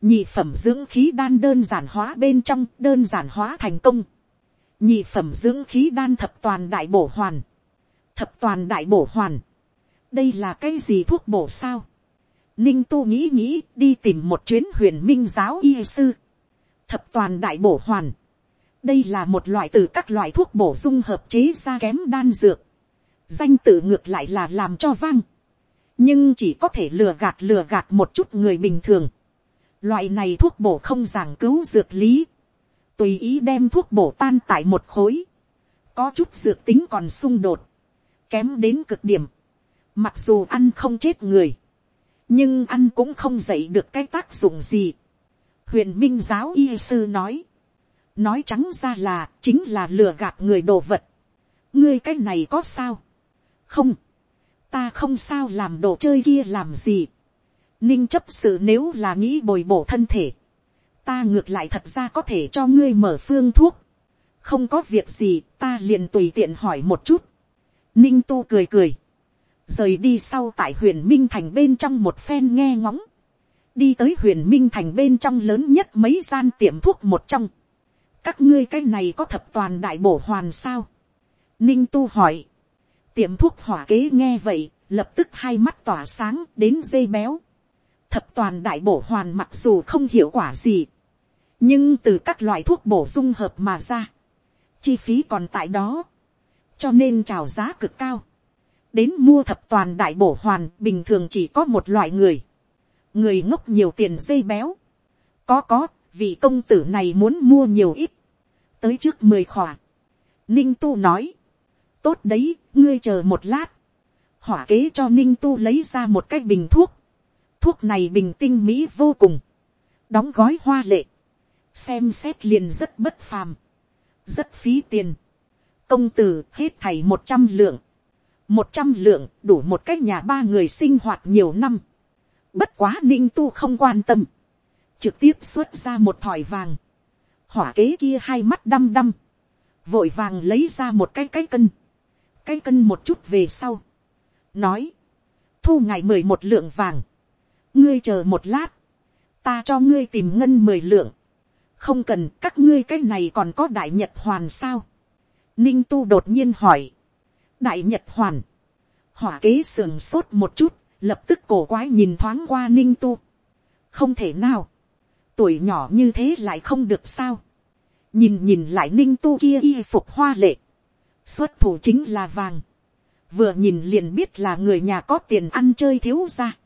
S1: nhị phẩm dưỡng khí đan đơn giản hóa bên trong đơn giản hóa thành công. Nhị phẩm dưỡng khí đan thập toàn đại bổ hoàn, thập toàn đại bổ hoàn, đây là cái gì thuốc bổ sao, ninh tu nghĩ nghĩ đi tìm một chuyến huyền minh giáo y sư, thập toàn đại bổ hoàn, đây là một loại từ các loại thuốc bổ dung hợp chế ra kém đan dược, danh tự ngược lại là làm cho vang, nhưng chỉ có thể lừa gạt lừa gạt một chút người bình thường, loại này thuốc bổ không giảng cứu dược lý, tùy ý đem thuốc bổ tan tại một khối, có chút dược tính còn xung đột, kém đến cực điểm, mặc dù ăn không chết người, nhưng ăn cũng không dạy được cái tác dụng gì. huyền minh giáo y sư nói, nói trắng ra là chính là lừa gạt người đồ vật, ngươi cái này có sao, không, ta không sao làm đồ chơi kia làm gì, ninh chấp sự nếu là nghĩ bồi bổ thân thể, ta ngược lại thật ra có thể cho ngươi mở phương thuốc. không có việc gì, ta liền tùy tiện hỏi một chút. ninh tu cười cười rời đi sau tại huyền minh thành bên trong một phen nghe ngóng. đi tới huyền minh thành bên trong lớn nhất mấy gian tiệm thuốc một trong. các ngươi cái này có thập toàn đại bổ hoàn sao. ninh tu hỏi. tiệm thuốc hỏa kế nghe vậy, lập tức hai mắt tỏa sáng đến dây béo thập toàn đại bổ hoàn mặc dù không hiệu quả gì, nhưng từ các loại thuốc bổ dung hợp mà ra, chi phí còn tại đó, cho nên trào giá cực cao đến mua thập toàn đại bổ hoàn bình thường chỉ có một loại người, người ngốc nhiều tiền dây béo, có có, vị công tử này muốn mua nhiều ít, tới trước mười khỏa. Ninh tu nói, tốt đấy, ngươi chờ một lát, hỏa kế cho ninh tu lấy ra một cái bình thuốc, thuốc này bình tinh mỹ vô cùng, đóng gói hoa lệ, xem xét liền rất bất phàm, rất phí tiền. công tử hết thảy một trăm lượng, một trăm lượng đủ một cách nhà ba người sinh hoạt nhiều năm. bất quá ninh tu không quan tâm, trực tiếp xuất ra một thỏi vàng, hỏa kế kia hai mắt đăm đăm, vội vàng lấy ra một cái cái cân, cái cân một chút về sau, nói, thu ngày mười một lượng vàng, ngươi chờ một lát, ta cho ngươi tìm ngân mười lượng, không cần các ngươi cái này còn có đại nhật hoàn sao. ninh tu đột nhiên hỏi đại nhật hoàn. hỏa kế sườn sốt một chút, lập tức cổ quái nhìn thoáng qua ninh tu. không thể nào. tuổi nhỏ như thế lại không được sao. nhìn nhìn lại ninh tu kia y phục hoa lệ. xuất thủ chính là vàng. vừa nhìn liền biết là người nhà có tiền ăn chơi thiếu ra.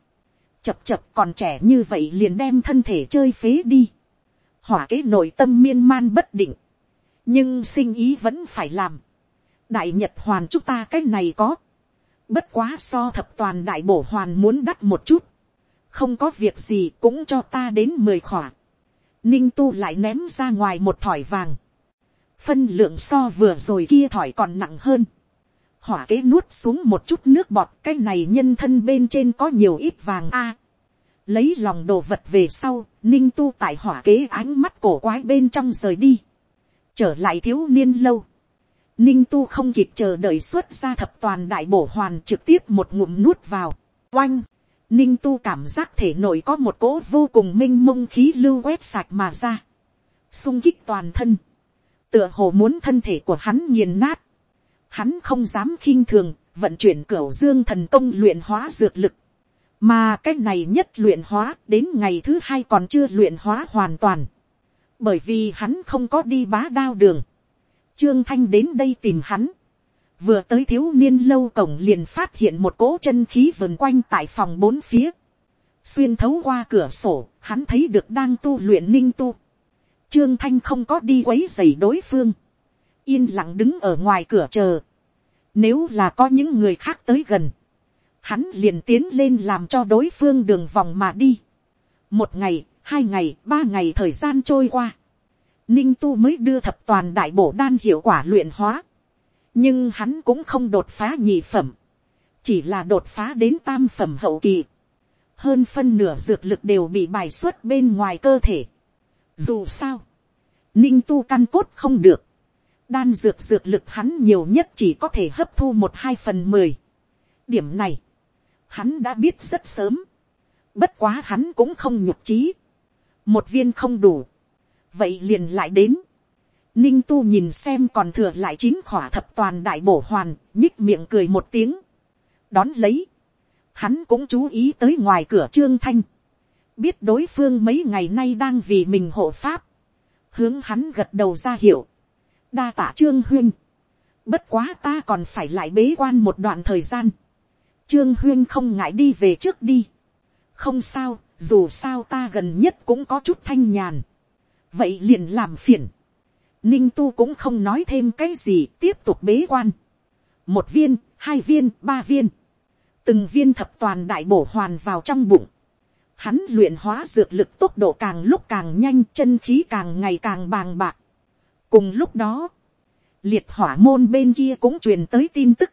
S1: chập chập còn trẻ như vậy liền đem thân thể chơi phế đi hỏa kế nội tâm miên man bất định, nhưng sinh ý vẫn phải làm đại nhật hoàn chúng ta cái này có, bất quá so thập toàn đại bổ hoàn muốn đắt một chút, không có việc gì cũng cho ta đến mười khỏa. ninh tu lại ném ra ngoài một thỏi vàng, phân lượng so vừa rồi kia thỏi còn nặng hơn. hỏa kế nuốt xuống một chút nước bọt cái này nhân thân bên trên có nhiều ít vàng a. Lấy lòng đồ vật về sau, ninh tu tại hỏa kế ánh mắt cổ quái bên trong rời đi, trở lại thiếu niên lâu, ninh tu không kịp chờ đợi xuất ra thập toàn đại bổ hoàn trực tiếp một ngụm nuốt vào, oanh, ninh tu cảm giác thể nội có một cỗ vô cùng minh mông khí lưu quét sạch mà ra, sung kích toàn thân, tựa hồ muốn thân thể của hắn nghiền nát, hắn không dám khinh thường, vận chuyển cửa dương thần công luyện hóa dược lực, mà cái này nhất luyện hóa đến ngày thứ hai còn chưa luyện hóa hoàn toàn, bởi vì hắn không có đi bá đao đường, trương thanh đến đây tìm hắn, vừa tới thiếu niên lâu cổng liền phát hiện một cỗ chân khí vần quanh tại phòng bốn phía, xuyên thấu qua cửa sổ, hắn thấy được đang tu luyện ninh tu, trương thanh không có đi quấy rầy đối phương, yên lặng đứng ở ngoài cửa chờ, nếu là có những người khác tới gần, hắn liền tiến lên làm cho đối phương đường vòng mà đi. một ngày, hai ngày, ba ngày thời gian trôi qua, ninh tu mới đưa thập toàn đại bổ đan hiệu quả luyện hóa, nhưng hắn cũng không đột phá nhị phẩm, chỉ là đột phá đến tam phẩm hậu kỳ, hơn phân nửa dược lực đều bị bài xuất bên ngoài cơ thể. Dù sao, ninh tu căn cốt không được, đan dược dược lực hắn nhiều nhất chỉ có thể hấp thu một hai phần mười. điểm này, hắn đã biết rất sớm, bất quá hắn cũng không nhục trí, một viên không đủ, vậy liền lại đến, ninh tu nhìn xem còn thừa lại chín khỏa thập toàn đại bổ hoàn, nhích miệng cười một tiếng, đón lấy, hắn cũng chú ý tới ngoài cửa trương thanh, biết đối phương mấy ngày nay đang vì mình hộ pháp, hướng hắn gật đầu ra hiệu, đa tạ trương huyên, bất quá ta còn phải lại bế quan một đoạn thời gian, trương huyên không ngại đi về trước đi, không sao, dù sao ta gần nhất cũng có chút thanh nhàn, vậy liền làm phiền, ninh tu cũng không nói thêm cái gì tiếp tục bế quan, một viên, hai viên, ba viên, từng viên thập toàn đại bổ hoàn vào trong bụng, hắn luyện hóa dược lực tốc độ càng lúc càng nhanh chân khí càng ngày càng bàng bạc, cùng lúc đó, liệt hỏa môn bên kia cũng truyền tới tin tức,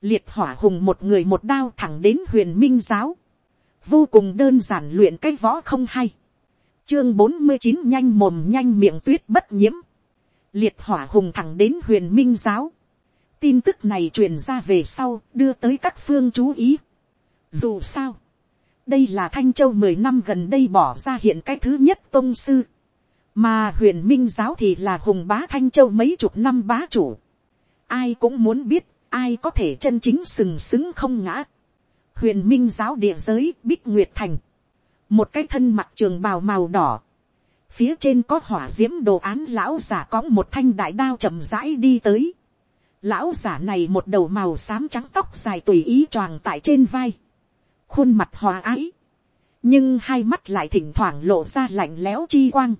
S1: liệt hỏa hùng một người một đao thẳng đến huyền minh giáo, vô cùng đơn giản luyện cái võ không hay, chương bốn mươi chín nhanh mồm nhanh miệng tuyết bất nhiễm, liệt hỏa hùng thẳng đến huyền minh giáo, tin tức này truyền ra về sau đưa tới các phương chú ý. dù sao, đây là thanh châu mười năm gần đây bỏ ra hiện cái thứ nhất tôn sư, mà huyền minh giáo thì là hùng bá thanh châu mấy chục năm bá chủ. ai cũng muốn biết, ai có thể chân chính sừng sững không ngã. huyền minh giáo địa giới bích nguyệt thành, một cái thân mặt trường bào màu đỏ, phía trên có hỏa d i ễ m đồ án lão giả có một thanh đại đao chậm rãi đi tới. lão giả này một đầu màu xám trắng tóc dài tùy ý choàng tại trên vai, khuôn mặt hòa ái, nhưng hai mắt lại thỉnh thoảng lộ ra lạnh lẽo chi quang.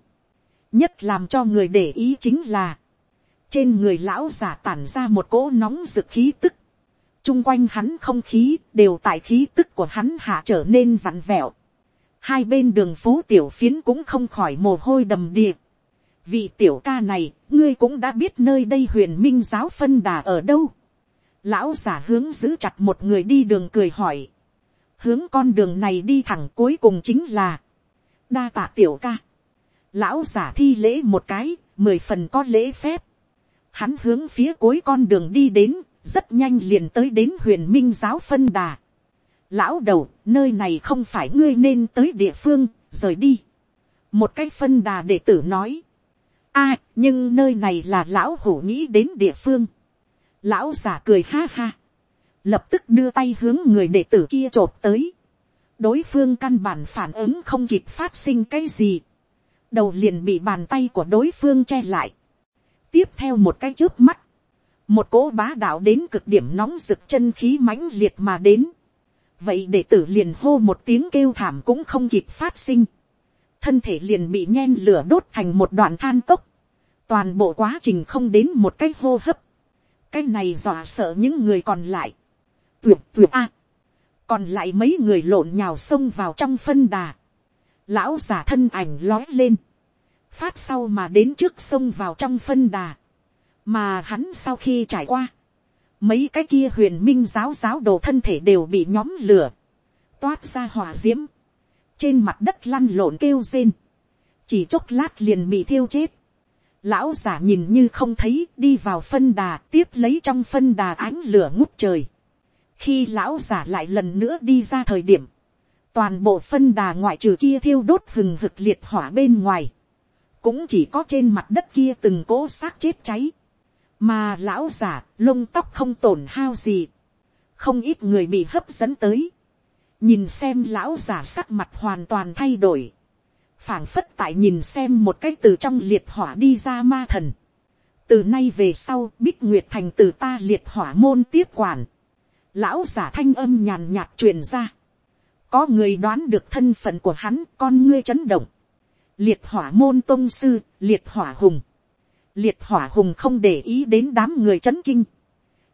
S1: Nhất làm cho người để ý chính là, trên người lão giả tản ra một cỗ nóng rực khí tức, chung quanh hắn không khí đều tại khí tức của hắn hạ trở nên vặn vẹo, hai bên đường phố tiểu phiến cũng không khỏi mồ hôi đầm đìa, vị tiểu ca này, ngươi cũng đã biết nơi đây huyền minh giáo phân đà ở đâu. Lão giả hướng giữ chặt một người đi đường cười hỏi. Hướng con đường này đi thẳng cuối cùng chính là. Đa tạ tiểu ca lão giả thi lễ một cái, mười phần có lễ phép. Hắn hướng phía cuối con đường đi đến, rất nhanh liền tới đến huyền minh giáo phân đà. Lão đầu, nơi này không phải ngươi nên tới địa phương, rời đi. Một cái phân đà đệ tử nói. a nhưng nơi này là lão hổ nghĩ đến địa phương. Lão giả cười ha ha. Lập tức đưa tay hướng người đệ tử kia t tới. Đối phương căn bản phản ứng không kịp phát sinh cái gì đầu liền bị bàn tay của đối phương che lại. tiếp theo một cái trước mắt, một cỗ bá đạo đến cực điểm nóng rực chân khí mãnh liệt mà đến vậy đệ tử liền hô một tiếng kêu thảm cũng không kịp phát sinh. thân thể liền bị nhen lửa đốt thành một đoạn than cốc. toàn bộ quá trình không đến một cái hô hấp. cái này dọa sợ những người còn lại. tuyệt tuyệt a. còn lại mấy người lộn nhào xông vào trong phân đà lão giả thân ảnh lói lên, phát sau mà đến trước sông vào trong phân đà, mà hắn sau khi trải qua, mấy cái kia huyền minh giáo giáo đồ thân thể đều bị nhóm lửa, toát ra hỏa d i ễ m trên mặt đất lăn lộn kêu rên, chỉ chốc lát liền bị thiêu chết, lão giả nhìn như không thấy đi vào phân đà tiếp lấy trong phân đà ánh lửa ngút trời, khi lão giả lại lần nữa đi ra thời điểm, toàn bộ phân đà ngoại trừ kia thiêu đốt hừng hực liệt hỏa bên ngoài, cũng chỉ có trên mặt đất kia từng cỗ xác chết cháy, mà lão giả lông tóc không tổn hao gì, không ít người bị hấp dẫn tới, nhìn xem lão giả sắc mặt hoàn toàn thay đổi, phảng phất tại nhìn xem một cái từ trong liệt hỏa đi ra ma thần. từ nay về sau bích nguyệt thành từ ta liệt hỏa môn tiếp quản, lão giả thanh âm nhàn nhạt truyền ra, có người đoán được thân phận của hắn con ngươi chấn động, liệt hỏa môn tôn sư, liệt hỏa hùng, liệt hỏa hùng không để ý đến đám người chấn kinh,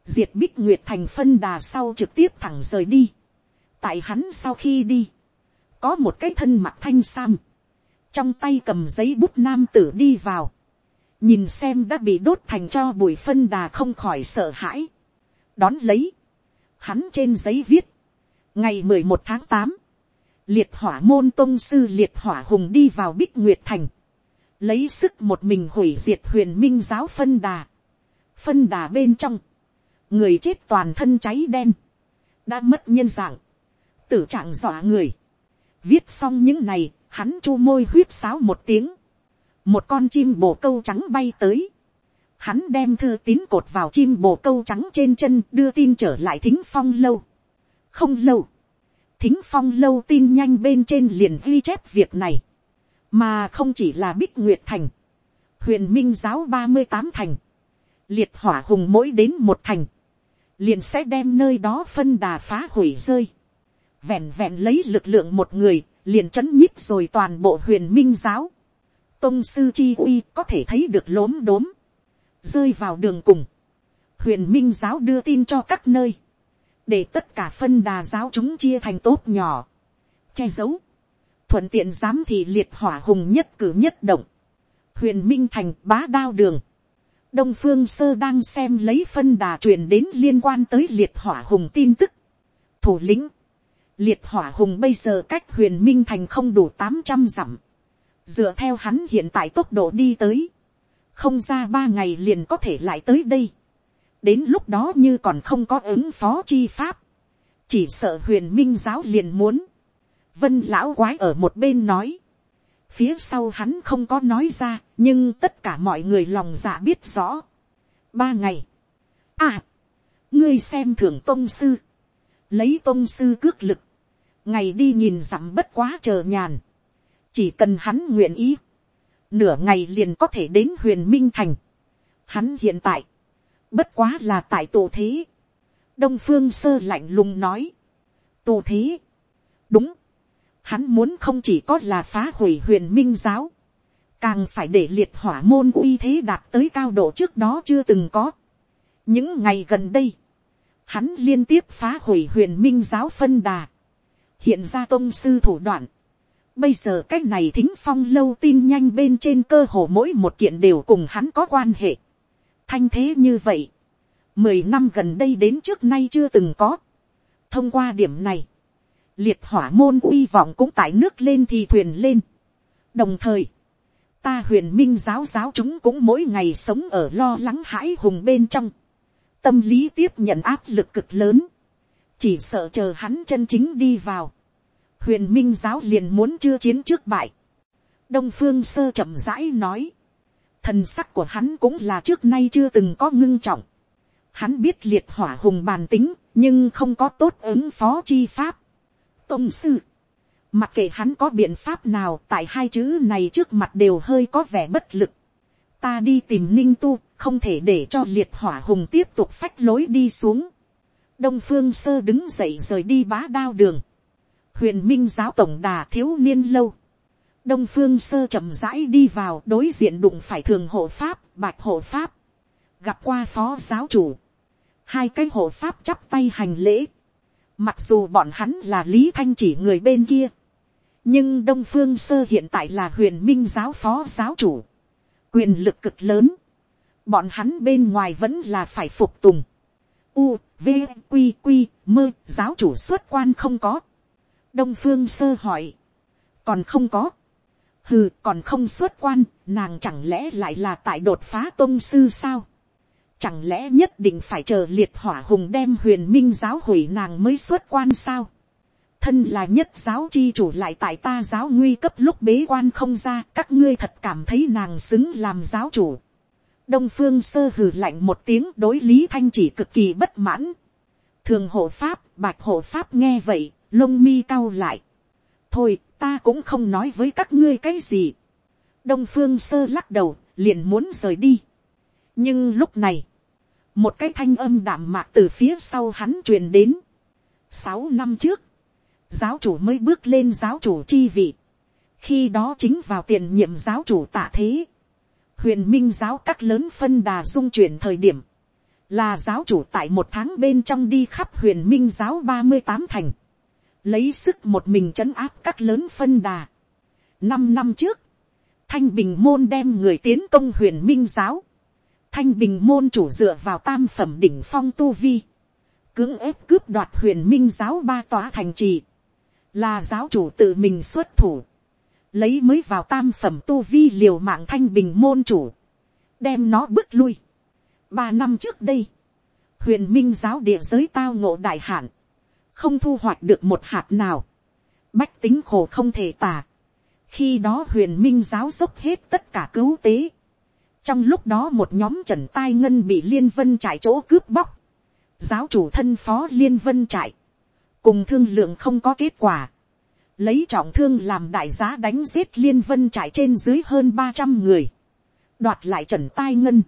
S1: diệt bích nguyệt thành phân đà sau trực tiếp thẳng rời đi, tại hắn sau khi đi, có một cái thân mặt thanh sam, trong tay cầm giấy bút nam tử đi vào, nhìn xem đã bị đốt thành cho bụi phân đà không khỏi sợ hãi, đón lấy, hắn trên giấy viết, ngày mười một tháng tám, liệt hỏa môn tôn sư liệt hỏa hùng đi vào bích nguyệt thành, lấy sức một mình hủy diệt huyền minh giáo phân đà, phân đà bên trong, người chết toàn thân cháy đen, đã mất nhân dạng, tử trạng dọa người, viết xong những này, hắn chu môi huyết sáo một tiếng, một con chim bồ câu trắng bay tới, hắn đem thư tín cột vào chim bồ câu trắng trên chân đưa tin trở lại thính phong lâu. không lâu, thính phong lâu tin nhanh bên trên liền ghi chép việc này, mà không chỉ là bích nguyệt thành, huyền minh giáo ba mươi tám thành, liệt hỏa hùng mỗi đến một thành, liền sẽ đem nơi đó phân đà phá hủy rơi, vẹn vẹn lấy lực lượng một người, liền c h ấ n nhíp rồi toàn bộ huyền minh giáo, tôn sư chi uy có thể thấy được lốm đốm, rơi vào đường cùng, huyền minh giáo đưa tin cho các nơi, để tất cả phân đà giáo chúng chia thành tốt nhỏ, che giấu, thuận tiện giám thị liệt hỏa hùng nhất cử nhất động, huyền minh thành bá đao đường, đông phương sơ đang xem lấy phân đà truyền đến liên quan tới liệt hỏa hùng tin tức, thủ lĩnh, Liệt hỏa hùng bây giờ cách huyền minh thành không đủ tám trăm dặm. Dựa theo hắn hiện tại tốc độ đi tới. Không ra ba ngày liền có thể lại tới đây. Đến lúc đó như còn không có ứng phó chi pháp. Chỉ sợ huyền minh giáo liền muốn. Vân lão quái ở một bên nói. Phía sau hắn không có nói ra. Nhưng tất cả mọi người lòng dạ biết rõ. Ba ngày. À. Ngươi xem thưởng tôn sư lấy tôn sư cước lực, ngày đi nhìn dặm bất quá chờ nhàn, chỉ cần hắn nguyện ý, nửa ngày liền có thể đến huyền minh thành. Hắn hiện tại, bất quá là tại tổ thế. đông phương sơ lạnh lùng nói, tổ thế, đúng, hắn muốn không chỉ có là phá hủy huyền minh giáo, càng phải để liệt hỏa môn uy thế đạt tới cao độ trước đó chưa từng có. những ngày gần đây, hắn liên tiếp phá hủy huyền minh giáo phân đà, hiện ra tôn sư thủ đoạn. Bây giờ cái này thính phong lâu tin nhanh bên trên cơ hồ mỗi một kiện đều cùng hắn có quan hệ. Thanh thế như vậy. Mười năm gần đây đến trước nay chưa từng có. Thông qua điểm này. Liệt hỏa môn uy vọng cũng tại nước lên thì thuyền lên. Đồng thời. Ta huyền minh giáo giáo chúng cũng mỗi ngày sống ở lo lắng hãi hùng bên trong. Tâm lý tiếp nhận áp lực cực lớn chỉ sợ chờ hắn chân chính đi vào, huyền minh giáo liền muốn chưa chiến trước bại. đông phương sơ chậm rãi nói, thần sắc của hắn cũng là trước nay chưa từng có ngưng trọng. hắn biết liệt hỏa hùng bàn tính, nhưng không có tốt ứng phó chi pháp tôn sư, mặc kệ hắn có biện pháp nào tại hai chữ này trước mặt đều hơi có vẻ bất lực. ta đi tìm ninh tu, không thể để cho liệt hỏa hùng tiếp tục phách lối đi xuống. Đông phương sơ đứng dậy rời đi bá đao đường, huyền minh giáo tổng đà thiếu niên lâu, đông phương sơ chậm rãi đi vào đối diện đụng phải thường hộ pháp, bạch hộ pháp, gặp qua phó giáo chủ, hai cái hộ pháp chắp tay hành lễ, mặc dù bọn hắn là lý thanh chỉ người bên kia, nhưng đông phương sơ hiện tại là huyền minh giáo phó giáo chủ, quyền lực cực lớn, bọn hắn bên ngoài vẫn là phải phục tùng, u, v, q q mơ, giáo chủ xuất quan không có. đông phương sơ hỏi, còn không có. hừ, còn không xuất quan, nàng chẳng lẽ lại là tại đột phá tôn sư sao chẳng lẽ nhất định phải chờ liệt hỏa hùng đem huyền minh giáo hủy nàng mới xuất quan sao. thân là nhất giáo chi chủ lại tại ta giáo nguy cấp lúc bế quan không ra, các ngươi thật cảm thấy nàng xứng làm giáo chủ đông phương sơ hừ lạnh một tiếng đối lý thanh chỉ cực kỳ bất mãn. thường hộ pháp, bạch hộ pháp nghe vậy, lông mi cau lại, thôi ta cũng không nói với các ngươi cái gì, đông phương sơ lắc đầu liền muốn rời đi, nhưng lúc này, một cái thanh âm đạm mạc từ phía sau hắn truyền đến. sáu năm trước, giáo chủ mới bước lên giáo chủ chi vị, khi đó chính vào tiền nhiệm giáo chủ tạ thế, huyền minh giáo các lớn phân đà dung chuyển thời điểm, là giáo chủ tại một tháng bên trong đi khắp huyền minh giáo ba mươi tám thành, lấy sức một mình trấn áp các lớn phân đà. năm năm trước, thanh bình môn đem người tiến công huyền minh giáo, thanh bình môn chủ dựa vào tam phẩm đỉnh phong tu vi, cưỡng ép cướp đoạt huyền minh giáo ba tòa thành trì, là giáo chủ tự mình xuất thủ, lấy mới vào tam phẩm tu vi liều mạng thanh bình môn chủ, đem nó bước lui. ba năm trước đây, huyền minh giáo địa giới tao ngộ đại hạn, không thu hoạch được một hạt nào, bách tính khổ không thể tả. khi đó huyền minh giáo dốc hết tất cả cứu tế, trong lúc đó một nhóm trần tai ngân bị liên vân trải chỗ cướp bóc, giáo chủ thân phó liên vân trại, cùng thương lượng không có kết quả, lấy trọng thương làm đại giá đánh giết liên vân trải trên dưới hơn ba trăm người, đoạt lại trần tai ngân,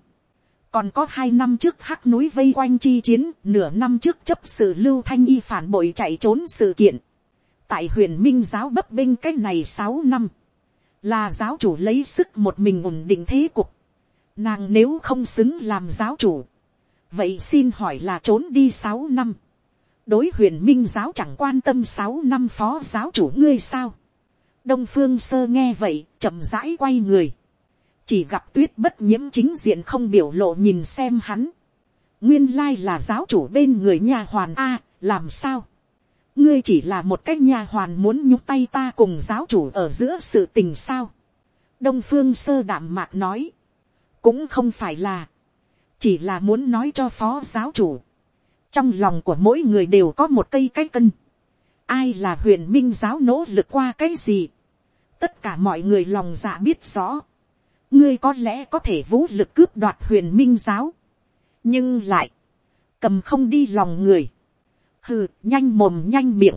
S1: còn có hai năm trước hắc núi vây quanh chi chiến, nửa năm trước chấp sự lưu thanh y phản bội chạy trốn sự kiện, tại huyền minh giáo bấp binh cái này sáu năm, là giáo chủ lấy sức một mình ổn định thế cục, Nàng nếu không xứng làm giáo chủ. Vậy xin hỏi là trốn đi sáu năm. Đối huyền minh giáo chẳng quan tâm sáu năm phó giáo chủ ngươi sao. Đông phương sơ nghe vậy, chậm rãi quay người. Chỉ gặp tuyết bất nhiễm chính diện không biểu lộ nhìn xem hắn. Nguyên lai là giáo chủ bên người nhà hoàn A, làm sao? Ngươi chỉ là một cái nhà hoàn muốn nhúc tay ta cùng giáo chủ ở giữa sự tình sao? Đông phương sơ đạm mạc nói cũng không phải là, chỉ là muốn nói cho phó giáo chủ, trong lòng của mỗi người đều có một cây cái cân, ai là huyền minh giáo nỗ lực qua cái gì, tất cả mọi người lòng dạ biết rõ, ngươi có lẽ có thể vũ lực cướp đoạt huyền minh giáo, nhưng lại, cầm không đi lòng người, hừ nhanh mồm nhanh miệng,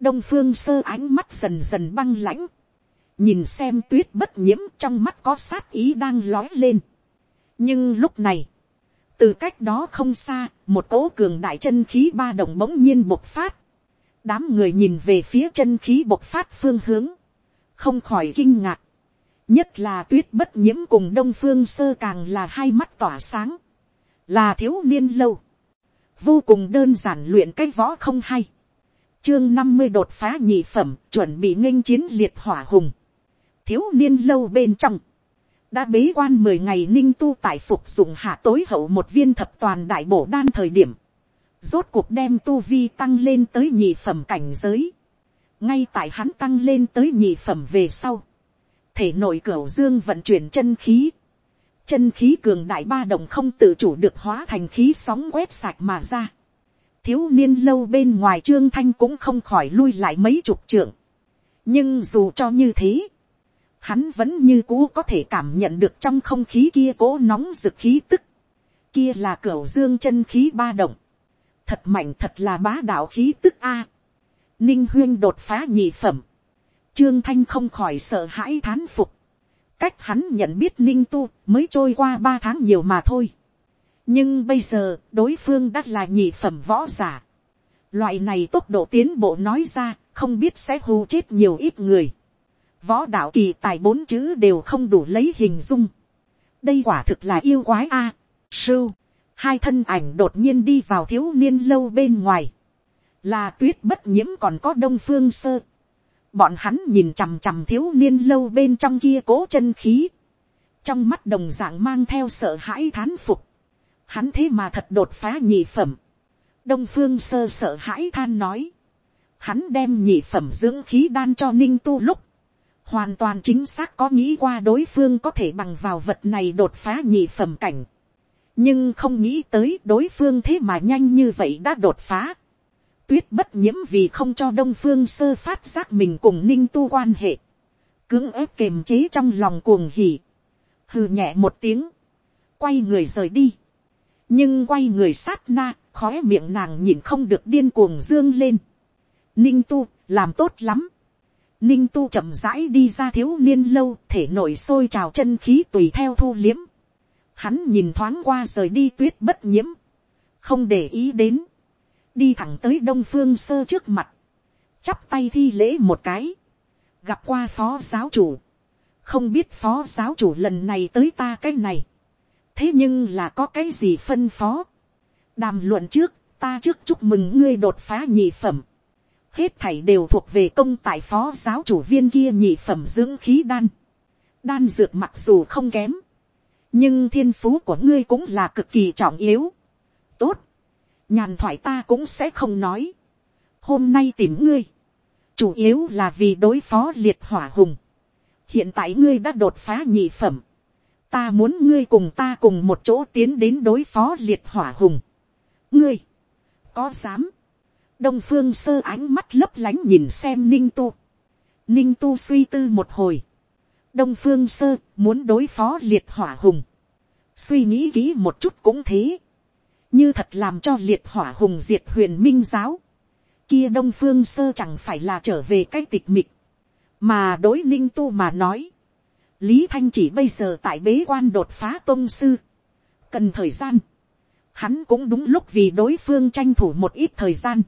S1: đông phương sơ ánh mắt dần dần băng lãnh, nhìn xem tuyết bất nhiễm trong mắt có sát ý đang lói lên. nhưng lúc này, từ cách đó không xa, một cỗ cường đại chân khí ba đồng bỗng nhiên bộc phát. đám người nhìn về phía chân khí bộc phát phương hướng, không khỏi kinh ngạc. nhất là tuyết bất nhiễm cùng đông phương sơ càng là hai mắt tỏa sáng, là thiếu niên lâu, vô cùng đơn giản luyện cái võ không hay. chương năm mươi đột phá nhị phẩm, chuẩn bị nghênh chiến liệt hỏa hùng thiếu niên lâu bên trong, đã bế quan mười ngày ninh tu tại phục dụng hạ tối hậu một viên thập toàn đại bổ đan thời điểm, rốt cuộc đem tu vi tăng lên tới nhị phẩm cảnh giới, ngay tại hắn tăng lên tới nhị phẩm về sau, thể nội cửa dương vận chuyển chân khí, chân khí cường đại ba đồng không tự chủ được hóa thành khí sóng quét sạch mà ra. thiếu niên lâu bên ngoài trương thanh cũng không khỏi lui lại mấy chục trượng. nhưng dù cho như thế, hắn vẫn như cũ có thể cảm nhận được trong không khí kia cố nóng rực khí tức, kia là cửa dương chân khí ba động, thật mạnh thật là bá đạo khí tức a, ninh huyên đột phá nhị phẩm, trương thanh không khỏi sợ hãi thán phục, cách hắn nhận biết ninh tu mới trôi qua ba tháng nhiều mà thôi, nhưng bây giờ đối phương đã là nhị phẩm võ giả, loại này tốc độ tiến bộ nói ra không biết sẽ hù chết nhiều ít người, võ đạo kỳ tài bốn chữ đều không đủ lấy hình dung. đây quả thực là yêu quái a. sưu, hai thân ảnh đột nhiên đi vào thiếu niên lâu bên ngoài. là tuyết bất nhiễm còn có đông phương sơ. bọn hắn nhìn chằm chằm thiếu niên lâu bên trong kia cố chân khí. trong mắt đồng dạng mang theo sợ hãi thán phục. hắn thế mà thật đột phá nhị phẩm. đông phương sơ sợ hãi than nói. hắn đem nhị phẩm dưỡng khí đan cho ninh tu lúc hoàn toàn chính xác có nghĩ qua đối phương có thể bằng vào vật này đột phá nhị phẩm cảnh. nhưng không nghĩ tới đối phương thế mà nhanh như vậy đã đột phá. tuyết bất nhiễm vì không cho đông phương sơ phát giác mình cùng ninh tu quan hệ. cưỡng ép kềm chế trong lòng cuồng hỉ. hừ nhẹ một tiếng. quay người rời đi. nhưng quay người sát na, khói miệng nàng nhìn không được điên cuồng dương lên ninh tu, làm tốt lắm ninh tu chậm rãi đi ra thiếu niên lâu, thể nổi sôi trào chân khí tùy theo thu liếm. Hắn nhìn thoáng qua rời đi tuyết bất nhiễm, không để ý đến, đi thẳng tới đông phương sơ trước mặt, chắp tay thi lễ một cái, gặp qua phó giáo chủ, không biết phó giáo chủ lần này tới ta cái này, thế nhưng là có cái gì phân phó, đàm luận trước, ta trước chúc mừng ngươi đột phá nhị phẩm, hết thảy đều thuộc về công tại phó giáo chủ viên kia nhị phẩm dưỡng khí đan, đan dược mặc dù không kém, nhưng thiên phú của ngươi cũng là cực kỳ trọng yếu. tốt, nhàn thoại ta cũng sẽ không nói. hôm nay tìm ngươi, chủ yếu là vì đối phó liệt hỏa hùng. hiện tại ngươi đã đột phá nhị phẩm, ta muốn ngươi cùng ta cùng một chỗ tiến đến đối phó liệt hỏa hùng. ngươi, có dám, đông phương sơ ánh mắt lấp lánh nhìn xem ninh tu. ninh tu suy tư một hồi. đông phương sơ muốn đối phó liệt hỏa hùng. suy nghĩ kỹ một chút cũng thế. như thật làm cho liệt hỏa hùng diệt huyền minh giáo. kia đông phương sơ chẳng phải là trở về cái tịch mịch. mà đối ninh tu mà nói. lý thanh chỉ bây giờ tại bế quan đột phá tôn sư. cần thời gian. hắn cũng đúng lúc vì đối phương tranh thủ một ít thời gian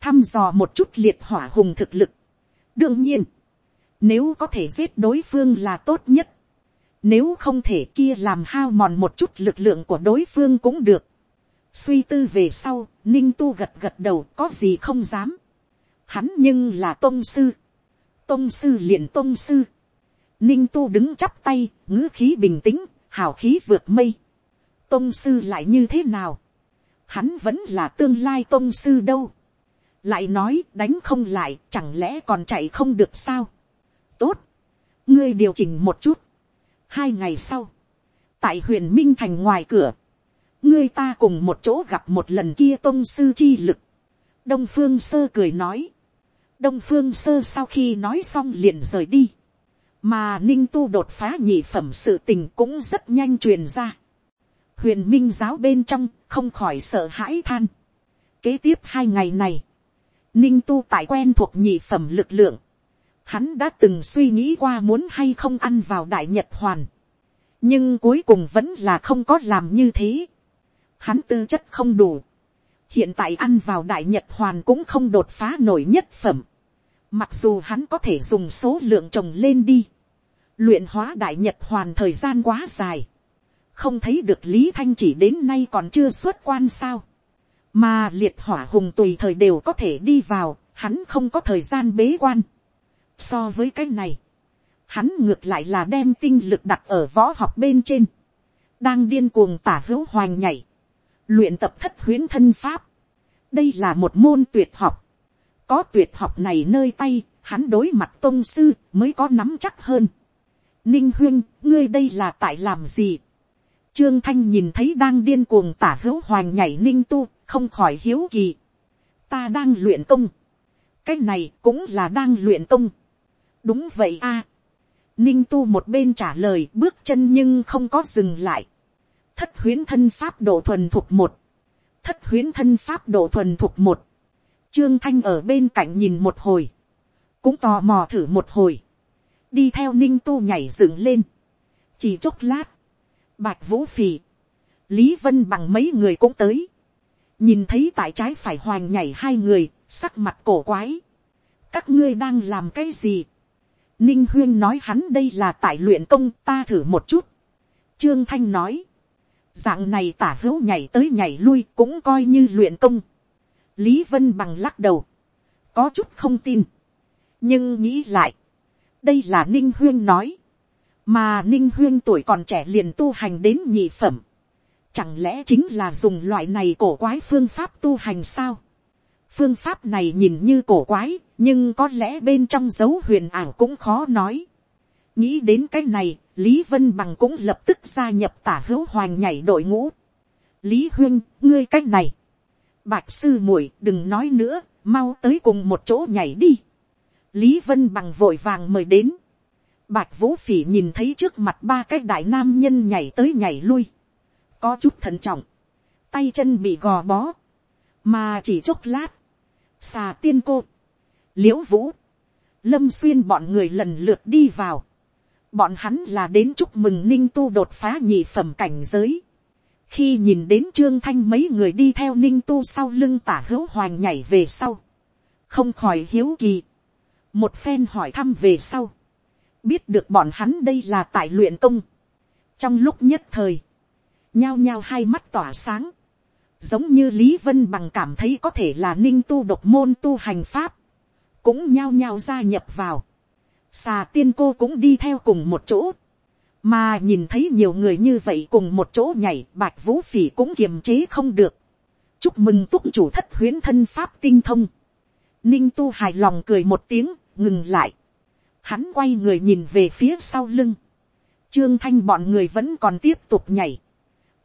S1: thăm dò một chút liệt hỏa hùng thực lực. đương nhiên, nếu có thể giết đối phương là tốt nhất. nếu không thể kia làm hao mòn một chút lực lượng của đối phương cũng được. suy tư về sau, ninh tu gật gật đầu có gì không dám. hắn nhưng là tôn sư. tôn sư liền tôn sư. ninh tu đứng chắp tay, ngữ khí bình tĩnh, hào khí vượt mây. tôn sư lại như thế nào. hắn vẫn là tương lai tôn sư đâu lại nói đánh không lại chẳng lẽ còn chạy không được sao. tốt, ngươi điều chỉnh một chút. hai ngày sau, tại huyền minh thành ngoài cửa, ngươi ta cùng một chỗ gặp một lần kia tôn sư chi lực. đông phương sơ cười nói. đông phương sơ sau khi nói xong liền rời đi. mà ninh tu đột phá nhị phẩm sự tình cũng rất nhanh truyền ra. huyền minh giáo bên trong không khỏi sợ hãi than. kế tiếp hai ngày này, Ninh tu tại quen thuộc nhị phẩm lực lượng. Hắn đã từng suy nghĩ qua muốn hay không ăn vào đại nhật hoàn. Nhưng cuối cùng vẫn là không có làm như thế. Hắn tư chất không đủ. Hiện tại ăn vào đại nhật hoàn cũng không đột phá nổi nhất phẩm. Mặc dù hắn có thể dùng số lượng trồng lên đi. Luyện hóa đại nhật hoàn thời gian quá dài. Không thấy được Lý Thanh chỉ đến nay còn chưa xuất quan sao mà liệt hỏa hùng tùy thời đều có thể đi vào, hắn không có thời gian bế quan. So với cái này, hắn ngược lại là đem tinh lực đặt ở võ học bên trên, đang điên cuồng tả hữu hoành nhảy, luyện tập thất huyến thân pháp. đây là một môn tuyệt học, có tuyệt học này nơi tay, hắn đối mặt tôn sư mới có nắm chắc hơn. ninh huyên, ngươi đây là tại làm gì. Trương Thanh nhìn thấy đang điên cuồng tả hữu hoành nhảy ninh tu, không khỏi hiếu kỳ. Ta đang luyện công. Cái này cũng là đang luyện công. Đúng vậy a. Ninh tu một bên trả lời bước chân nhưng không có dừng lại. Thất huyến thân pháp độ thuần thuộc một. Thất huyến thân pháp độ thuần thuộc một. Trương Thanh ở bên cạnh nhìn một hồi. Cũng tò mò thử một hồi. Đi theo ninh tu nhảy dựng lên. Chỉ chốc lát. Bạch Vũ Phì. Lý Vân bằng mấy người cũng tới nhìn thấy tại trái phải hoành nhảy hai người, sắc mặt cổ quái. các ngươi đang làm cái gì. ninh huyên nói hắn đây là tại luyện công ta thử một chút. trương thanh nói, dạng này tả hữu nhảy tới nhảy lui cũng coi như luyện công. lý vân bằng lắc đầu, có chút không tin. nhưng nghĩ lại, đây là ninh huyên nói, mà ninh huyên tuổi còn trẻ liền tu hành đến nhị phẩm Chẳng lẽ chính là dùng loại này cổ quái phương pháp tu hành sao? Phương pháp này nhìn như cổ quái, nhưng có lẽ bên trong dấu huyền ảo cũng khó nói. Nghĩ đến cái này, Lý Vân Bằng cũng lập tức gia nhập tả hữu hoàng nhảy đội ngũ. Lý Huyên, ngươi cách này. Bạch sư muội đừng nói nữa, mau tới cùng một chỗ nhảy đi. Lý Vân Bằng vội vàng mời đến. Bạch Vũ Phỉ nhìn thấy trước mặt ba cái đại nam nhân nhảy tới nhảy lui có chút thận trọng, tay chân bị gò bó, mà chỉ chốc lát, xà tiên cô, l i ễ u vũ, lâm xuyên bọn người lần lượt đi vào, bọn hắn là đến chúc mừng ninh tu đột phá nhị phẩm cảnh giới, khi nhìn đến trương thanh mấy người đi theo ninh tu sau lưng tả hữu hoàng nhảy về sau, không khỏi hiếu kỳ, một phen hỏi thăm về sau, biết được bọn hắn đây là tại luyện công, trong lúc nhất thời, nhao nhao hai mắt tỏa sáng, giống như lý vân bằng cảm thấy có thể là ninh tu độc môn tu hành pháp, cũng nhao nhao gia nhập vào, xà tiên cô cũng đi theo cùng một chỗ, mà nhìn thấy nhiều người như vậy cùng một chỗ nhảy bạch vũ phỉ cũng kiềm chế không được, chúc mừng túc chủ thất huyến thân pháp tinh thông, ninh tu hài lòng cười một tiếng ngừng lại, hắn quay người nhìn về phía sau lưng, trương thanh bọn người vẫn còn tiếp tục nhảy,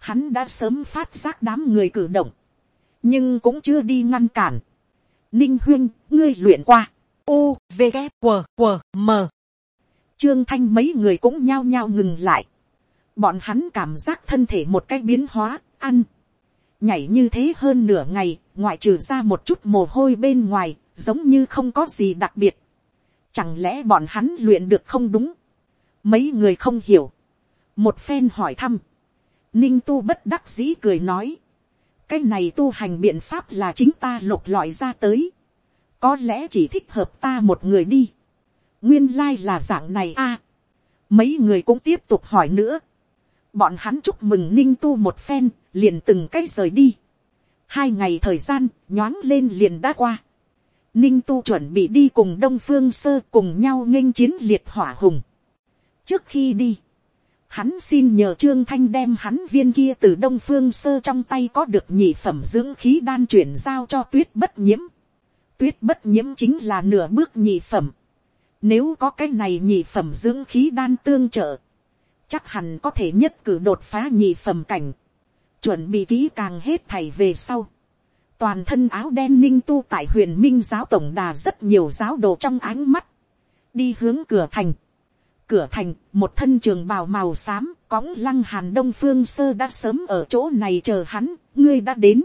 S1: hắn đã sớm phát giác đám người cử động, nhưng cũng chưa đi ngăn cản. Ninh huyên, ngươi luyện qua, u, v, g, q, q, m. Trương thanh mấy người cũng nhao nhao ngừng lại. Bọn hắn cảm giác thân thể một cách biến hóa, ăn. Nhảy như thế hơn nửa ngày, ngoại trừ ra một chút mồ hôi bên ngoài, giống như không có gì đặc biệt. Chẳng lẽ bọn hắn luyện được không đúng? Mấy người không hiểu. Một phen hỏi thăm Ninh tu bất đắc dĩ cười nói. Cái này tu hành biện pháp là chính ta lục lọi ra tới. Có lẽ chỉ thích hợp ta một người đi. Nguyên lai là dạng này a. mấy người cũng tiếp tục hỏi nữa. Bọn hắn chúc mừng ninh tu một phen, liền từng cái rời đi. Hai ngày thời gian, nhoáng lên liền đã qua. Ninh tu chuẩn bị đi cùng Đông Phương Sơ cùng nhau nghênh chiến liệt hỏa hùng. Trước khi đi, Hắn xin nhờ Trương Thanh đem hắn viên kia từ Đông Phương Sơ trong tay có được nhị phẩm dưỡng khí đan chuyển giao cho tuyết bất nhiễm. Tuyết bất nhiễm chính là nửa bước nhị phẩm. Nếu có cái này nhị phẩm dưỡng khí đan tương trợ. Chắc hẳn có thể nhất cử đột phá nhị phẩm cảnh. Chuẩn bị kỹ càng hết thầy về sau. Toàn thân áo đen ninh tu tại huyền minh giáo tổng đà rất nhiều giáo đồ trong ánh mắt. Đi hướng cửa thành cửa thành, một thân trường bào màu xám, cõng lăng hàn đông phương sơ đã sớm ở chỗ này chờ hắn, ngươi đã đến.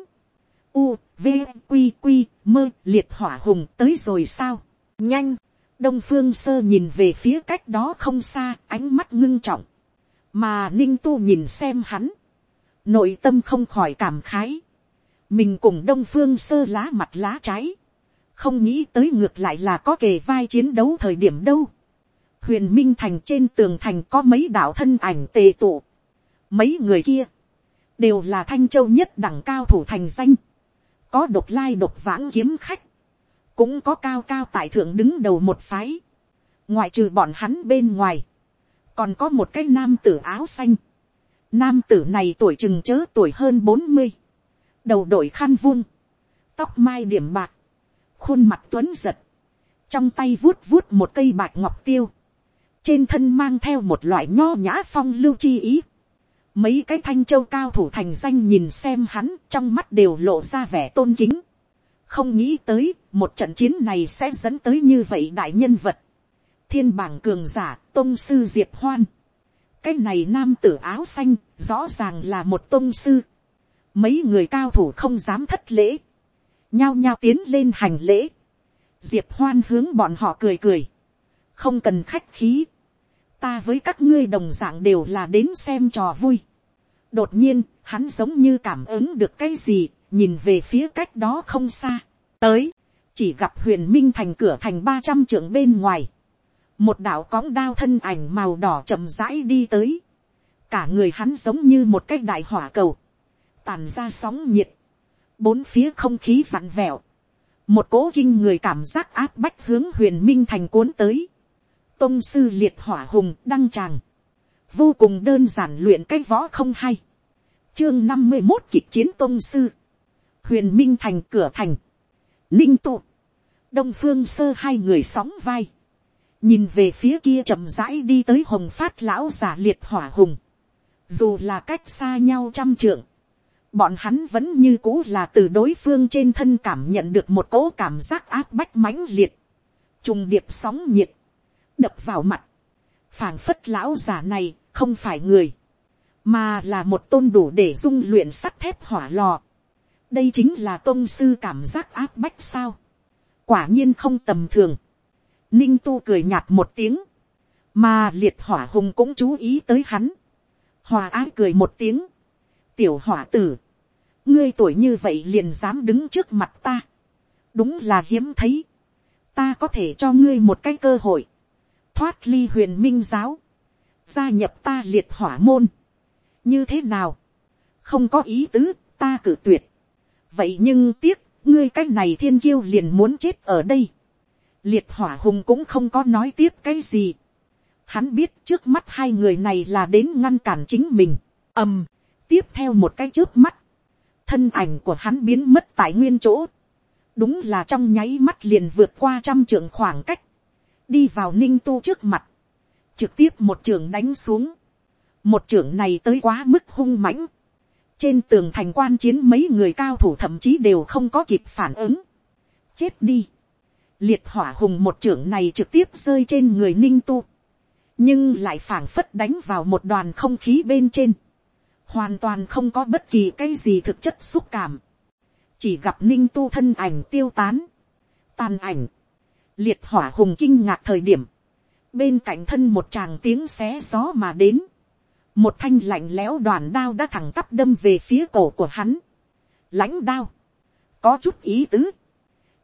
S1: U, V, Quy, Quy, mơ, liệt hỏa hùng tới rồi sao? Nhanh! Đông phương sơ nhìn về phía cách đó không xa, ánh mắt ngưng trọng. Mà ninh tu nhìn xem hắn. Nội tâm không khỏi cảm khái. Mình cùng đông phương sơ lá mặt lá trái. Không nghĩ tới ngược lại là có kề vai chiến đấu thời điểm đâu huyền minh thành trên tường thành có mấy đạo thân ảnh tề tụ. Mấy người kia, đều là thanh châu nhất đẳng cao thủ thành danh. Có độc lai độc vãng kiếm khách. Cũng có cao cao tại thượng đứng đầu một phái. Ngoại trừ bọn hắn bên ngoài. Còn có một cái nam tử áo xanh. Nam tử này tuổi chừng chớ tuổi hơn bốn mươi Đầu đội khăn vuông. Tóc mai điểm bạc. Khuôn mặt tuấn giật. Trong tay vuốt vuốt một cây bạc ngọc tiêu trên thân mang theo một loại nho nhã phong lưu chi ý. Mấy cái thanh châu cao thủ thành danh nhìn xem hắn, trong mắt đều lộ ra vẻ tôn kính. Không nghĩ tới, một trận chiến này sẽ dẫn tới như vậy đại nhân vật. Thiên bảng cường giả tôn sư diệp hoan. Cái này nam tử áo xanh, rõ ràng là một tôn sư. Mấy người cao thủ không dám thất lễ. Nhao nhao tiến lên hành lễ. Diệp hoan hướng bọn họ cười cười không cần khách khí, ta với các ngươi đồng dạng đều là đến xem trò vui. đột nhiên, hắn giống như cảm ứng được cái gì, nhìn về phía cách đó không xa, tới, chỉ gặp huyền minh thành cửa thành ba trăm trưởng bên ngoài, một đạo cõng đao thân ảnh màu đỏ chậm rãi đi tới, cả người hắn giống như một cái đại hỏa cầu, tàn ra sóng nhiệt, bốn phía không khí vặn vẹo, một cố kinh người cảm giác áp bách hướng huyền minh thành cuốn tới, tôn sư liệt hỏa hùng đăng tràng. Vô cùng đơn giản luyện cái võ không hay. Chương năm mươi một kịch chiến tôn sư. Huyền Minh thành, cửa thành. Ninh tụ. Đông phương sơ hai người sóng vai. Nhìn về phía kia chậm rãi đi tới hồng phát lão giả liệt hỏa hùng. Dù là cách xa nhau trăm trượng. Bọn hắn vẫn như cũ là từ đối phương trên thân cảm nhận được một cỗ cảm giác áp bách mãnh liệt. Trùng điệp sóng nhiệt đập vào mặt, phảng phất lão giả này không phải người, mà là một tôn đủ để dung luyện sắt thép hỏa lò. đây chính là tôn sư cảm giác áp bách sao. quả nhiên không tầm thường, ninh tu cười nhạt một tiếng, mà liệt hỏa hùng cũng chú ý tới hắn, hòa ái cười một tiếng, tiểu hỏa tử, ngươi tuổi như vậy liền dám đứng trước mặt ta, đúng là hiếm thấy, ta có thể cho ngươi một cái cơ hội, thoát ly huyền minh giáo, gia nhập ta liệt hỏa môn, như thế nào, không có ý tứ, ta cử tuyệt, vậy nhưng tiếc, ngươi cái này thiên kiêu liền muốn chết ở đây, liệt hỏa hùng cũng không có nói tiếp cái gì, hắn biết trước mắt hai người này là đến ngăn cản chính mình, ầm, tiếp theo một cái trước mắt, thân ảnh của hắn biến mất tại nguyên chỗ, đúng là trong nháy mắt liền vượt qua trăm trượng khoảng cách, đi vào ninh tu trước mặt, trực tiếp một trường đánh xuống, một trưởng này tới quá mức hung mãnh, trên tường thành quan chiến mấy người cao thủ thậm chí đều không có kịp phản ứng, chết đi, liệt hỏa hùng một trưởng này trực tiếp rơi trên người ninh tu, nhưng lại phảng phất đánh vào một đoàn không khí bên trên, hoàn toàn không có bất kỳ cái gì thực chất xúc cảm, chỉ gặp ninh tu thân ảnh tiêu tán, tàn ảnh, liệt hỏa hùng kinh ngạc thời điểm, bên cạnh thân một tràng tiếng xé gió mà đến, một thanh lạnh lẽo đoàn đao đã thẳng tắp đâm về phía cổ của hắn, lãnh đao, có chút ý tứ,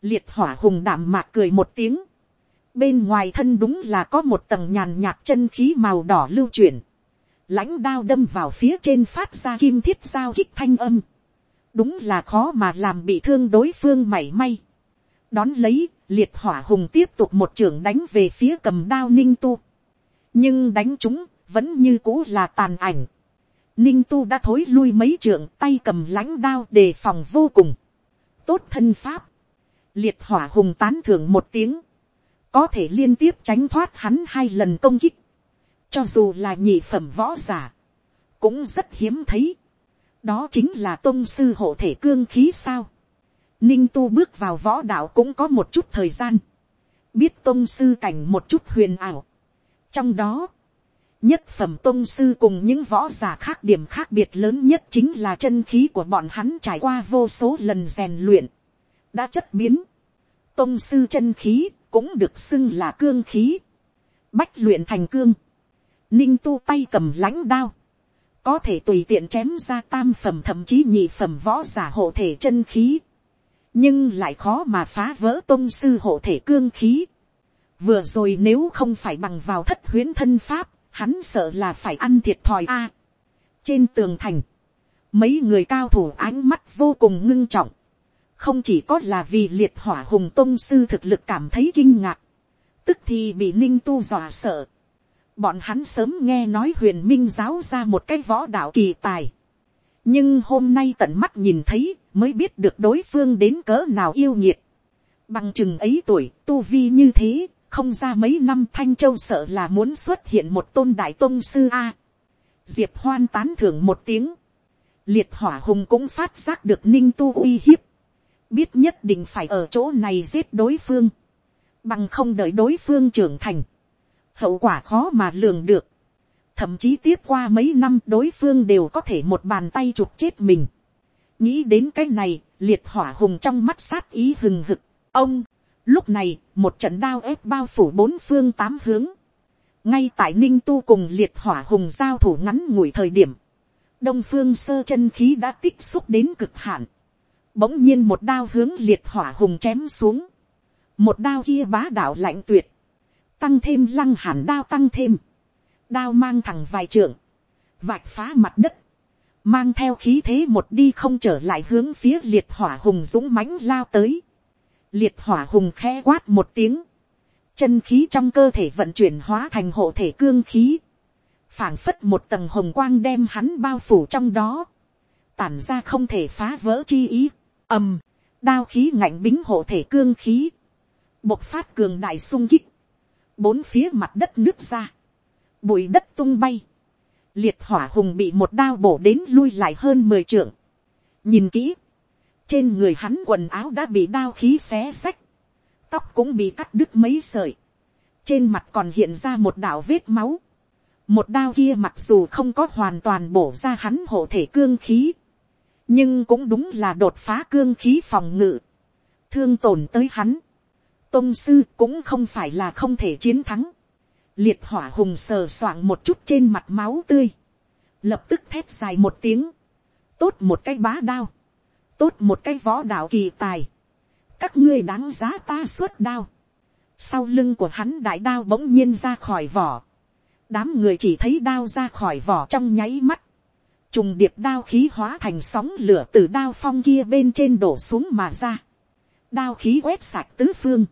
S1: liệt hỏa hùng đảm mạc cười một tiếng, bên ngoài thân đúng là có một tầng nhàn nhạt chân khí màu đỏ lưu chuyển, lãnh đao đâm vào phía trên phát ra kim thiết giao kích thanh âm, đúng là khó mà làm bị thương đối phương mảy may. đón lấy, liệt hỏa hùng tiếp tục một trường đánh về phía cầm đao ninh tu. nhưng đánh chúng, vẫn như cũ là tàn ảnh. ninh tu đã thối lui mấy trường tay cầm lãnh đao đề phòng vô cùng. tốt thân pháp. liệt hỏa hùng tán thưởng một tiếng. có thể liên tiếp tránh thoát hắn hai lần công kích. cho dù là nhị phẩm võ giả, cũng rất hiếm thấy đó chính là tôn sư hộ thể cương khí sao ninh tu bước vào võ đạo cũng có một chút thời gian, biết tôn sư cảnh một chút huyền ảo. trong đó, nhất phẩm tôn sư cùng những võ giả khác điểm khác biệt lớn nhất chính là chân khí của bọn hắn trải qua vô số lần rèn luyện, đã chất biến. tôn sư chân khí cũng được xưng là cương khí, bách luyện thành cương, ninh tu tay cầm lãnh đao, có thể tùy tiện chém ra tam phẩm thậm chí nhị phẩm võ giả hộ thể chân khí, nhưng lại khó mà phá vỡ tôn sư hộ thể cương khí. Vừa rồi nếu không phải bằng vào thất huyến thân pháp, hắn sợ là phải ăn thiệt thòi a. trên tường thành, mấy người cao thủ ánh mắt vô cùng ngưng trọng, không chỉ có là vì liệt hỏa hùng tôn sư thực lực cảm thấy kinh ngạc, tức thì bị ninh tu dọa sợ Bọn hắn sớm nghe nói huyền minh giáo ra một cái võ đạo kỳ tài. Nhưng hôm nay tận mắt nhìn thấy mới biết được đối phương đến cỡ nào yêu nhiệt. Bằng chừng ấy tuổi, tu vi như thế, không ra mấy năm thanh châu sợ là muốn xuất hiện một tôn đại tôn sư A. Diệp hoan tán thưởng một tiếng. Liệt hỏa hùng cũng phát giác được ninh tu uy hiếp. Biết nhất định phải ở chỗ này giết đối phương. Bằng không đợi đối phương trưởng thành hậu quả khó mà lường được thậm chí tiếp qua mấy năm đối phương đều có thể một bàn tay chụp chết mình. nghĩ đến cái này, liệt hỏa hùng trong mắt sát ý hừng hực. ông, lúc này, một trận đao ép bao phủ bốn phương tám hướng. ngay tại ninh tu cùng liệt hỏa hùng giao thủ ngắn ngủi thời điểm, đông phương sơ chân khí đã tích xúc đến cực hạn. bỗng nhiên một đao hướng liệt hỏa hùng chém xuống. một đao kia bá đạo lạnh tuyệt tăng thêm lăng hàn đao tăng thêm, đao mang thẳng vài trượng, vạch phá mặt đất, mang theo khí thế một đi không trở lại hướng phía liệt hỏa hùng dũng mãnh lao tới, liệt hỏa hùng khe quát một tiếng, chân khí trong cơ thể vận chuyển hóa thành hộ thể cương khí, phảng phất một tầng hồng quang đem hắn bao phủ trong đó, tản ra không thể phá vỡ chi ý, ầm, đao khí ngạnh bính hộ thể cương khí, bộc phát cường đại sung kích, bốn phía mặt đất nước ra, bụi đất tung bay, liệt hỏa hùng bị một đao bổ đến lui lại hơn mười trượng. nhìn kỹ, trên người hắn quần áo đã bị đao khí xé xách, tóc cũng bị cắt đứt mấy sợi, trên mặt còn hiện ra một đạo vết máu, một đao kia mặc dù không có hoàn toàn bổ ra hắn hộ thể cương khí, nhưng cũng đúng là đột phá cương khí phòng ngự, thương tổn tới hắn, tôn sư cũng không phải là không thể chiến thắng liệt hỏa hùng sờ soạng một chút trên mặt máu tươi, lập tức thép dài một tiếng, tốt một cái bá đao, tốt một cái võ đạo kỳ tài, các ngươi đáng giá ta suốt đao, sau lưng của hắn đại đao bỗng nhiên ra khỏi vỏ, đám người chỉ thấy đao ra khỏi vỏ trong nháy mắt, trùng điệp đao khí hóa thành sóng lửa từ đao phong kia bên trên đổ xuống mà ra, đao khí quét sạch tứ phương,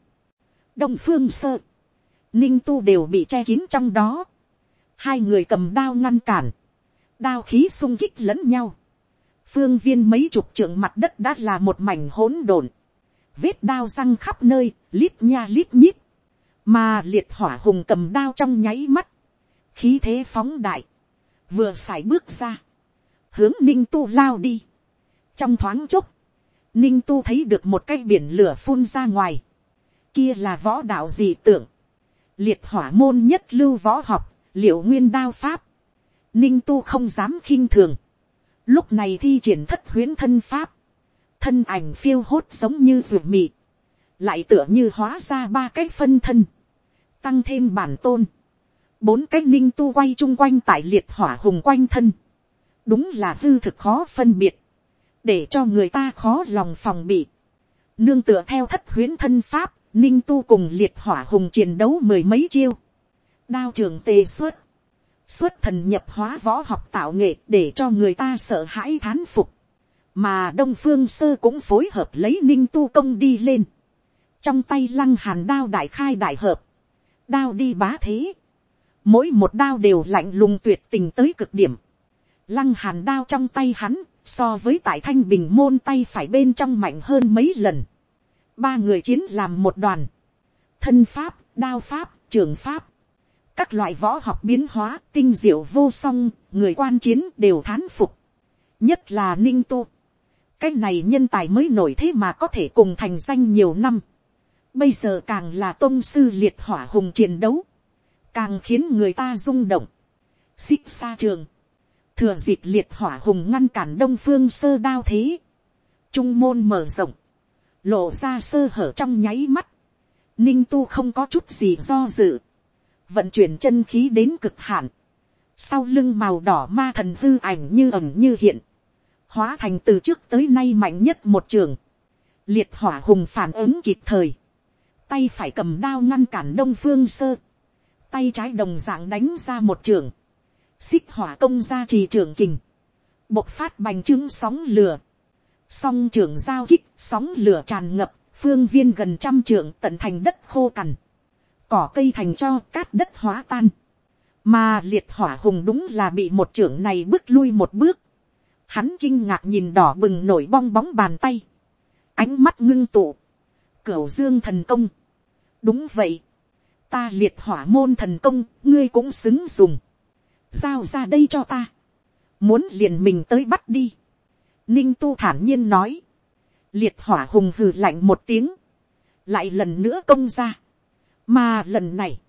S1: đông phương sơ, ninh tu đều bị che kín trong đó, hai người cầm đao ngăn cản, đao khí sung kích lẫn nhau, phương viên mấy chục trượng mặt đất đã là một mảnh hỗn độn, vết đao răng khắp nơi, lít nha lít nhít, mà liệt hỏa hùng cầm đao trong nháy mắt, khí thế phóng đại, vừa x bước ra, hướng ninh tu lao đi, trong thoáng chốc, ninh tu thấy được một cái biển lửa phun ra ngoài, kia là võ đạo gì tưởng, liệt hỏa môn nhất lưu võ học, liệu nguyên đao pháp, ninh tu không dám khinh thường, lúc này thi triển thất huyến thân pháp, thân ảnh phiêu hốt giống như ruột mị, lại tựa như hóa ra ba cái phân thân, tăng thêm bản tôn, bốn cái ninh tu quay chung quanh tại liệt hỏa hùng quanh thân, đúng là hư thực khó phân biệt, để cho người ta khó lòng phòng bị. Nương tựa theo thất huyến thân pháp, ninh tu cùng liệt hỏa hùng chiến đấu mười mấy chiêu. Đao trường tề xuất, xuất thần nhập hóa võ học tạo nghệ để cho người ta sợ hãi thán phục. Mà đông phương sơ cũng phối hợp lấy ninh tu công đi lên. Trong tay lăng hàn đao đại khai đại hợp. Đao đi bá thế. Mỗi một đao đều lạnh lùng tuyệt tình tới cực điểm Lăng hàn đao trong tay hắn, so với tại thanh bình môn tay phải bên trong mạnh hơn mấy lần. Ba người chiến làm một đoàn. Thân pháp, đao pháp, trường pháp. Các loại võ học biến hóa, tinh diệu vô song, người quan chiến đều thán phục. Nhất là ninh tu. Cái này nhân tài mới nổi thế mà có thể cùng thành danh nhiều năm. Bây giờ càng là tôn sư liệt hỏa hùng chiến đấu. Càng khiến người ta rung động. Xích xa trường thừa dịp liệt hỏa hùng ngăn cản đông phương sơ đao thế, trung môn mở rộng, lộ ra sơ hở trong nháy mắt, ninh tu không có chút gì do dự, vận chuyển chân khí đến cực hạn, sau lưng màu đỏ ma thần hư ảnh như ẩm như hiện, hóa thành từ trước tới nay mạnh nhất một trường, liệt hỏa hùng phản ứng kịp thời, tay phải cầm đao ngăn cản đông phương sơ, tay trái đồng dạng đánh ra một trường, xích hỏa công ra trì trường kình, bộc phát bành trướng sóng lửa, song trường giao kích, sóng lửa tràn ngập, phương viên gần trăm trường tận thành đất khô cằn, cỏ cây thành cho cát đất hóa tan, mà liệt hỏa hùng đúng là bị một trưởng này bước lui một bước, hắn kinh ngạc nhìn đỏ bừng nổi bong bóng bàn tay, ánh mắt ngưng tụ, cửu dương thần công, đúng vậy, ta liệt hỏa môn thần công, ngươi cũng xứng dùng. Giao ra đây cho ta, muốn liền mình tới bắt đi, ninh tu thản nhiên nói, liệt hỏa hùng hừ lạnh một tiếng, lại lần nữa công ra, mà lần này,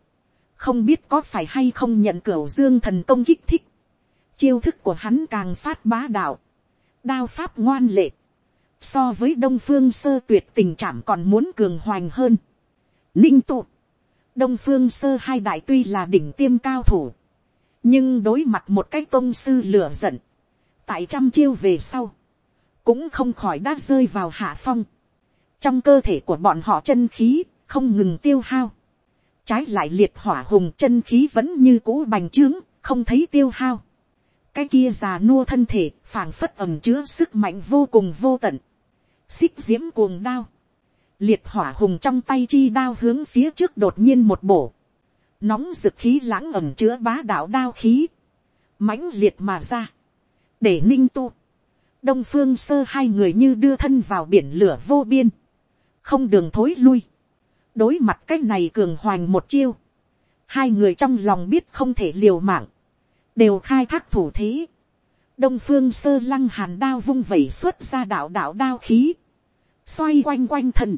S1: không biết có phải hay không nhận cửa dương thần công kích thích, chiêu thức của hắn càng phát bá đạo, đao pháp ngoan lệ, so với đông phương sơ tuyệt tình trạng còn muốn cường hoành hơn. Ninh tụ, đông phương sơ hai đại tuy là đỉnh tiêm cao thủ, nhưng đối mặt một cái tôn sư lửa giận, tại trăm chiêu về sau, cũng không khỏi đã rơi vào hạ phong. trong cơ thể của bọn họ chân khí không ngừng tiêu hao, trái lại liệt hỏa hùng chân khí vẫn như cũ bành trướng, không thấy tiêu hao. cái kia già nua thân thể phảng phất ẩm chứa sức mạnh vô cùng vô tận, xích diễm cuồng đao, liệt hỏa hùng trong tay chi đao hướng phía trước đột nhiên một bổ, nóng rực khí lãng ẩm chứa bá đạo đao khí, mãnh liệt mà ra, để ninh tu, đông phương sơ hai người như đưa thân vào biển lửa vô biên, không đường thối lui, đối mặt cái này cường hoành một chiêu, hai người trong lòng biết không thể liều mạng, đều khai thác thủ thế, đông phương sơ lăng hàn đao vung vẩy xuất ra đạo đạo đao khí, xoay quanh quanh thần,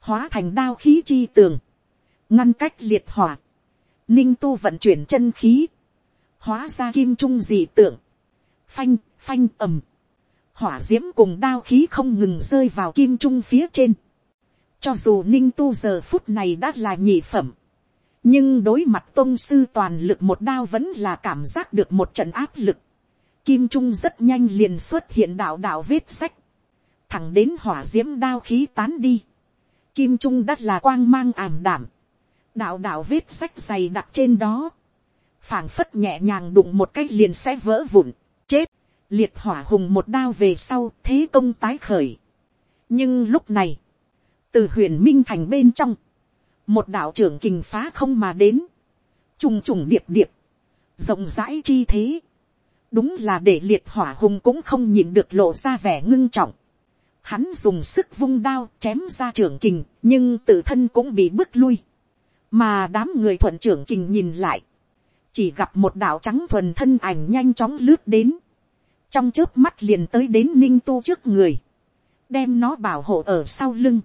S1: hóa thành đao khí chi tường, ngăn cách liệt hỏa, ninh tu vận chuyển chân khí, hóa ra kim trung dị tượng, phanh, phanh ầm, hỏa d i ễ m cùng đao khí không ngừng rơi vào kim trung phía trên, Cho dù ninh tu giờ phút này đã là nhị phẩm. Nhưng đối mặt tôn sư toàn lực một đao vẫn là cảm giác được một trận áp lực. Kim Trung rất nhanh liền xuất hiện đạo đạo vết sách. Thẳng đến hỏa diễm đao khí tán đi. Kim Trung đã là quang mang ảm đảm. Đạo đạo vết sách dày đặt trên đó. phảng phất nhẹ nhàng đụng một cách liền sẽ vỡ vụn. Chết. Liệt hỏa hùng một đao về sau thế công tái khởi. Nhưng lúc này. Từ huyền minh thành bên trong. Một đạo trưởng kình phá không mà đến. Trùng trùng điệp điệp. Rộng rãi chi thế đúng là để liệt hỏa hùng cũng không nhìn được lộ ra vẻ ngưng trọng. Hắn dùng sức vung đao chém ra trưởng kình, nhưng tự thân cũng bị bước lui. Mà đám người thuận trưởng kình nhìn lại. Chỉ gặp một đạo trắng thuần thân ảnh nhanh chóng lướt đến. Trong trước mắt liền tới đến ninh tu trước người. Đem nó bảo hộ ở sau lưng.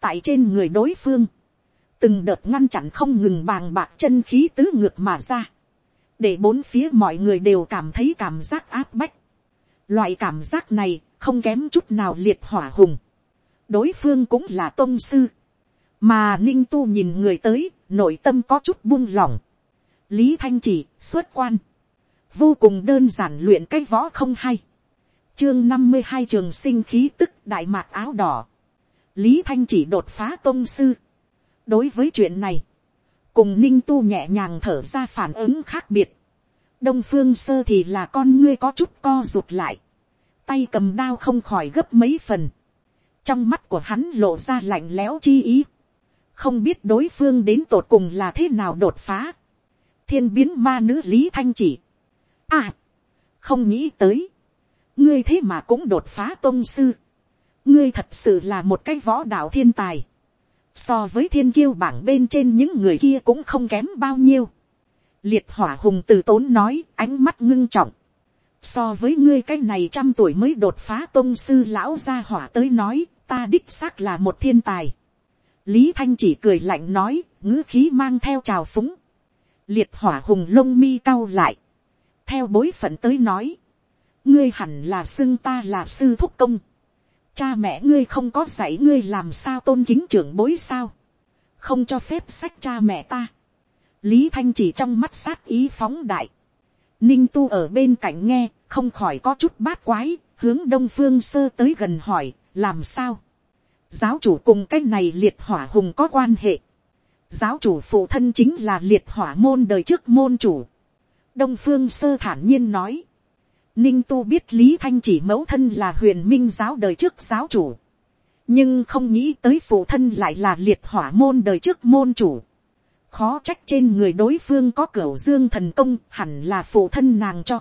S1: Tại trên người đối phương. Từng đợt ngăn chặn không ngừng bàng bạc chân khí tứ ngược mà ra để bốn phía mọi người đều cảm thấy cảm giác áp bách. Loại cảm giác này không kém chút nào liệt hỏa hùng. đối phương cũng là tôn sư. mà ninh tu nhìn người tới, nội tâm có chút buông lỏng. lý thanh chỉ xuất quan vô cùng đơn giản luyện cái võ không hay. chương năm mươi hai trường sinh khí tức đại mạc áo đỏ. lý thanh chỉ đột phá tôn sư. đối với chuyện này, cùng ninh tu nhẹ nhàng thở ra phản ứng khác biệt. đông phương sơ thì là con ngươi có chút co rụt lại tay cầm đao không khỏi gấp mấy phần. Trong mắt của hắn lộ ra lạnh lẽo chi ý. Không biết đối phương đến tột cùng là thế nào đột phá. Thiên biến ma nữ Lý Thanh chỉ. À, không nghĩ tới. Ngươi thế mà cũng đột phá tôn sư. Ngươi thật sự là một cái võ đạo thiên tài. So với thiên kiêu bảng bên trên những người kia cũng không kém bao nhiêu. Liệt hỏa hùng từ tốn nói ánh mắt ngưng trọng so với ngươi cái này trăm tuổi mới đột phá tôn sư lão gia hỏa tới nói, ta đích xác là một thiên tài. lý thanh chỉ cười lạnh nói, ngữ khí mang theo trào phúng. liệt hỏa hùng lông mi cao lại theo bối phận tới nói, ngươi hẳn là xưng ta là sư thúc công. cha mẹ ngươi không có dạy ngươi làm sao tôn kính trưởng bối sao. không cho phép sách cha mẹ ta. lý thanh chỉ trong mắt sát ý phóng đại Ninh tu ở bên cạnh nghe, không khỏi có chút bát quái, hướng đông phương sơ tới gần hỏi, làm sao? Giáo chủ cùng cái này liệt hỏa hùng có quan hệ. Giáo chủ phụ thân chính là liệt hỏa môn đời trước môn chủ. Đông phương sơ thản nhiên nói. Ninh tu biết Lý Thanh chỉ mẫu thân là huyền minh giáo đời trước giáo chủ. Nhưng không nghĩ tới phụ thân lại là liệt hỏa môn đời trước môn chủ khó trách trên người đối phương có cửa dương thần công, hẳn là phụ thân nàng cho.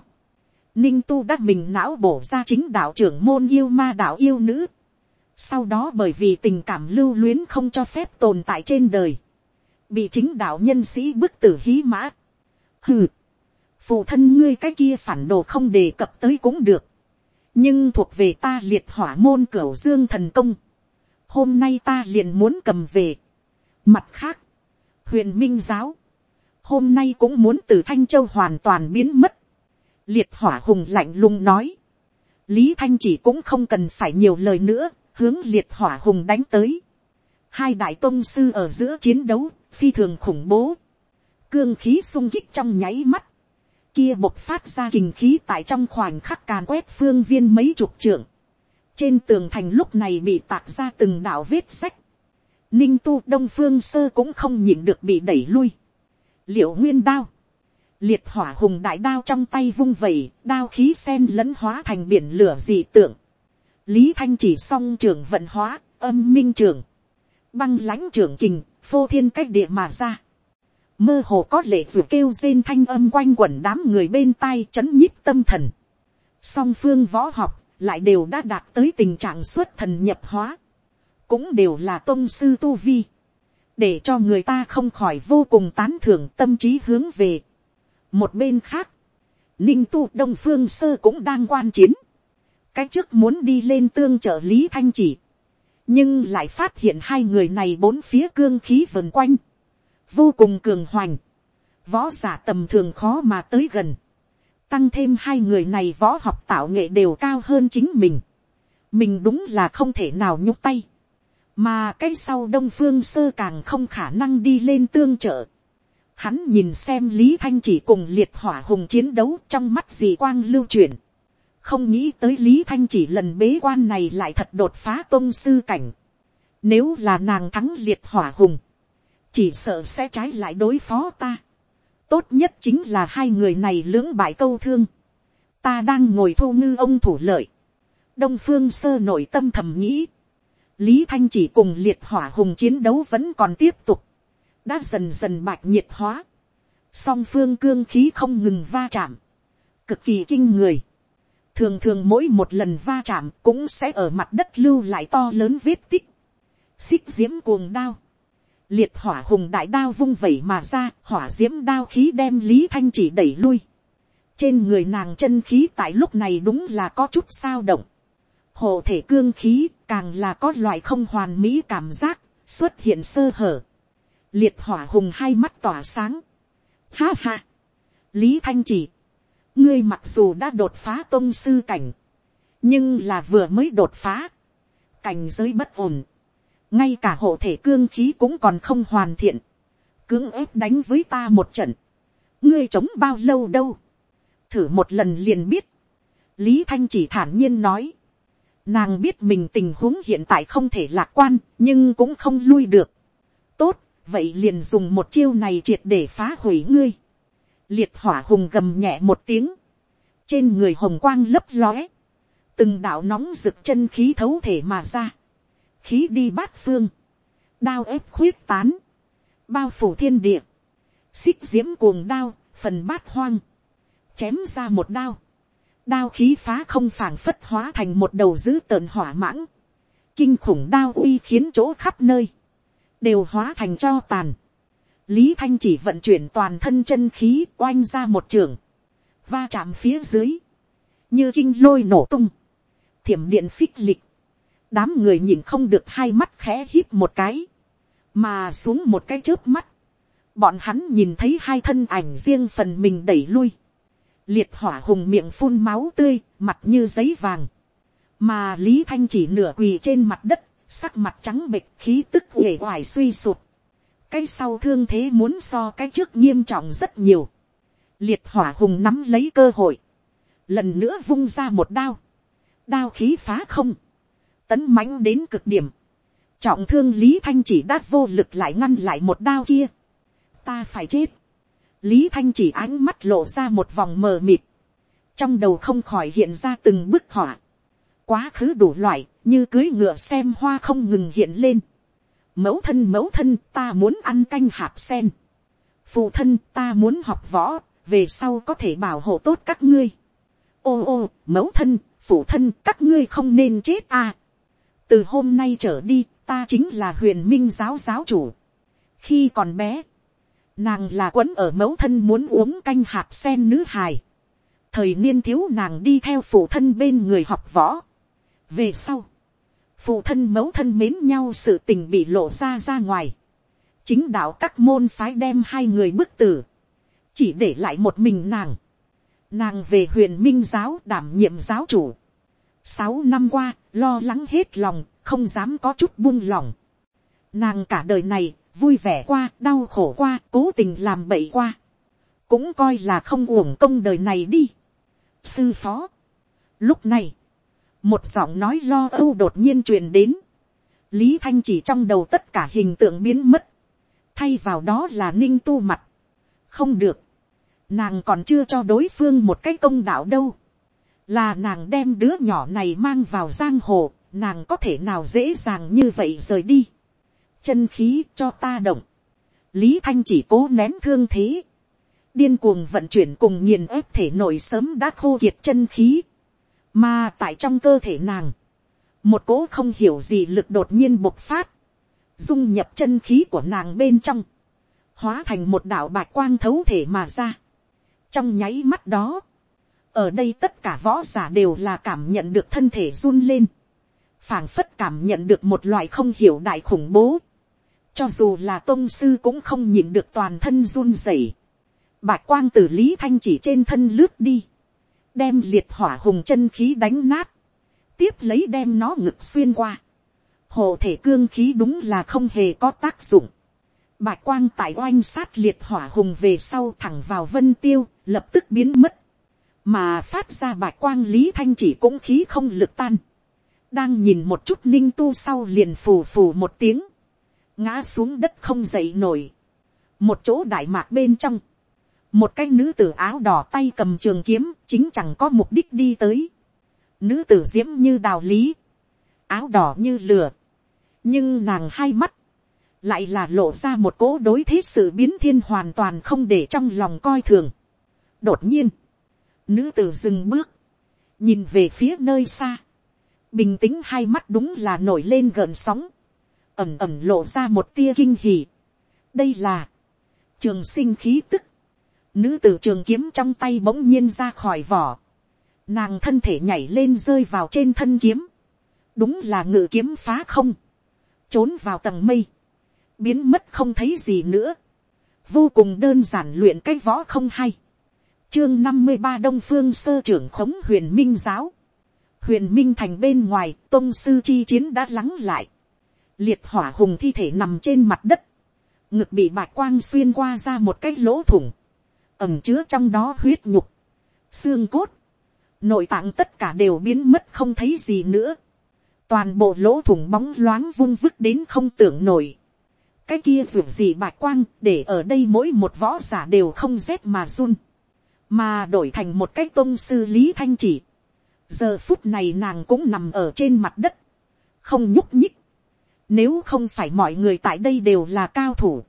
S1: Ninh tu đã mình não bổ ra chính đạo trưởng môn yêu ma đạo yêu nữ. Sau đó bởi vì tình cảm lưu luyến không cho phép tồn tại trên đời. Bị chính đạo nhân sĩ bức tử hí mã. Hừ. Phụ thân ngươi cái kia phản đồ không đề cập tới cũng được. Nhưng thuộc về ta liệt hỏa môn cửu dương thần công. Hôm nay ta liền muốn cầm về. Mặt khác huyền minh giáo, hôm nay cũng muốn từ thanh châu hoàn toàn biến mất. liệt hỏa hùng lạnh lùng nói, lý thanh chỉ cũng không cần phải nhiều lời nữa, hướng liệt hỏa hùng đánh tới. hai đại tôn sư ở giữa chiến đấu, phi thường khủng bố, cương khí sung kích trong nháy mắt, kia bộc phát ra kình khí tại trong khoảnh khắc càn quét phương viên mấy chục trượng. Trên tường thành lúc này bị tạc ra từng đạo vết sách ninh tu đông phương sơ cũng không nhịn được bị đẩy lui. liệu nguyên đao, liệt hỏa hùng đại đao trong tay vung vẩy, đao khí sen lẫn hóa thành biển lửa dị tượng. lý thanh chỉ song trường vận hóa, âm minh trường, băng lãnh trường kình, phô thiên cách địa mà ra mơ hồ có lệ vừa kêu rên thanh âm quanh quẩn đám người bên tai chấn nhíp tâm thần. song phương võ học lại đều đã đạt tới tình trạng xuất thần nhập hóa. Cũng đều là tôn sư tu vi, để cho người ta không khỏi vô cùng tán thưởng tâm trí hướng về. một bên khác, ninh tu đông phương sơ cũng đang quan chiến, cái trước muốn đi lên tương trợ lý thanh chỉ, nhưng lại phát hiện hai người này bốn phía cương khí vần quanh, vô cùng cường hoành, võ giả tầm thường khó mà tới gần, tăng thêm hai người này võ học tạo nghệ đều cao hơn chính mình, mình đúng là không thể nào nhúc tay, mà cái sau đông phương sơ càng không khả năng đi lên tương trợ. Hắn nhìn xem lý thanh chỉ cùng liệt hỏa hùng chiến đấu trong mắt dì quang lưu truyền. không nghĩ tới lý thanh chỉ lần bế quan này lại thật đột phá tôn sư cảnh. nếu là nàng thắng liệt hỏa hùng, chỉ sợ sẽ trái lại đối phó ta. tốt nhất chính là hai người này lưỡng bại câu thương. ta đang ngồi thu ngư ông thủ lợi. đông phương sơ nội tâm thầm nghĩ. Lý thanh chỉ cùng liệt hỏa hùng chiến đấu vẫn còn tiếp tục, đã dần dần bạch nhiệt hóa, song phương cương khí không ngừng va chạm, cực kỳ kinh người, thường thường mỗi một lần va chạm cũng sẽ ở mặt đất lưu lại to lớn vết tích, xích diễm cuồng đao, liệt hỏa hùng đại đao vung vẩy mà ra, hỏa diễm đao khí đem lý thanh chỉ đẩy lui, trên người nàng chân khí tại lúc này đúng là có chút sao động, hộ thể cương khí càng là có loại không hoàn mỹ cảm giác xuất hiện sơ hở. Liệt hỏa hùng hai mắt tỏa sáng. Ha ha. Lý Thanh chỉ. Ngươi mặc dù đã đột phá tôn sư cảnh. Nhưng là vừa mới đột phá. Cảnh giới bất ổn. Ngay cả hộ thể cương khí cũng còn không hoàn thiện. Cưỡng ép đánh với ta một trận. Ngươi chống bao lâu đâu. Thử một lần liền biết. Lý Thanh chỉ thản nhiên nói Nàng biết mình tình huống hiện tại không thể lạc quan, nhưng cũng không lui được. Tốt, vậy liền dùng một chiêu này triệt để phá hủy ngươi. Liệt hỏa hùng gầm nhẹ một tiếng. Trên người hồng quang lấp lóe. Từng đạo nóng rực chân khí thấu thể mà ra. Khí đi bát phương. Đao ép khuyết tán. Bao phủ thiên địa. Xích diễm cuồng đao, phần bát hoang. Chém ra một đao đao khí phá không phảng phất hóa thành một đầu dữ tợn hỏa mãng. Kinh khủng đao uy khiến chỗ khắp nơi. Đều hóa thành cho tàn. Lý Thanh chỉ vận chuyển toàn thân chân khí oanh ra một trường. Va chạm phía dưới. Như kinh lôi nổ tung. Thiểm điện phích lịch. Đám người nhìn không được hai mắt khẽ hít một cái. Mà xuống một cái trước mắt. Bọn hắn nhìn thấy hai thân ảnh riêng phần mình đẩy lui liệt hỏa hùng miệng phun máu tươi, mặt như giấy vàng. Mà Lý Thanh chỉ nửa quỳ trên mặt đất, sắc mặt trắng bệch khí tức uể oải suy sụt. Cái sau thương thế muốn so cái trước nghiêm trọng rất nhiều. Liệt hỏa hùng nắm lấy cơ hội. Lần nữa vung ra một đao. Đao khí phá không. Tấn mãnh đến cực điểm. Trọng thương Lý Thanh chỉ đã vô lực lại ngăn lại một đao kia. Ta phải chết lý thanh chỉ ánh mắt lộ ra một vòng mờ mịt, trong đầu không khỏi hiện ra từng bức họa, quá khứ đủ loại, như cưới ngựa xem hoa không ngừng hiện lên. mẫu thân mẫu thân ta muốn ăn canh hạt sen. phụ thân ta muốn học võ, về sau có thể bảo hộ tốt các ngươi. ô ô, mẫu thân, phụ thân các ngươi không nên chết à từ hôm nay trở đi, ta chính là huyền minh giáo giáo chủ. khi còn bé, Nàng là quấn ở mẫu thân muốn uống canh hạt sen nữ hài. Thời niên thiếu nàng đi theo phụ thân bên người học võ. Về sau, phụ thân mẫu thân mến nhau sự tình bị lộ ra ra ngoài. Chính đạo các môn phái đem hai người bức tử. Chỉ để lại một mình nàng. Nàng về huyền minh giáo đảm nhiệm giáo chủ. Sáu năm qua, lo lắng hết lòng, không dám có chút buông lòng. Nàng cả đời này vui vẻ qua, đau khổ qua, cố tình làm bậy qua. Cũng coi là không uổng công đời này đi. Sư phó. Lúc này, một giọng nói lo âu đột nhiên truyền đến. Lý Thanh chỉ trong đầu tất cả hình tượng biến mất. Thay vào đó là ninh tu mặt. Không được. Nàng còn chưa cho đối phương một cái công đạo đâu. Là nàng đem đứa nhỏ này mang vào giang hồ. Nàng có thể nào dễ dàng như vậy rời đi. Chân khí cho ta động, lý thanh chỉ cố nén thương thế, điên cuồng vận chuyển cùng nghiền ép thể nội sớm đã khô kiệt chân khí, mà tại trong cơ thể nàng, một cố không hiểu gì lực đột nhiên bộc phát, dung nhập chân khí của nàng bên trong, hóa thành một đạo bạch quang thấu thể mà ra. trong nháy mắt đó, ở đây tất cả võ giả đều là cảm nhận được thân thể run lên, phảng phất cảm nhận được một loại không hiểu đại khủng bố, cho dù là tôn sư cũng không nhìn được toàn thân run rẩy. Bạch quang từ lý thanh chỉ trên thân lướt đi. Đem liệt hỏa hùng chân khí đánh nát. Tiếp lấy đem nó ngực xuyên qua. Hộ thể cương khí đúng là không hề có tác dụng. Bạch quang tại oanh sát liệt hỏa hùng về sau thẳng vào vân tiêu, lập tức biến mất. Mà phát ra bạch quang lý thanh chỉ cũng khí không lực tan. Đang nhìn một chút ninh tu sau liền phù phù một tiếng. Ngã xuống đất không dậy nổi. Một chỗ đại mạc bên trong. Một cái nữ tử áo đỏ tay cầm trường kiếm chính chẳng có mục đích đi tới. Nữ tử diễm như đào lý. Áo đỏ như lửa. Nhưng nàng hai mắt lại là lộ ra một cố đối thế sự biến thiên hoàn toàn không để trong lòng coi thường. đột nhiên, nữ tử dừng bước, nhìn về phía nơi xa, bình tĩnh hai mắt đúng là nổi lên gợn sóng, ẩm ẩm lộ ra một tia kinh hỉ. đây là, trường sinh khí tức, nữ tử trường kiếm trong tay bỗng nhiên ra khỏi vỏ, nàng thân thể nhảy lên rơi vào trên thân kiếm, đúng là ngự kiếm phá không, trốn vào tầng mây, biến mất không thấy gì nữa, vô cùng đơn giản luyện cái võ không hay, chương năm mươi ba đông phương sơ trưởng khống huyền minh giáo, huyền minh thành bên ngoài tôn sư chi chiến đã lắng lại, liệt hỏa hùng thi thể nằm trên mặt đất, ngực bị bạch quang xuyên qua ra một cái lỗ thủng, ẩm chứa trong đó huyết nhục, xương cốt, nội tạng tất cả đều biến mất không thấy gì nữa, toàn bộ lỗ thủng bóng loáng vung vức đến không tưởng nổi, cái kia ruột gì bạch quang để ở đây mỗi một võ giả đều không rét mà run, mà đổi thành một cái tôn sư lý thanh chỉ. giờ phút này nàng cũng nằm ở trên mặt đất, không nhúc nhích. nếu không phải mọi người tại đây đều là cao thủ,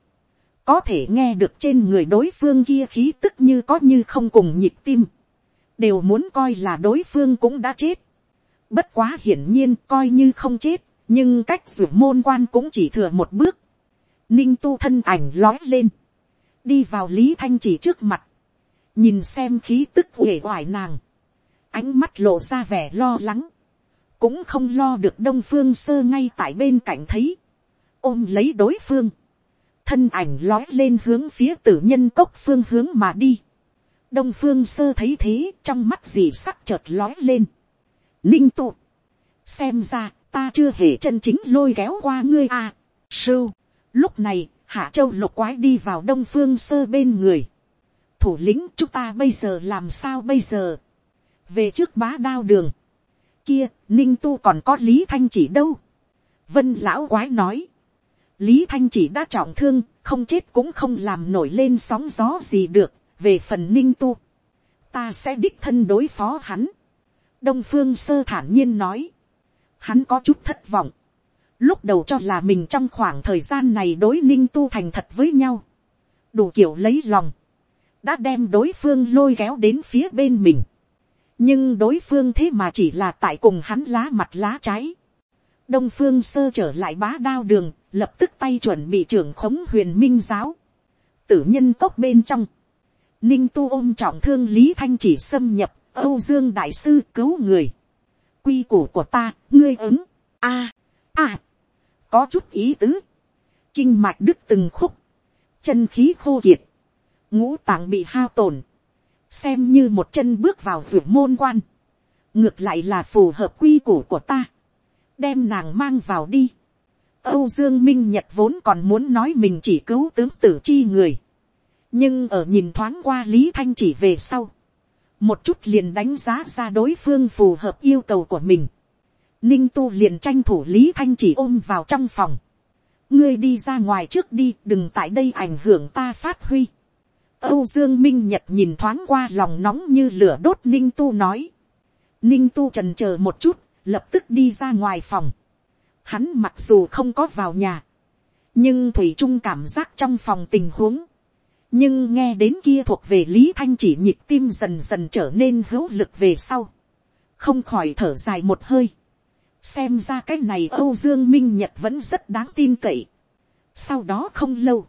S1: có thể nghe được trên người đối phương kia khí tức như có như không cùng nhịp tim, đều muốn coi là đối phương cũng đã chết. bất quá hiển nhiên coi như không chết, nhưng cách ruột môn quan cũng chỉ thừa một bước, ninh tu thân ảnh lói lên, đi vào lý thanh chỉ trước mặt, nhìn xem khí tức uể oải nàng, ánh mắt lộ ra vẻ lo lắng, cũng không lo được đông phương sơ ngay tại bên cạnh thấy, ôm lấy đối phương, thân ảnh lói lên hướng phía tử nhân cốc phương hướng mà đi, đông phương sơ thấy thế trong mắt gì sắc chợt lói lên, ninh tụ, xem ra ta chưa hề chân chính lôi kéo qua ngươi à, sưu, Lúc này, Hạ Châu lục quái đi vào đông phương sơ bên người. Thủ lĩnh chúng ta bây giờ làm sao bây giờ? Về trước bá đao đường. Kia, Ninh Tu còn có Lý Thanh chỉ đâu? Vân lão quái nói. Lý Thanh chỉ đã trọng thương, không chết cũng không làm nổi lên sóng gió gì được. Về phần Ninh Tu, ta sẽ đích thân đối phó hắn. Đông phương sơ thản nhiên nói. Hắn có chút thất vọng lúc đầu cho là mình trong khoảng thời gian này đối ninh tu thành thật với nhau, đủ kiểu lấy lòng, đã đem đối phương lôi kéo đến phía bên mình, nhưng đối phương thế mà chỉ là tại cùng hắn lá mặt lá trái, đông phương sơ trở lại bá đao đường, lập tức tay chuẩn bị trưởng khống huyền minh giáo, tử nhân cốc bên trong, ninh tu ôm trọng thương lý thanh chỉ xâm nhập, âu dương đại sư cứu người, quy củ của ta, ngươi ứng, a, a, có chút ý tứ, kinh mạch đứt từng khúc, chân khí khô kiệt, ngũ tạng bị hao tổn, xem như một chân bước vào ruột môn quan, ngược lại là phù hợp quy củ của ta, đem nàng mang vào đi. Âu Dương Minh Nhật vốn còn muốn nói mình chỉ cứu tướng tử chi người, nhưng ở nhìn thoáng qua Lý Thanh chỉ về sau, một chút liền đánh giá ra đối phương phù hợp yêu cầu của mình ninh tu liền tranh thủ lý thanh chỉ ôm vào trong phòng. ngươi đi ra ngoài trước đi đừng tại đây ảnh hưởng ta phát huy âu dương minh nhật nhìn thoáng qua lòng nóng như lửa đốt ninh tu nói. ninh tu trần c h ờ một chút lập tức đi ra ngoài phòng. hắn mặc dù không có vào nhà, nhưng thủy trung cảm giác trong phòng tình huống. nhưng nghe đến kia thuộc về lý thanh chỉ nhịp tim dần dần trở nên hữu lực về sau. không khỏi thở dài một hơi xem ra cái này âu dương minh nhật vẫn rất đáng tin cậy. sau đó không lâu,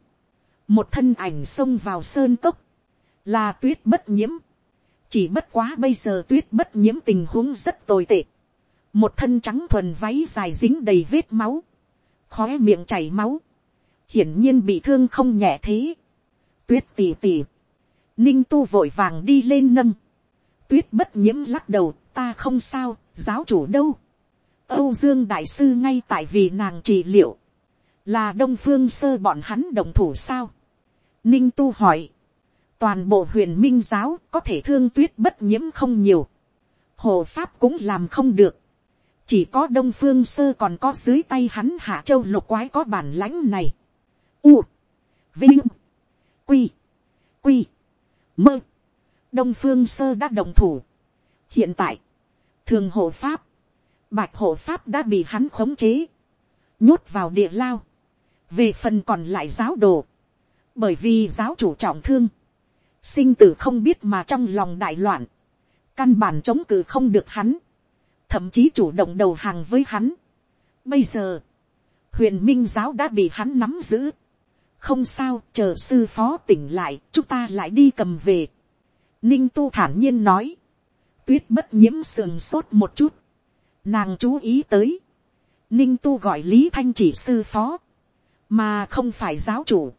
S1: một thân ảnh xông vào sơn cốc, là tuyết bất nhiễm. chỉ bất quá bây giờ tuyết bất nhiễm tình huống rất tồi tệ. một thân trắng thuần váy dài dính đầy vết máu, khóe miệng chảy máu, hiển nhiên bị thương không nhẹ thế. tuyết tỉ tỉ, ninh tu vội vàng đi lên nâng, tuyết bất nhiễm lắc đầu, ta không sao, giáo chủ đâu. Âu dương đại sư ngay tại vì nàng trị liệu, là đông phương sơ bọn hắn đồng thủ sao. ninh tu hỏi, toàn bộ huyền minh giáo có thể thương tuyết bất nhiễm không nhiều, hồ pháp cũng làm không được, chỉ có đông phương sơ còn có dưới tay hắn hạ châu lục quái có bản lãnh này. U, vinh, quy, quy, mơ, đông phương sơ đã đồng thủ. hiện tại, thường hộ pháp, bạch hộ pháp đã bị hắn khống chế, nhốt vào địa lao, về phần còn lại giáo đồ, bởi vì giáo chủ trọng thương, sinh tử không biết mà trong lòng đại loạn, căn bản chống cự không được hắn, thậm chí chủ động đầu hàng với hắn. Bây giờ, huyền minh giáo đã bị hắn nắm giữ. không sao, chờ sư phó tỉnh lại, chúng ta lại đi cầm về. ninh tu thản nhiên nói, tuyết bất nhiễm sườn sốt một chút, nàng chú ý tới, ninh tu gọi lý thanh chỉ sư phó, mà không phải giáo chủ,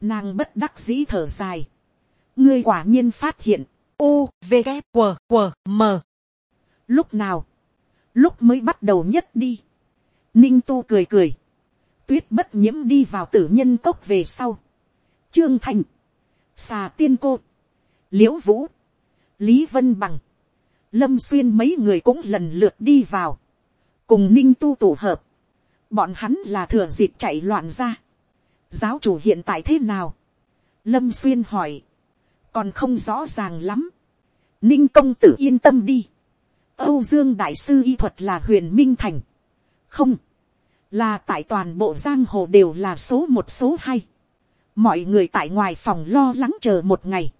S1: nàng bất đắc dĩ thở dài, ngươi quả nhiên phát hiện, u v g q q m. Lúc nào, lúc mới bắt đầu nhất đi, ninh tu cười cười, tuyết bất nhiễm đi vào tử nhân cốc về sau, trương thành, xà tiên cô, Liễu vũ, lý vân bằng, lâm xuyên mấy người cũng lần lượt đi vào, cùng ninh tu tổ hợp, bọn hắn là thừa dịp chạy loạn ra, giáo chủ hiện tại thế nào, lâm xuyên hỏi, còn không rõ ràng lắm, ninh công tử yên tâm đi, Âu Dương Đại Sư Y thuật là huyền minh thành. Không. Là tại toàn bộ giang hồ đều là số một số hai. Mọi người tại ngoài phòng lo lắng chờ một ngày.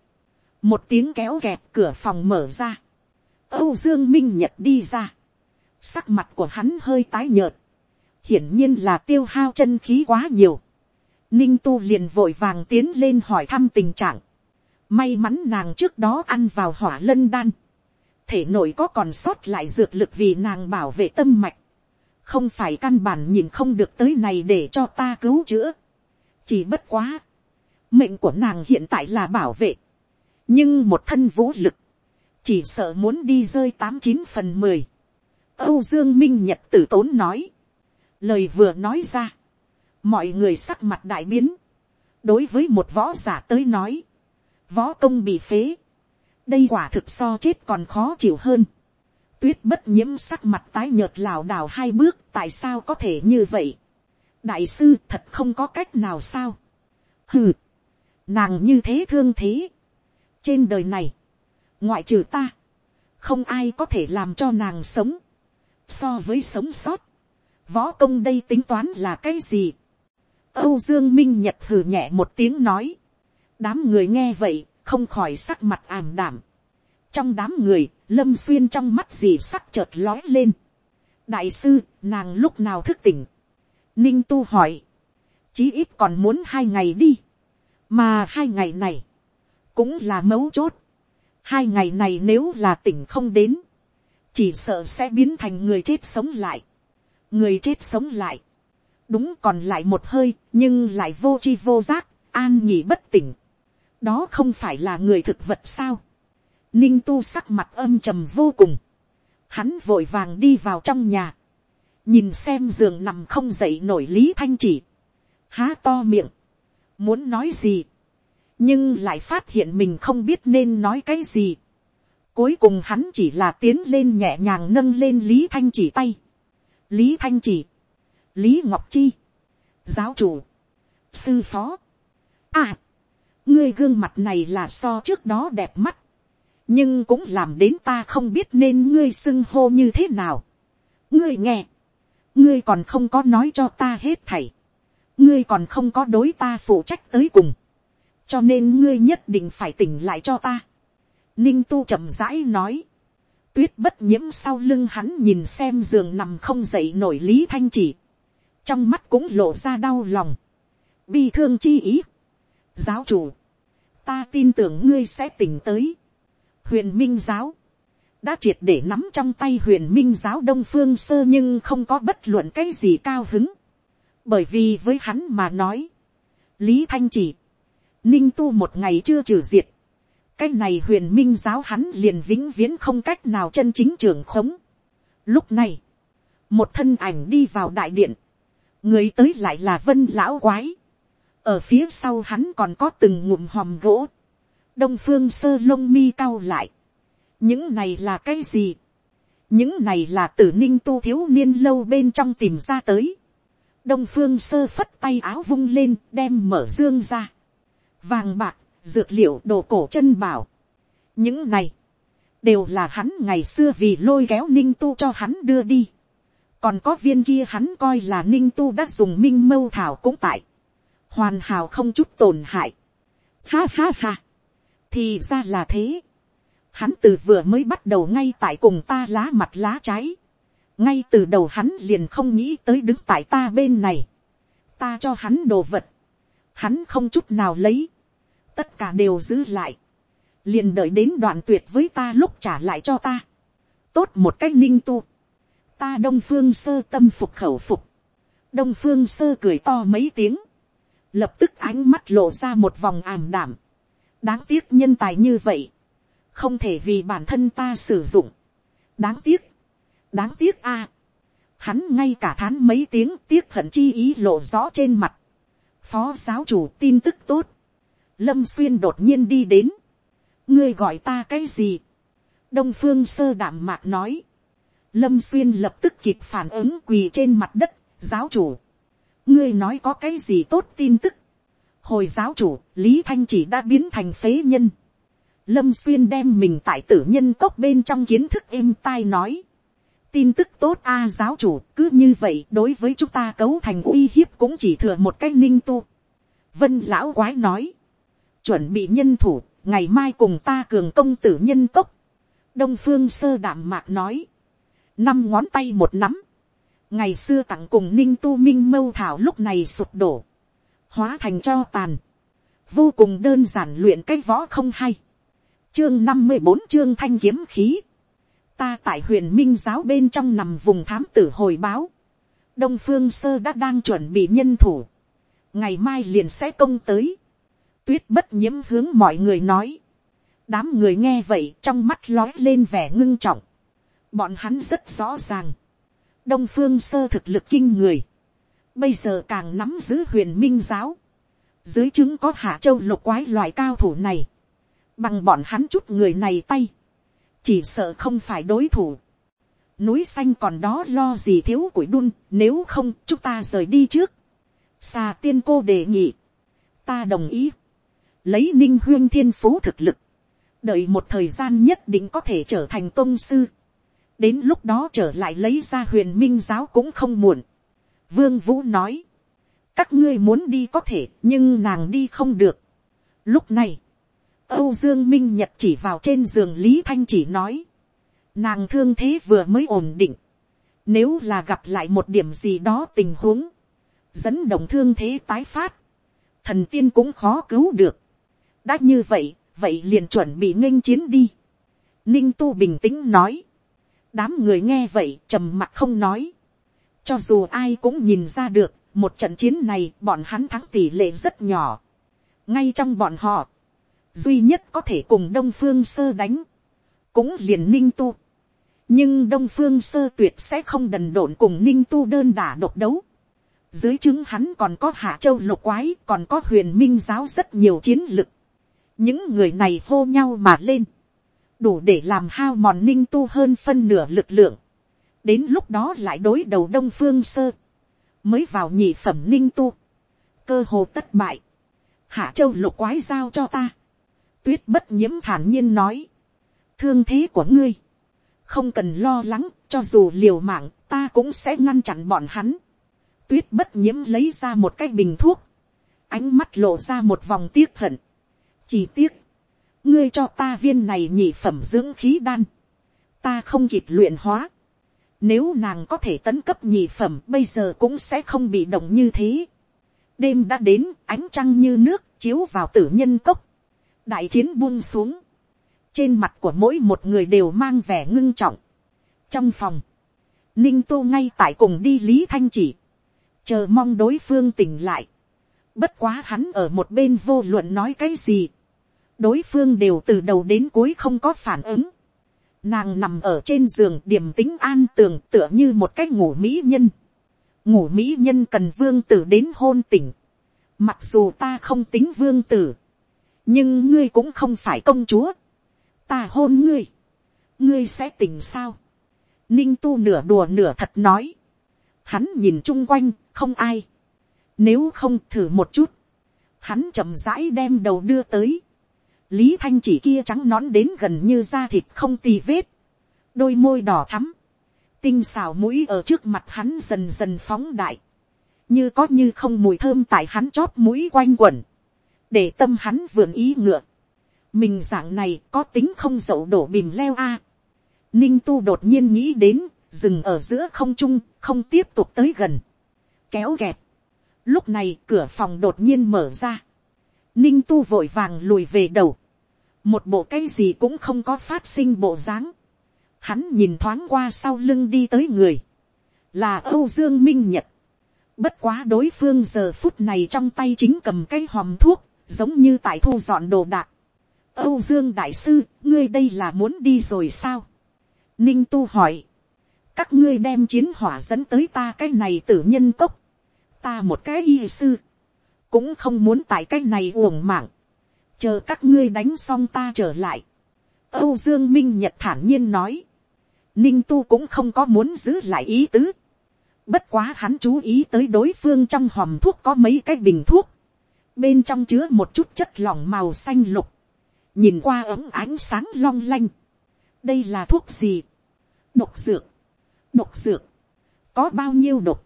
S1: Một tiếng kéo kẹt cửa phòng mở ra. Âu Dương Minh Nhật đi ra. Sắc mặt của hắn hơi tái nhợt. Hiển nhiên là tiêu hao chân khí quá nhiều. Ninh Tu liền vội vàng tiến lên hỏi thăm tình trạng. May mắn nàng trước đó ăn vào hỏa lân đan. Thể nội có còn sót lại dược lực vì nàng bảo vệ tâm mạch, không phải căn bản nhìn không được tới này để cho ta cứu chữa, chỉ bất quá, mệnh của nàng hiện tại là bảo vệ, nhưng một thân vũ lực, chỉ sợ muốn đi rơi tám chín phần mười, âu dương minh nhật tử tốn nói, lời vừa nói ra, mọi người sắc mặt đại biến, đối với một võ giả tới nói, võ công bị phế, đây quả thực so chết còn khó chịu hơn. tuyết bất nhiễm sắc mặt tái nhợt lảo đảo hai bước tại sao có thể như vậy. đại sư thật không có cách nào sao. hừ, nàng như thế thương thế. trên đời này, ngoại trừ ta, không ai có thể làm cho nàng sống. so với sống sót, võ công đây tính toán là cái gì. âu dương minh nhật hừ nhẹ một tiếng nói. đám người nghe vậy không khỏi sắc mặt ảm đảm. trong đám người, lâm xuyên trong mắt gì sắc chợt lói lên. đại sư, nàng lúc nào thức tỉnh. ninh tu hỏi, chí ít còn muốn hai ngày đi. mà hai ngày này, cũng là mấu chốt. hai ngày này nếu là tỉnh không đến, chỉ sợ sẽ biến thành người chết sống lại người chết sống lại. đúng còn lại một hơi, nhưng lại vô chi vô giác, an nhỉ bất tỉnh đó không phải là người thực vật sao. ninh tu sắc mặt âm trầm vô cùng. hắn vội vàng đi vào trong nhà. nhìn xem giường nằm không dậy nổi lý thanh chỉ. há to miệng. muốn nói gì. nhưng lại phát hiện mình không biết nên nói cái gì. cuối cùng hắn chỉ là tiến lên nhẹ nhàng nâng lên lý thanh chỉ tay lý thanh chỉ. lý ngọc chi. giáo chủ. sư phó. à ngươi gương mặt này là so trước đó đẹp mắt, nhưng cũng làm đến ta không biết nên ngươi xưng hô như thế nào. ngươi nghe, ngươi còn không có nói cho ta hết thảy, ngươi còn không có đối ta phụ trách tới cùng, cho nên ngươi nhất định phải tỉnh lại cho ta. Ninh tu chậm rãi nói, tuyết bất nhiễm sau lưng hắn nhìn xem giường nằm không dậy nổi lý thanh chỉ, trong mắt cũng lộ ra đau lòng, bi thương chi ý. giáo chủ, ta tin tưởng ngươi sẽ tỉnh tới. huyền minh giáo, đã triệt để nắm trong tay huyền minh giáo đông phương sơ nhưng không có bất luận cái gì cao hứng. bởi vì với hắn mà nói, lý thanh chỉ, ninh tu một ngày chưa trừ diệt, cái này huyền minh giáo hắn liền vĩnh viễn không cách nào chân chính trưởng khống. lúc này, một thân ảnh đi vào đại điện, người tới lại là vân lão quái, ở phía sau hắn còn có từng ngụm hòm gỗ, đông phương sơ lông mi cao lại, những này là cái gì, những này là tử ninh tu thiếu niên lâu bên trong tìm ra tới, đông phương sơ phất tay áo vung lên đem mở dương ra, vàng bạc, dược liệu đồ cổ chân bảo, những này, đều là hắn ngày xưa vì lôi kéo ninh tu cho hắn đưa đi, còn có viên kia hắn coi là ninh tu đã dùng minh mâu thảo cũng tại, hoàn hảo không chút tổn hại. Ha ha ha, thì ra là thế, hắn từ vừa mới bắt đầu ngay tại cùng ta lá mặt lá trái, ngay từ đầu hắn liền không nghĩ tới đứng tại ta bên này, ta cho hắn đồ vật, hắn không chút nào lấy, tất cả đều giữ lại, liền đợi đến đoạn tuyệt với ta lúc trả lại cho ta, tốt một cách ninh tu, ta đông phương sơ tâm phục khẩu phục, đông phương sơ cười to mấy tiếng, lập tức ánh mắt lộ ra một vòng ảm đảm, đáng tiếc nhân tài như vậy, không thể vì bản thân ta sử dụng, đáng tiếc, đáng tiếc a, hắn ngay cả thán mấy tiếng tiếc hận chi ý lộ rõ trên mặt, phó giáo chủ tin tức tốt, lâm xuyên đột nhiên đi đến, ngươi gọi ta cái gì, đông phương sơ đảm mạc nói, lâm xuyên lập tức kịp phản ứng quỳ trên mặt đất, giáo chủ, ngươi nói có cái gì tốt tin tức, hồi giáo chủ, lý thanh chỉ đã biến thành phế nhân, lâm xuyên đem mình tại tử nhân cốc bên trong kiến thức êm tai nói, tin tức tốt a giáo chủ cứ như vậy đối với chúng ta cấu thành uy hiếp cũng chỉ thừa một cái ninh tu. vân lão quái nói, chuẩn bị nhân thủ, ngày mai cùng ta cường công tử nhân cốc. đông phương sơ đảm mạc nói, năm ngón tay một nắm, ngày xưa tặng cùng ninh tu minh mâu thảo lúc này sụp đổ, hóa thành cho tàn, vô cùng đơn giản luyện cái võ không hay. chương năm mươi bốn chương thanh kiếm khí, ta tại huyền minh giáo bên trong nằm vùng thám tử hồi báo, đông phương sơ đã đang chuẩn bị nhân thủ, ngày mai liền sẽ công tới, tuyết bất nhiễm hướng mọi người nói, đám người nghe vậy trong mắt lói lên vẻ ngưng trọng, bọn hắn rất rõ ràng, đông phương sơ thực lực kinh người, bây giờ càng nắm giữ huyền minh giáo, dưới chứng có hạ châu lục quái loại cao thủ này, bằng bọn hắn chút người này tay, chỉ sợ không phải đối thủ. núi xanh còn đó lo gì thiếu củi đun, nếu không chúng ta rời đi trước. xà tiên cô đề nghị, ta đồng ý, lấy ninh huyên thiên phú thực lực, đợi một thời gian nhất định có thể trở thành tôn sư, đến lúc đó trở lại lấy ra huyền minh giáo cũng không muộn. vương vũ nói, các ngươi muốn đi có thể nhưng nàng đi không được. lúc này, âu dương minh nhật chỉ vào trên giường lý thanh chỉ nói, nàng thương thế vừa mới ổn định, nếu là gặp lại một điểm gì đó tình huống, dẫn động thương thế tái phát, thần tiên cũng khó cứu được đã như vậy, vậy liền chuẩn bị nghênh chiến đi. ninh tu bình tĩnh nói, đám người nghe vậy trầm mặc không nói, cho dù ai cũng nhìn ra được, một trận chiến này bọn hắn thắng tỷ lệ rất nhỏ. ngay trong bọn họ, duy nhất có thể cùng đông phương sơ đánh, cũng liền ninh tu. nhưng đông phương sơ tuyệt sẽ không đần độn cùng ninh tu đơn đả độc đấu. dưới chứng hắn còn có hạ châu lục quái còn có huyền minh giáo rất nhiều chiến lực những người này hô nhau mà lên, đủ để làm hao mòn ninh tu hơn phân nửa lực lượng. đến lúc đó lại đối đầu đông phương sơ. Mới vào nhị phẩm ninh tu, cơ hồ tất bại, hạ châu lục quái giao cho ta, tuyết bất nhiễm thản nhiên nói, thương thế của ngươi, không cần lo lắng, cho dù liều mạng, ta cũng sẽ ngăn chặn bọn hắn. tuyết bất nhiễm lấy ra một cái bình thuốc, ánh mắt lộ ra một vòng tiếc hận chỉ tiếc, ngươi cho ta viên này nhị phẩm dưỡng khí đan, ta không kịp luyện hóa, nếu nàng có thể tấn cấp nhị phẩm bây giờ cũng sẽ không bị động như thế. Đêm đã đến, ánh trăng như nước chiếu vào tử nhân cốc. Đại chiến buông xuống. Trên mặt của mỗi một người đều mang vẻ ngưng trọng. Trong phòng, Ninh Tô ngay tại cùng đi Lý Thanh chỉ. Chờ mong đối phương tỉnh lại. Bất quá hắn ở một bên vô luận nói cái gì. Đối phương đều từ đầu đến cuối không có phản ứng Nàng nằm ở trên giường điểm tính an tường tựa như một cái ngủ mỹ nhân. Ngủ mỹ nhân cần vương tử đến hôn tỉnh. Mặc dù ta không tính vương tử. Nhưng ngươi cũng không phải công chúa. Ta hôn ngươi. Ngươi sẽ tỉnh sao? Ninh tu nửa đùa nửa thật nói. Hắn nhìn chung quanh, không ai. Nếu không thử một chút. Hắn chậm rãi đem đầu đưa tới. Lý Thanh chỉ kia trắng nón đến gần như da thịt không tì vết. Đôi môi đỏ thắm. Tinh xào mũi ở trước mặt hắn dần dần phóng đại. Như có như không mùi thơm tại hắn chót mũi quanh quẩn. Để tâm hắn vườn ý ngựa. Mình dạng này có tính không dậu đổ bìm leo a Ninh tu đột nhiên nghĩ đến, dừng ở giữa không trung, không tiếp tục tới gần. Kéo kẹt. Lúc này cửa phòng đột nhiên mở ra. Ninh tu vội vàng lùi về đầu. Một bộ cái gì cũng không có phát sinh bộ dáng. Hắn nhìn thoáng qua sau lưng đi tới người. Là Âu Dương Minh Nhật. Bất quá đối phương giờ phút này trong tay chính cầm cái hòm thuốc, giống như tại thu dọn đồ đạc. Âu Dương Đại Sư, ngươi đây là muốn đi rồi sao? Ninh Tu hỏi. Các ngươi đem chiến hỏa dẫn tới ta cái này tử nhân cốc. Ta một cái y sư. Cũng không muốn tại cái này uổng mạng. Chờ các ngươi đánh xong ta trở lại. Âu Dương Minh Nhật thản nhiên nói. Ninh Tu cũng không có muốn giữ lại ý tứ. Bất quá hắn chú ý tới đối phương trong hòm thuốc có mấy cái bình thuốc. Bên trong chứa một chút chất lỏng màu xanh lục. Nhìn qua ấm ánh sáng long lanh. Đây là thuốc gì? Độc dược. Độc dược. Có bao nhiêu độc?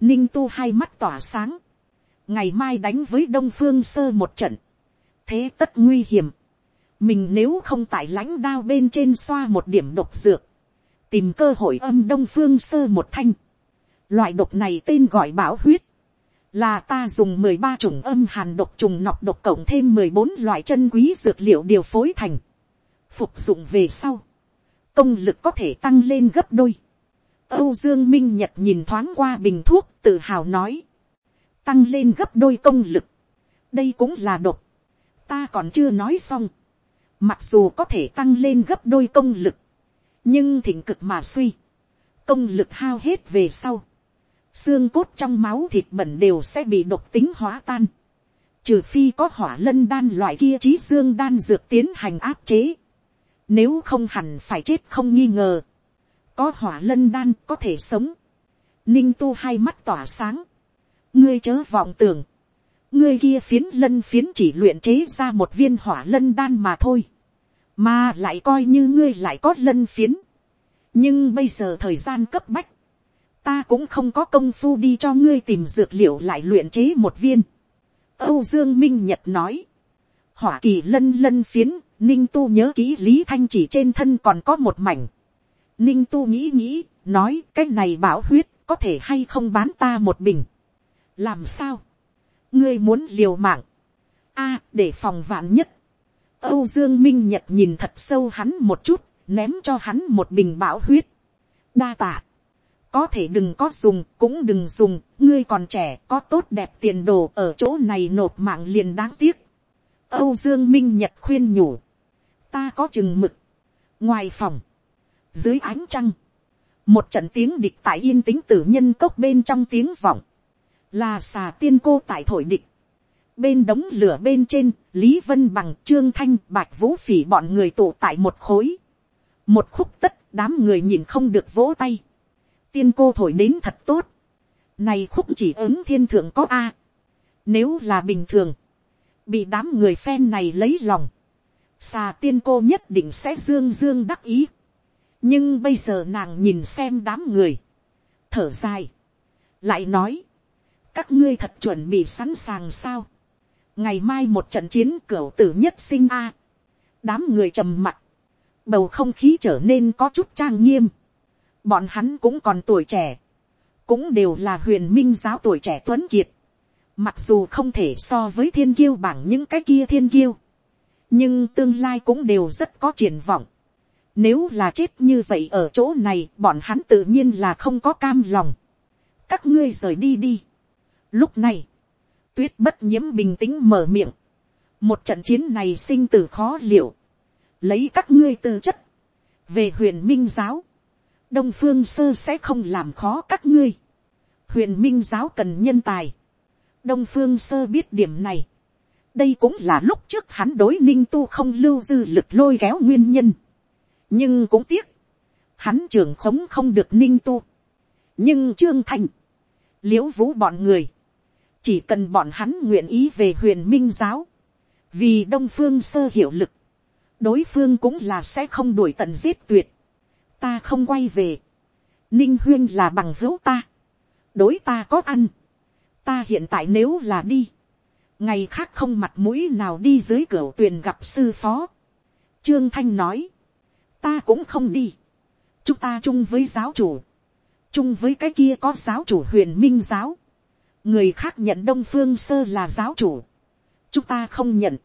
S1: Ninh tu hai mắt tỏa sáng. Ngày mai đánh với Đông Phương Sơ một trận. Thế tất nguy hiểm. Mình nếu không tại lãnh đao bên trên xoa một điểm độc dược. Tìm cơ hội âm Đông Phương Sơ một thanh. Loại độc này tên gọi bảo huyết. Là ta dùng mười ba chủng âm hàn độc trùng nọc độc cộng thêm mười bốn loại chân quý dược liệu điều phối thành. Phục dụng về sau, công lực có thể tăng lên gấp đôi. Âu Dương Minh Nhật nhìn thoáng qua bình thuốc tự hào nói. Tăng lên gấp đôi công lực. Đây cũng là độc. Ta còn chưa nói xong. Mặc dù có thể tăng lên gấp đôi công lực. Nhưng thỉnh cực mà suy. Công lực hao hết về sau. Xương cốt trong máu thịt bẩn đều sẽ bị độc tính hóa tan. Trừ phi có hỏa lân đan loại kia trí xương đan dược tiến hành áp chế nếu không hẳn phải chết không nghi ngờ. Có hỏa lân đan có thể sống. Ninh tu hai mắt tỏa sáng. Ngươi chớ vọng tưởng. Ngươi kia phiến lân phiến chỉ luyện chế ra một viên hỏa lân đan mà thôi. Mà lại coi như ngươi lại có lân phiến. Nhưng bây giờ thời gian cấp bách. Ta cũng không có công phu đi cho ngươi tìm dược liệu lại luyện chế một viên. Âu Dương Minh Nhật nói. Hỏa kỳ lân lân phiến Ninh tu nhớ kỹ Lý Thanh chỉ trên thân còn có một mảnh. Ninh tu nghĩ nghĩ, nói cái này bảo huyết có thể hay không bán ta một bình. Làm sao? Ngươi muốn liều mạng. a để phòng vạn nhất. Âu Dương Minh Nhật nhìn thật sâu hắn một chút, ném cho hắn một bình bão huyết. Đa tạ. Có thể đừng có dùng, cũng đừng dùng, ngươi còn trẻ, có tốt đẹp tiền đồ ở chỗ này nộp mạng liền đáng tiếc. Âu Dương Minh Nhật khuyên nhủ ta có chừng mực. ngoài phòng, dưới ánh trăng, một trận tiếng địch tại yên tĩnh tử nhân cốc bên trong tiếng vọng, là xà tiên cô tại thổi địch. bên đống lửa bên trên, lý vân bằng trương thanh bạch vũ phỉ bọn người tụ tại một khối. một khúc tất đám người nhìn không được vỗ tay. tiên cô thổi đến thật tốt. này khúc chỉ ứng thiên thượng có a. nếu là bình thường, bị đám người phen này lấy lòng xà tiên cô nhất định sẽ dương dương đắc ý. nhưng bây giờ nàng nhìn xem đám người, thở dài, lại nói, các ngươi thật chuẩn bị sẵn sàng sao, ngày mai một trận chiến cửa tử nhất sinh a, đám người trầm mặt. Bầu không khí trở nên có chút trang nghiêm, bọn hắn cũng còn tuổi trẻ, cũng đều là huyền minh giáo tuổi trẻ tuấn kiệt, mặc dù không thể so với thiên kiêu bảng những cái kia thiên kiêu, nhưng tương lai cũng đều rất có triển vọng. Nếu là chết như vậy ở chỗ này, bọn hắn tự nhiên là không có cam lòng. Các ngươi rời đi đi. Lúc này, tuyết bất nhiễm bình tĩnh mở miệng. Một trận chiến này sinh tử khó liệu. Lấy các ngươi tư chất. về huyền minh giáo, đông phương sơ sẽ không làm khó các ngươi, huyền minh giáo cần nhân tài, đông phương sơ biết điểm này, đây cũng là lúc trước hắn đối ninh tu không lưu dư lực lôi kéo nguyên nhân, nhưng cũng tiếc, hắn trưởng khống không được ninh tu, nhưng trương thành, liễu vũ bọn người, chỉ cần bọn hắn nguyện ý về huyền minh giáo, vì đông phương sơ hiệu lực, đối phương cũng là sẽ không đuổi tận giết tuyệt, ta không quay về, ninh huyên là bằng hữu ta, đối ta có ăn, ta hiện tại nếu là đi, ngày khác không mặt mũi nào đi dưới cửa tuyền gặp sư phó. Trương Thanh nói, ta cũng không đi, chúng ta chung với giáo chủ, chung với cái kia có giáo chủ huyền minh giáo, người khác nhận đông phương sơ là giáo chủ, chúng ta không nhận,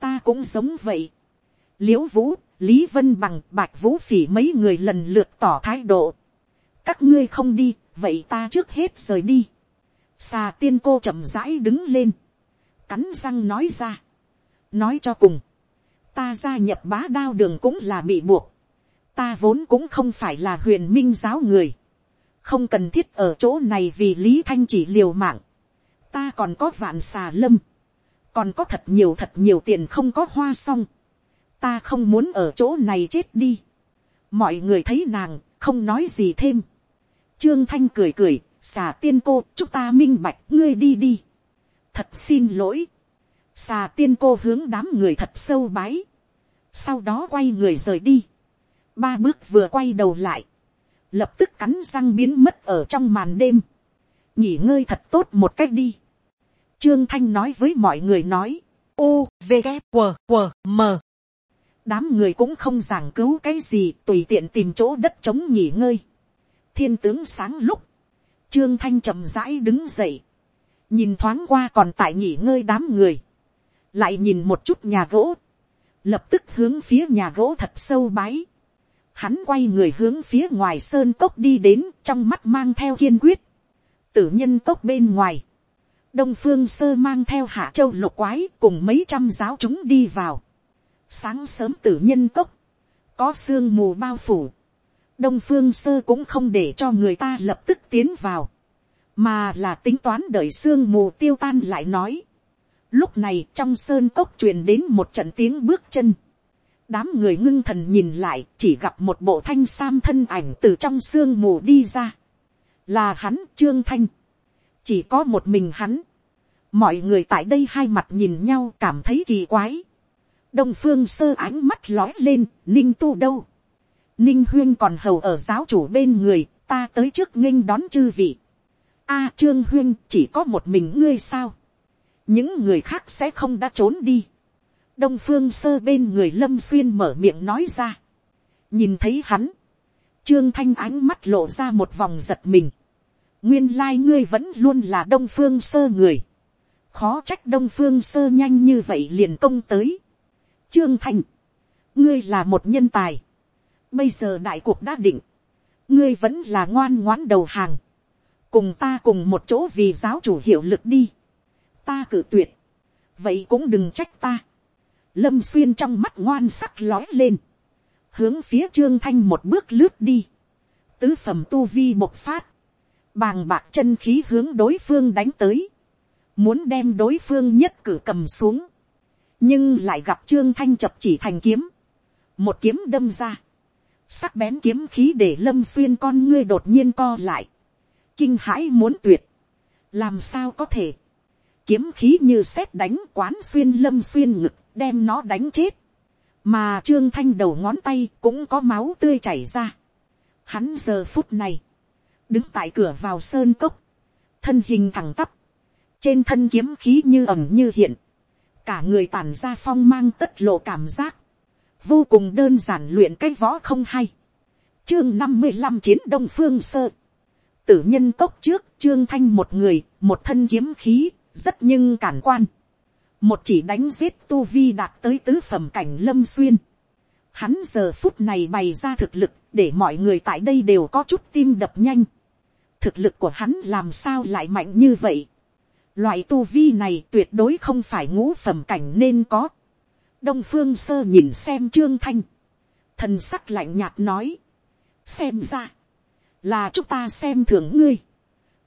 S1: ta cũng giống vậy. l i ễ u vũ, lý vân bằng bạch vũ phỉ mấy người lần lượt tỏ thái độ, các ngươi không đi, vậy ta trước hết rời đi. xà tiên cô chậm rãi đứng lên, cắn răng nói ra, nói cho cùng, ta gia nhập bá đao đường cũng là bị buộc, ta vốn cũng không phải là huyền minh giáo người, không cần thiết ở chỗ này vì lý thanh chỉ liều mạng, ta còn có vạn xà lâm, còn có thật nhiều thật nhiều tiền không có hoa xong, ta không muốn ở chỗ này chết đi, mọi người thấy nàng không nói gì thêm, trương thanh cười cười, xà tiên cô chúc ta minh bạch ngươi đi đi, thật xin lỗi, xà tiên cô hướng đám người thật sâu bái, sau đó quay người rời đi, ba bước vừa quay đầu lại, lập tức cắn răng biến mất ở trong màn đêm, nghỉ ngơi thật tốt một cách đi. Trương Thanh nói với mọi người nói, u, v, g, q, q, m. đám người cũng không giảng cứu cái gì tùy tiện tìm chỗ đất trống nghỉ ngơi. thiên tướng sáng lúc, trương thanh chậm rãi đứng dậy, nhìn thoáng qua còn tại nghỉ ngơi đám người, lại nhìn một chút nhà gỗ, lập tức hướng phía nhà gỗ thật sâu bái, Hắn quay người hướng phía ngoài sơn cốc đi đến, trong mắt mang theo kiên quyết. Tử nhân cốc bên ngoài. Đông phương sơ mang theo hạ châu lục quái cùng mấy trăm giáo chúng đi vào. Sáng sớm tử nhân cốc. Có sương mù bao phủ. Đông phương sơ cũng không để cho người ta lập tức tiến vào. Mà là tính toán đợi sương mù tiêu tan lại nói. Lúc này trong sơn cốc truyền đến một trận tiếng bước chân đám người ngưng thần nhìn lại, chỉ gặp một bộ thanh sam thân ảnh từ trong sương mù đi ra. là hắn, trương thanh. chỉ có một mình hắn. mọi người tại đây hai mặt nhìn nhau cảm thấy kỳ quái. đông phương sơ ánh mắt lói lên, ninh tu đâu. ninh huyên còn hầu ở giáo chủ bên người, ta tới trước nghênh đón chư vị. a, trương huyên, chỉ có một mình ngươi sao. những người khác sẽ không đã trốn đi đông phương sơ bên người lâm xuyên mở miệng nói ra. nhìn thấy hắn, trương thanh ánh mắt lộ ra một vòng giật mình. nguyên lai ngươi vẫn luôn là đông phương sơ người. khó trách đông phương sơ nhanh như vậy liền công tới. trương thanh, ngươi là một nhân tài. bây giờ đại cuộc đã định. ngươi vẫn là ngoan ngoãn đầu hàng. cùng ta cùng một chỗ vì giáo chủ hiệu lực đi. ta cử tuyệt. vậy cũng đừng trách ta lâm xuyên trong mắt ngoan sắc lói lên, hướng phía trương thanh một bước lướt đi, tứ phẩm tu vi bộc phát, bàng bạc chân khí hướng đối phương đánh tới, muốn đem đối phương nhất cử cầm xuống, nhưng lại gặp trương thanh chập chỉ thành kiếm, một kiếm đâm ra, sắc bén kiếm khí để lâm xuyên con ngươi đột nhiên co lại, kinh hãi muốn tuyệt, làm sao có thể, kiếm khí như sét đánh quán xuyên lâm xuyên ngực, đem nó đánh chết, mà trương thanh đầu ngón tay cũng có máu tươi chảy ra. Hắn giờ phút này, đứng tại cửa vào sơn cốc, thân hình thẳng tắp, trên thân kiếm khí như ẩm như hiện, cả người tản ra phong mang tất lộ cảm giác, vô cùng đơn giản luyện cái võ không hay. Chương năm mươi 55 chiến đông phương sơ, tử nhân cốc trước trương thanh một người, một thân kiếm khí, rất nhưng cản quan một chỉ đánh giết tu vi đạt tới tứ phẩm cảnh lâm xuyên. Hắn giờ phút này bày ra thực lực để mọi người tại đây đều có chút tim đập nhanh. Thực lực của hắn làm sao lại mạnh như vậy. Loại tu vi này tuyệt đối không phải ngũ phẩm cảnh nên có. Đông phương sơ nhìn xem trương thanh. thần sắc lạnh nhạt nói, xem ra, là chúng ta xem thường ngươi,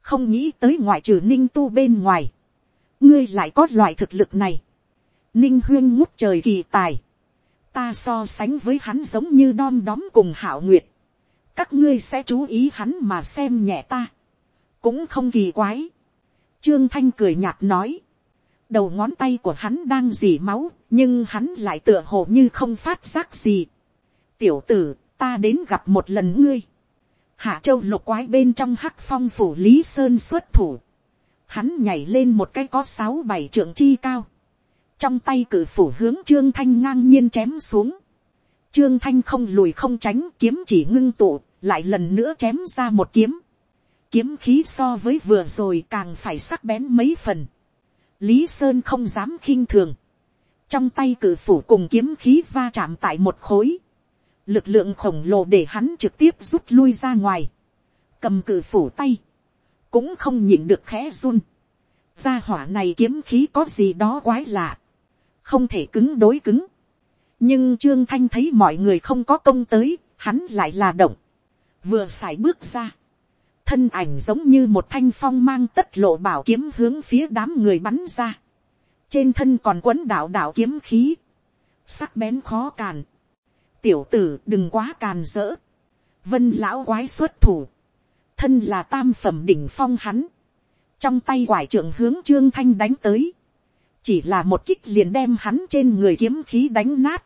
S1: không nghĩ tới ngoại trừ ninh tu bên ngoài, ngươi lại có loại thực lực này, ninh huyên ngút trời kỳ tài, ta so sánh với hắn giống như đom đóm cùng hảo nguyệt, các ngươi sẽ chú ý hắn mà xem nhẹ ta, cũng không kỳ quái. Trương Thanh cười nhạt nói, đầu ngón tay của hắn đang dì máu, nhưng hắn lại tựa hồ như không phát giác gì. Tiểu tử, ta đến gặp một lần ngươi. Hạ châu lục quái bên trong hắc phong phủ Lý Sơn xuất thủ. Hắn nhảy lên một cái có sáu bảy trượng chi cao. Trong tay cử phủ hướng Trương Thanh ngang nhiên chém xuống. Trương Thanh không lùi không tránh kiếm chỉ ngưng tụ, lại lần nữa chém ra một kiếm. Kiếm khí so với vừa rồi càng phải sắc bén mấy phần. Lý Sơn không dám khinh thường. Trong tay cử phủ cùng kiếm khí va chạm tại một khối. Lực lượng khổng lồ để hắn trực tiếp rút lui ra ngoài. Cầm cử phủ tay. Cũng không nhịn được khẽ run. Gia hỏa này kiếm khí có gì đó quái lạ. Không thể cứng đối cứng. Nhưng Trương Thanh thấy mọi người không có công tới. Hắn lại là động. Vừa xài bước ra thân ảnh giống như một thanh phong mang tất lộ bảo kiếm hướng phía đám người bắn ra. trên thân còn quấn đạo đạo kiếm khí, sắc bén khó càn. tiểu tử đừng quá càn rỡ. vân lão quái xuất thủ, thân là tam phẩm đỉnh phong hắn, trong tay quải trưởng hướng trương thanh đánh tới, chỉ là một kích liền đem hắn trên người kiếm khí đánh nát,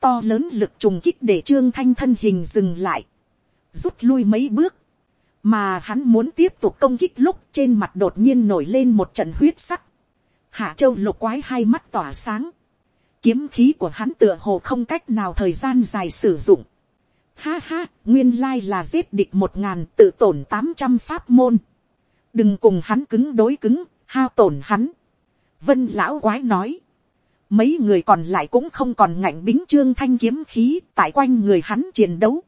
S1: to lớn lực trùng kích để trương thanh thân hình dừng lại, rút lui mấy bước, mà hắn muốn tiếp tục công kích lúc trên mặt đột nhiên nổi lên một trận huyết sắc. Hạ châu lục quái hai mắt tỏa sáng. Kiếm khí của hắn tựa hồ không cách nào thời gian dài sử dụng. Ha ha, nguyên lai là giết địch một ngàn tự tổn tám trăm pháp môn. Đừng cùng hắn cứng đối cứng, hao tổn hắn. Vân lão quái nói. Mấy người còn lại cũng không còn ngạnh bính trương thanh kiếm khí tại quanh người hắn chiến đấu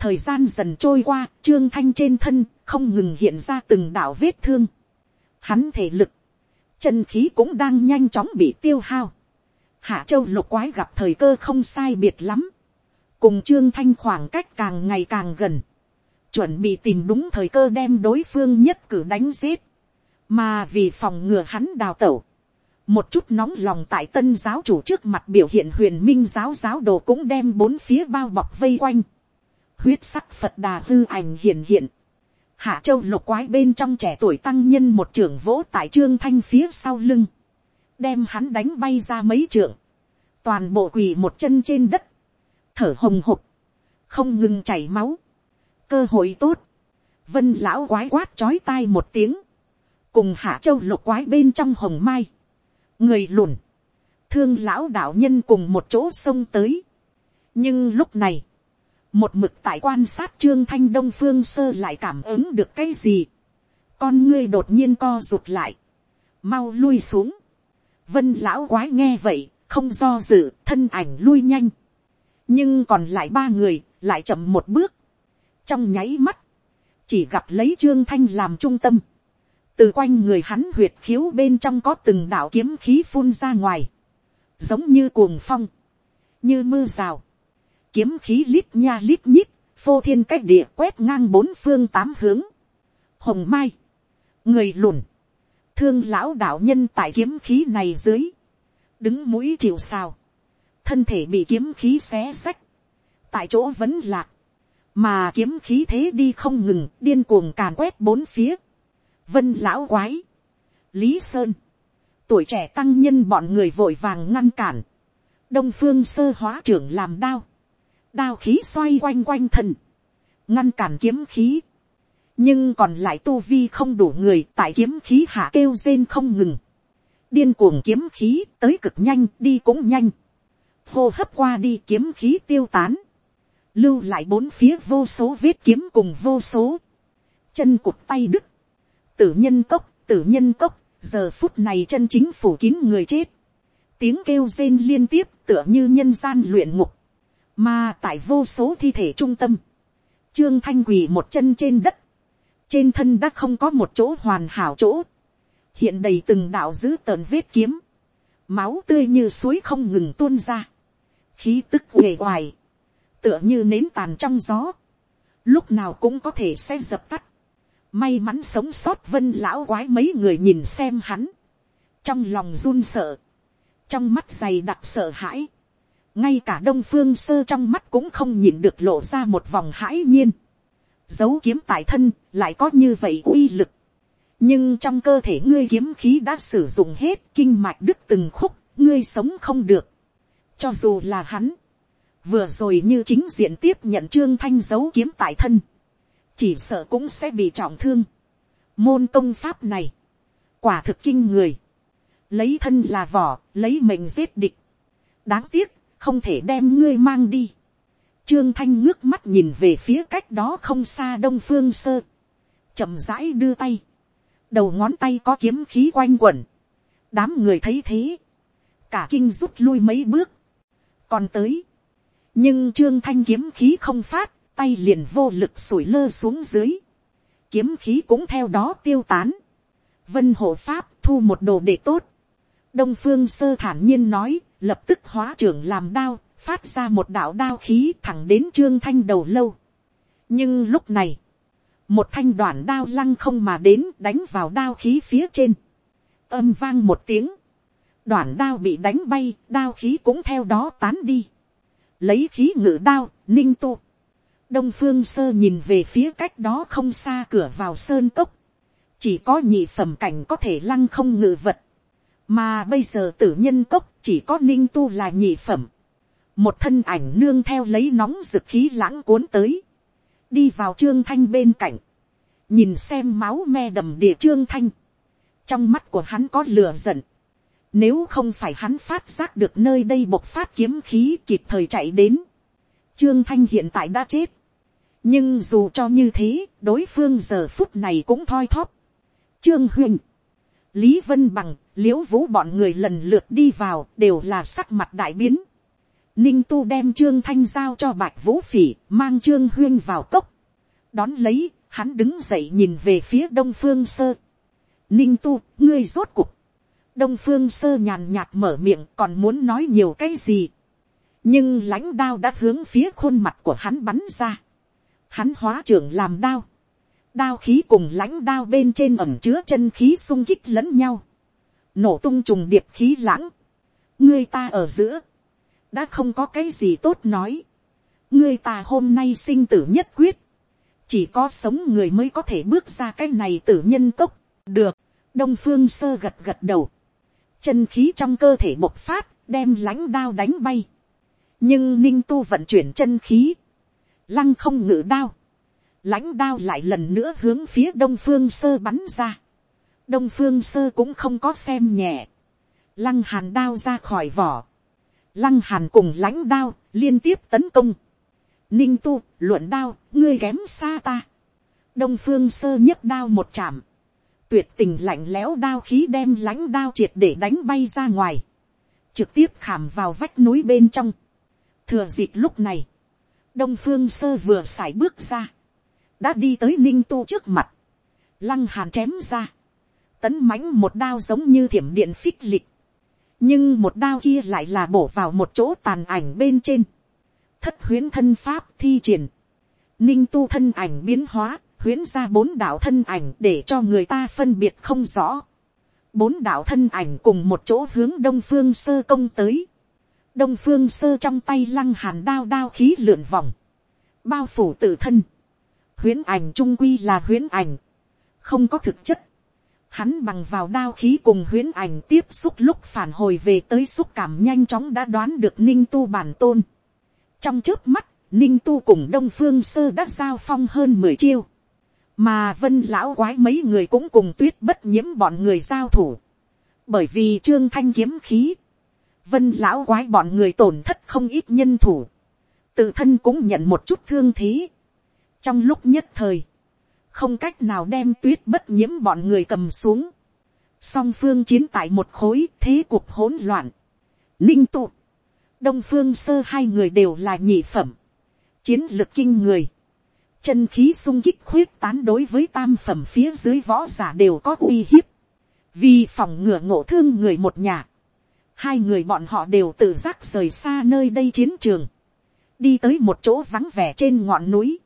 S1: thời gian dần trôi qua, trương thanh trên thân không ngừng hiện ra từng đạo vết thương. Hắn thể lực, chân khí cũng đang nhanh chóng bị tiêu hao. Hạ châu lục quái gặp thời cơ không sai biệt lắm. Cùng trương thanh khoảng cách càng ngày càng gần. Chuẩn bị tìm đúng thời cơ đem đối phương nhất cử đánh giết. Mà vì phòng ngừa hắn đào tẩu. Một chút nóng lòng tại tân giáo chủ trước mặt biểu hiện huyền minh giáo giáo đồ cũng đem bốn phía bao bọc vây quanh huyết sắc phật đà hư ảnh hiện hiện. Hạ châu lục quái bên trong trẻ tuổi tăng nhân một trưởng vỗ tại trương thanh phía sau lưng. Đem hắn đánh bay ra mấy trưởng, Toàn bộ quỳ một chân trên đất. Thở hồng hộc. Không ngừng chảy máu. Cơ hội tốt. Vân lão quái quát chói tai một tiếng. Cùng hạ châu lục quái bên trong hồng mai. Người lùn. Thương lão đạo nhân cùng một chỗ xông tới. Nhưng lúc này một mực tại quan sát trương thanh đông phương sơ lại cảm ứng được cái gì, con ngươi đột nhiên co rụt lại, mau lui xuống, vân lão quái nghe vậy, không do dự, thân ảnh lui nhanh, nhưng còn lại ba người, lại chậm một bước, trong nháy mắt, chỉ gặp lấy trương thanh làm trung tâm, từ quanh người hắn huyệt khiếu bên trong có từng đạo kiếm khí phun ra ngoài, giống như cuồng phong, như mưa rào, kiếm khí lít nha lít nhít, phô thiên cách địa quét ngang bốn phương tám hướng. Hồng Mai, người lùn, thương lão đạo nhân tại kiếm khí này dưới, đứng mũi chịu sao, thân thể bị kiếm khí xé xách, tại chỗ vẫn lạc, mà kiếm khí thế đi không ngừng, điên cuồng càn quét bốn phía. Vân lão quái, lý sơn, tuổi trẻ tăng nhân bọn người vội vàng ngăn cản, đông phương sơ hóa trưởng làm đao, đao khí xoay quanh quanh thân, ngăn cản kiếm khí, nhưng còn lại tu vi không đủ người tại kiếm khí hạ kêu rên không ngừng, điên cuồng kiếm khí tới cực nhanh đi cũng nhanh, hô hấp qua đi kiếm khí tiêu tán, lưu lại bốn phía vô số vết kiếm cùng vô số, chân cụt tay đứt, tử nhân cốc, tử nhân cốc, giờ phút này chân chính phủ kín người chết, tiếng kêu rên liên tiếp tựa như nhân gian luyện ngục, mà tại vô số thi thể trung tâm, trương thanh quỳ một chân trên đất, trên thân đã không có một chỗ hoàn hảo chỗ, hiện đầy từng đạo dữ tợn vết kiếm, máu tươi như suối không ngừng tuôn ra, khí tức uể oải, tựa như nến tàn trong gió, lúc nào cũng có thể sẽ dập tắt. May mắn sống sót vân lão quái mấy người nhìn xem hắn, trong lòng run sợ, trong mắt dày đặc sợ hãi, ngay cả đông phương sơ trong mắt cũng không nhìn được lộ ra một vòng hãi nhiên, dấu kiếm tại thân lại có như vậy uy lực, nhưng trong cơ thể ngươi kiếm khí đã sử dụng hết kinh mạch đứt từng khúc, ngươi sống không được cho dù là hắn, vừa rồi như chính diện tiếp nhận trương thanh dấu kiếm tại thân, chỉ sợ cũng sẽ bị trọng thương. môn công pháp này, quả thực kinh người, lấy thân là vỏ, lấy mệnh giết địch. đáng tiếc, không thể đem ngươi mang đi. trương thanh ngước mắt nhìn về phía cách đó không xa đông phương sơ, chậm rãi đưa tay, đầu ngón tay có kiếm khí quanh quẩn, đám người thấy thế, cả kinh rút lui mấy bước, còn tới, nhưng trương thanh kiếm khí không phát, tay liền vô lực sủi lơ xuống dưới, kiếm khí cũng theo đó tiêu tán, vân hộ pháp thu một đồ để tốt, đông phương sơ thản nhiên nói, lập tức hóa trưởng làm đao, phát ra một đạo đao khí thẳng đến trương thanh đầu lâu. nhưng lúc này, một thanh đoạn đao lăng không mà đến đánh vào đao khí phía trên, âm vang một tiếng, đoạn đao bị đánh bay, đao khí cũng theo đó tán đi, lấy khí ngự đao, ninh tu, đông phương sơ nhìn về phía cách đó không xa cửa vào sơn cốc, chỉ có nhị phẩm cảnh có thể lăng không ngự vật, mà bây giờ tử nhân cốc chỉ có ninh tu là nhị phẩm, một thân ảnh nương theo lấy nóng rực khí lãng cuốn tới, đi vào trương thanh bên cạnh, nhìn xem máu me đầm địa trương thanh, trong mắt của hắn có lửa giận, nếu không phải hắn phát giác được nơi đây bộc phát kiếm khí kịp thời chạy đến, trương thanh hiện tại đã chết, nhưng dù cho như thế, đối phương giờ phút này cũng thoi thóp. Trương Huỳnh, Lý Vân Bằng, liễu vũ bọn người lần lượt đi vào đều là sắc mặt đại biến. Ninh tu đem trương thanh giao cho bạch vũ phỉ, mang trương huyên vào cốc. đón lấy, hắn đứng dậy nhìn về phía đông phương sơ. Ninh tu, ngươi rốt cục đông phương sơ nhàn nhạt mở miệng còn muốn nói nhiều cái gì. nhưng lãnh đao đã hướng phía khuôn mặt của hắn bắn ra. Hắn hóa trưởng làm đao, đao khí cùng lãnh đao bên trên ẩm chứa chân khí sung kích lẫn nhau, nổ tung trùng điệp khí lãng, ngươi ta ở giữa, đã không có cái gì tốt nói, ngươi ta hôm nay sinh tử nhất quyết, chỉ có sống người mới có thể bước ra cái này tử nhân tốc. được, đông phương sơ gật gật đầu, chân khí trong cơ thể bộc phát, đem lãnh đao đánh bay, nhưng ninh tu vận chuyển chân khí, lăng không ngự đao, lãnh đao lại lần nữa hướng phía đông phương sơ bắn ra, đông phương sơ cũng không có xem nhẹ, lăng hàn đao ra khỏi vỏ, lăng hàn cùng lãnh đao liên tiếp tấn công, ninh tu luận đao ngươi kém xa ta, đông phương sơ nhấc đao một chạm, tuyệt tình lạnh lẽo đao khí đem lãnh đao triệt để đánh bay ra ngoài, trực tiếp khảm vào vách núi bên trong. thừa dịp lúc này, đông phương sơ vừa sải bước ra, đã đi tới ninh tu trước mặt, lăng hàn chém ra, tấn mãnh một đao giống như thiểm điện phích lịch, nhưng một đao kia lại là bổ vào một chỗ tàn ảnh bên trên, thất huyến thân pháp thi triển, ninh tu thân ảnh biến hóa, Huyễn ra bốn đạo thân ảnh để cho người ta phân biệt không rõ. bốn đạo thân ảnh cùng một chỗ hướng đông phương sơ công tới, đông phương sơ trong tay lăng hàn đao đao khí lượn vòng, bao phủ tự thân, huyễn ảnh trung quy là huyễn ảnh, không có thực chất, hắn bằng vào đao khí cùng huyễn ảnh tiếp xúc lúc phản hồi về tới xúc cảm nhanh chóng đã đoán được ninh tu bản tôn. trong trước mắt, ninh tu cùng đông phương sơ đã giao phong hơn mười chiêu, mà vân lão quái mấy người cũng cùng tuyết bất nhiễm bọn người giao thủ, bởi vì trương thanh kiếm khí, vân lão quái bọn người tổn thất không ít nhân thủ, tự thân cũng nhận một chút thương thế. trong lúc nhất thời, không cách nào đem tuyết bất nhiễm bọn người cầm xuống. song phương chiến tại một khối thế cuộc hỗn loạn. ninh tụ, đông phương sơ hai người đều là nhị phẩm, chiến lược kinh người, chân khí sung kích khuyết tán đối với tam phẩm phía dưới võ giả đều có uy hiếp, vì phòng ngừa ngộ thương người một nhà, hai người bọn họ đều tự giác rời xa nơi đây chiến trường, đi tới một chỗ vắng vẻ trên ngọn núi,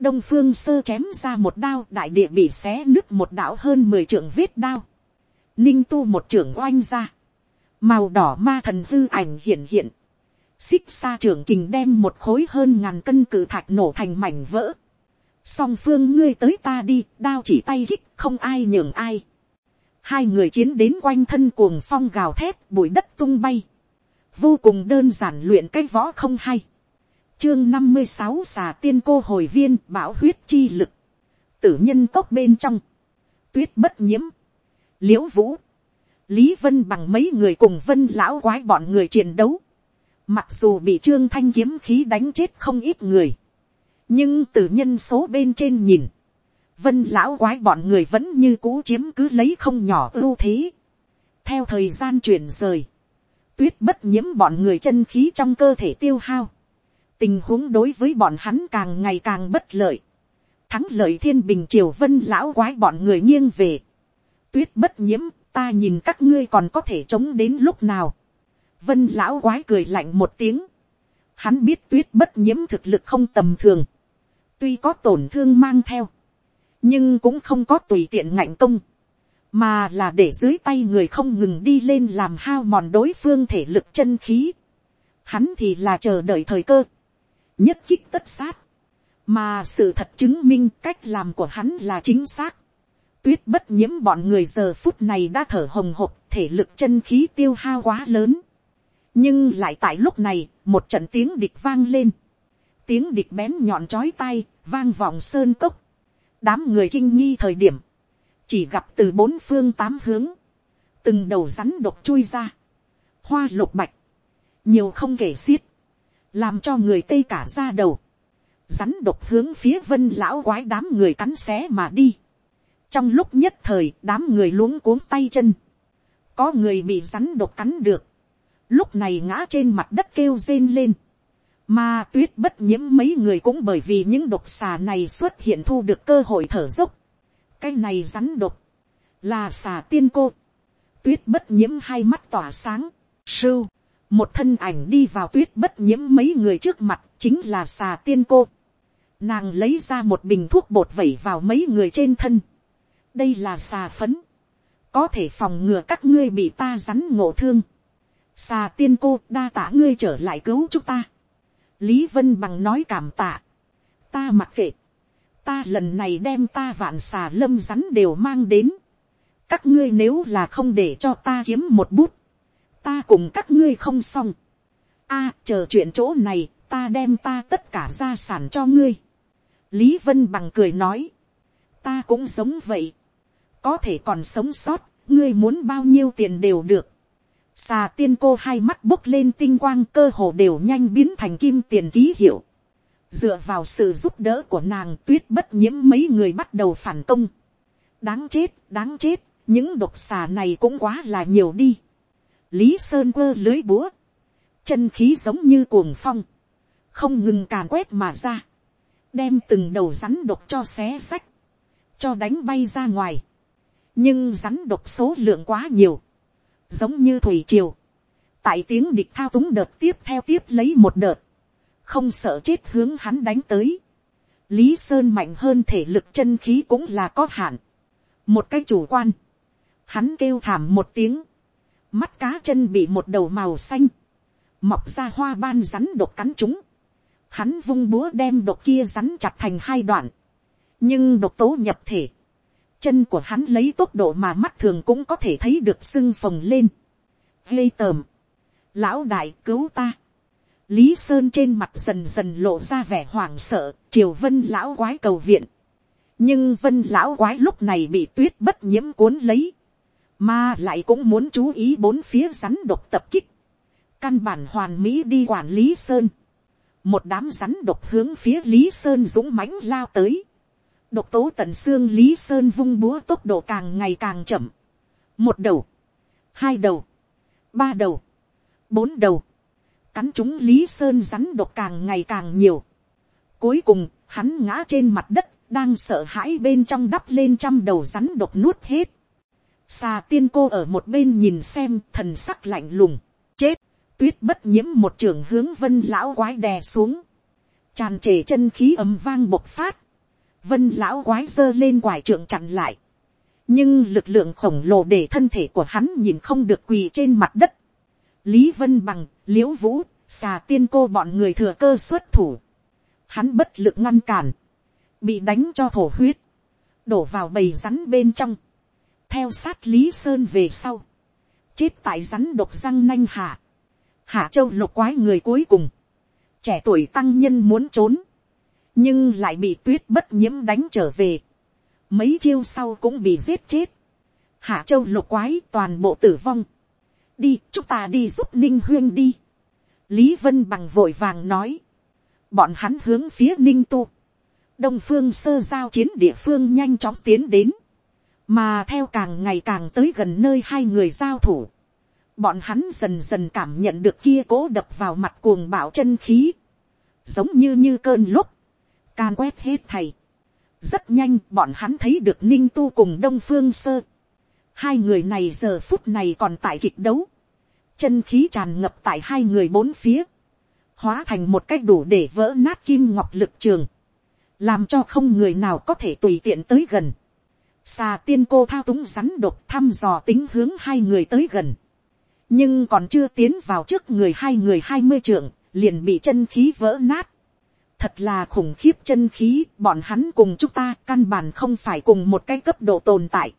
S1: đông phương sơ chém ra một đao đại địa bị xé nứt một đảo hơn mười trưởng vết đao, ninh tu một trưởng oanh ra, màu đỏ ma thần hư ảnh hiện hiện, xích xa trưởng kình đem một khối hơn ngàn cân cự thạch nổ thành mảnh vỡ, song phương ngươi tới ta đi, đao chỉ tay hít không ai nhường ai. Hai người chiến đến quanh thân cuồng phong gào thét, bụi đất tung bay. Vô cùng đơn giản luyện cái võ không hay. Chương năm mươi sáu xà tiên cô hồi viên bảo huyết chi lực. Tử nhân cốc bên trong. Tuyết bất nhiễm. Liễu vũ. Lý Vân bằng mấy người cùng Vân lão quái bọn người chiến đấu. Mặc dù bị trương thanh kiếm khí đánh chết không ít người nhưng từ nhân số bên trên nhìn, vân lão quái bọn người vẫn như cũ chiếm cứ lấy không nhỏ ưu thế. theo thời gian chuyển rời, tuyết bất nhiễm bọn người chân khí trong cơ thể tiêu hao, tình huống đối với bọn hắn càng ngày càng bất lợi, thắng lợi thiên bình triều vân lão quái bọn người nghiêng về, tuyết bất nhiễm ta nhìn các ngươi còn có thể chống đến lúc nào, vân lão quái cười lạnh một tiếng, hắn biết tuyết bất nhiễm thực lực không tầm thường, tuy có tổn thương mang theo, nhưng cũng không có tùy tiện ngạnh công, mà là để dưới tay người không ngừng đi lên làm hao mòn đối phương thể lực chân khí. Hắn thì là chờ đợi thời cơ, nhất kích tất sát, mà sự thật chứng minh cách làm của hắn là chính xác. Tuyết bất nhiễm bọn người giờ phút này đã thở hồng hộc, thể lực chân khí tiêu hao quá lớn nhưng lại tại lúc này, một trận tiếng địch vang lên. Tiếng địch bén nhọn chói tai, vang vọng sơn cốc. đám người kinh nghi thời điểm, chỉ gặp từ bốn phương tám hướng, từng đầu rắn độc chui ra, hoa lục bạch, nhiều không kể xiết, làm cho người tây cả ra đầu, rắn độc hướng phía vân lão quái đám người cắn xé mà đi. trong lúc nhất thời đám người luống cuống tay chân, có người bị rắn độc cắn được, lúc này ngã trên mặt đất kêu rên lên, mà tuyết bất nhiễm mấy người cũng bởi vì những độc xà này xuất hiện thu được cơ hội thở dốc. Cái này rắn độc. Là xà tiên cô. Tuyết bất nhiễm hai mắt tỏa sáng. Sưu. Một thân ảnh đi vào tuyết bất nhiễm mấy người trước mặt chính là xà tiên cô. Nàng lấy ra một bình thuốc bột vẩy vào mấy người trên thân. Đây là xà phấn. Có thể phòng ngừa các ngươi bị ta rắn ngộ thương. Xà tiên cô đa tả ngươi trở lại cứu chúng ta. Lý vân bằng nói cảm tạ, ta mặc kệ, ta lần này đem ta vạn xà lâm rắn đều mang đến, các ngươi nếu là không để cho ta kiếm một bút, ta cùng các ngươi không xong, a chờ chuyện chỗ này, ta đem ta tất cả gia sản cho ngươi. lý vân bằng cười nói, ta cũng sống vậy, có thể còn sống sót, ngươi muốn bao nhiêu tiền đều được, xà tiên cô hai mắt bốc lên tinh quang cơ hồ đều nhanh biến thành kim tiền ký hiệu. dựa vào sự giúp đỡ của nàng tuyết bất nhiễm mấy người bắt đầu phản công. đáng chết, đáng chết, những độc xà này cũng quá là nhiều đi. lý sơn quơ lưới búa, chân khí giống như cuồng phong, không ngừng càn quét mà ra, đem từng đầu rắn độc cho xé sách, cho đánh bay ra ngoài. nhưng rắn độc số lượng quá nhiều, giống như thủy triều, tại tiếng địch thao túng đợt tiếp theo tiếp lấy một đợt, không sợ chết hướng hắn đánh tới. lý sơn mạnh hơn thể lực chân khí cũng là có hạn. một cái chủ quan, hắn kêu thảm một tiếng, mắt cá chân bị một đầu màu xanh, mọc ra hoa ban rắn độc cắn chúng, hắn vung búa đem độc kia rắn chặt thành hai đoạn, nhưng độc tố nhập thể, chân của hắn lấy tốc độ mà mắt thường cũng có thể thấy được sưng phồng lên. Gây tởm. lão đại cứu ta. lý sơn trên mặt dần dần lộ ra vẻ hoảng sợ, triều vân lão quái cầu viện. nhưng vân lão quái lúc này bị tuyết bất nhiễm cuốn lấy, mà lại cũng muốn chú ý bốn phía rắn độc tập kích. căn bản hoàn mỹ đi quản lý sơn. một đám rắn độc hướng phía lý sơn dũng mãnh lao tới độc tố tận xương lý sơn vung búa tốc độ càng ngày càng chậm. một đầu, hai đầu, ba đầu, bốn đầu, cắn chúng lý sơn rắn độc càng ngày càng nhiều. cuối cùng, hắn ngã trên mặt đất, đang sợ hãi bên trong đắp lên trăm đầu rắn độc nuốt hết. xà tiên cô ở một bên nhìn xem thần sắc lạnh lùng, chết, tuyết bất nhiễm một trường hướng vân lão quái đè xuống, tràn trề chân khí ấm vang bộc phát, vân lão quái giơ lên quải trượng chặn lại, nhưng lực lượng khổng lồ để thân thể của hắn nhìn không được quỳ trên mặt đất. lý vân bằng, l i ễ u vũ, xà tiên cô bọn người thừa cơ xuất thủ. hắn bất lực ngăn cản, bị đánh cho thổ huyết, đổ vào bầy rắn bên trong, theo sát lý sơn về sau, chết tại rắn độc răng nanh hạ, hạ châu lục quái người cuối cùng, trẻ tuổi tăng nhân muốn trốn, nhưng lại bị tuyết bất nhiễm đánh trở về, mấy chiêu sau cũng bị giết chết, hạ châu lục quái toàn bộ tử vong, đi chúng ta đi giúp ninh huyên đi, lý vân bằng vội vàng nói, bọn hắn hướng phía ninh tu, đông phương sơ giao chiến địa phương nhanh chóng tiến đến, mà theo càng ngày càng tới gần nơi hai người giao thủ, bọn hắn dần dần cảm nhận được kia cố đập vào mặt cuồng bạo chân khí, giống như như cơn lúc, can quét hết thầy, rất nhanh bọn hắn thấy được ninh tu cùng đông phương sơ. hai người này giờ phút này còn tại kịch đấu. chân khí tràn ngập tại hai người bốn phía. hóa thành một cách đủ để vỡ nát kim ngọc lực trường. làm cho không người nào có thể tùy tiện tới gần. xà tiên cô thao túng rắn đột thăm dò tính hướng hai người tới gần. nhưng còn chưa tiến vào trước người hai người hai mươi trượng, liền bị chân khí vỡ nát thật là khủng khiếp chân khí, bọn hắn cùng chúng ta căn bản không phải cùng một cái cấp độ tồn tại.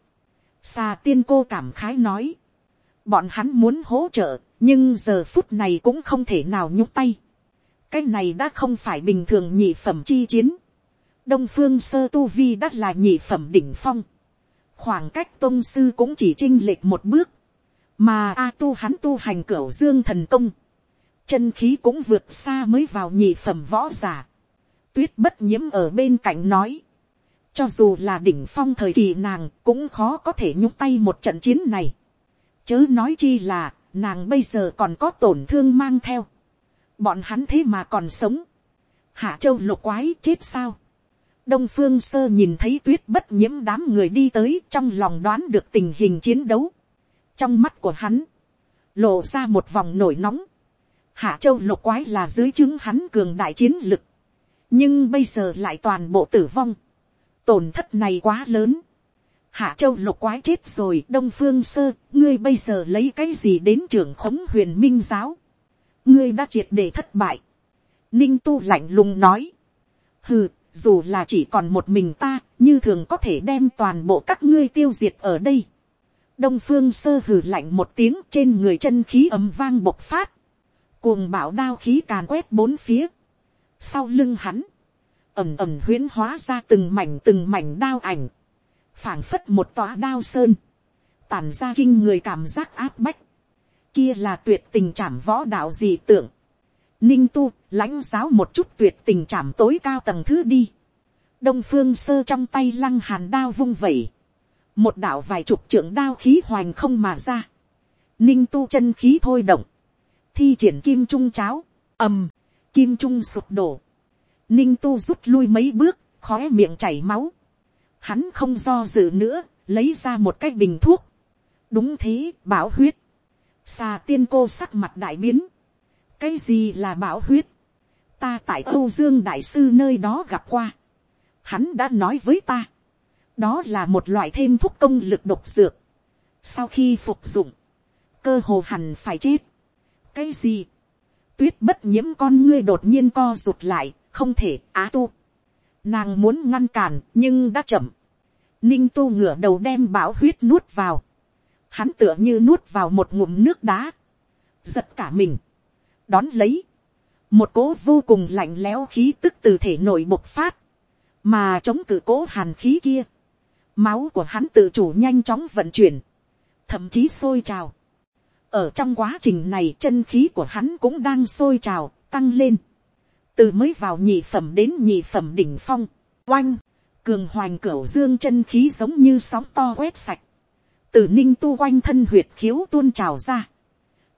S1: Xà tiên cô cảm khái nói, bọn hắn muốn hỗ trợ, nhưng giờ phút này cũng không thể nào nhúc tay. cái này đã không phải bình thường nhị phẩm chi chiến. đông phương sơ tu vi đã là nhị phẩm đỉnh phong. khoảng cách tôn sư cũng chỉ chinh lệch một bước. mà a tu hắn tu hành cửu dương thần công. chân khí cũng vượt xa mới vào nhị phẩm võ giả tuyết bất nhiễm ở bên cạnh nói. Cho dù là đỉnh phong thời kỳ nàng cũng khó có thể nhúc tay một trận chiến này. Chớ nói chi là nàng bây giờ còn có tổn thương mang theo. Bọn hắn thế mà còn sống. Hạ châu lục quái chết sao. Đông phương sơ nhìn thấy tuyết bất nhiễm đám người đi tới trong lòng đoán được tình hình chiến đấu. Trong mắt của hắn, lộ ra một vòng nổi nóng. Hạ châu lục quái là dưới chứng hắn cường đại chiến lực nhưng bây giờ lại toàn bộ tử vong, tổn thất này quá lớn, hạ châu lục quái chết rồi đông phương sơ ngươi bây giờ lấy cái gì đến trưởng khống huyền minh giáo? Ngươi đã triệt để thất bại. Ninh tu lạnh lùng nói. Hừ dù là chỉ còn một mình ta như thường có thể đem toàn bộ các ngươi tiêu diệt ở đây. Đông phương sơ hừ lạnh một tiếng trên người chân khí ấm vang bộc phát. Cuồng bảo đao khí càn quét bốn phía sau lưng hắn, ẩm ẩm huyễn hóa ra từng mảnh từng mảnh đao ảnh, phảng phất một tòa đao sơn, tàn ra kinh người cảm giác áp bách, kia là tuyệt tình trảm võ đạo gì tưởng, ninh tu lãnh giáo một chút tuyệt tình trảm tối cao tầng thứ đi, đông phương sơ trong tay lăng hàn đao vung vẩy, một đạo vài chục trưởng đao khí hoành không mà ra, ninh tu chân khí thôi động, thi triển kim trung cháo, ầm, kim trung sụp đổ, ninh tu rút lui mấy bước, khó miệng chảy máu, hắn không do dự nữa, lấy ra một cái bình thuốc, đúng thế, bảo huyết, xà tiên cô sắc mặt đại biến, cái gì là bảo huyết, ta tại âu dương đại sư nơi đó gặp qua, hắn đã nói với ta, đó là một loại thêm thuốc công lực độc dược, sau khi phục dụng, cơ hồ hẳn phải chết, cái gì, tuyết bất nhiễm con ngươi đột nhiên co rụt lại, không thể á tu. Nàng muốn ngăn cản nhưng đã chậm. Ninh tu ngửa đầu đem bão huyết nuốt vào. Hắn tựa như nuốt vào một ngụm nước đá. Giật cả mình. Đón lấy. Một cố vô cùng lạnh lẽo khí tức từ thể nội bộc phát. Mà chống cự cố hàn khí kia. Máu của hắn tự chủ nhanh chóng vận chuyển. Thậm chí sôi trào ở trong quá trình này chân khí của hắn cũng đang sôi trào, tăng lên. từ mới vào nhị phẩm đến nhị phẩm đỉnh phong, oanh, cường hoành cửu dương chân khí giống như sóng to quét sạch. từ ninh tu quanh thân huyệt khiếu tuôn trào ra.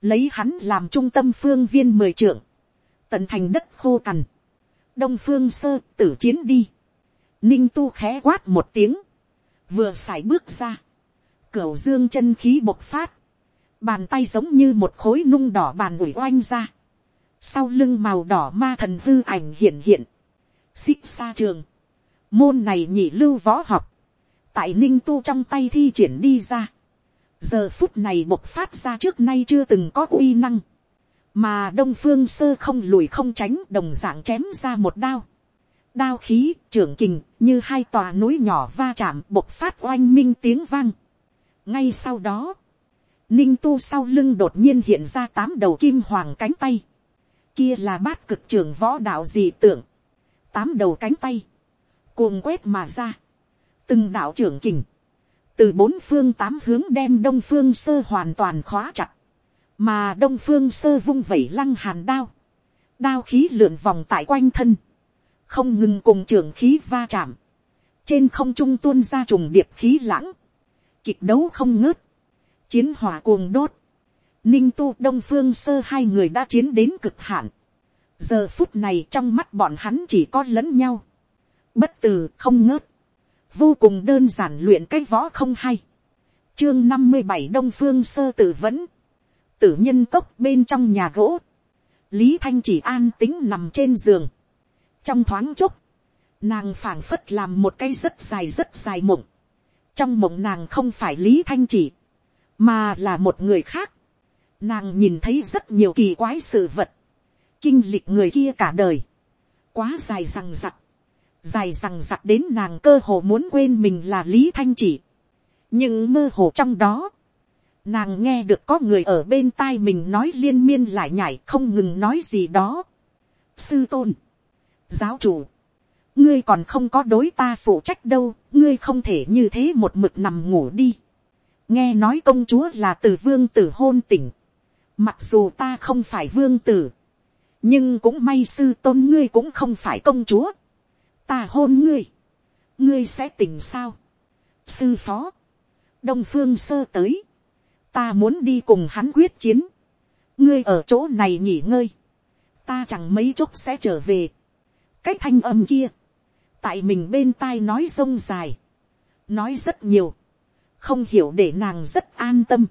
S1: lấy hắn làm trung tâm phương viên mười trượng, tận thành đất khô cằn. đông phương sơ tử chiến đi. ninh tu khẽ quát một tiếng, vừa sải bước ra, cửu dương chân khí bộc phát, bàn tay giống như một khối nung đỏ bàn ủi oanh ra, sau lưng màu đỏ ma thần hư ảnh hiện hiện, xích xa trường, môn này nhị lưu võ học, tại ninh tu trong tay thi triển đi ra, giờ phút này bộc phát ra trước nay chưa từng có uy năng, mà đông phương sơ không lùi không tránh đồng dạng chém ra một đao, đao khí trưởng kình như hai tòa núi nhỏ va chạm bộc phát oanh minh tiếng vang. ngay sau đó, ninh tu sau lưng đột nhiên hiện ra tám đầu kim hoàng cánh tay, kia là bát cực trưởng võ đạo dị tưởng, tám đầu cánh tay, cuồng quét mà ra, từng đạo trưởng kình, từ bốn phương tám hướng đem đông phương sơ hoàn toàn khóa chặt, mà đông phương sơ vung vẩy lăng hàn đao, đao khí lượn vòng tại quanh thân, không ngừng cùng trường khí va chạm, trên không trung tuôn ra trùng điệp khí lãng, kịch đấu không ngớt, chiến hỏa cuồng đốt, ninh tu đông phương sơ hai người đã chiến đến cực hạn, giờ phút này trong mắt bọn hắn chỉ có lẫn nhau, bất từ không ngớt, vô cùng đơn giản luyện cái võ không hay, chương năm mươi bảy đông phương sơ tử vẫn, tử nhân cốc bên trong nhà gỗ, lý thanh chỉ an tính nằm trên giường, trong thoáng chốc, nàng phảng phất làm một cái rất dài rất dài mộng, trong mộng nàng không phải lý thanh chỉ, mà là một người khác, nàng nhìn thấy rất nhiều kỳ quái sự vật, kinh lịch người kia cả đời, quá dài rằng rặc, dài rằng rặc đến nàng cơ hồ muốn quên mình là lý thanh chỉ, nhưng mơ hồ trong đó, nàng nghe được có người ở bên tai mình nói liên miên lại nhảy không ngừng nói gì đó. sư tôn, giáo chủ, ngươi còn không có đối ta phụ trách đâu, ngươi không thể như thế một mực nằm ngủ đi nghe nói công chúa là từ vương tử hôn tỉnh, mặc dù ta không phải vương tử, nhưng cũng may sư tôn ngươi cũng không phải công chúa, ta hôn ngươi, ngươi sẽ tỉnh sao. sư phó, đông phương sơ tới, ta muốn đi cùng hắn quyết chiến, ngươi ở chỗ này nghỉ ngơi, ta chẳng mấy chốc sẽ trở về, cái thanh âm kia, tại mình bên tai nói rông dài, nói rất nhiều, không hiểu để nàng rất an tâm,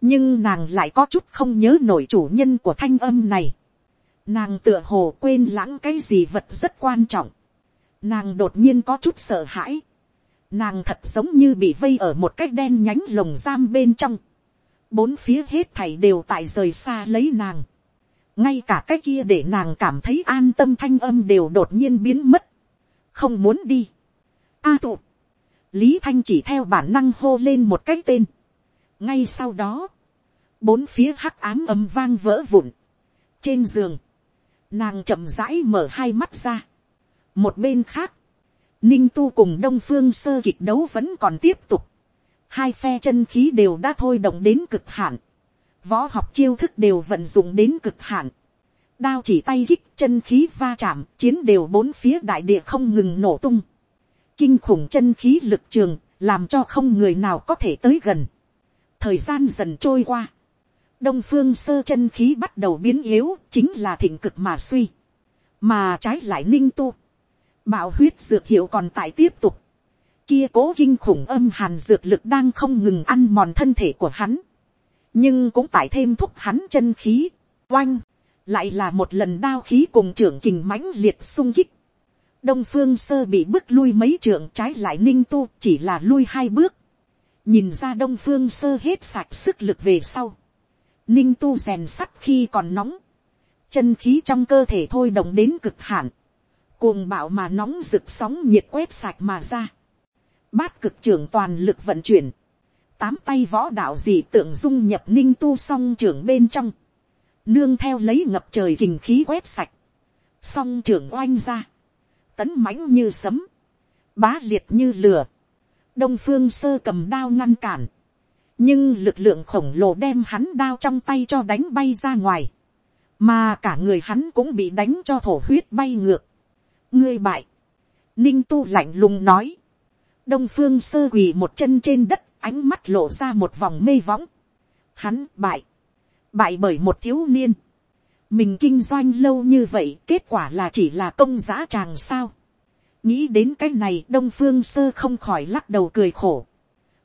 S1: nhưng nàng lại có chút không nhớ nổi chủ nhân của thanh âm này, nàng tựa hồ quên lãng cái gì vật rất quan trọng, nàng đột nhiên có chút sợ hãi, nàng thật giống như bị vây ở một cái đen nhánh lồng giam bên trong, bốn phía hết thảy đều tại rời xa lấy nàng, ngay cả cái kia để nàng cảm thấy an tâm thanh âm đều đột nhiên biến mất, không muốn đi. A tụ, lý thanh chỉ theo bản năng hô lên một cái tên, ngay sau đó, bốn phía hắc ám ầm vang vỡ vụn, trên giường, nàng chậm rãi mở hai mắt ra, một bên khác, ninh tu cùng đông phương sơ kịch đấu vẫn còn tiếp tục, hai phe chân khí đều đã thôi động đến cực hạn, võ học chiêu thức đều vận dụng đến cực hạn, đao chỉ tay kích chân khí va chạm, chiến đều bốn phía đại địa không ngừng nổ tung, kinh khủng chân khí lực trường, làm cho không người nào có thể tới gần. thời gian dần trôi qua, đông phương sơ chân khí bắt đầu biến yếu, chính là thịnh cực mà suy, mà trái lại ninh tu, bạo huyết dược hiệu còn tại tiếp tục, kia cố kinh khủng âm hàn dược lực đang không ngừng ăn mòn thân thể của hắn, nhưng cũng tại thêm thúc hắn chân khí, oanh, lại là một lần đao khí cùng trưởng kình mãnh liệt sung kích đông phương sơ bị bước lui mấy trượng, trái lại ninh tu chỉ là lui hai bước, nhìn ra đông phương sơ hết sạch sức lực về sau, ninh tu rèn sắt khi còn nóng, chân khí trong cơ thể thôi động đến cực hạn, cuồng bạo mà nóng rực sóng nhiệt quét sạch mà ra, bát cực trưởng toàn lực vận chuyển, tám tay võ đạo dị tượng dung nhập ninh tu song trưởng bên trong, nương theo lấy ngập trời kình khí quét sạch, song trưởng oanh ra, tấn mãnh như sấm, bá liệt như lửa, đông phương sơ cầm đao ngăn cản, nhưng lực lượng khổng lồ đem hắn đao trong tay cho đánh bay ra ngoài, mà cả người hắn cũng bị đánh cho thổ huyết bay ngược. ngươi bại, ninh tu lạnh lùng nói, đông phương sơ quỳ một chân trên đất, ánh mắt lộ ra một vòng mê võng. Hắn bại, bại bởi một thiếu niên mình kinh doanh lâu như vậy, kết quả là chỉ là công giá tràng sao. nghĩ đến cái này đông phương sơ không khỏi lắc đầu cười khổ.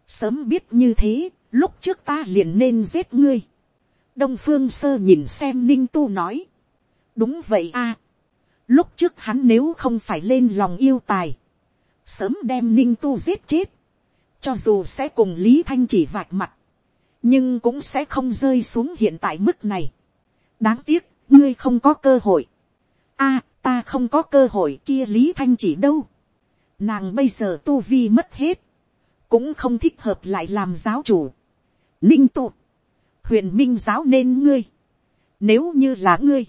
S1: sớm biết như thế, lúc trước ta liền nên giết ngươi. đông phương sơ nhìn xem ninh tu nói. đúng vậy a. lúc trước hắn nếu không phải lên lòng yêu tài, sớm đem ninh tu giết chết, cho dù sẽ cùng lý thanh chỉ vạch mặt, nhưng cũng sẽ không rơi xuống hiện tại mức này. đáng tiếc, ngươi không có cơ hội. a, ta không có cơ hội kia lý thanh chỉ đâu. nàng bây giờ tu vi mất hết, cũng không thích hợp lại làm giáo chủ. ninh tu, huyền minh giáo nên ngươi. nếu như là ngươi,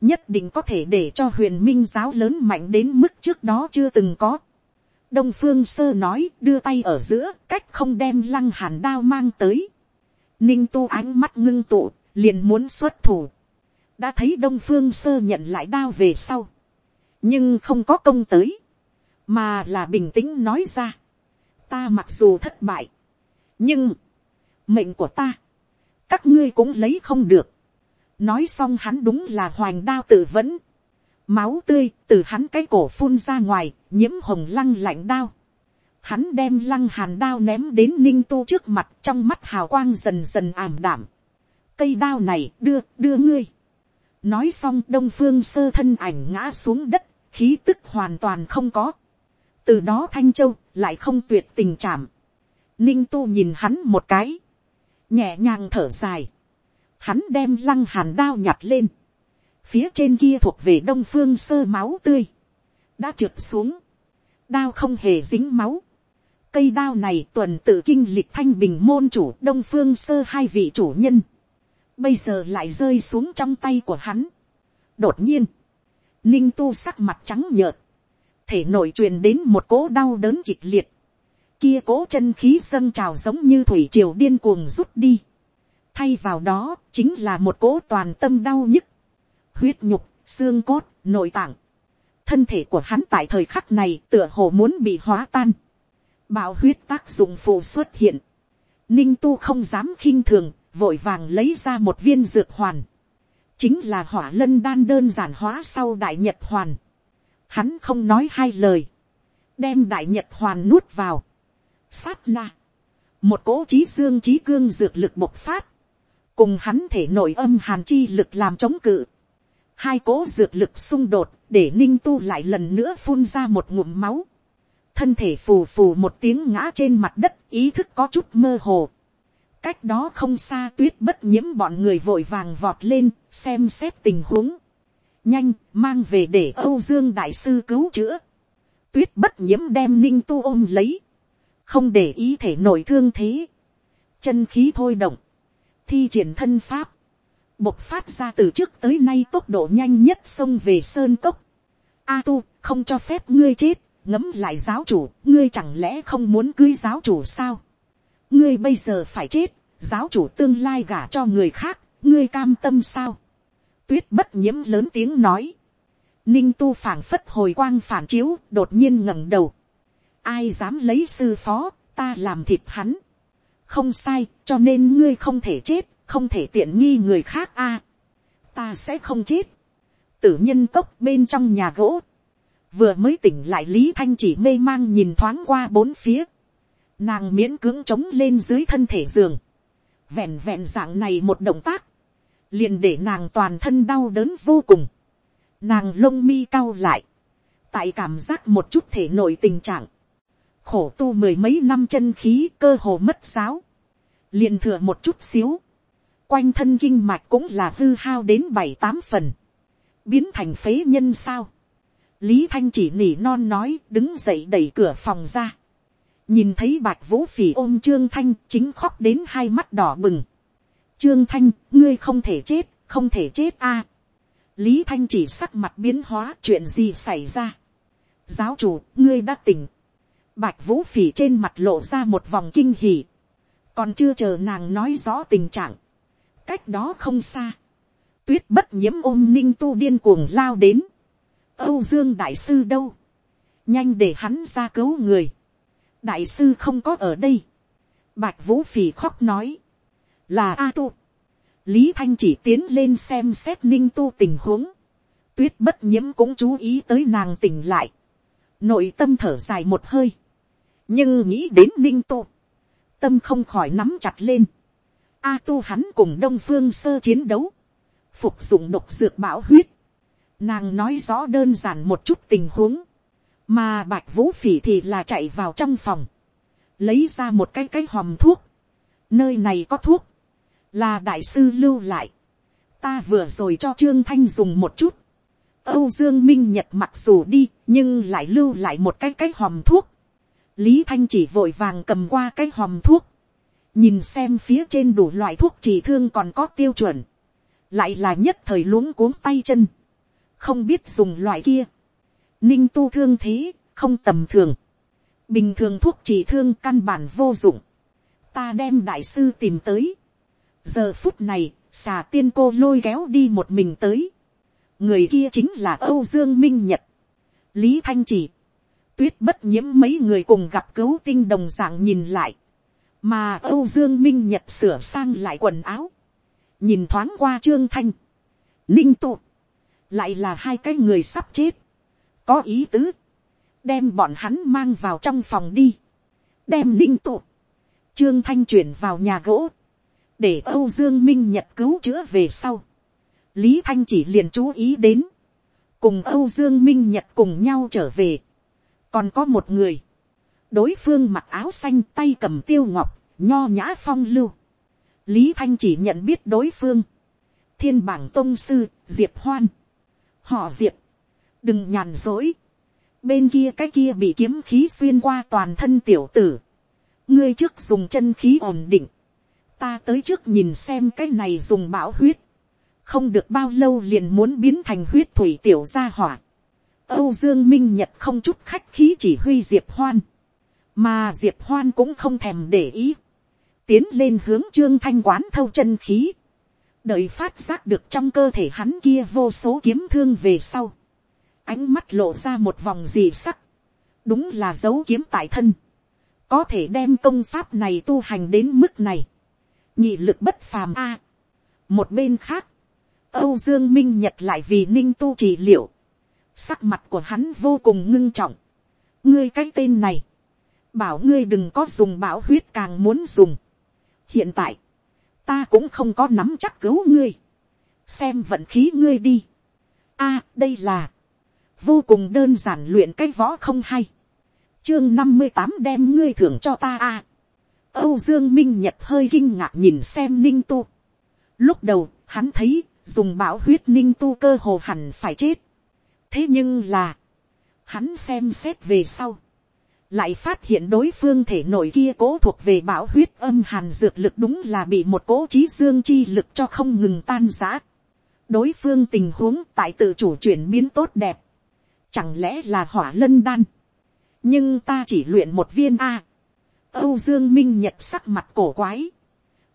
S1: nhất định có thể để cho huyền minh giáo lớn mạnh đến mức trước đó chưa từng có. đông phương sơ nói đưa tay ở giữa cách không đem lăng hàn đao mang tới. ninh tu ánh mắt ngưng tụ liền muốn xuất thủ đã thấy đông phương sơ nhận lại đao về sau, nhưng không có công tới, mà là bình tĩnh nói ra, ta mặc dù thất bại, nhưng, mệnh của ta, các ngươi cũng lấy không được, nói xong hắn đúng là hoành đao tự vẫn, máu tươi từ hắn cái cổ phun ra ngoài, nhiễm hồng lăng lạnh đao, hắn đem lăng hàn đao ném đến ninh tu trước mặt trong mắt hào quang dần dần ảm đảm, cây đao này đưa đưa ngươi, nói xong đông phương sơ thân ảnh ngã xuống đất, khí tức hoàn toàn không có. từ đó thanh châu lại không tuyệt tình chạm. ninh tu nhìn hắn một cái, nhẹ nhàng thở dài, hắn đem lăng hàn đao nhặt lên, phía trên kia thuộc về đông phương sơ máu tươi, đã trượt xuống, đao không hề dính máu, cây đao này tuần tự kinh lịch thanh bình môn chủ đông phương sơ hai vị chủ nhân, bây giờ lại rơi xuống trong tay của hắn. đột nhiên, ninh tu sắc mặt trắng nhợt, thể nội truyền đến một cỗ đau đớn kịch liệt, kia cỗ chân khí dâng trào giống như thủy triều điên cuồng rút đi, thay vào đó chính là một cỗ toàn tâm đau nhức, huyết nhục, xương cốt, nội tạng, thân thể của hắn tại thời khắc này tựa hồ muốn bị hóa tan, bạo huyết tác dụng phụ xuất hiện, ninh tu không dám khinh thường, vội vàng lấy ra một viên dược hoàn, chính là hỏa lân đan đơn giản hóa sau đại nhật hoàn. Hắn không nói hai lời, đem đại nhật hoàn nuốt vào. Sát na, một cỗ trí dương trí cương dược lực bộc phát, cùng hắn thể nội âm hàn chi lực làm chống cự. Hai cỗ dược lực xung đột để ninh tu lại lần nữa phun ra một ngụm máu. Thân thể phù phù một tiếng ngã trên mặt đất ý thức có chút mơ hồ cách đó không xa tuyết bất nhiễm bọn người vội vàng vọt lên, xem xét tình huống. Nhanh, mang về để âu dương đại sư cứu chữa. Tuyết bất nhiễm đem ninh tu ôm lấy. Không để ý thể nổi thương thế. Chân khí thôi động. Thi triển thân pháp. Bộc phát ra từ trước tới nay tốc độ nhanh nhất xông về sơn cốc. A tu, không cho phép ngươi chết. Ngấm lại giáo chủ, ngươi chẳng lẽ không muốn cưới giáo chủ sao? Ngươi bây giờ phải chết, giáo chủ tương lai gả cho người khác, ngươi cam tâm sao. tuyết bất nhiễm lớn tiếng nói. ninh tu phảng phất hồi quang phản chiếu, đột nhiên ngẩng đầu. ai dám lấy sư phó, ta làm thịt hắn. không sai, cho nên ngươi không thể chết, không thể tiện nghi người khác a. ta sẽ không chết. tử nhân cốc bên trong nhà gỗ. vừa mới tỉnh lại lý thanh chỉ mê mang nhìn thoáng qua bốn phía nàng miễn cưỡng trống lên dưới thân thể giường, vẹn vẹn dạng này một động tác, liền để nàng toàn thân đau đớn vô cùng, nàng lông mi cau lại, tại cảm giác một chút thể nội tình trạng, khổ tu mười mấy năm chân khí cơ hồ mất sáo, liền thừa một chút xíu, quanh thân kinh mạch cũng là hư hao đến bảy tám phần, biến thành phế nhân sao, lý thanh chỉ nỉ non nói đứng dậy đẩy cửa phòng ra, nhìn thấy bạch vũ phỉ ôm trương thanh chính khóc đến hai mắt đỏ bừng. trương thanh, ngươi không thể chết, không thể chết a. lý thanh chỉ sắc mặt biến hóa chuyện gì xảy ra. giáo chủ, ngươi đã tỉnh. bạch vũ phỉ trên mặt lộ ra một vòng kinh hỉ. còn chưa chờ nàng nói rõ tình trạng. cách đó không xa. tuyết bất nhiễm ôm ninh tu điên cuồng lao đến. âu dương đại sư đâu. nhanh để hắn ra cứu người đại sư không có ở đây. bạch vũ phì khóc nói, là a tu. lý thanh chỉ tiến lên xem xét ninh tu tình huống. tuyết bất nhiễm cũng chú ý tới nàng tỉnh lại. nội tâm thở dài một hơi. nhưng nghĩ đến ninh tu, tâm không khỏi nắm chặt lên. A tu hắn cùng đông phương sơ chiến đấu, phục dụng độc dược bão huyết. Nàng nói rõ đơn giản một chút tình huống, mà bạch vũ phỉ thì là chạy vào trong phòng, lấy ra một cái cái hòm thuốc. Nơi này có thuốc, là đại sư lưu lại. Ta vừa rồi cho trương thanh dùng một chút. Âu Dương Minh Nhật mặc dù đi, nhưng lại lưu lại một cái cái hòm thuốc. Lý Thanh chỉ vội vàng cầm qua cái hòm thuốc. Nhìn xem phía trên đủ loại thuốc trị thương còn có tiêu chuẩn. Lại là nhất thời luống cuống tay chân. Không biết dùng loại kia. Ninh tu thương thế, không tầm thường. Bình thường thuốc trị thương căn bản vô dụng. Ta đem đại sư tìm tới. Giờ phút này, xà tiên cô lôi kéo đi một mình tới. Người kia chính là Âu Dương Minh Nhật. Lý Thanh chỉ tuyết bất nhiễm mấy người cùng gặp cứu tinh đồng dạng nhìn lại, mà âu dương minh nhật sửa sang lại quần áo, nhìn thoáng qua trương thanh, ninh tụ, lại là hai cái người sắp chết, có ý tứ, đem bọn hắn mang vào trong phòng đi, đem ninh tụ, trương thanh chuyển vào nhà gỗ, để âu dương minh nhật cứu chữa về sau, lý thanh chỉ liền chú ý đến, cùng âu dương minh nhật cùng nhau trở về, còn có một người, đối phương mặc áo xanh tay cầm tiêu ngọc, nho nhã phong lưu, lý thanh chỉ nhận biết đối phương, thiên bảng tôn sư, diệp hoan, họ diệp, đừng nhàn dối, bên kia cái kia bị kiếm khí xuyên qua toàn thân tiểu tử, ngươi trước dùng chân khí ổn định, ta tới trước nhìn xem cái này dùng bão huyết, không được bao lâu liền muốn biến thành huyết thủy tiểu gia hỏa, Âu Dương Minh Nhật không chút khách khí chỉ huy Diệp Hoan. Mà Diệp Hoan cũng không thèm để ý. Tiến lên hướng Trương Thanh quán thâu chân khí. Đợi phát giác được trong cơ thể hắn kia vô số kiếm thương về sau. Ánh mắt lộ ra một vòng dị sắc. Đúng là dấu kiếm tại thân. Có thể đem công pháp này tu hành đến mức này. Nhị lực bất phàm a. một bên khác. Âu Dương Minh Nhật lại vì ninh tu trị liệu Sắc mặt của hắn vô cùng ngưng trọng. Ngươi cái tên này. Bảo ngươi đừng có dùng bão huyết càng muốn dùng. Hiện tại. Ta cũng không có nắm chắc cứu ngươi. Xem vận khí ngươi đi. a, đây là. Vô cùng đơn giản luyện cái võ không hay. Chương năm mươi tám đem ngươi thưởng cho ta a Âu Dương Minh Nhật hơi kinh ngạc nhìn xem Ninh Tu. Lúc đầu, hắn thấy, dùng bão huyết Ninh Tu cơ hồ hẳn phải chết thế nhưng là, hắn xem xét về sau, lại phát hiện đối phương thể nội kia cố thuộc về bão huyết âm hàn dược lực đúng là bị một cố trí dương chi lực cho không ngừng tan giã. đối phương tình huống tại tự chủ chuyển biến tốt đẹp, chẳng lẽ là hỏa lân đan, nhưng ta chỉ luyện một viên a. âu dương minh nhật sắc mặt cổ quái,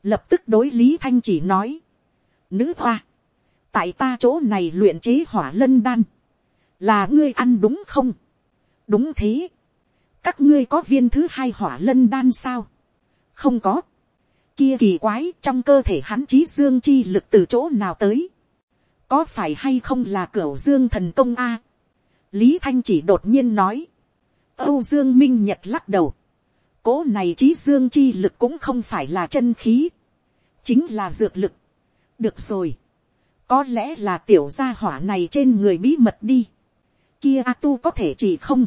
S1: lập tức đối lý thanh chỉ nói, nữ hoa, tại ta chỗ này luyện chế hỏa lân đan, là ngươi ăn đúng không, đúng thế, các ngươi có viên thứ hai hỏa lân đan sao, không có, kia kỳ quái trong cơ thể hắn trí dương chi lực từ chỗ nào tới, có phải hay không là cửa dương thần công a, lý thanh chỉ đột nhiên nói, âu dương minh nhật lắc đầu, cố này trí dương chi lực cũng không phải là chân khí, chính là dược lực, được rồi, có lẽ là tiểu gia hỏa này trên người bí mật đi, kia a tu có thể chỉ không,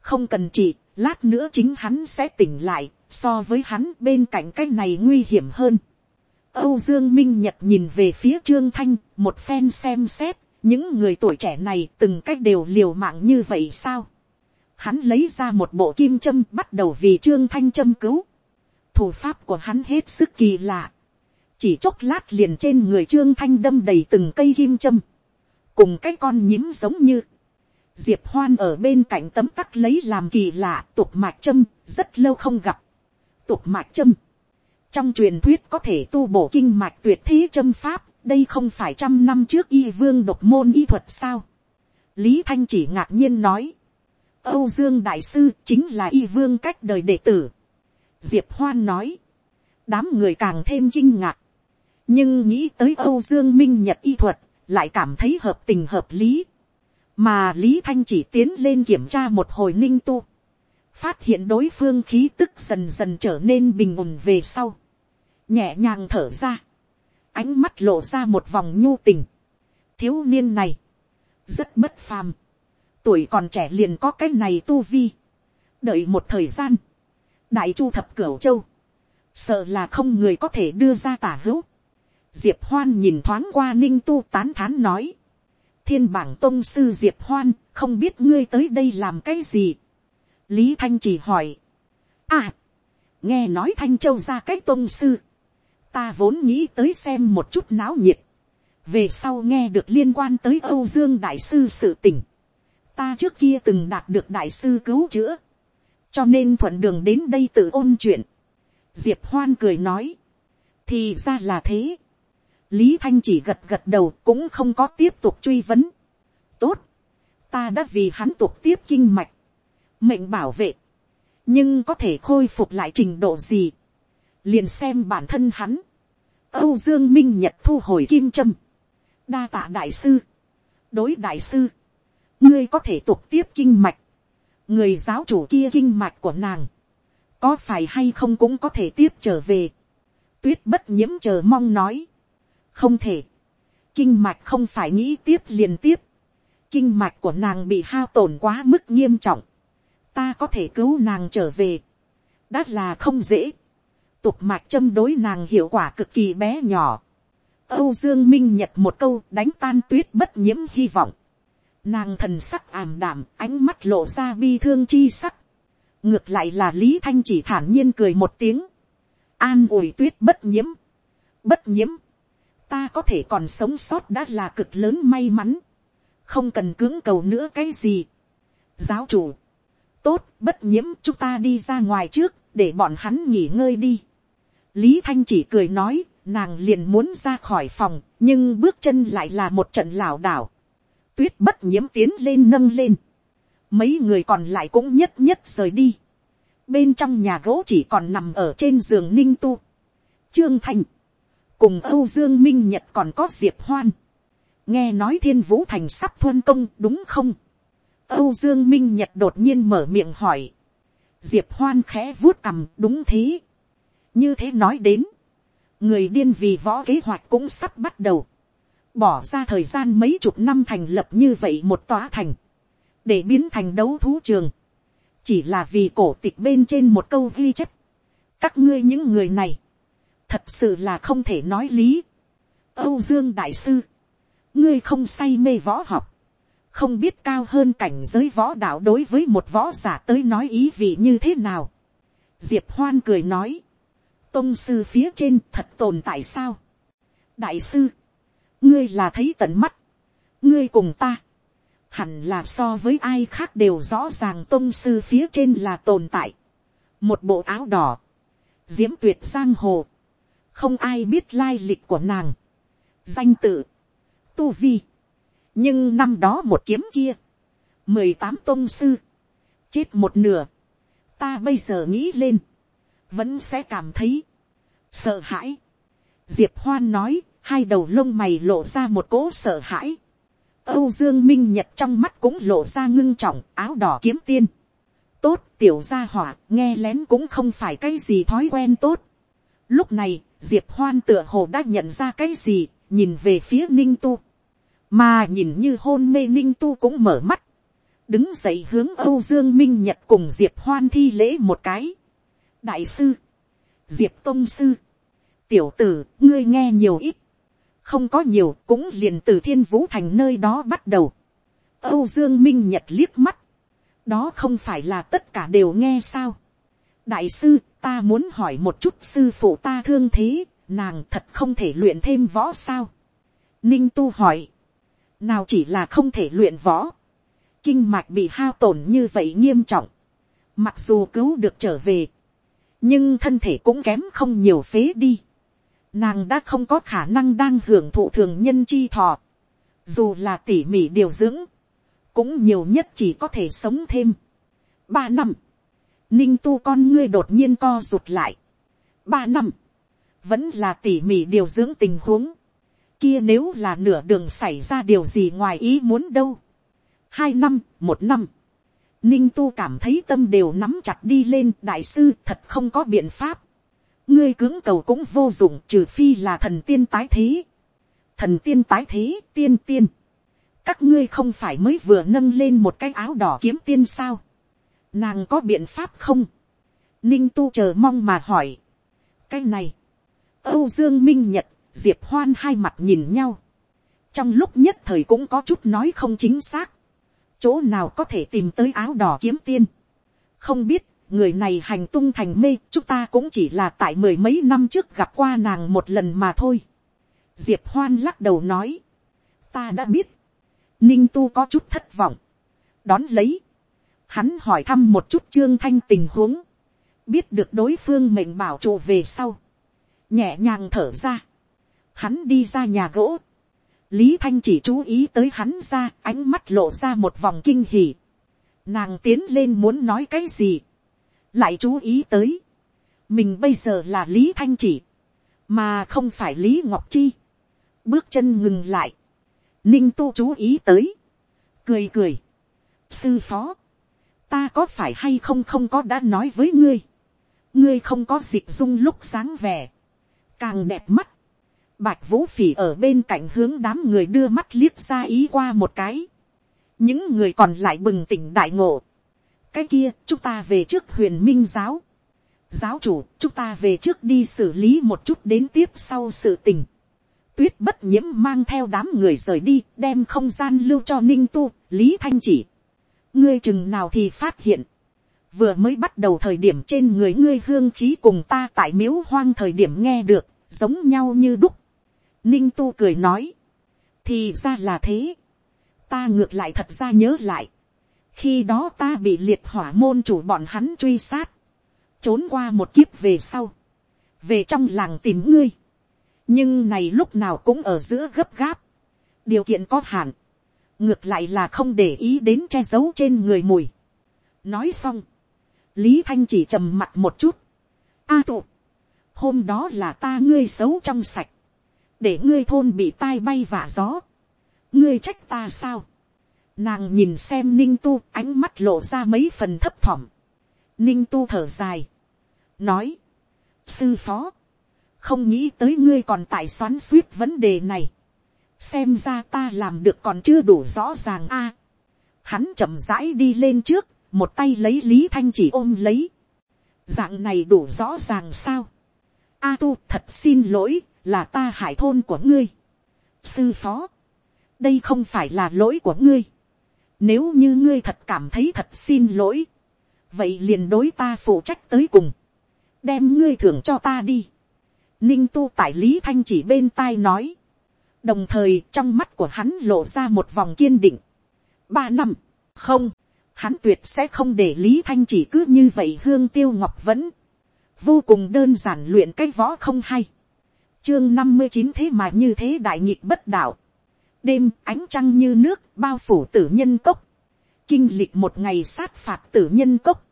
S1: không cần chỉ, lát nữa chính hắn sẽ tỉnh lại, so với hắn bên cạnh cái này nguy hiểm hơn. Âu Dương Minh Nhật nhìn về phía Trương Thanh, một phen xem xét, những người tuổi trẻ này từng cách đều liều mạng như vậy sao. Hắn lấy ra một bộ kim châm bắt đầu vì Trương Thanh châm cứu. Thủ pháp của hắn hết sức kỳ lạ. Chỉ chốc lát liền trên người Trương Thanh đâm đầy từng cây kim châm. Cùng cái con nhím giống như diệp hoan ở bên cạnh tấm tắc lấy làm kỳ lạ tục mạch châm, rất lâu không gặp tục mạch châm trong truyền thuyết có thể tu bổ kinh mạch tuyệt thế châm pháp đây không phải trăm năm trước y vương độc môn y thuật sao? Lý thanh chỉ ngạc nhiên nói. Âu dương đại sư chính là y vương cách đời đệ tử. Diệp hoan nói. Đám người càng thêm kinh ngạc. Nhưng nghĩ tới âu dương minh nhật y thuật lại cảm thấy hợp tình hợp lý. Mà lý thanh chỉ tiến lên kiểm tra một hồi ninh tu, phát hiện đối phương khí tức dần dần trở nên bình ổn về sau, nhẹ nhàng thở ra, ánh mắt lộ ra một vòng nhu tình, thiếu niên này, rất bất phàm, tuổi còn trẻ liền có cái này tu vi, đợi một thời gian, đại chu thập cửu châu, sợ là không người có thể đưa ra tả hữu. Diệp hoan nhìn thoáng qua ninh tu tán thán nói, thiên bảng tôn sư diệp hoan, không biết ngươi tới đây làm cái gì. lý thanh chỉ hỏi, à, nghe nói thanh châu ra cái tôn sư, ta vốn nghĩ tới xem một chút náo nhiệt, về sau nghe được liên quan tới âu dương đại sư sự tình, ta trước kia từng đạt được đại sư cứu chữa, cho nên thuận đường đến đây tự ôn chuyện. diệp hoan cười nói, thì ra là thế. lý thanh chỉ gật gật đầu cũng không có tiếp tục truy vấn. tốt, ta đã vì hắn tục tiếp kinh mạch, mệnh bảo vệ, nhưng có thể khôi phục lại trình độ gì, liền xem bản thân hắn. âu dương minh nhật thu hồi kim trâm, đa tạ đại sư, đối đại sư, ngươi có thể tục tiếp kinh mạch, người giáo chủ kia kinh mạch của nàng, có phải hay không cũng có thể tiếp trở về. tuyết bất nhiễm chờ mong nói, không thể, kinh mạch không phải nghĩ tiếp liền tiếp, kinh mạch của nàng bị hao tổn quá mức nghiêm trọng, ta có thể cứu nàng trở về, đã là không dễ, tục mạch châm đối nàng hiệu quả cực kỳ bé nhỏ, âu dương minh nhật một câu đánh tan tuyết bất nhiễm hy vọng, Nàng thần sắc ảm đạm, ánh mắt lộ ra bi thương chi sắc. Ngược lại là Lý Thanh chỉ thản nhiên cười một tiếng. An ủi tuyết bất nhiễm. Bất nhiễm. Ta có thể còn sống sót đã là cực lớn may mắn. Không cần cưỡng cầu nữa cái gì. Giáo chủ. Tốt, bất nhiễm chúng ta đi ra ngoài trước, để bọn hắn nghỉ ngơi đi. Lý Thanh chỉ cười nói, nàng liền muốn ra khỏi phòng, nhưng bước chân lại là một trận lảo đảo tuyết bất nhiễm tiến lên nâng lên. Mấy người còn lại cũng nhất nhất rời đi. Bên trong nhà gỗ chỉ còn nằm ở trên giường ninh tu. Trương Thành. Cùng Âu Dương Minh Nhật còn có Diệp Hoan. Nghe nói thiên vũ thành sắp thuân công đúng không? Âu Dương Minh Nhật đột nhiên mở miệng hỏi. Diệp Hoan khẽ vuốt cằm đúng thế. Như thế nói đến. Người điên vì võ kế hoạch cũng sắp bắt đầu bỏ ra thời gian mấy chục năm thành lập như vậy một tòa thành, để biến thành đấu thú trường, chỉ là vì cổ tịch bên trên một câu ghi chép, các ngươi những người này, thật sự là không thể nói lý. âu dương đại sư, ngươi không say mê võ học, không biết cao hơn cảnh giới võ đạo đối với một võ giả tới nói ý vị như thế nào. diệp hoan cười nói, tôn sư phía trên thật tồn tại sao. đại sư, ngươi là thấy tận mắt, ngươi cùng ta, hẳn là so với ai khác đều rõ ràng tôn sư phía trên là tồn tại, một bộ áo đỏ, diễm tuyệt giang hồ, không ai biết lai lịch của nàng, danh tự, tu vi, nhưng năm đó một kiếm kia, mười tám tôn sư, chết một nửa, ta bây giờ nghĩ lên, vẫn sẽ cảm thấy sợ hãi. Diệp hoan nói, hai đầu lông mày lộ ra một cỗ sợ hãi. Âu Dương Minh Nhật trong mắt cũng lộ ra ngưng trọng, áo đỏ kiếm tiên. Tốt, tiểu gia hỏa, nghe lén cũng không phải cái gì thói quen tốt. Lúc này, Diệp Hoan tựa hồ đã nhận ra cái gì, nhìn về phía Ninh Tu. Mà nhìn như hôn mê Ninh Tu cũng mở mắt. Đứng dậy hướng Âu Dương Minh Nhật cùng Diệp Hoan thi lễ một cái. Đại sư. Diệp Tông Sư. Tiểu tử, ngươi nghe nhiều ít không có nhiều cũng liền từ thiên vũ thành nơi đó bắt đầu. âu dương minh nhật liếc mắt, đó không phải là tất cả đều nghe sao. đại sư ta muốn hỏi một chút sư phụ ta thương thế, nàng thật không thể luyện thêm võ sao. ninh tu hỏi, nào chỉ là không thể luyện võ, kinh mạch bị hao tổn như vậy nghiêm trọng, mặc dù cứu được trở về, nhưng thân thể cũng kém không nhiều phế đi nàng đã không có khả năng đang hưởng thụ thường nhân chi thọ, dù là tỉ mỉ điều dưỡng, cũng nhiều nhất chỉ có thể sống thêm. ba năm, ninh tu con ngươi đột nhiên co rụt lại. ba năm, vẫn là tỉ mỉ điều dưỡng tình huống, kia nếu là nửa đường xảy ra điều gì ngoài ý muốn đâu. hai năm, một năm, ninh tu cảm thấy tâm đều nắm chặt đi lên đại sư thật không có biện pháp. ngươi cưỡng cầu cũng vô dụng trừ phi là thần tiên tái thế. thần tiên tái thế tiên tiên. các ngươi không phải mới vừa nâng lên một cái áo đỏ kiếm tiên sao. nàng có biện pháp không. ninh tu chờ mong mà hỏi. cái này, âu dương minh nhật, diệp hoan hai mặt nhìn nhau. trong lúc nhất thời cũng có chút nói không chính xác chỗ nào có thể tìm tới áo đỏ kiếm tiên. không biết, người này hành tung thành mê, chúng ta cũng chỉ là tại mười mấy năm trước gặp qua nàng một lần mà thôi. diệp hoan lắc đầu nói, ta đã biết, ninh tu có chút thất vọng, đón lấy, hắn hỏi thăm một chút trương thanh tình huống, biết được đối phương mệnh bảo trụ về sau, nhẹ nhàng thở ra, hắn đi ra nhà gỗ, lý thanh chỉ chú ý tới hắn ra, ánh mắt lộ ra một vòng kinh hỉ. nàng tiến lên muốn nói cái gì, lại chú ý tới, mình bây giờ là lý thanh chỉ, mà không phải lý ngọc chi. bước chân ngừng lại, ninh tu chú ý tới, cười cười, sư phó, ta có phải hay không không có đã nói với ngươi, ngươi không có dịch dung lúc sáng vẻ, càng đẹp mắt, Bạch vũ phỉ ở bên cạnh hướng đám người đưa mắt liếc ra ý qua một cái. Những người còn lại bừng tỉnh đại ngộ. Cái kia, chúng ta về trước huyền minh giáo. Giáo chủ, chúng ta về trước đi xử lý một chút đến tiếp sau sự tình. Tuyết bất nhiễm mang theo đám người rời đi, đem không gian lưu cho ninh tu, lý thanh chỉ. Ngươi chừng nào thì phát hiện. Vừa mới bắt đầu thời điểm trên người ngươi hương khí cùng ta tại miếu hoang thời điểm nghe được, giống nhau như đúc Ninh tu cười nói. Thì ra là thế. Ta ngược lại thật ra nhớ lại. Khi đó ta bị liệt hỏa môn chủ bọn hắn truy sát. Trốn qua một kiếp về sau. Về trong làng tìm ngươi. Nhưng này lúc nào cũng ở giữa gấp gáp. Điều kiện có hạn. Ngược lại là không để ý đến che giấu trên người mùi. Nói xong. Lý Thanh chỉ trầm mặt một chút. A tụ. Hôm đó là ta ngươi xấu trong sạch để ngươi thôn bị tai bay vả gió, ngươi trách ta sao, nàng nhìn xem ninh tu ánh mắt lộ ra mấy phần thấp thỏm, ninh tu thở dài, nói, sư phó, không nghĩ tới ngươi còn tại xoắn suýt vấn đề này, xem ra ta làm được còn chưa đủ rõ ràng a, hắn chậm rãi đi lên trước, một tay lấy lý thanh chỉ ôm lấy, dạng này đủ rõ ràng sao, a tu thật xin lỗi, là ta hại thôn của ngươi. sư phó, đây không phải là lỗi của ngươi. nếu như ngươi thật cảm thấy thật xin lỗi, vậy liền đối ta phụ trách tới cùng, đem ngươi thưởng cho ta đi. ninh tu tại lý thanh chỉ bên tai nói, đồng thời trong mắt của hắn lộ ra một vòng kiên định. ba năm, không, hắn tuyệt sẽ không để lý thanh chỉ cứ như vậy hương tiêu ngọc vẫn, vô cùng đơn giản luyện cái võ không hay chương năm mươi chín thế mà như thế đại nghịch bất đạo. đêm ánh trăng như nước bao phủ tử nhân cốc. kinh lịch một ngày sát phạt tử nhân cốc.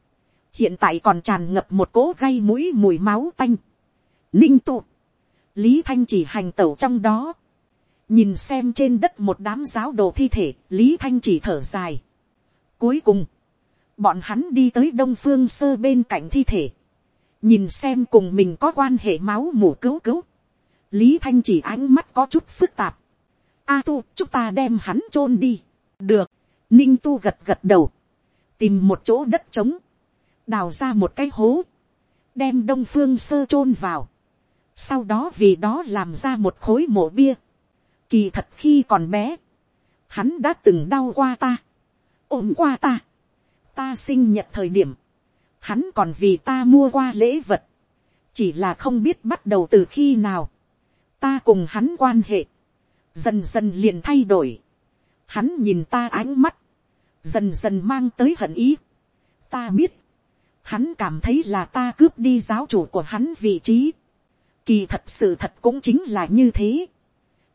S1: hiện tại còn tràn ngập một cỗ gây mũi mùi máu tanh. ninh tụ. lý thanh chỉ hành tẩu trong đó. nhìn xem trên đất một đám giáo đồ thi thể, lý thanh chỉ thở dài. cuối cùng, bọn hắn đi tới đông phương sơ bên cạnh thi thể. nhìn xem cùng mình có quan hệ máu mủ cứu cứu lý thanh chỉ ánh mắt có chút phức tạp. a tu chúng ta đem hắn chôn đi. được, ninh tu gật gật đầu, tìm một chỗ đất trống, đào ra một cái hố, đem đông phương sơ chôn vào, sau đó vì đó làm ra một khối mộ bia. kỳ thật khi còn bé, hắn đã từng đau qua ta, ôm qua ta, ta sinh nhật thời điểm, hắn còn vì ta mua qua lễ vật, chỉ là không biết bắt đầu từ khi nào, ta cùng hắn quan hệ, dần dần liền thay đổi, hắn nhìn ta ánh mắt, dần dần mang tới hận ý. ta biết, hắn cảm thấy là ta cướp đi giáo chủ của hắn vị trí. kỳ thật sự thật cũng chính là như thế.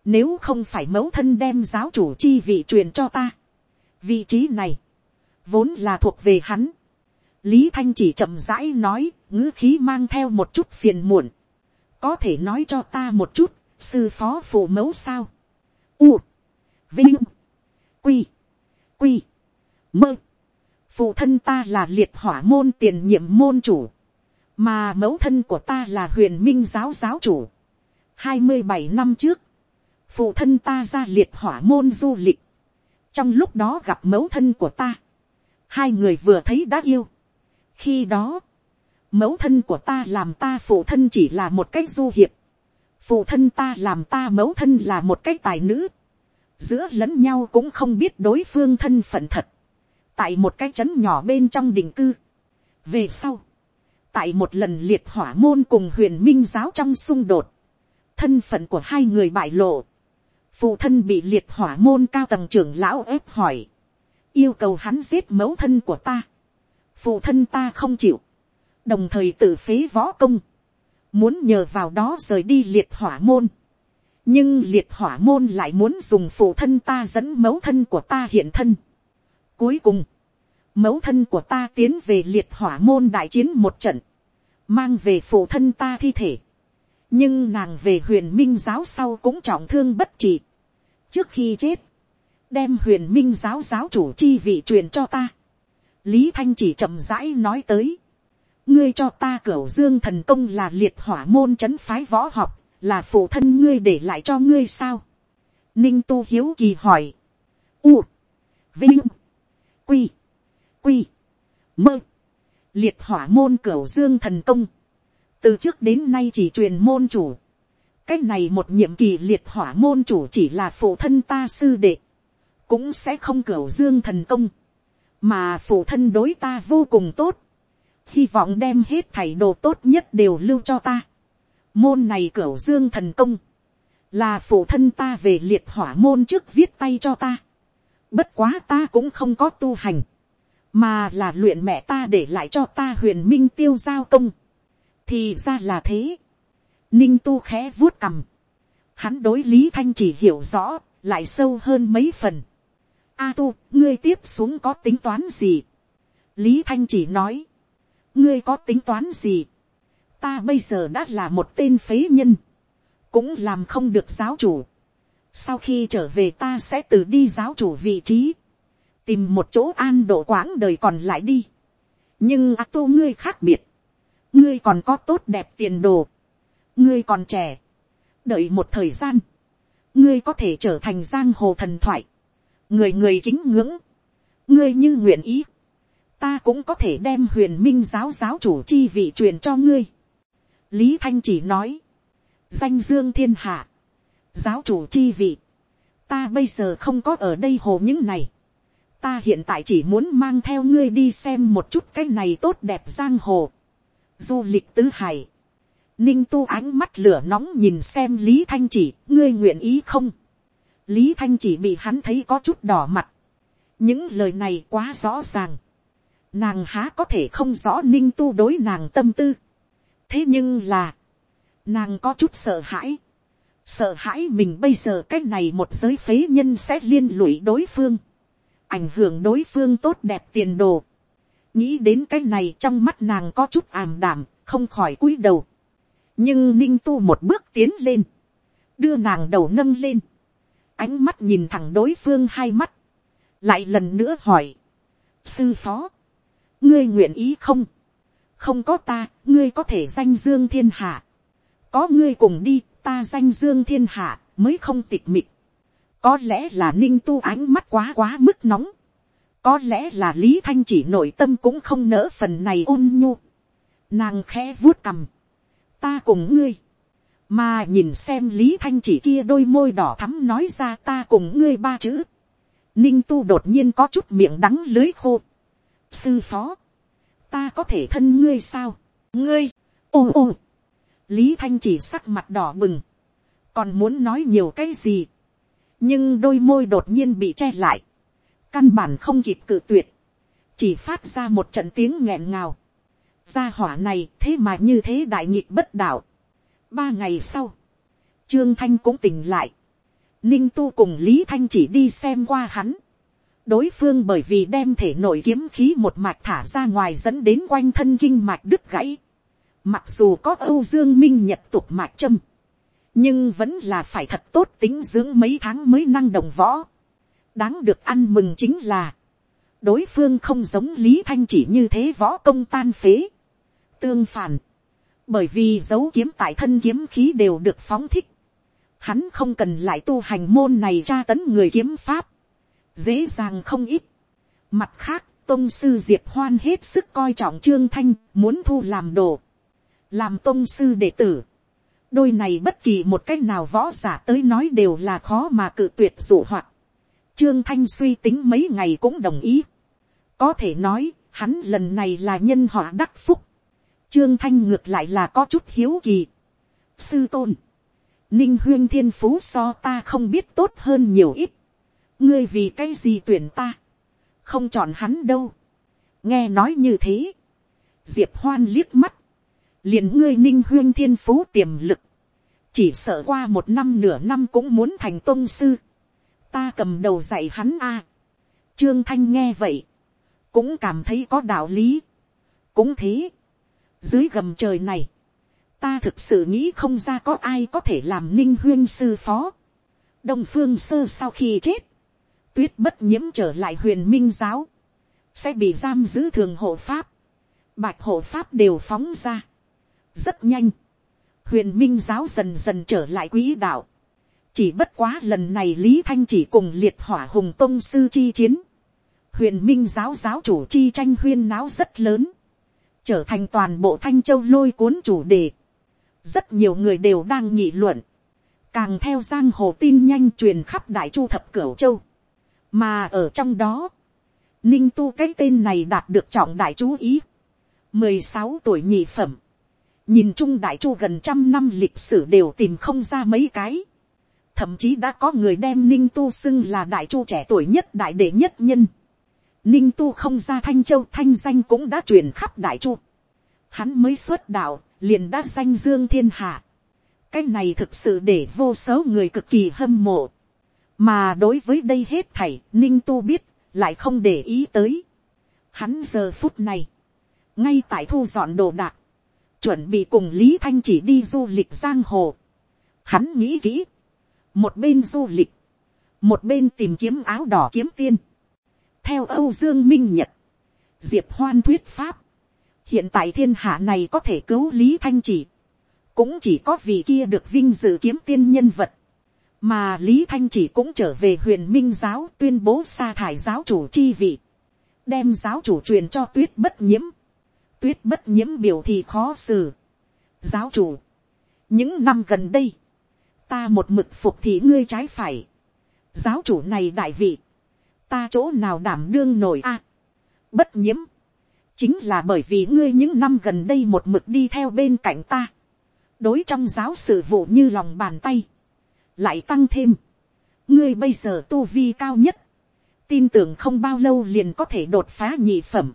S1: nếu không phải mẫu thân đem giáo chủ chi vị truyền cho ta, vị trí này, vốn là thuộc về hắn. lý thanh chỉ chậm rãi nói, ngữ khí mang theo một chút phiền muộn. có thể nói cho ta một chút, sư phó phụ mẫu sao, u, vinh, quy, quy, mơ, phụ thân ta là liệt hỏa môn tiền nhiệm môn chủ, mà mẫu thân của ta là huyền minh giáo giáo chủ. hai mươi bảy năm trước, phụ thân ta ra liệt hỏa môn du lịch, trong lúc đó gặp mẫu thân của ta, hai người vừa thấy đã yêu. khi đó, mẫu thân của ta làm ta phụ thân chỉ là một cái du hiệp, phụ thân ta làm ta mẫu thân là một cái tài nữ, giữa lẫn nhau cũng không biết đối phương thân phận thật, tại một cái trấn nhỏ bên trong định cư. về sau, tại một lần liệt hỏa môn cùng huyền minh giáo trong xung đột, thân phận của hai người bại lộ, phụ thân bị liệt hỏa môn cao tầng trưởng lão ép hỏi, yêu cầu hắn giết mẫu thân của ta, phụ thân ta không chịu, đồng thời tự phế võ công, muốn nhờ vào đó rời đi liệt hỏa môn, nhưng liệt hỏa môn lại muốn dùng phụ thân ta dẫn mẫu thân của ta hiện thân. Cuối cùng, mẫu thân của ta tiến về liệt hỏa môn đại chiến một trận, mang về phụ thân ta thi thể. nhưng nàng về huyền minh giáo sau cũng trọng thương bất trị. trước khi chết, đem huyền minh giáo giáo chủ chi vị truyền cho ta. lý thanh chỉ chậm rãi nói tới ngươi cho ta cửu dương thần công là liệt hỏa môn c h ấ n phái võ học, là phụ thân ngươi để lại cho ngươi sao. ninh tu hiếu kỳ hỏi. u, vinh, quy, quy, mơ, liệt hỏa môn cửu dương thần công, từ trước đến nay chỉ truyền môn chủ, cái này một nhiệm kỳ liệt hỏa môn chủ chỉ là phụ thân ta sư đệ, cũng sẽ không cửu dương thần công, mà phụ thân đối ta vô cùng tốt, hy vọng đem hết thảy đồ tốt nhất đều lưu cho ta. Môn này cửu dương thần công, là phụ thân ta về liệt hỏa môn trước viết tay cho ta. Bất quá ta cũng không có tu hành, mà là luyện mẹ ta để lại cho ta huyền minh tiêu giao công. thì ra là thế. ninh tu khẽ vuốt cằm. hắn đối lý thanh chỉ hiểu rõ, lại sâu hơn mấy phần. A tu, ngươi tiếp xuống có tính toán gì? Lý Thanh chỉ nói. Ngươi có tính toán gì? Ta bây giờ đã là một tên phế nhân. Cũng làm không được giáo chủ. Sau khi trở về ta sẽ từ đi giáo chủ vị trí. Tìm một chỗ an độ quãng đời còn lại đi. Nhưng A tu ngươi khác biệt. Ngươi còn có tốt đẹp tiền đồ. Ngươi còn trẻ. Đợi một thời gian. Ngươi có thể trở thành giang hồ thần thoại người người kính ngưỡng, ngươi như nguyện ý, ta cũng có thể đem huyền minh giáo giáo chủ chi vị truyền cho ngươi. lý thanh chỉ nói, danh dương thiên hạ, giáo chủ chi vị, ta bây giờ không có ở đây hồ những này, ta hiện tại chỉ muốn mang theo ngươi đi xem một chút cái này tốt đẹp giang hồ, du lịch tứ hải, ninh tu ánh mắt lửa nóng nhìn xem lý thanh chỉ, ngươi nguyện ý không, lý thanh chỉ bị hắn thấy có chút đỏ mặt. những lời này quá rõ ràng nàng há có thể không rõ ninh tu đối nàng tâm tư. thế nhưng là, nàng có chút sợ hãi. sợ hãi mình bây giờ cái này một giới phế nhân sẽ liên lụy đối phương. ảnh hưởng đối phương tốt đẹp tiền đồ. nghĩ đến cái này trong mắt nàng có chút ảm đảm, không khỏi cúi đầu. nhưng ninh tu một bước tiến lên, đưa nàng đầu nâng lên ánh mắt nhìn thẳng đối phương hai mắt, lại lần nữa hỏi, sư phó, ngươi nguyện ý không, không có ta, ngươi có thể danh dương thiên hạ, có ngươi cùng đi, ta danh dương thiên hạ, mới không tịch mịch, có lẽ là ninh tu ánh mắt quá quá mức nóng, có lẽ là lý thanh chỉ nội tâm cũng không nỡ phần này ôn nhu, nàng khẽ vuốt cằm, ta cùng ngươi, mà nhìn xem lý thanh chỉ kia đôi môi đỏ thắm nói ra ta cùng ngươi ba chữ. ninh tu đột nhiên có chút miệng đắng lưới khô sư phó, ta có thể thân ngươi sao, ngươi, ô ô. lý thanh chỉ sắc mặt đỏ bừng, còn muốn nói nhiều cái gì, nhưng đôi môi đột nhiên bị che lại, căn bản không kịp cự tuyệt, chỉ phát ra một trận tiếng nghẹn ngào. gia hỏa này thế mà như thế đại nhịp bất đạo, Ba ngày sau, Trương Thanh cũng tỉnh lại. Ninh Tu cùng Lý Thanh chỉ đi xem qua hắn. Đối phương bởi vì đem thể nội kiếm khí một mạch thả ra ngoài dẫn đến quanh thân kinh mạch đứt gãy. Mặc dù có Âu Dương Minh nhật tục mạch châm. Nhưng vẫn là phải thật tốt tính dưỡng mấy tháng mới năng đồng võ. Đáng được ăn mừng chính là. đối phương không giống lý thanh chỉ như thế võ công tan phế. tương phản, bởi vì dấu kiếm tại thân kiếm khí đều được phóng thích. Hắn không cần lại tu hành môn này tra tấn người kiếm pháp. Dễ dàng không ít. Mặt khác, tôn sư diệp hoan hết sức coi trọng trương thanh, muốn thu làm đồ. Làm tôn sư đệ tử. Đôi này bất kỳ một cách nào võ giả tới nói đều là khó mà cự tuyệt dụ hoạt. Trương Thanh suy tính mấy ngày cũng đồng ý. Có thể nói, hắn lần này là nhân họa đắc phúc. Trương Thanh ngược lại là có chút hiếu kỳ. Sư tôn. Ninh huyên thiên phú so ta không biết tốt hơn nhiều ít. Ngươi vì cái gì tuyển ta. Không chọn hắn đâu. Nghe nói như thế. Diệp hoan liếc mắt. liền ngươi ninh huyên thiên phú tiềm lực. Chỉ sợ qua một năm nửa năm cũng muốn thành tôn sư. Ta cầm đầu dạy hắn a. Trương Thanh nghe vậy. Cũng cảm thấy có đạo lý. Cũng thế dưới gầm trời này, ta thực sự nghĩ không ra có ai có thể làm ninh huyên sư phó. đông phương sơ sau khi chết, tuyết bất nhiễm trở lại huyền minh giáo, sẽ bị giam giữ thường hộ pháp, bạch hộ pháp đều phóng ra. rất nhanh, huyền minh giáo dần dần trở lại quỹ đạo. chỉ bất quá lần này lý thanh chỉ cùng liệt hỏa hùng tôn sư chi chiến. huyền minh giáo giáo chủ chi tranh huyên náo rất lớn trở thành toàn bộ thanh châu lôi cuốn chủ đề. rất nhiều người đều đang nghị luận, càng theo giang hồ tin nhanh truyền khắp đại chu thập cửu châu, mà ở trong đó, ninh tu cái tên này đạt được trọng đại chú ý, mười sáu tuổi nhị phẩm, nhìn chung đại chu gần trăm năm lịch sử đều tìm không ra mấy cái, thậm chí đã có người đem ninh tu xưng là đại chu trẻ tuổi nhất đại đệ nhất nhân, ninh tu không ra thanh châu thanh danh cũng đã truyền khắp đại chu. Hắn mới xuất đạo, liền đã danh dương thiên hạ. cái này thực sự để vô số người cực kỳ hâm mộ mà đối với đây hết thảy, ninh tu biết, lại không để ý tới. Hắn giờ phút này, ngay tại thu dọn đồ đạc, chuẩn bị cùng lý thanh chỉ đi du lịch giang hồ. Hắn nghĩ kỹ, một bên du lịch, một bên tìm kiếm áo đỏ kiếm tiên theo âu dương minh nhật, diệp hoan thuyết pháp, hiện tại thiên hạ này có thể cứu lý thanh chỉ, cũng chỉ có vị kia được vinh dự kiếm tiên nhân vật, mà lý thanh chỉ cũng trở về huyền minh giáo tuyên bố sa thải giáo chủ chi vị, đem giáo chủ truyền cho tuyết bất nhiễm, tuyết bất nhiễm biểu thì khó xử. giáo chủ, những năm gần đây, ta một mực phục thì ngươi trái phải, giáo chủ này đại vị, ta chỗ nào đảm đương nổi a. bất nhiễm, chính là bởi vì ngươi những năm gần đây một mực đi theo bên cạnh ta, đối trong giáo sự vụ như lòng bàn tay, lại tăng thêm, ngươi bây giờ tu vi cao nhất, tin tưởng không bao lâu liền có thể đột phá nhị phẩm,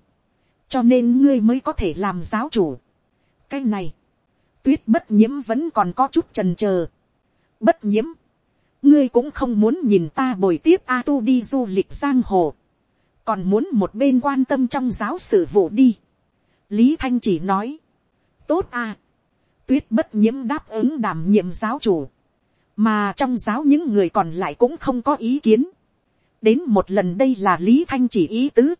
S1: cho nên ngươi mới có thể làm giáo chủ. cái này, tuyết bất nhiễm vẫn còn có chút trần trờ. bất nhiễm, ngươi cũng không muốn nhìn ta bồi tiếp a tu đi du lịch giang hồ, còn muốn một bên quan tâm trong giáo sự vụ đi. lý thanh chỉ nói, tốt a, tuyết bất nhiễm đáp ứng đảm nhiệm giáo chủ, mà trong giáo những người còn lại cũng không có ý kiến. đến một lần đây là lý thanh chỉ ý tứ.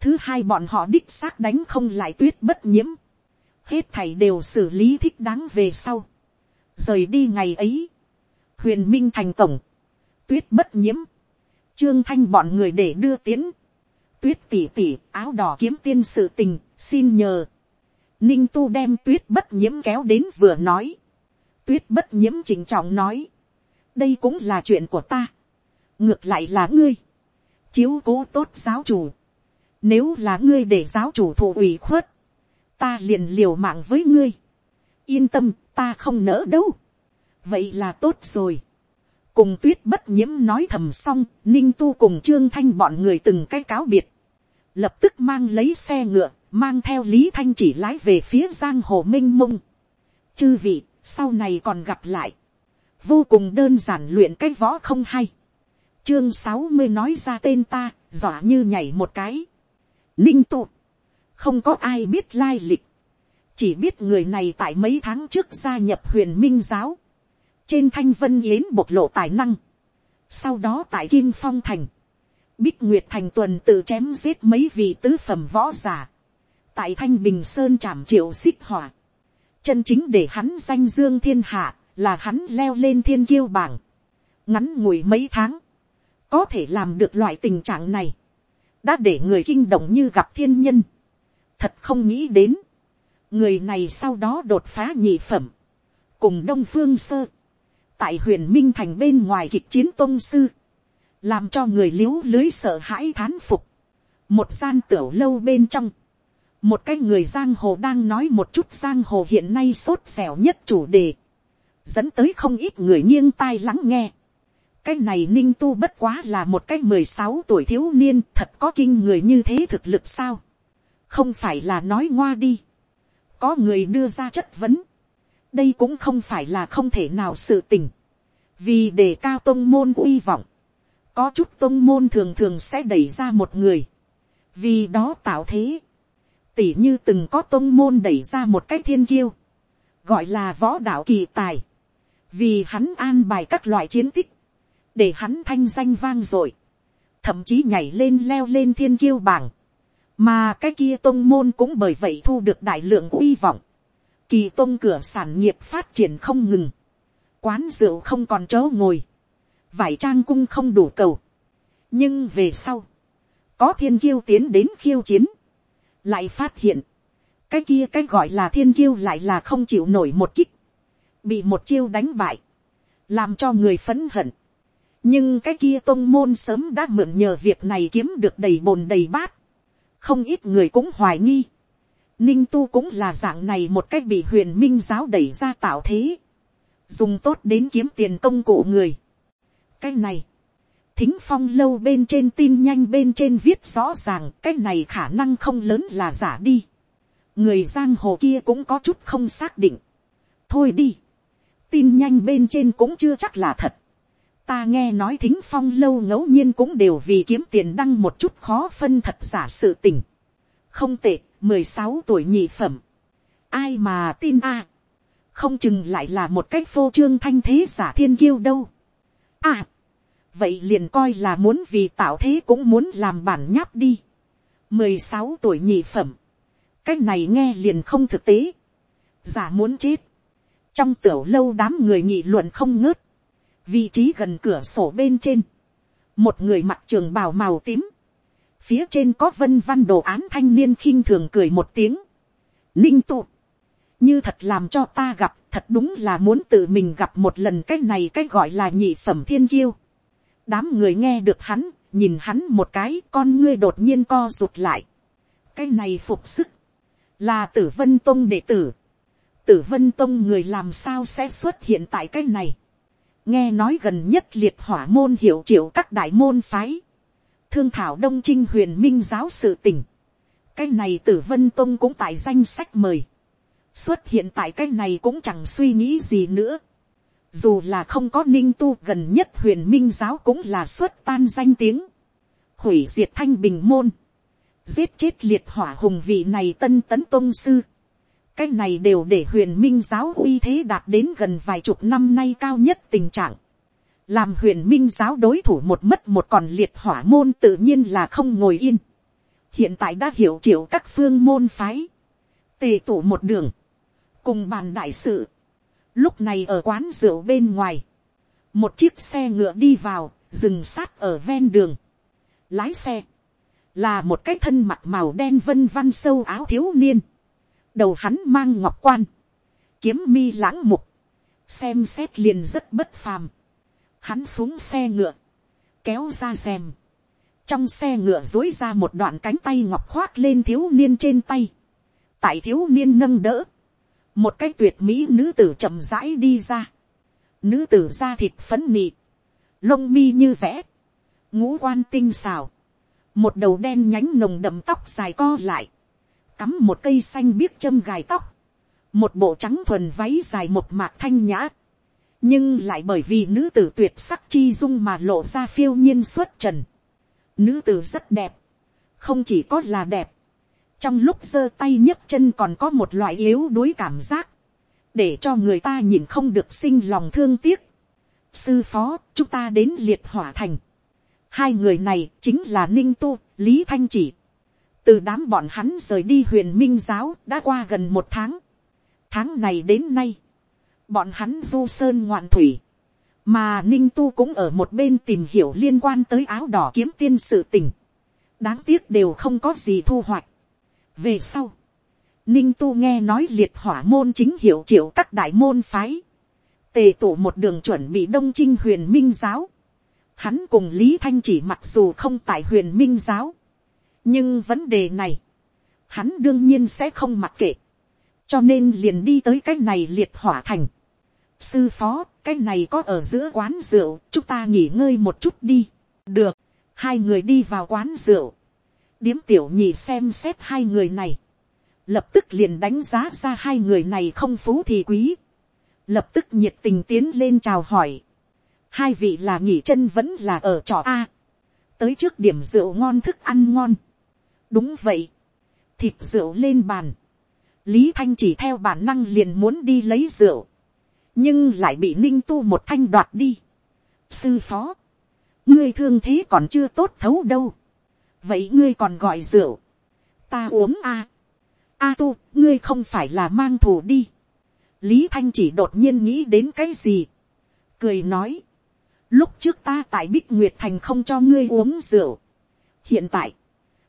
S1: thứ hai bọn họ đích xác đánh không lại tuyết bất nhiễm. hết thảy đều xử lý thích đáng về sau. rời đi ngày ấy, huyền minh thành tổng, tuyết bất nhiễm, trương thanh bọn người để đưa tiến, tuyết tỉ tỉ áo đỏ kiếm tiên sự tình, xin nhờ. Ninh tu đem tuyết bất nhiễm kéo đến vừa nói. Tuyết bất nhiễm chỉnh trọng nói. đây cũng là chuyện của ta. ngược lại là ngươi. chiếu cố tốt giáo chủ. nếu là ngươi để giáo chủ thụ ủy khuất, ta liền liều mạng với ngươi. yên tâm, ta không nỡ đâu vậy là tốt rồi. cùng tuyết bất nhiễm nói thầm xong, ninh tu cùng trương thanh bọn người từng cái cáo biệt. lập tức mang lấy xe ngựa, mang theo lý thanh chỉ lái về phía giang hồ m i n h mông. chư vị, sau này còn gặp lại. vô cùng đơn giản luyện cái võ không hay. chương sáu mươi nói ra tên ta, dọa như nhảy một cái. ninh tụ không có ai biết lai lịch chỉ biết người này tại mấy tháng trước gia nhập huyền minh giáo, trên thanh vân yến bộc lộ tài năng, sau đó tại kim phong thành, Bích Nguyệt Thành tuần tự chém giết mấy vị tứ phẩm võ giả. Tại Thanh Bình Sơn trảm triệu xích hỏa. Chân chính để hắn danh dương thiên hạ, là hắn leo lên thiên kiêu bảng. Ngắn ngủi mấy tháng. Có thể làm được loại tình trạng này. Đã để người kinh động như gặp thiên nhân. Thật không nghĩ đến. Người này sau đó đột phá nhị phẩm. Cùng Đông Phương Sơ. Tại huyền Minh Thành bên ngoài kịch chiến tôn sư làm cho người l i ế u lưới sợ hãi thán phục. một gian tiểu lâu bên trong, một cái người giang hồ đang nói một chút giang hồ hiện nay sốt dẻo nhất chủ đề, dẫn tới không ít người nghiêng tai lắng nghe. cái này ninh tu bất quá là một cái mười sáu tuổi thiếu niên thật có kinh người như thế thực lực sao. không phải là nói ngoa đi. có người đưa ra chất vấn. đây cũng không phải là không thể nào sự tình. vì để cao tôn môn uy vọng có chút tôn môn thường thường sẽ đẩy ra một người, vì đó tạo thế, tỉ như từng có tôn môn đẩy ra một cái thiên kiêu, gọi là võ đạo kỳ tài, vì hắn an bài các loại chiến tích, để hắn thanh danh vang dội, thậm chí nhảy lên leo lên thiên kiêu bảng, mà cái kia tôn môn cũng bởi vậy thu được đại lượng uy vọng, kỳ tôn cửa sản nghiệp phát triển không ngừng, quán rượu không còn chỗ ngồi, vải trang cung không đủ cầu. nhưng về sau, có thiên kiêu tiến đến khiêu chiến, lại phát hiện, cái kia cái gọi là thiên kiêu lại là không chịu nổi một kích, bị một chiêu đánh bại, làm cho người phấn hận. nhưng cái kia tôn môn sớm đã mượn nhờ việc này kiếm được đầy bồn đầy bát, không ít người cũng hoài nghi. Ninh tu cũng là dạng này một cách bị huyền minh giáo đẩy ra tạo thế, dùng tốt đến kiếm tiền công cụ người. Cái này, thính phong lâu bên trên tin nhanh bên trên viết rõ ràng cái này khả năng không lớn là giả đi. người giang hồ kia cũng có chút không xác định. thôi đi, tin nhanh bên trên cũng chưa chắc là thật. ta nghe nói thính phong lâu ngẫu nhiên cũng đều vì kiếm tiền đăng một chút khó phân thật giả sự tình. không tệ, mười sáu tuổi nhị phẩm. ai mà tin a. không chừng lại là một cách phô trương thanh thế giả thiên kiêu đâu. à, vậy liền coi là muốn vì tạo thế cũng muốn làm bản nháp đi. mười sáu tuổi nhị phẩm, cái này nghe liền không thực tế, giả muốn chết, trong tiểu lâu đám người nghị luận không ngớt, vị trí gần cửa sổ bên trên, một người mặc trường bào màu tím, phía trên có vân văn đồ án thanh niên khinh thường cười một tiếng, ninh tụ, như thật làm cho ta gặp thật đúng là muốn tự mình gặp một lần cái này cái gọi là nhị phẩm thiên kiêu đám người nghe được hắn, nhìn hắn một cái con ngươi đột nhiên co rụt lại. cái này phục sức, là tử vân tông đệ tử. tử vân tông người làm sao sẽ xuất hiện tại cái này. nghe nói gần nhất liệt hỏa môn hiệu triệu các đại môn phái. thương thảo đông trinh huyền minh giáo sự tỉnh. cái này tử vân tông cũng tại danh sách mời. xuất hiện tại cái này cũng chẳng suy nghĩ gì nữa dù là không có ninh tu gần nhất huyền minh giáo cũng là xuất tan danh tiếng, hủy diệt thanh bình môn, giết chết liệt hỏa hùng vị này tân tấn tôn sư, cái này đều để huyền minh giáo uy thế đạt đến gần vài chục năm nay cao nhất tình trạng, làm huyền minh giáo đối thủ một mất một còn liệt hỏa môn tự nhiên là không ngồi yên, hiện tại đã hiểu triệu các phương môn phái, tề tụ một đường, cùng bàn đại sự, Lúc này ở quán rượu bên ngoài, một chiếc xe ngựa đi vào, dừng sát ở ven đường. Lái xe, là một cái thân mặt màu đen vân văn sâu áo thiếu niên. Đầu hắn mang ngọc quan, kiếm mi lãng mục, xem xét liền rất bất phàm. Hắn xuống xe ngựa, kéo ra xem. Trong xe ngựa dối ra một đoạn cánh tay ngọc khoác lên thiếu niên trên tay. Tại thiếu niên nâng đỡ một cái tuyệt mỹ nữ tử chậm rãi đi ra, nữ tử da thịt phấn nị, lông mi như vẽ, ngũ quan tinh xào, một đầu đen nhánh nồng đậm tóc dài co lại, cắm một cây xanh biếc châm gài tóc, một bộ trắng thuần váy dài một mạc thanh nhã, nhưng lại bởi vì nữ tử tuyệt sắc chi dung mà lộ ra phiêu nhiên xuất trần. Nữ tử rất đẹp, không chỉ có là đẹp, trong lúc giơ tay nhấc chân còn có một loại yếu đuối cảm giác, để cho người ta nhìn không được sinh lòng thương tiếc. sư phó, chúng ta đến liệt hỏa thành. Hai người này chính là Ninh Tu, Lý Thanh Chỉ. Từ đám bọn hắn rời đi huyền minh giáo đã qua gần một tháng. Tháng này đến nay, bọn hắn du sơn ngoạn thủy. Mà Ninh Tu cũng ở một bên tìm hiểu liên quan tới áo đỏ kiếm tiên sự tình. Đáng tiếc đều không có gì thu hoạch. Về sau, Ninh Tu nghe nói liệt hỏa môn chính hiệu triệu các đại môn phái. Tề tụ một đường chuẩn bị đông trinh huyền minh giáo. Hắn cùng Lý Thanh chỉ mặc dù không tại huyền minh giáo. Nhưng vấn đề này, hắn đương nhiên sẽ không mặc kệ. Cho nên liền đi tới cái này liệt hỏa thành. Sư phó, cái này có ở giữa quán rượu, chúng ta nghỉ ngơi một chút đi. Được, hai người đi vào quán rượu. Điếm tiểu nhị xem xét hai người này. Lập tức liền đánh giá ra hai người này không phú thì quý. Lập tức nhiệt tình tiến lên chào hỏi hai vị là nghỉ chân vẫn là ở trọ a. tới trước điểm rượu ngon thức ăn ngon. đúng vậy. thịt rượu lên bàn. lý thanh chỉ theo bản năng liền muốn đi lấy rượu. nhưng lại bị ninh tu một thanh đoạt đi. sư phó. ngươi thương thế còn chưa tốt thấu đâu vậy ngươi còn gọi rượu. ta uống a. a tu, ngươi không phải là mang thù đi. lý thanh chỉ đột nhiên nghĩ đến cái gì. cười nói lúc trước ta tại bích nguyệt thành không cho ngươi uống rượu. hiện tại,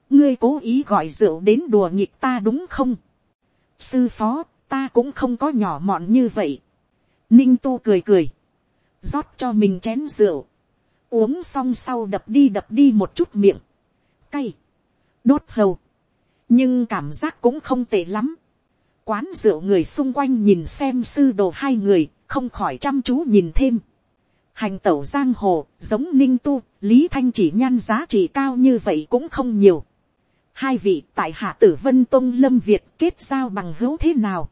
S1: ngươi cố ý gọi rượu đến đùa nghịch ta đúng không. sư phó, ta cũng không có nhỏ mọn như vậy. ninh tu cười cười, rót cho mình chén rượu, uống xong sau đập đi đập đi một chút miệng, cay, đốt hầu, nhưng cảm giác cũng không tệ lắm. quán rượu người xung quanh nhìn xem sư đồ hai người, không khỏi chăm chú nhìn thêm hành tẩu giang hồ, giống ninh tu, lý thanh chỉ nhan giá trị cao như vậy cũng không nhiều. hai vị tại hạ tử vân tông lâm việt kết giao bằng hữu thế nào.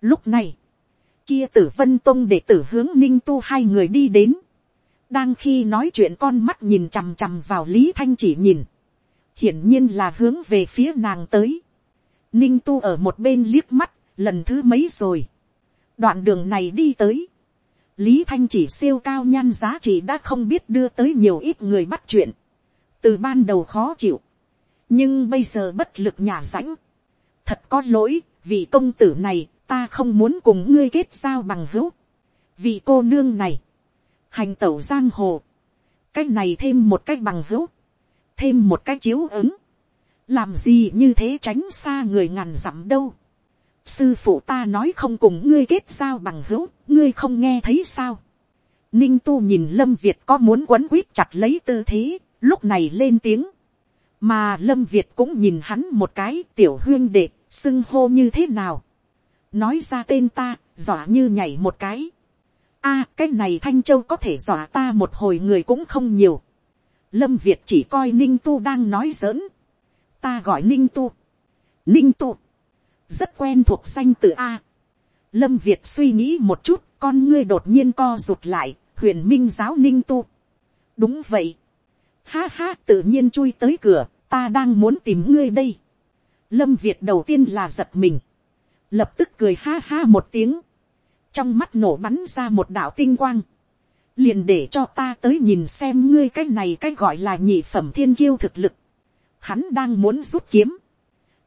S1: lúc này, kia tử vân tông để tử hướng ninh tu hai người đi đến. đang khi nói chuyện con mắt nhìn chằm chằm vào lý thanh chỉ nhìn hiển nhiên là hướng về phía nàng tới. ninh tu ở một bên liếc mắt, lần thứ mấy rồi. đoạn đường này đi tới. Lý thanh chỉ siêu cao nhan giá trị đã không biết đưa tới nhiều ít người bắt chuyện, từ ban đầu khó chịu, nhưng bây giờ bất lực nhà rãnh, thật có lỗi, vì công tử này ta không muốn cùng ngươi kết giao bằng hữu, vì cô nương này, hành tẩu giang hồ, cách này thêm một cách bằng hữu, thêm một cái chiếu ứng, làm gì như thế tránh xa người ngàn dặm đâu, sư phụ ta nói không cùng ngươi kết giao bằng hữu, ngươi không nghe thấy sao. Ninh tu nhìn lâm việt có muốn quấn quýt chặt lấy tư thế, lúc này lên tiếng. mà lâm việt cũng nhìn hắn một cái tiểu huyên đệ, xưng hô như thế nào. nói ra tên ta, dọa như nhảy một cái. a cái này thanh châu có thể dọa ta một hồi người cũng không nhiều lâm việt chỉ coi ninh tu đang nói giỡn. ta gọi ninh tu. ninh tu rất quen thuộc danh từ a. Lâm Việt suy nghĩ một chút, con ngươi đột nhiên co rụt lại, huyền minh giáo ninh tu. đúng vậy. Ha ha tự nhiên chui tới cửa, ta đang muốn tìm ngươi đây. Lâm Việt đầu tiên là giật mình. Lập tức cười ha ha một tiếng. Trong mắt nổ bắn ra một đạo tinh quang. Liền để cho ta tới nhìn xem ngươi cái này cái gọi là nhị phẩm thiên kiêu thực lực. Hắn đang muốn rút kiếm.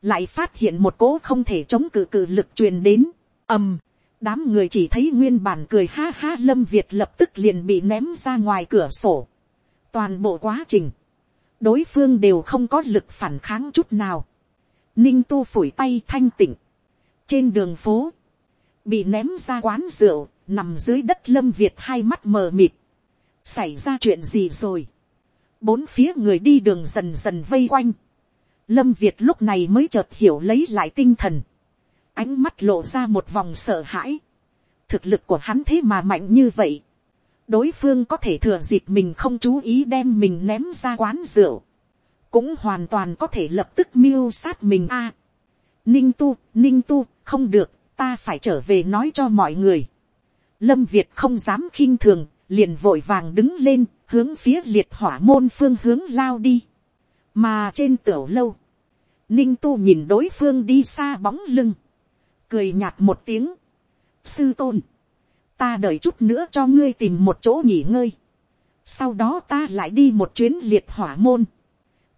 S1: Lại phát hiện một cỗ không thể chống cự cự lực truyền đến, ầm, đám người chỉ thấy nguyên bản cười ha ha lâm việt lập tức liền bị ném ra ngoài cửa sổ, toàn bộ quá trình, đối phương đều không có lực phản kháng chút nào, ninh tu phủi tay thanh tịnh, trên đường phố, bị ném ra quán rượu, nằm dưới đất lâm việt hai mắt mờ mịt, xảy ra chuyện gì rồi, bốn phía người đi đường dần dần vây quanh, Lâm Việt lúc này mới chợt hiểu lấy lại tinh thần. Ánh mắt lộ ra một vòng sợ hãi. Thực lực của hắn thế mà mạnh như vậy. Đối phương có thể thừa dịp mình không chú ý đem mình ném ra quán rượu. Cũng hoàn toàn có thể lập tức miêu sát mình a. À, ninh tu, ninh tu, không được, ta phải trở về nói cho mọi người. Lâm Việt không dám khinh thường, liền vội vàng đứng lên, hướng phía liệt hỏa môn phương hướng lao đi. Mà trên tiểu lâu, ninh tu nhìn đối phương đi xa bóng lưng, cười nhạt một tiếng, sư tôn, ta đợi chút nữa cho ngươi tìm một chỗ nghỉ ngơi, sau đó ta lại đi một chuyến liệt hỏa môn,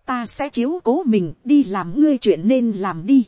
S1: ta sẽ chiếu cố mình đi làm ngươi chuyện nên làm đi.